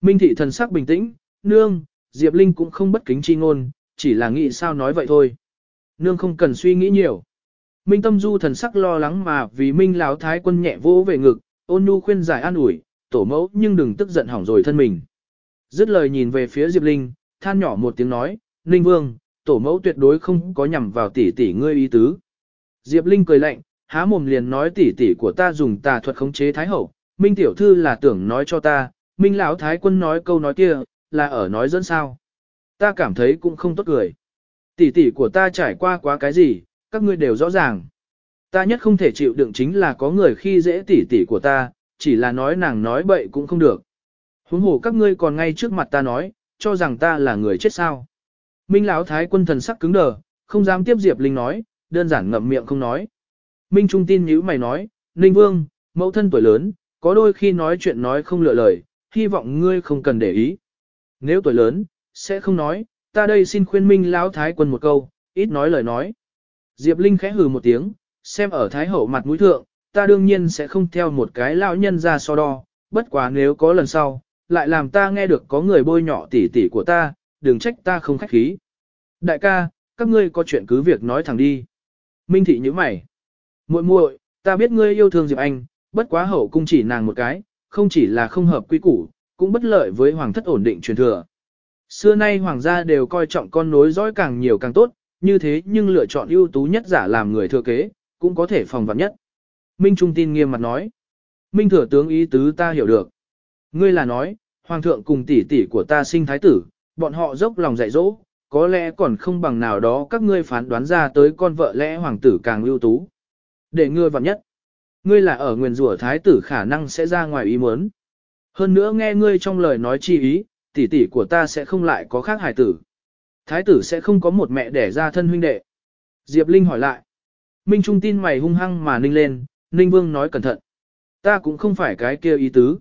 Minh Thị thần sắc bình tĩnh, nương, Diệp Linh cũng không bất kính chi ngôn, chỉ là nghĩ sao nói vậy thôi. Nương không cần suy nghĩ nhiều. Minh Tâm Du thần sắc lo lắng mà vì Minh Lão Thái quân nhẹ vỗ về ngực, ôn nhu khuyên giải an ủi, tổ mẫu nhưng đừng tức giận hỏng rồi thân mình. Dứt lời nhìn về phía Diệp Linh, than nhỏ một tiếng nói, Linh Vương, tổ mẫu tuyệt đối không có nhằm vào tỷ tỷ ngươi ý tứ. Diệp Linh cười lạnh, há mồm liền nói tỷ tỷ của ta dùng tà thuật khống chế thái hậu, Minh tiểu thư là tưởng nói cho ta, Minh lão thái quân nói câu nói kia, là ở nói dẫn sao. Ta cảm thấy cũng không tốt cười. Tỷ tỷ của ta trải qua quá cái gì, các ngươi đều rõ ràng. Ta nhất không thể chịu đựng chính là có người khi dễ tỷ tỷ của ta, chỉ là nói nàng nói bậy cũng không được. Huống hồ các ngươi còn ngay trước mặt ta nói, cho rằng ta là người chết sao. Minh Lão Thái quân thần sắc cứng đờ, không dám tiếp Diệp Linh nói, đơn giản ngậm miệng không nói. Minh Trung tin nhữ mày nói, Ninh Vương, mẫu thân tuổi lớn, có đôi khi nói chuyện nói không lựa lời, hy vọng ngươi không cần để ý. Nếu tuổi lớn, sẽ không nói, ta đây xin khuyên Minh Lão Thái quân một câu, ít nói lời nói. Diệp Linh khẽ hừ một tiếng, xem ở Thái hậu mặt mũi thượng, ta đương nhiên sẽ không theo một cái lão nhân ra so đo, bất quá nếu có lần sau, lại làm ta nghe được có người bôi nhọ tỉ tỉ của ta, đừng trách ta không khách khí. Đại ca, các ngươi có chuyện cứ việc nói thẳng đi. Minh thị như mày muội muội, ta biết ngươi yêu thương Diệp Anh, bất quá hậu cung chỉ nàng một cái, không chỉ là không hợp quy củ, cũng bất lợi với hoàng thất ổn định truyền thừa. Xưa nay hoàng gia đều coi trọng con nối dõi càng nhiều càng tốt, như thế nhưng lựa chọn ưu tú nhất giả làm người thừa kế, cũng có thể phòng vạn nhất. Minh Trung tin nghiêm mặt nói. Minh thừa tướng ý tứ ta hiểu được. Ngươi là nói, hoàng thượng cùng tỷ tỷ của ta sinh thái tử, bọn họ dốc lòng dạy dỗ, có lẽ còn không bằng nào đó các ngươi phán đoán ra tới con vợ lẽ hoàng tử càng ưu tú. Để ngươi vặn nhất, ngươi là ở nguyền rủa thái tử khả năng sẽ ra ngoài ý muốn. Hơn nữa nghe ngươi trong lời nói chi ý, tỷ tỷ của ta sẽ không lại có khác hải tử. Thái tử sẽ không có một mẹ đẻ ra thân huynh đệ. Diệp Linh hỏi lại. Minh Trung tin mày hung hăng mà ninh lên, Ninh Vương nói cẩn thận. Ta cũng không phải cái kia ý tứ.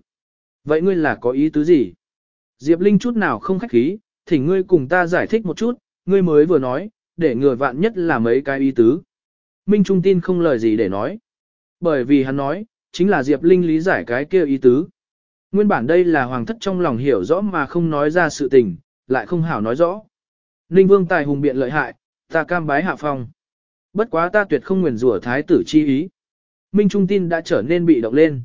Vậy ngươi là có ý tứ gì? Diệp Linh chút nào không khách khí, thỉnh ngươi cùng ta giải thích một chút, ngươi mới vừa nói, để người vạn nhất là mấy cái ý tứ. Minh Trung tin không lời gì để nói. Bởi vì hắn nói, chính là Diệp Linh lý giải cái kia ý tứ. Nguyên bản đây là hoàng thất trong lòng hiểu rõ mà không nói ra sự tình, lại không hảo nói rõ. Ninh Vương tài hùng biện lợi hại, ta cam bái hạ phong. Bất quá ta tuyệt không nguyền rủa thái tử chi ý. Minh Trung tin đã trở nên bị động lên.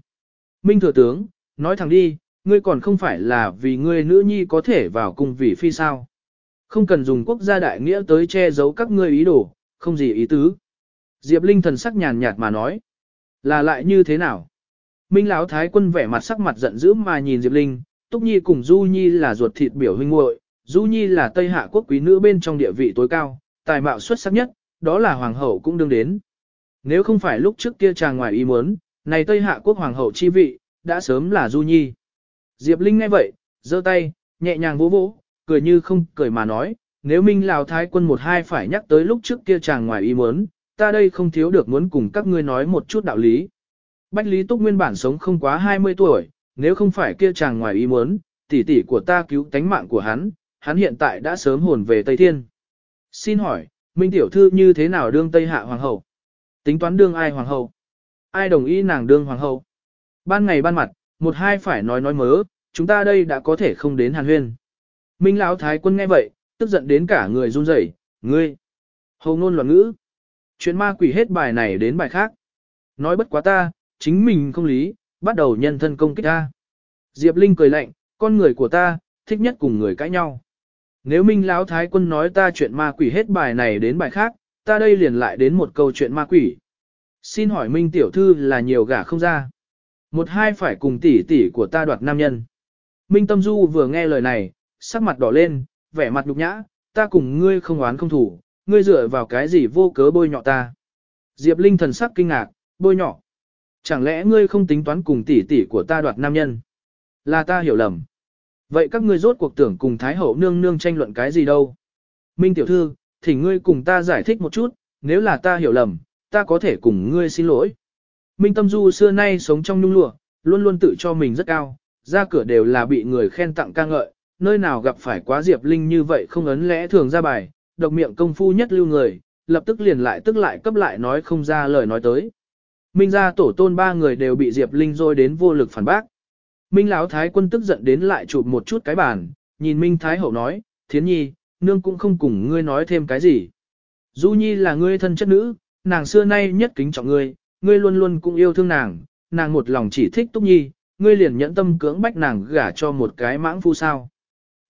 Minh Thừa Tướng, nói thẳng đi, ngươi còn không phải là vì ngươi nữ nhi có thể vào cung vị phi sao. Không cần dùng quốc gia đại nghĩa tới che giấu các ngươi ý đồ, không gì ý tứ. Diệp Linh thần sắc nhàn nhạt mà nói. Là lại như thế nào? Minh Lão Thái quân vẻ mặt sắc mặt giận dữ mà nhìn Diệp Linh, Túc Nhi cùng Du Nhi là ruột thịt biểu huynh muội, Du Nhi là Tây Hạ quốc quý nữ bên trong địa vị tối cao, tài mạo xuất sắc nhất, đó là hoàng hậu cũng đương đến. Nếu không phải lúc trước kia chàng ngoài ý muốn, này Tây Hạ quốc hoàng hậu chi vị, đã sớm là Du Nhi. Diệp Linh nghe vậy, giơ tay, nhẹ nhàng vỗ vỗ, cười như không cười mà nói, nếu Minh Lào Thái quân một hai phải nhắc tới lúc trước kia chàng ngoài ý muốn, ta đây không thiếu được muốn cùng các ngươi nói một chút đạo lý. Bách Lý Túc nguyên bản sống không quá 20 tuổi, nếu không phải kia chàng ngoài ý muốn, tỷ tỷ của ta cứu tánh mạng của hắn, hắn hiện tại đã sớm hồn về Tây Thiên. Xin hỏi, Minh Tiểu Thư như thế nào đương Tây Hạ Hoàng hậu? Tính toán đương ai Hoàng hậu? Ai đồng ý nàng đương Hoàng hậu? Ban ngày ban mặt, một hai phải nói nói mớ, chúng ta đây đã có thể không đến hàn huyên. Minh Lão Thái quân nghe vậy, tức giận đến cả người run rẩy, ngươi. Hầu ngôn loạn ngữ. Chuyện ma quỷ hết bài này đến bài khác. Nói bất quá ta, chính mình không lý, bắt đầu nhân thân công kích ta. Diệp Linh cười lạnh, con người của ta, thích nhất cùng người cãi nhau. Nếu Minh Lão Thái quân nói ta chuyện ma quỷ hết bài này đến bài khác, ta đây liền lại đến một câu chuyện ma quỷ. Xin hỏi Minh Tiểu Thư là nhiều gả không ra. Một hai phải cùng tỷ tỷ của ta đoạt nam nhân. Minh Tâm Du vừa nghe lời này, sắc mặt đỏ lên, vẻ mặt nhục nhã, ta cùng ngươi không oán không thủ, ngươi dựa vào cái gì vô cớ bôi nhọ ta. Diệp Linh thần sắc kinh ngạc, bôi nhọ. Chẳng lẽ ngươi không tính toán cùng tỷ tỷ của ta đoạt nam nhân? Là ta hiểu lầm. Vậy các ngươi rốt cuộc tưởng cùng Thái Hậu nương nương tranh luận cái gì đâu? Minh tiểu thư, thỉnh ngươi cùng ta giải thích một chút, nếu là ta hiểu lầm, ta có thể cùng ngươi xin lỗi. Minh Tâm Du xưa nay sống trong nhung lụa, luôn luôn tự cho mình rất cao, ra cửa đều là bị người khen tặng ca ngợi, nơi nào gặp phải quá Diệp Linh như vậy không ấn lẽ thường ra bài, độc miệng công phu nhất lưu người, lập tức liền lại tức lại cấp lại nói không ra lời nói tới. Minh gia tổ tôn ba người đều bị Diệp Linh rồi đến vô lực phản bác. Minh Lão Thái quân tức giận đến lại chụp một chút cái bàn, nhìn Minh Thái hậu nói, thiến nhi, nương cũng không cùng ngươi nói thêm cái gì. Du Nhi là ngươi thân chất nữ, nàng xưa nay nhất kính trọng ngươi, ngươi luôn luôn cũng yêu thương nàng, nàng một lòng chỉ thích Túc Nhi, ngươi liền nhẫn tâm cưỡng bách nàng gả cho một cái mãng phu sao.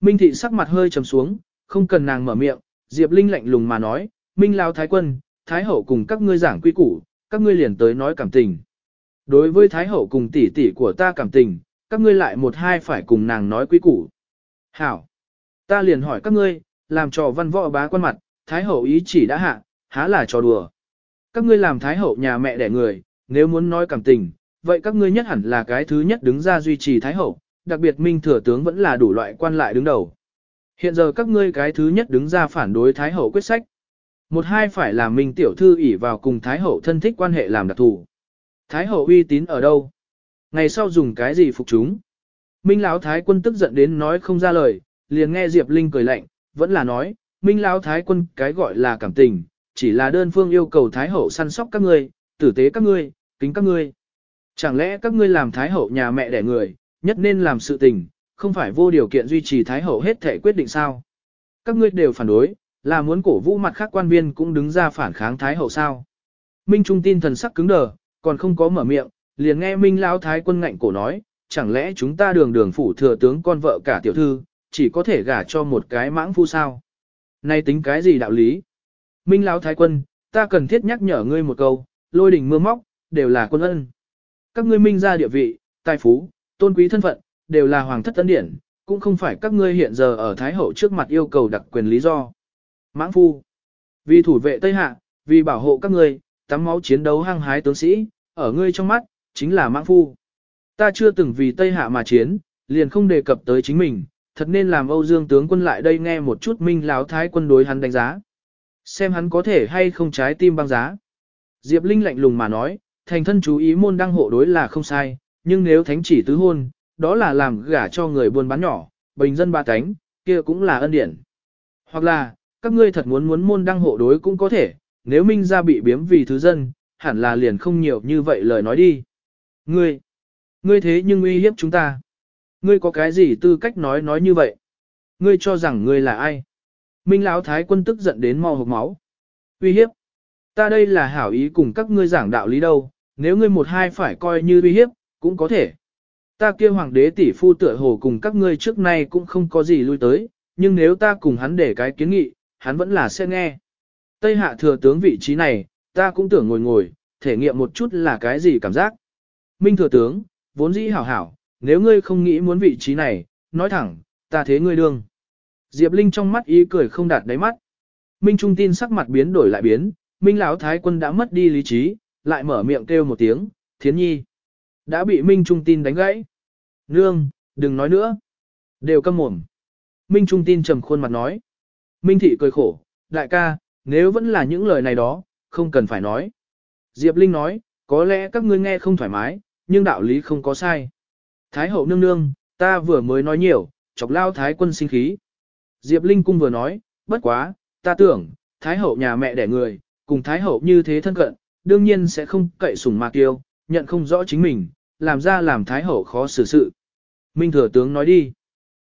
Minh thị sắc mặt hơi trầm xuống, không cần nàng mở miệng, Diệp Linh lạnh lùng mà nói, Minh Lao Thái Quân, Thái Hậu cùng các ngươi giảng quy củ, các ngươi liền tới nói cảm tình. Đối với Thái Hậu cùng tỷ tỷ của ta cảm tình, các ngươi lại một hai phải cùng nàng nói quy củ. Hảo! Ta liền hỏi các ngươi, làm trò văn võ bá quan mặt, Thái Hậu ý chỉ đã hạ, há là trò đùa. Các ngươi làm Thái Hậu nhà mẹ đẻ người, nếu muốn nói cảm tình, vậy các ngươi nhất hẳn là cái thứ nhất đứng ra duy trì Thái Hậu, đặc biệt Minh Thừa Tướng vẫn là đủ loại quan lại đứng đầu. Hiện giờ các ngươi cái thứ nhất đứng ra phản đối Thái Hậu quyết sách. Một hai phải là Minh Tiểu Thư ỷ vào cùng Thái Hậu thân thích quan hệ làm đặc thù. Thái Hậu uy tín ở đâu? Ngày sau dùng cái gì phục chúng? Minh Lão Thái quân tức giận đến nói không ra lời, liền nghe Diệp Linh cười lạnh, vẫn là nói, Minh Lão Thái quân cái gọi là cảm tình, chỉ là đơn phương yêu cầu Thái Hậu săn sóc các ngươi, tử tế các ngươi, kính các ngươi. Chẳng lẽ các ngươi làm Thái Hậu nhà mẹ đẻ người, nhất nên làm sự tình, không phải vô điều kiện duy trì Thái Hậu hết thể quyết định sao? Các ngươi đều phản đối, là muốn cổ vũ mặt khác quan viên cũng đứng ra phản kháng Thái Hậu sao? Minh Trung tin thần sắc cứng đờ, còn không có mở miệng, liền nghe Minh Lão Thái quân ngạnh cổ nói, chẳng lẽ chúng ta đường đường phủ thừa tướng con vợ cả tiểu thư, chỉ có thể gả cho một cái mãng phu sao? Nay tính cái gì đạo lý? Minh Lão Thái quân, ta cần thiết nhắc nhở ngươi một câu, lôi đỉnh mưa móc, đều là quân ân. Các ngươi minh ra địa vị, tài phú, tôn quý thân phận, đều là hoàng thất tấn điển, cũng không phải các ngươi hiện giờ ở Thái Hậu trước mặt yêu cầu đặc quyền lý do. Mãng phu, vì thủ vệ Tây Hạ, vì bảo hộ các ngươi, tắm máu chiến đấu hăng hái tướng sĩ, ở ngươi trong mắt, chính là mãng phu. Ta chưa từng vì Tây Hạ mà chiến, liền không đề cập tới chính mình, thật nên làm Âu Dương tướng quân lại đây nghe một chút minh láo thái quân đối hắn đánh giá. Xem hắn có thể hay không trái tim băng giá. Diệp Linh lạnh lùng mà nói, thành thân chú ý môn đăng hộ đối là không sai, nhưng nếu thánh chỉ tứ hôn, đó là làm gả cho người buôn bán nhỏ, bình dân ba cánh, kia cũng là ân điển. Hoặc là, các ngươi thật muốn muốn môn đăng hộ đối cũng có thể, nếu minh ra bị biếm vì thứ dân, hẳn là liền không nhiều như vậy lời nói đi. Ngươi, ngươi thế nhưng uy hiếp chúng ta. Ngươi có cái gì tư cách nói nói như vậy? Ngươi cho rằng ngươi là ai? Minh Lão Thái quân tức giận đến mò hộc máu. Uy hiếp. Ta đây là hảo ý cùng các ngươi giảng đạo lý đâu, nếu ngươi một hai phải coi như uy hiếp, cũng có thể. Ta kia hoàng đế tỷ phu tựa hồ cùng các ngươi trước nay cũng không có gì lui tới, nhưng nếu ta cùng hắn để cái kiến nghị, hắn vẫn là sẽ nghe. Tây hạ thừa tướng vị trí này, ta cũng tưởng ngồi ngồi, thể nghiệm một chút là cái gì cảm giác. Minh thừa tướng, vốn dĩ hảo hảo, nếu ngươi không nghĩ muốn vị trí này, nói thẳng, ta thế ngươi đương. Diệp Linh trong mắt ý cười không đạt đáy mắt. Minh Trung tin sắc mặt biến đổi lại biến, Minh Lão Thái quân đã mất đi lý trí, lại mở miệng kêu một tiếng, thiến nhi. Đã bị Minh Trung tin đánh gãy. Nương, đừng nói nữa. Đều câm mồm. Minh Trung tin trầm khuôn mặt nói. Minh Thị cười khổ, đại ca, nếu vẫn là những lời này đó, không cần phải nói. Diệp Linh nói, có lẽ các ngươi nghe không thoải mái, nhưng đạo lý không có sai. Thái hậu nương nương, ta vừa mới nói nhiều, chọc lao thái quân sinh khí. Diệp Linh cung vừa nói, bất quá, ta tưởng, thái hậu nhà mẹ đẻ người, cùng thái hậu như thế thân cận, đương nhiên sẽ không cậy sủng mạc tiêu, nhận không rõ chính mình, làm ra làm thái hậu khó xử sự. Minh thừa tướng nói đi.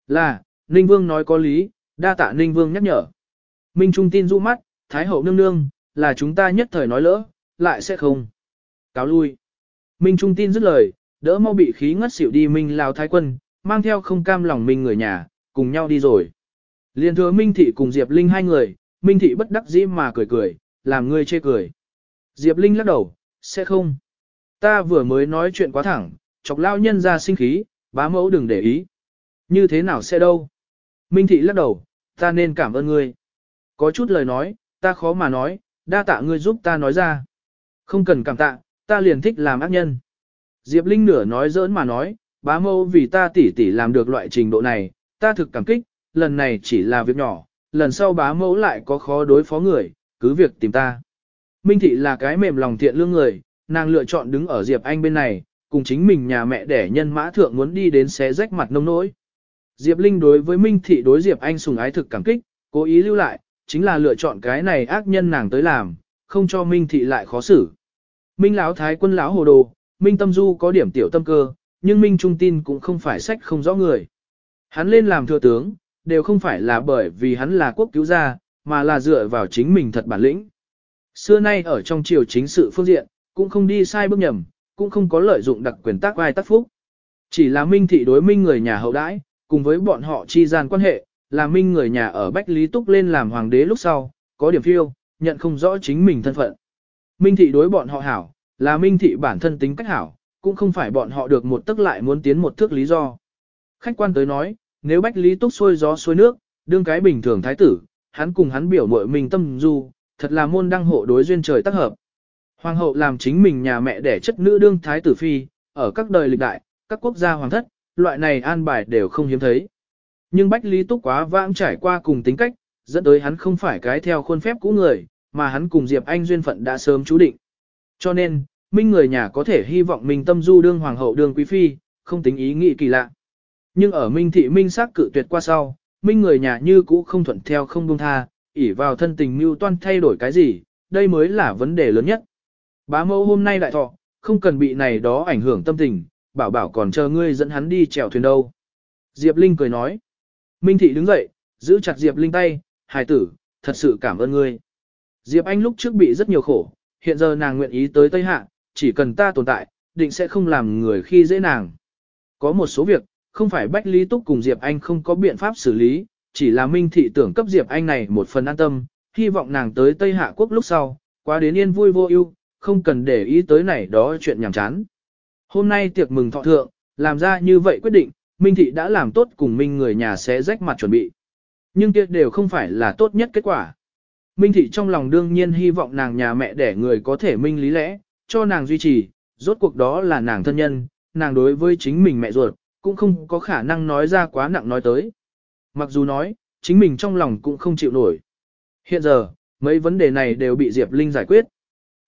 Là, Ninh Vương nói có lý, đa tạ Ninh Vương nhắc nhở. Minh Trung tin rũ mắt, thái hậu nương nương, là chúng ta nhất thời nói lỡ, lại sẽ không. Cáo lui. Minh Trung tin dứt lời, đỡ mau bị khí ngất xỉu đi Minh Lao Thái Quân, mang theo không cam lòng Minh người nhà, cùng nhau đi rồi. Liên thừa Minh Thị cùng Diệp Linh hai người, Minh Thị bất đắc dĩ mà cười cười, làm người chê cười. Diệp Linh lắc đầu, sẽ không. Ta vừa mới nói chuyện quá thẳng, chọc lao nhân ra sinh khí, bá mẫu đừng để ý. Như thế nào sẽ đâu? Minh Thị lắc đầu, ta nên cảm ơn ngươi. Có chút lời nói, ta khó mà nói, đa tạ ngươi giúp ta nói ra. Không cần cảm tạ, ta liền thích làm ác nhân. Diệp Linh nửa nói giỡn mà nói, bá mẫu vì ta tỉ tỉ làm được loại trình độ này, ta thực cảm kích, lần này chỉ là việc nhỏ, lần sau bá mẫu lại có khó đối phó người, cứ việc tìm ta. Minh thị là cái mềm lòng thiện lương người, nàng lựa chọn đứng ở Diệp Anh bên này, cùng chính mình nhà mẹ đẻ nhân mã thượng muốn đi đến xé rách mặt nông nỗi. Diệp Linh đối với Minh thị đối Diệp Anh sùng ái thực cảm kích, cố ý lưu lại, chính là lựa chọn cái này ác nhân nàng tới làm, không cho Minh thị lại khó xử. Minh lão thái quân lão hồ đồ, Minh tâm du có điểm tiểu tâm cơ, nhưng Minh trung tin cũng không phải sách không rõ người. Hắn lên làm thừa tướng, đều không phải là bởi vì hắn là quốc cứu gia, mà là dựa vào chính mình thật bản lĩnh. Xưa nay ở trong triều chính sự phương diện, cũng không đi sai bước nhầm, cũng không có lợi dụng đặc quyền tác vai tác phúc. Chỉ là Minh thị đối Minh người nhà hậu đãi, cùng với bọn họ chi gian quan hệ, là Minh người nhà ở Bách Lý Túc lên làm hoàng đế lúc sau, có điểm phiêu, nhận không rõ chính mình thân phận. Minh thị đối bọn họ hảo, là Minh thị bản thân tính cách hảo, cũng không phải bọn họ được một tức lại muốn tiến một thước lý do. Khách quan tới nói, nếu Bách Lý Túc xuôi gió xuôi nước, đương cái bình thường thái tử, hắn cùng hắn biểu mội mình tâm du, thật là môn đăng hộ đối duyên trời tác hợp. Hoàng hậu làm chính mình nhà mẹ đẻ chất nữ đương thái tử phi, ở các đời lịch đại, các quốc gia hoàng thất, loại này an bài đều không hiếm thấy. Nhưng Bách Lý Túc quá vãng trải qua cùng tính cách, dẫn tới hắn không phải cái theo khuôn phép cũ người, mà hắn cùng Diệp Anh duyên phận đã sớm chú định. Cho nên, Minh người nhà có thể hy vọng mình tâm du đương hoàng hậu đương quý phi, không tính ý nghĩ kỳ lạ. Nhưng ở Minh thị Minh xác cự tuyệt qua sau, Minh người nhà như cũ không thuận theo không buông tha, ỷ vào thân tình mưu toan thay đổi cái gì, đây mới là vấn đề lớn nhất. Bá mẫu hôm nay đại thọ, không cần bị này đó ảnh hưởng tâm tình, bảo bảo còn chờ ngươi dẫn hắn đi chèo thuyền đâu. Diệp Linh cười nói. Minh thị đứng dậy, giữ chặt Diệp Linh tay, hài tử, thật sự cảm ơn ngươi. Diệp Anh lúc trước bị rất nhiều khổ, hiện giờ nàng nguyện ý tới Tây Hạ, chỉ cần ta tồn tại, định sẽ không làm người khi dễ nàng. Có một số việc, không phải Bách Lý Túc cùng Diệp Anh không có biện pháp xử lý, chỉ là Minh Thị tưởng cấp Diệp Anh này một phần an tâm, hy vọng nàng tới Tây Hạ Quốc lúc sau, qua đến yên vui vô ưu, không cần để ý tới này đó chuyện nhảm chán. Hôm nay tiệc mừng thọ thượng, làm ra như vậy quyết định, Minh Thị đã làm tốt cùng Minh người nhà sẽ rách mặt chuẩn bị. Nhưng kia đều không phải là tốt nhất kết quả. Minh Thị trong lòng đương nhiên hy vọng nàng nhà mẹ để người có thể minh lý lẽ, cho nàng duy trì, rốt cuộc đó là nàng thân nhân, nàng đối với chính mình mẹ ruột, cũng không có khả năng nói ra quá nặng nói tới. Mặc dù nói, chính mình trong lòng cũng không chịu nổi. Hiện giờ, mấy vấn đề này đều bị Diệp Linh giải quyết.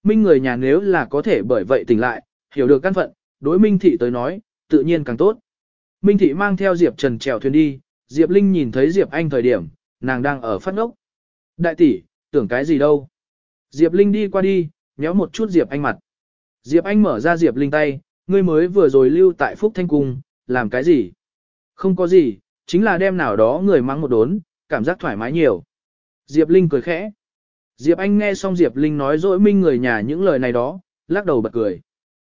Minh người nhà nếu là có thể bởi vậy tỉnh lại, hiểu được căn phận, đối Minh Thị tới nói, tự nhiên càng tốt. Minh Thị mang theo Diệp Trần trèo thuyền đi, Diệp Linh nhìn thấy Diệp Anh thời điểm, nàng đang ở phát ngốc. Đại tỷ, tưởng cái gì đâu. Diệp Linh đi qua đi, nhéo một chút Diệp Anh mặt. Diệp Anh mở ra Diệp Linh tay, ngươi mới vừa rồi lưu tại Phúc Thanh Cung, làm cái gì? Không có gì, chính là đem nào đó người mắng một đốn, cảm giác thoải mái nhiều. Diệp Linh cười khẽ. Diệp Anh nghe xong Diệp Linh nói dỗi minh người nhà những lời này đó, lắc đầu bật cười.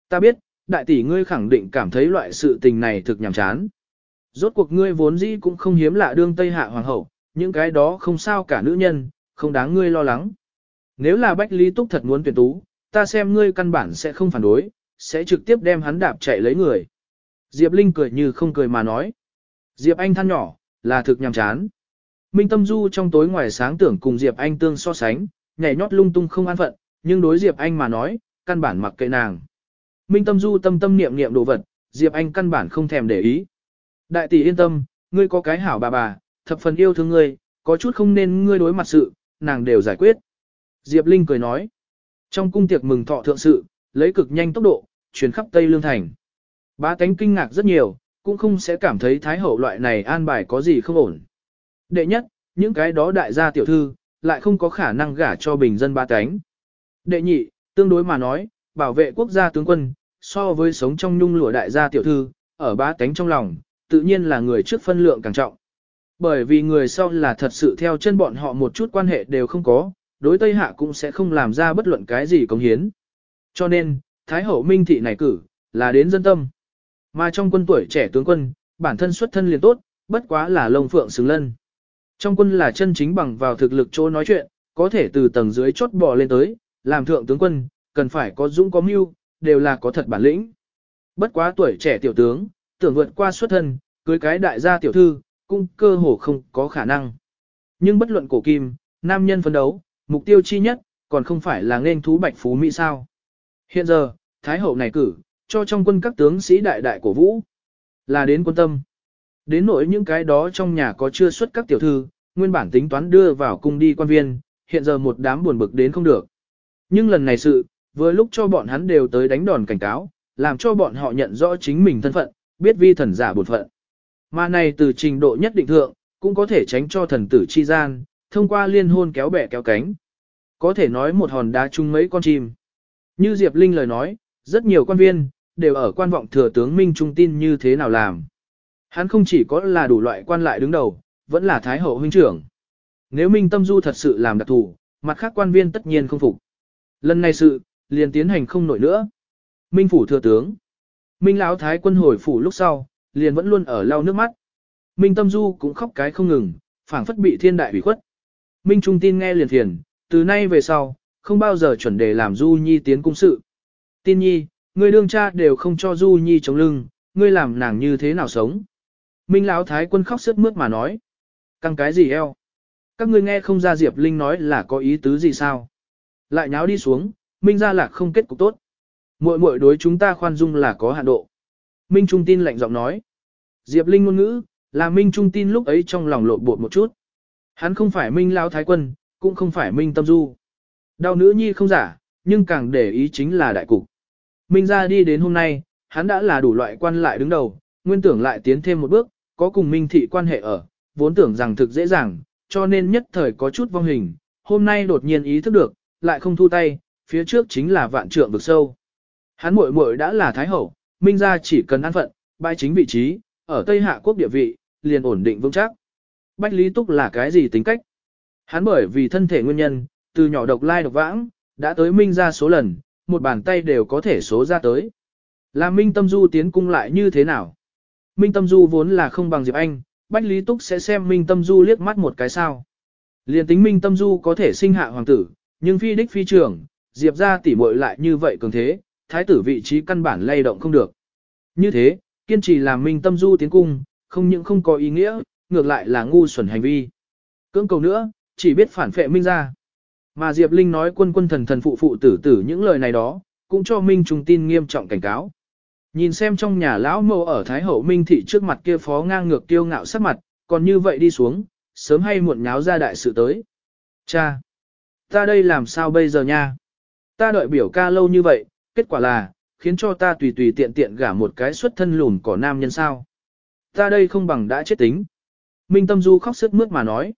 Ta biết, đại tỷ ngươi khẳng định cảm thấy loại sự tình này thực nhàm chán. Rốt cuộc ngươi vốn dĩ cũng không hiếm lạ đương Tây Hạ Hoàng hậu, những cái đó không sao cả nữ nhân, không đáng ngươi lo lắng. Nếu là Bách Lý Túc thật muốn tuyển tú, ta xem ngươi căn bản sẽ không phản đối, sẽ trực tiếp đem hắn đạp chạy lấy người. Diệp Linh cười như không cười mà nói. Diệp Anh than nhỏ, là thực nhàm chán. Minh Tâm Du trong tối ngoài sáng tưởng cùng Diệp Anh tương so sánh, nhảy nhót lung tung không an phận, nhưng đối Diệp Anh mà nói, căn bản mặc kệ nàng. Minh Tâm Du tâm tâm niệm niệm đồ vật, Diệp Anh căn bản không thèm để ý. Đại tỷ yên tâm, ngươi có cái hảo bà bà, thập phần yêu thương ngươi, có chút không nên ngươi đối mặt sự, nàng đều giải quyết. Diệp Linh cười nói. Trong cung tiệc mừng thọ thượng sự, lấy cực nhanh tốc độ, chuyển khắp Tây Lương Thành. Bá tánh kinh ngạc rất nhiều, cũng không sẽ cảm thấy thái hậu loại này an bài có gì không ổn. Đệ nhất, những cái đó đại gia tiểu thư, lại không có khả năng gả cho bình dân ba cánh Đệ nhị, tương đối mà nói, bảo vệ quốc gia tướng quân, so với sống trong nhung lụa đại gia tiểu thư, ở ba cánh trong lòng, tự nhiên là người trước phân lượng càng trọng. Bởi vì người sau là thật sự theo chân bọn họ một chút quan hệ đều không có, đối Tây Hạ cũng sẽ không làm ra bất luận cái gì công hiến. Cho nên, Thái hậu Minh Thị này cử, là đến dân tâm. Mà trong quân tuổi trẻ tướng quân, bản thân xuất thân liền tốt, bất quá là lông phượng xứng lân. Trong quân là chân chính bằng vào thực lực chỗ nói chuyện, có thể từ tầng dưới chốt bò lên tới, làm thượng tướng quân, cần phải có dũng có mưu, đều là có thật bản lĩnh. Bất quá tuổi trẻ tiểu tướng, tưởng vượt qua xuất thân, cưới cái đại gia tiểu thư, cũng cơ hồ không có khả năng. Nhưng bất luận cổ kim, nam nhân phấn đấu, mục tiêu chi nhất, còn không phải là nên thú bạch phú Mỹ sao. Hiện giờ, Thái hậu này cử, cho trong quân các tướng sĩ đại đại cổ vũ, là đến quân tâm. Đến nỗi những cái đó trong nhà có chưa xuất các tiểu thư, nguyên bản tính toán đưa vào cung đi quan viên, hiện giờ một đám buồn bực đến không được. Nhưng lần này sự, vừa lúc cho bọn hắn đều tới đánh đòn cảnh cáo, làm cho bọn họ nhận rõ chính mình thân phận, biết vi thần giả bột phận. Mà này từ trình độ nhất định thượng, cũng có thể tránh cho thần tử chi gian, thông qua liên hôn kéo bẻ kéo cánh. Có thể nói một hòn đá chung mấy con chim. Như Diệp Linh lời nói, rất nhiều quan viên, đều ở quan vọng thừa tướng Minh Trung tin như thế nào làm. Hắn không chỉ có là đủ loại quan lại đứng đầu, vẫn là Thái Hậu huynh trưởng. Nếu Minh Tâm Du thật sự làm đặc thủ, mặt khác quan viên tất nhiên không phục. Lần này sự, liền tiến hành không nổi nữa. Minh Phủ thừa tướng. Minh Lão Thái quân hồi phủ lúc sau, liền vẫn luôn ở lau nước mắt. Minh Tâm Du cũng khóc cái không ngừng, phảng phất bị thiên đại hủy khuất. Minh Trung tin nghe liền thiền, từ nay về sau, không bao giờ chuẩn đề làm Du Nhi tiến cung sự. Tin Nhi, người đương cha đều không cho Du Nhi chống lưng, ngươi làm nàng như thế nào sống. Minh Lão Thái quân khóc sướt mướt mà nói. Căng cái gì eo? Các ngươi nghe không ra Diệp Linh nói là có ý tứ gì sao? Lại nháo đi xuống, Minh gia lạc không kết cục tốt. Muội muội đối chúng ta khoan dung là có hạn độ. Minh Trung tin lạnh giọng nói. Diệp Linh ngôn ngữ, là Minh Trung tin lúc ấy trong lòng lộn bột một chút. Hắn không phải Minh Lão Thái quân, cũng không phải Minh Tâm Du. Đau nữ nhi không giả, nhưng càng để ý chính là đại cục. Minh gia đi đến hôm nay, hắn đã là đủ loại quan lại đứng đầu, nguyên tưởng lại tiến thêm một bước, có cùng Minh thị quan hệ ở, vốn tưởng rằng thực dễ dàng, cho nên nhất thời có chút vong hình, hôm nay đột nhiên ý thức được, lại không thu tay, phía trước chính là vạn trượng vực sâu. Hắn muội muội đã là thái hậu, Minh gia chỉ cần an phận, bãi chính vị trí, ở Tây Hạ quốc địa vị, liền ổn định vững chắc. Bách Lý Túc là cái gì tính cách? Hắn bởi vì thân thể nguyên nhân, từ nhỏ độc lai độc vãng, đã tới Minh gia số lần, một bàn tay đều có thể số ra tới. Là Minh Tâm Du tiến cung lại như thế nào? Minh Tâm Du vốn là không bằng Diệp Anh, Bách Lý Túc sẽ xem Minh Tâm Du liếc mắt một cái sao. Liên tính Minh Tâm Du có thể sinh hạ hoàng tử, nhưng phi đích phi trưởng, Diệp ra tỉ muội lại như vậy cường thế, thái tử vị trí căn bản lay động không được. Như thế, kiên trì làm Minh Tâm Du tiến cung, không những không có ý nghĩa, ngược lại là ngu xuẩn hành vi. Cưỡng cầu nữa, chỉ biết phản phệ Minh ra. Mà Diệp Linh nói quân quân thần thần phụ phụ tử tử những lời này đó, cũng cho Minh Trung tin nghiêm trọng cảnh cáo. Nhìn xem trong nhà lão mâu ở Thái Hậu Minh Thị trước mặt kia phó ngang ngược tiêu ngạo sắc mặt, còn như vậy đi xuống, sớm hay muộn nháo ra đại sự tới. Cha! Ta đây làm sao bây giờ nha? Ta đợi biểu ca lâu như vậy, kết quả là, khiến cho ta tùy tùy tiện tiện gả một cái xuất thân lùn của nam nhân sao. Ta đây không bằng đã chết tính. Minh Tâm Du khóc sức mướt mà nói.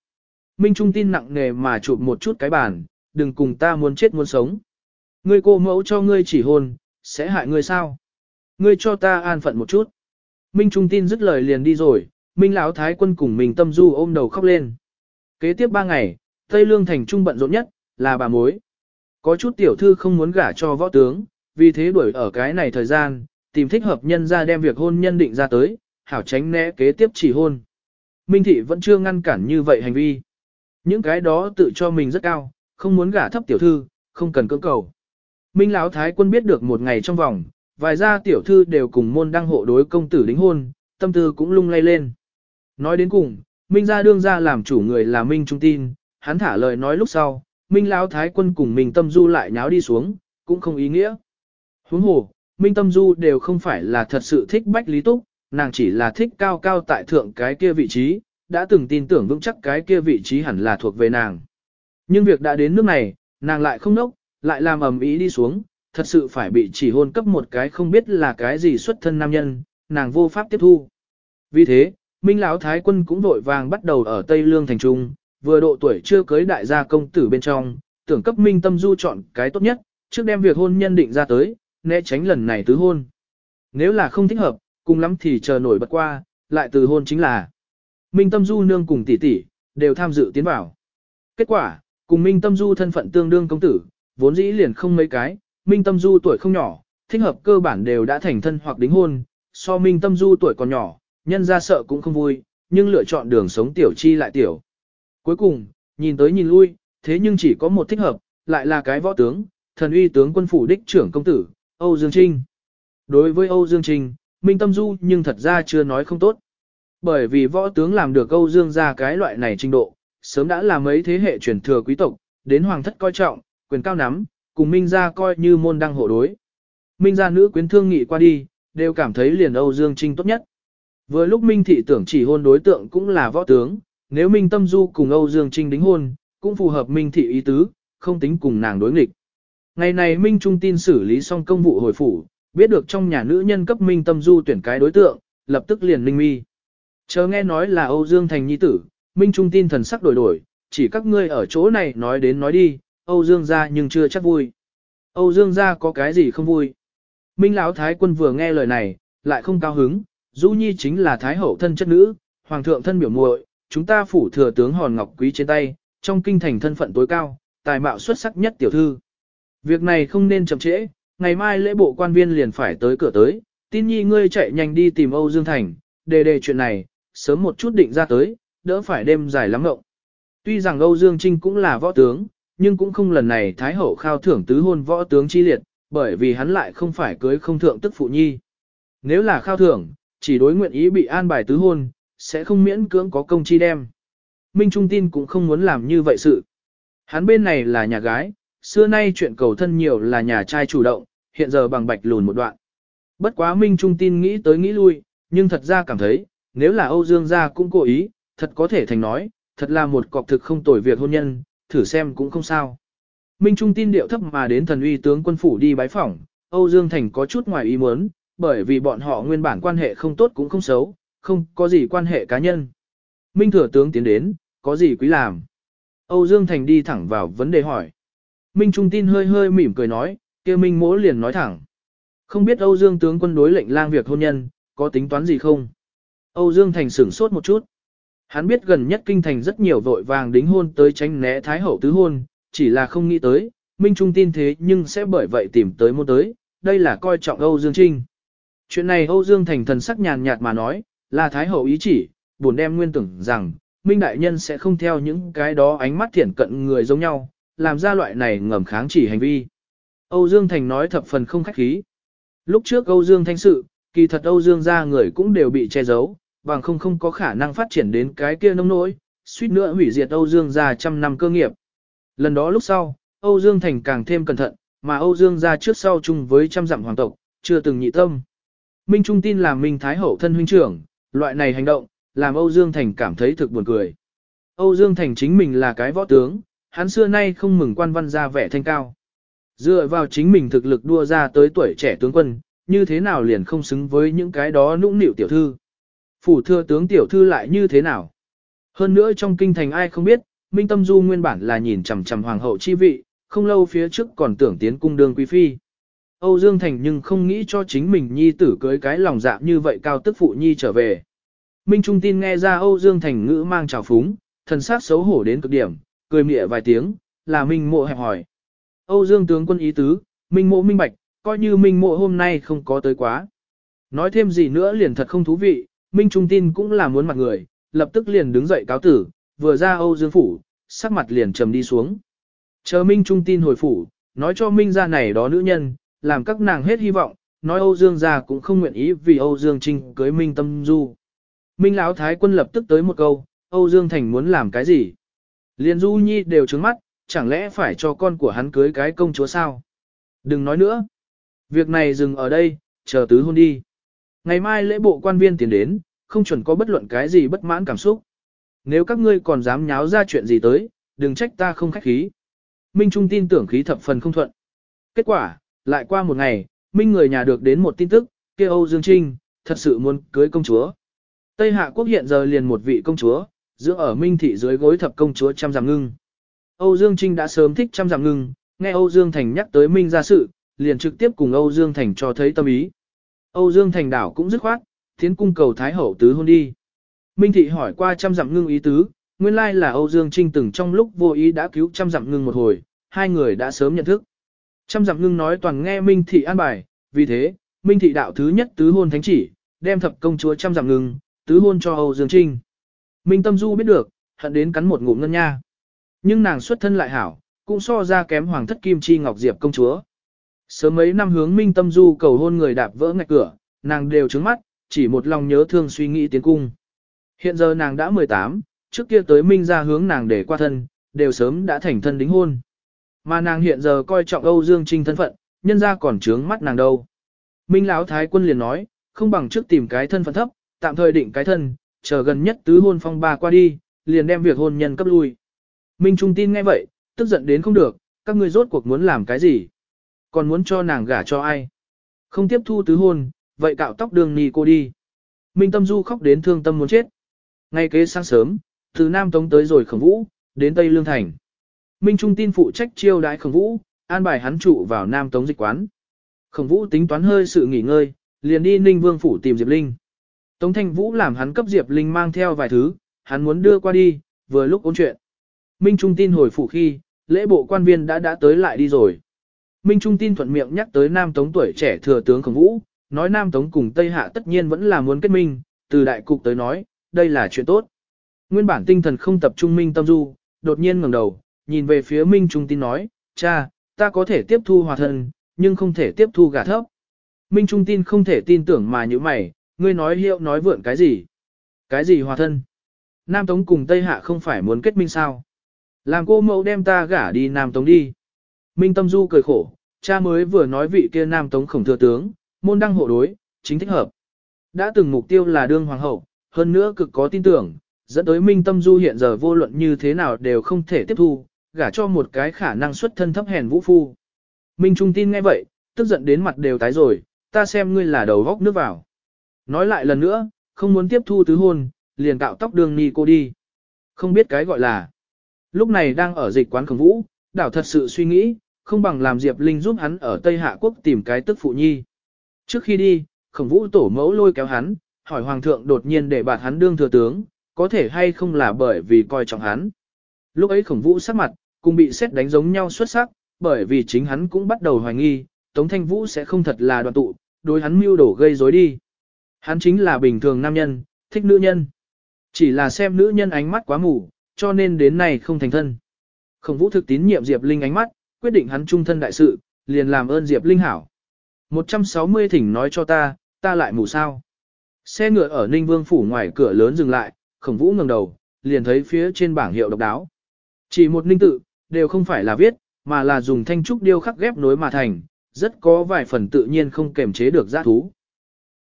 Minh Trung tin nặng nề mà chụp một chút cái bàn, đừng cùng ta muốn chết muốn sống. Ngươi cô mẫu cho ngươi chỉ hôn, sẽ hại ngươi sao? Ngươi cho ta an phận một chút. Minh Trung tin dứt lời liền đi rồi, Minh Lão Thái quân cùng mình tâm du ôm đầu khóc lên. Kế tiếp ba ngày, Tây Lương thành trung bận rộn nhất, là bà mối. Có chút tiểu thư không muốn gả cho võ tướng, vì thế đuổi ở cái này thời gian, tìm thích hợp nhân ra đem việc hôn nhân định ra tới, hảo tránh né kế tiếp chỉ hôn. Minh Thị vẫn chưa ngăn cản như vậy hành vi. Những cái đó tự cho mình rất cao, không muốn gả thấp tiểu thư, không cần cưỡng cầu. Minh Lão Thái quân biết được một ngày trong vòng, vài gia tiểu thư đều cùng môn đăng hộ đối công tử đính hôn, tâm tư cũng lung lay lên. Nói đến cùng, Minh gia đương gia làm chủ người là Minh Trung tin, hắn thả lời nói lúc sau, Minh Lão Thái quân cùng Minh Tâm Du lại nháo đi xuống, cũng không ý nghĩa. Huống hồ, Minh Tâm Du đều không phải là thật sự thích Bách Lý Túc, nàng chỉ là thích cao cao tại thượng cái kia vị trí, đã từng tin tưởng vững chắc cái kia vị trí hẳn là thuộc về nàng. Nhưng việc đã đến nước này, nàng lại không nốc, lại làm ầm ĩ đi xuống, thật sự phải bị chỉ hôn cấp một cái không biết là cái gì xuất thân nam nhân, nàng vô pháp tiếp thu. Vì thế, Minh Lão Thái quân cũng vội vàng bắt đầu ở Tây Lương thành trung, vừa độ tuổi chưa cưới đại gia công tử bên trong, tưởng cấp Minh Tâm Du chọn cái tốt nhất, trước đem việc hôn nhân định ra tới, né tránh lần này tứ hôn. Nếu là không thích hợp, cùng lắm thì chờ nổi bật qua, lại từ hôn chính là Minh Tâm Du nương cùng tỷ tỷ đều tham dự tiến vào. Kết quả, cùng Minh Tâm Du thân phận tương đương công tử, vốn dĩ liền không mấy cái, Minh Tâm Du tuổi không nhỏ, thích hợp cơ bản đều đã thành thân hoặc đính hôn, so Minh Tâm Du tuổi còn nhỏ, nhân ra sợ cũng không vui, nhưng lựa chọn đường sống tiểu chi lại tiểu. Cuối cùng, nhìn tới nhìn lui, thế nhưng chỉ có một thích hợp, lại là cái võ tướng, thần uy tướng quân phủ đích trưởng công tử, Âu Dương Trinh. Đối với Âu Dương Trinh, Minh Tâm Du nhưng thật ra chưa nói không tốt. Bởi vì võ tướng làm được Âu Dương ra cái loại này trình độ, sớm đã là mấy thế hệ truyền thừa quý tộc, đến hoàng thất coi trọng, quyền cao nắm, cùng Minh gia coi như môn đăng hộ đối. Minh gia nữ quyến thương nghị qua đi, đều cảm thấy liền Âu Dương Trinh tốt nhất. Vừa lúc Minh thị tưởng chỉ hôn đối tượng cũng là võ tướng, nếu Minh Tâm Du cùng Âu Dương Trinh đính hôn, cũng phù hợp Minh thị ý tứ, không tính cùng nàng đối nghịch. Ngày này Minh Trung tin xử lý xong công vụ hồi phủ, biết được trong nhà nữ nhân cấp Minh Tâm Du tuyển cái đối tượng, lập tức liền linh mi. Chờ nghe nói là Âu Dương Thành Nhi tử, Minh Trung tin thần sắc đổi đổi, chỉ các ngươi ở chỗ này nói đến nói đi, Âu Dương gia nhưng chưa chắc vui. Âu Dương gia có cái gì không vui? Minh Lão Thái quân vừa nghe lời này, lại không cao hứng, Du Nhi chính là Thái hậu thân chất nữ, Hoàng thượng thân biểu muội, chúng ta phủ thừa tướng hòn ngọc quý trên tay, trong kinh thành thân phận tối cao, tài mạo xuất sắc nhất tiểu thư. Việc này không nên chậm trễ, ngày mai lễ bộ quan viên liền phải tới cửa tới, tin nhi ngươi chạy nhanh đi tìm Âu Dương Thành, đề đề chuyện này, sớm một chút định ra tới, đỡ phải đêm dài lắm ngộng. Tuy rằng Âu Dương Trinh cũng là võ tướng, nhưng cũng không lần này Thái Hậu khao thưởng tứ hôn võ tướng chi liệt, bởi vì hắn lại không phải cưới không thượng tức phụ nhi. Nếu là khao thưởng, chỉ đối nguyện ý bị an bài tứ hôn, sẽ không miễn cưỡng có công chi đem. Minh Trung tin cũng không muốn làm như vậy sự. Hắn bên này là nhà gái, xưa nay chuyện cầu thân nhiều là nhà trai chủ động, hiện giờ bằng bạch lùn một đoạn. Bất quá Minh Trung tin nghĩ tới nghĩ lui, nhưng thật ra cảm thấy, nếu là Âu Dương gia cũng cố ý, thật có thể thành nói, thật là một cọc thực không tồi việc hôn nhân, thử xem cũng không sao. Minh Trung tin điệu thấp mà đến thần uy tướng quân phủ đi bái phỏng, Âu Dương Thành có chút ngoài ý muốn, bởi vì bọn họ nguyên bản quan hệ không tốt cũng không xấu, không có gì quan hệ cá nhân. Minh Thừa tướng tiến đến, có gì quý làm? Âu Dương Thành đi thẳng vào vấn đề hỏi. Minh Trung tin hơi hơi mỉm cười nói, kia Minh mỗ liền nói thẳng. Không biết Âu Dương tướng quân đối lệnh lang việc hôn nhân, có tính toán gì không? Âu Dương Thành sửng sốt một chút. Hắn biết gần nhất kinh thành rất nhiều vội vàng đính hôn tới tránh né thái hậu tứ hôn, chỉ là không nghĩ tới, Minh Trung tin thế nhưng sẽ bởi vậy tìm tới môn tới, đây là coi trọng Âu Dương Trinh. Chuyện này Âu Dương Thành thần sắc nhàn nhạt mà nói, là thái hậu ý chỉ, buồn đem nguyên tưởng rằng, Minh Đại Nhân sẽ không theo những cái đó ánh mắt thiển cận người giống nhau, làm ra loại này ngầm kháng chỉ hành vi. Âu Dương Thành nói thập phần không khách khí. Lúc trước Âu Dương Thanh sự, kỳ thật Âu Dương gia người cũng đều bị che giấu, bằng không không có khả năng phát triển đến cái kia nông nỗi, suýt nữa hủy diệt Âu Dương gia trăm năm cơ nghiệp. Lần đó lúc sau, Âu Dương Thành càng thêm cẩn thận, mà Âu Dương gia trước sau chung với trăm dặm hoàng tộc, chưa từng nhị tâm. Minh Trung tin là Minh Thái Hậu thân huynh trưởng, loại này hành động, làm Âu Dương Thành cảm thấy thực buồn cười. Âu Dương Thành chính mình là cái võ tướng, hắn xưa nay không mừng quan văn ra vẻ thanh cao. Dựa vào chính mình thực lực đua ra tới tuổi trẻ tướng quân, như thế nào liền không xứng với những cái đó nũng nịu tiểu thư. Phủ Thừa tướng tiểu thư lại như thế nào? Hơn nữa trong kinh thành ai không biết, Minh Tâm Du nguyên bản là nhìn chằm chằm hoàng hậu chi vị, không lâu phía trước còn tưởng tiến cung đương quý phi. Âu Dương Thành nhưng không nghĩ cho chính mình nhi tử cưới cái lòng dạ như vậy cao tức phụ nhi trở về. Minh Trung tin nghe ra Âu Dương Thành ngữ mang trào phúng, thần sắc xấu hổ đến cực điểm, cười mỉa vài tiếng, là Minh mộ hẹp hỏi. Âu Dương tướng quân ý tứ, Minh mộ minh bạch, coi như Minh mộ hôm nay không có tới quá. Nói thêm gì nữa liền thật không thú vị, Minh Trung tin cũng là muốn mặt người, lập tức liền đứng dậy cáo tử, vừa ra Âu Dương phủ, sắc mặt liền trầm đi xuống. Chờ Minh Trung tin hồi phủ, nói cho Minh gia này đó nữ nhân, làm các nàng hết hy vọng, nói Âu Dương gia cũng không nguyện ý vì Âu Dương Trinh cưới Minh Tâm Du. Minh Lão Thái quân lập tức tới một câu, Âu Dương Thành muốn làm cái gì? Liên Du Nhi đều trứng mắt, chẳng lẽ phải cho con của hắn cưới cái công chúa sao? Đừng nói nữa. Việc này dừng ở đây, chờ tứ hôn đi. Ngày mai lễ bộ quan viên tiến đến, không chuẩn có bất luận cái gì bất mãn cảm xúc. Nếu các ngươi còn dám nháo ra chuyện gì tới, đừng trách ta không khách khí. Minh Trung tin tưởng khí thập phần không thuận. Kết quả, lại qua một ngày, Minh người nhà được đến một tin tức, kia Âu Dương Trinh, thật sự muốn cưới công chúa. Tây Hạ quốc hiện giờ liền một vị công chúa, dưỡng ở Minh thị dưới gối thập công chúa trăm giảm ngưng. Âu Dương Trinh đã sớm thích trăm giảm ngưng, nghe Âu Dương Thành nhắc tới Minh ra sự, liền trực tiếp cùng Âu Dương Thành cho thấy tâm ý. Âu Dương Thành đảo cũng dứt khoát, tiến cung cầu Thái Hậu tứ hôn đi. Minh thị hỏi qua trăm dặm ngưng ý tứ, nguyên lai là Âu Dương Trinh từng trong lúc vô ý đã cứu trăm dặm ngưng một hồi, hai người đã sớm nhận thức. Trăm dặm ngưng nói toàn nghe Minh thị an bài, vì thế, Minh thị đạo thứ nhất tứ hôn thánh chỉ, đem thập công chúa trăm dặm ngưng, tứ hôn cho Âu Dương Trinh. Minh Tâm Du biết được, hận đến cắn một ngụm ngân nha. Nhưng nàng xuất thân lại hảo, cũng so ra kém hoàng thất kim chi ngọc diệp công chúa. Sớm mấy năm hướng Minh Tâm Du cầu hôn người đạp vỡ ngạch cửa, nàng đều trứng mắt, chỉ một lòng nhớ thương suy nghĩ tiến cung. Hiện giờ nàng đã 18, trước kia tới Minh ra hướng nàng để qua thân, đều sớm đã thành thân đính hôn. Mà nàng hiện giờ coi trọng Âu Dương Trinh thân phận, nhân ra còn trướng mắt nàng đâu. Minh Lão Thái quân liền nói, không bằng trước tìm cái thân phận thấp, tạm thời định cái thân, chờ gần nhất tứ hôn phong ba qua đi, liền đem việc hôn nhân cấp lui. Minh Trung tin nghe vậy, tức giận đến không được, các ngươi rốt cuộc muốn làm cái gì? Còn muốn cho nàng gả cho ai? Không tiếp thu tứ hôn, vậy cạo tóc đường nì cô đi. Minh Tâm Du khóc đến thương tâm muốn chết. Ngay kế sáng sớm, từ Nam Tống tới rồi khổng vũ, đến Tây Lương Thành. Minh Trung tin phụ trách chiêu đãi Khổng Vũ, an bài hắn trụ vào Nam Tống dịch quán. Khổng Vũ tính toán hơi sự nghỉ ngơi, liền đi Ninh Vương phủ tìm Diệp Linh. Tống Thanh Vũ làm hắn cấp Diệp Linh mang theo vài thứ, hắn muốn đưa qua đi, vừa lúc ôn chuyện. Minh Trung tin hồi phủ khi, lễ bộ quan viên đã đã tới lại đi rồi. Minh Trung tin thuận miệng nhắc tới Nam Tống tuổi trẻ thừa tướng Khổng Vũ, nói Nam Tống cùng Tây Hạ tất nhiên vẫn là muốn kết minh, từ đại cục tới nói, đây là chuyện tốt. Nguyên bản tinh thần không tập trung Minh Tâm Du, đột nhiên ngẩng đầu, nhìn về phía Minh Trung tin nói, cha, ta có thể tiếp thu hòa thân, nhưng không thể tiếp thu gả thấp. Minh Trung tin không thể tin tưởng mà như mày, ngươi nói hiệu nói vượn cái gì? Cái gì hòa thân? Nam Tống cùng Tây Hạ không phải muốn kết minh sao? Làm cô mẫu đem ta gả đi Nam Tống đi. Minh Tâm Du cười khổ, cha mới vừa nói vị kia Nam Tống khổng thừa tướng, môn đăng hộ đối, chính thích hợp. Đã từng mục tiêu là đương hoàng hậu, hơn nữa cực có tin tưởng, dẫn tới Minh Tâm Du hiện giờ vô luận như thế nào đều không thể tiếp thu, gả cho một cái khả năng xuất thân thấp hèn vũ phu. Minh Trung tin nghe vậy, tức giận đến mặt đều tái rồi, ta xem ngươi là đầu góc nước vào. Nói lại lần nữa, không muốn tiếp thu tứ hôn, liền cạo tóc đường ni cô đi. Không biết cái gọi là. Lúc này đang ở dịch quán khổng vũ, đảo thật sự suy nghĩ, không bằng làm Diệp Linh giúp hắn ở Tây Hạ Quốc tìm cái tức phụ nhi. Trước khi đi, khổng vũ tổ mẫu lôi kéo hắn, hỏi Hoàng thượng đột nhiên để bạt hắn đương thừa tướng, có thể hay không là bởi vì coi trọng hắn. Lúc ấy khổng vũ sắc mặt, cùng bị xét đánh giống nhau xuất sắc, bởi vì chính hắn cũng bắt đầu hoài nghi, Tống Thanh Vũ sẽ không thật là đoàn tụ, đối hắn mưu đổ gây rối đi. Hắn chính là bình thường nam nhân, thích nữ nhân. Chỉ là xem nữ nhân ánh mắt quá mù, cho nên đến nay không thành thân. Khổng vũ thực tín nhiệm Diệp Linh ánh mắt, quyết định hắn trung thân đại sự, liền làm ơn Diệp Linh hảo. 160 thỉnh nói cho ta, ta lại mù sao. Xe ngựa ở Ninh Vương phủ ngoài cửa lớn dừng lại, khổng vũ ngẩng đầu, liền thấy phía trên bảng hiệu độc đáo. Chỉ một ninh tự, đều không phải là viết, mà là dùng thanh trúc điêu khắc ghép nối mà thành, rất có vài phần tự nhiên không kềm chế được giá thú.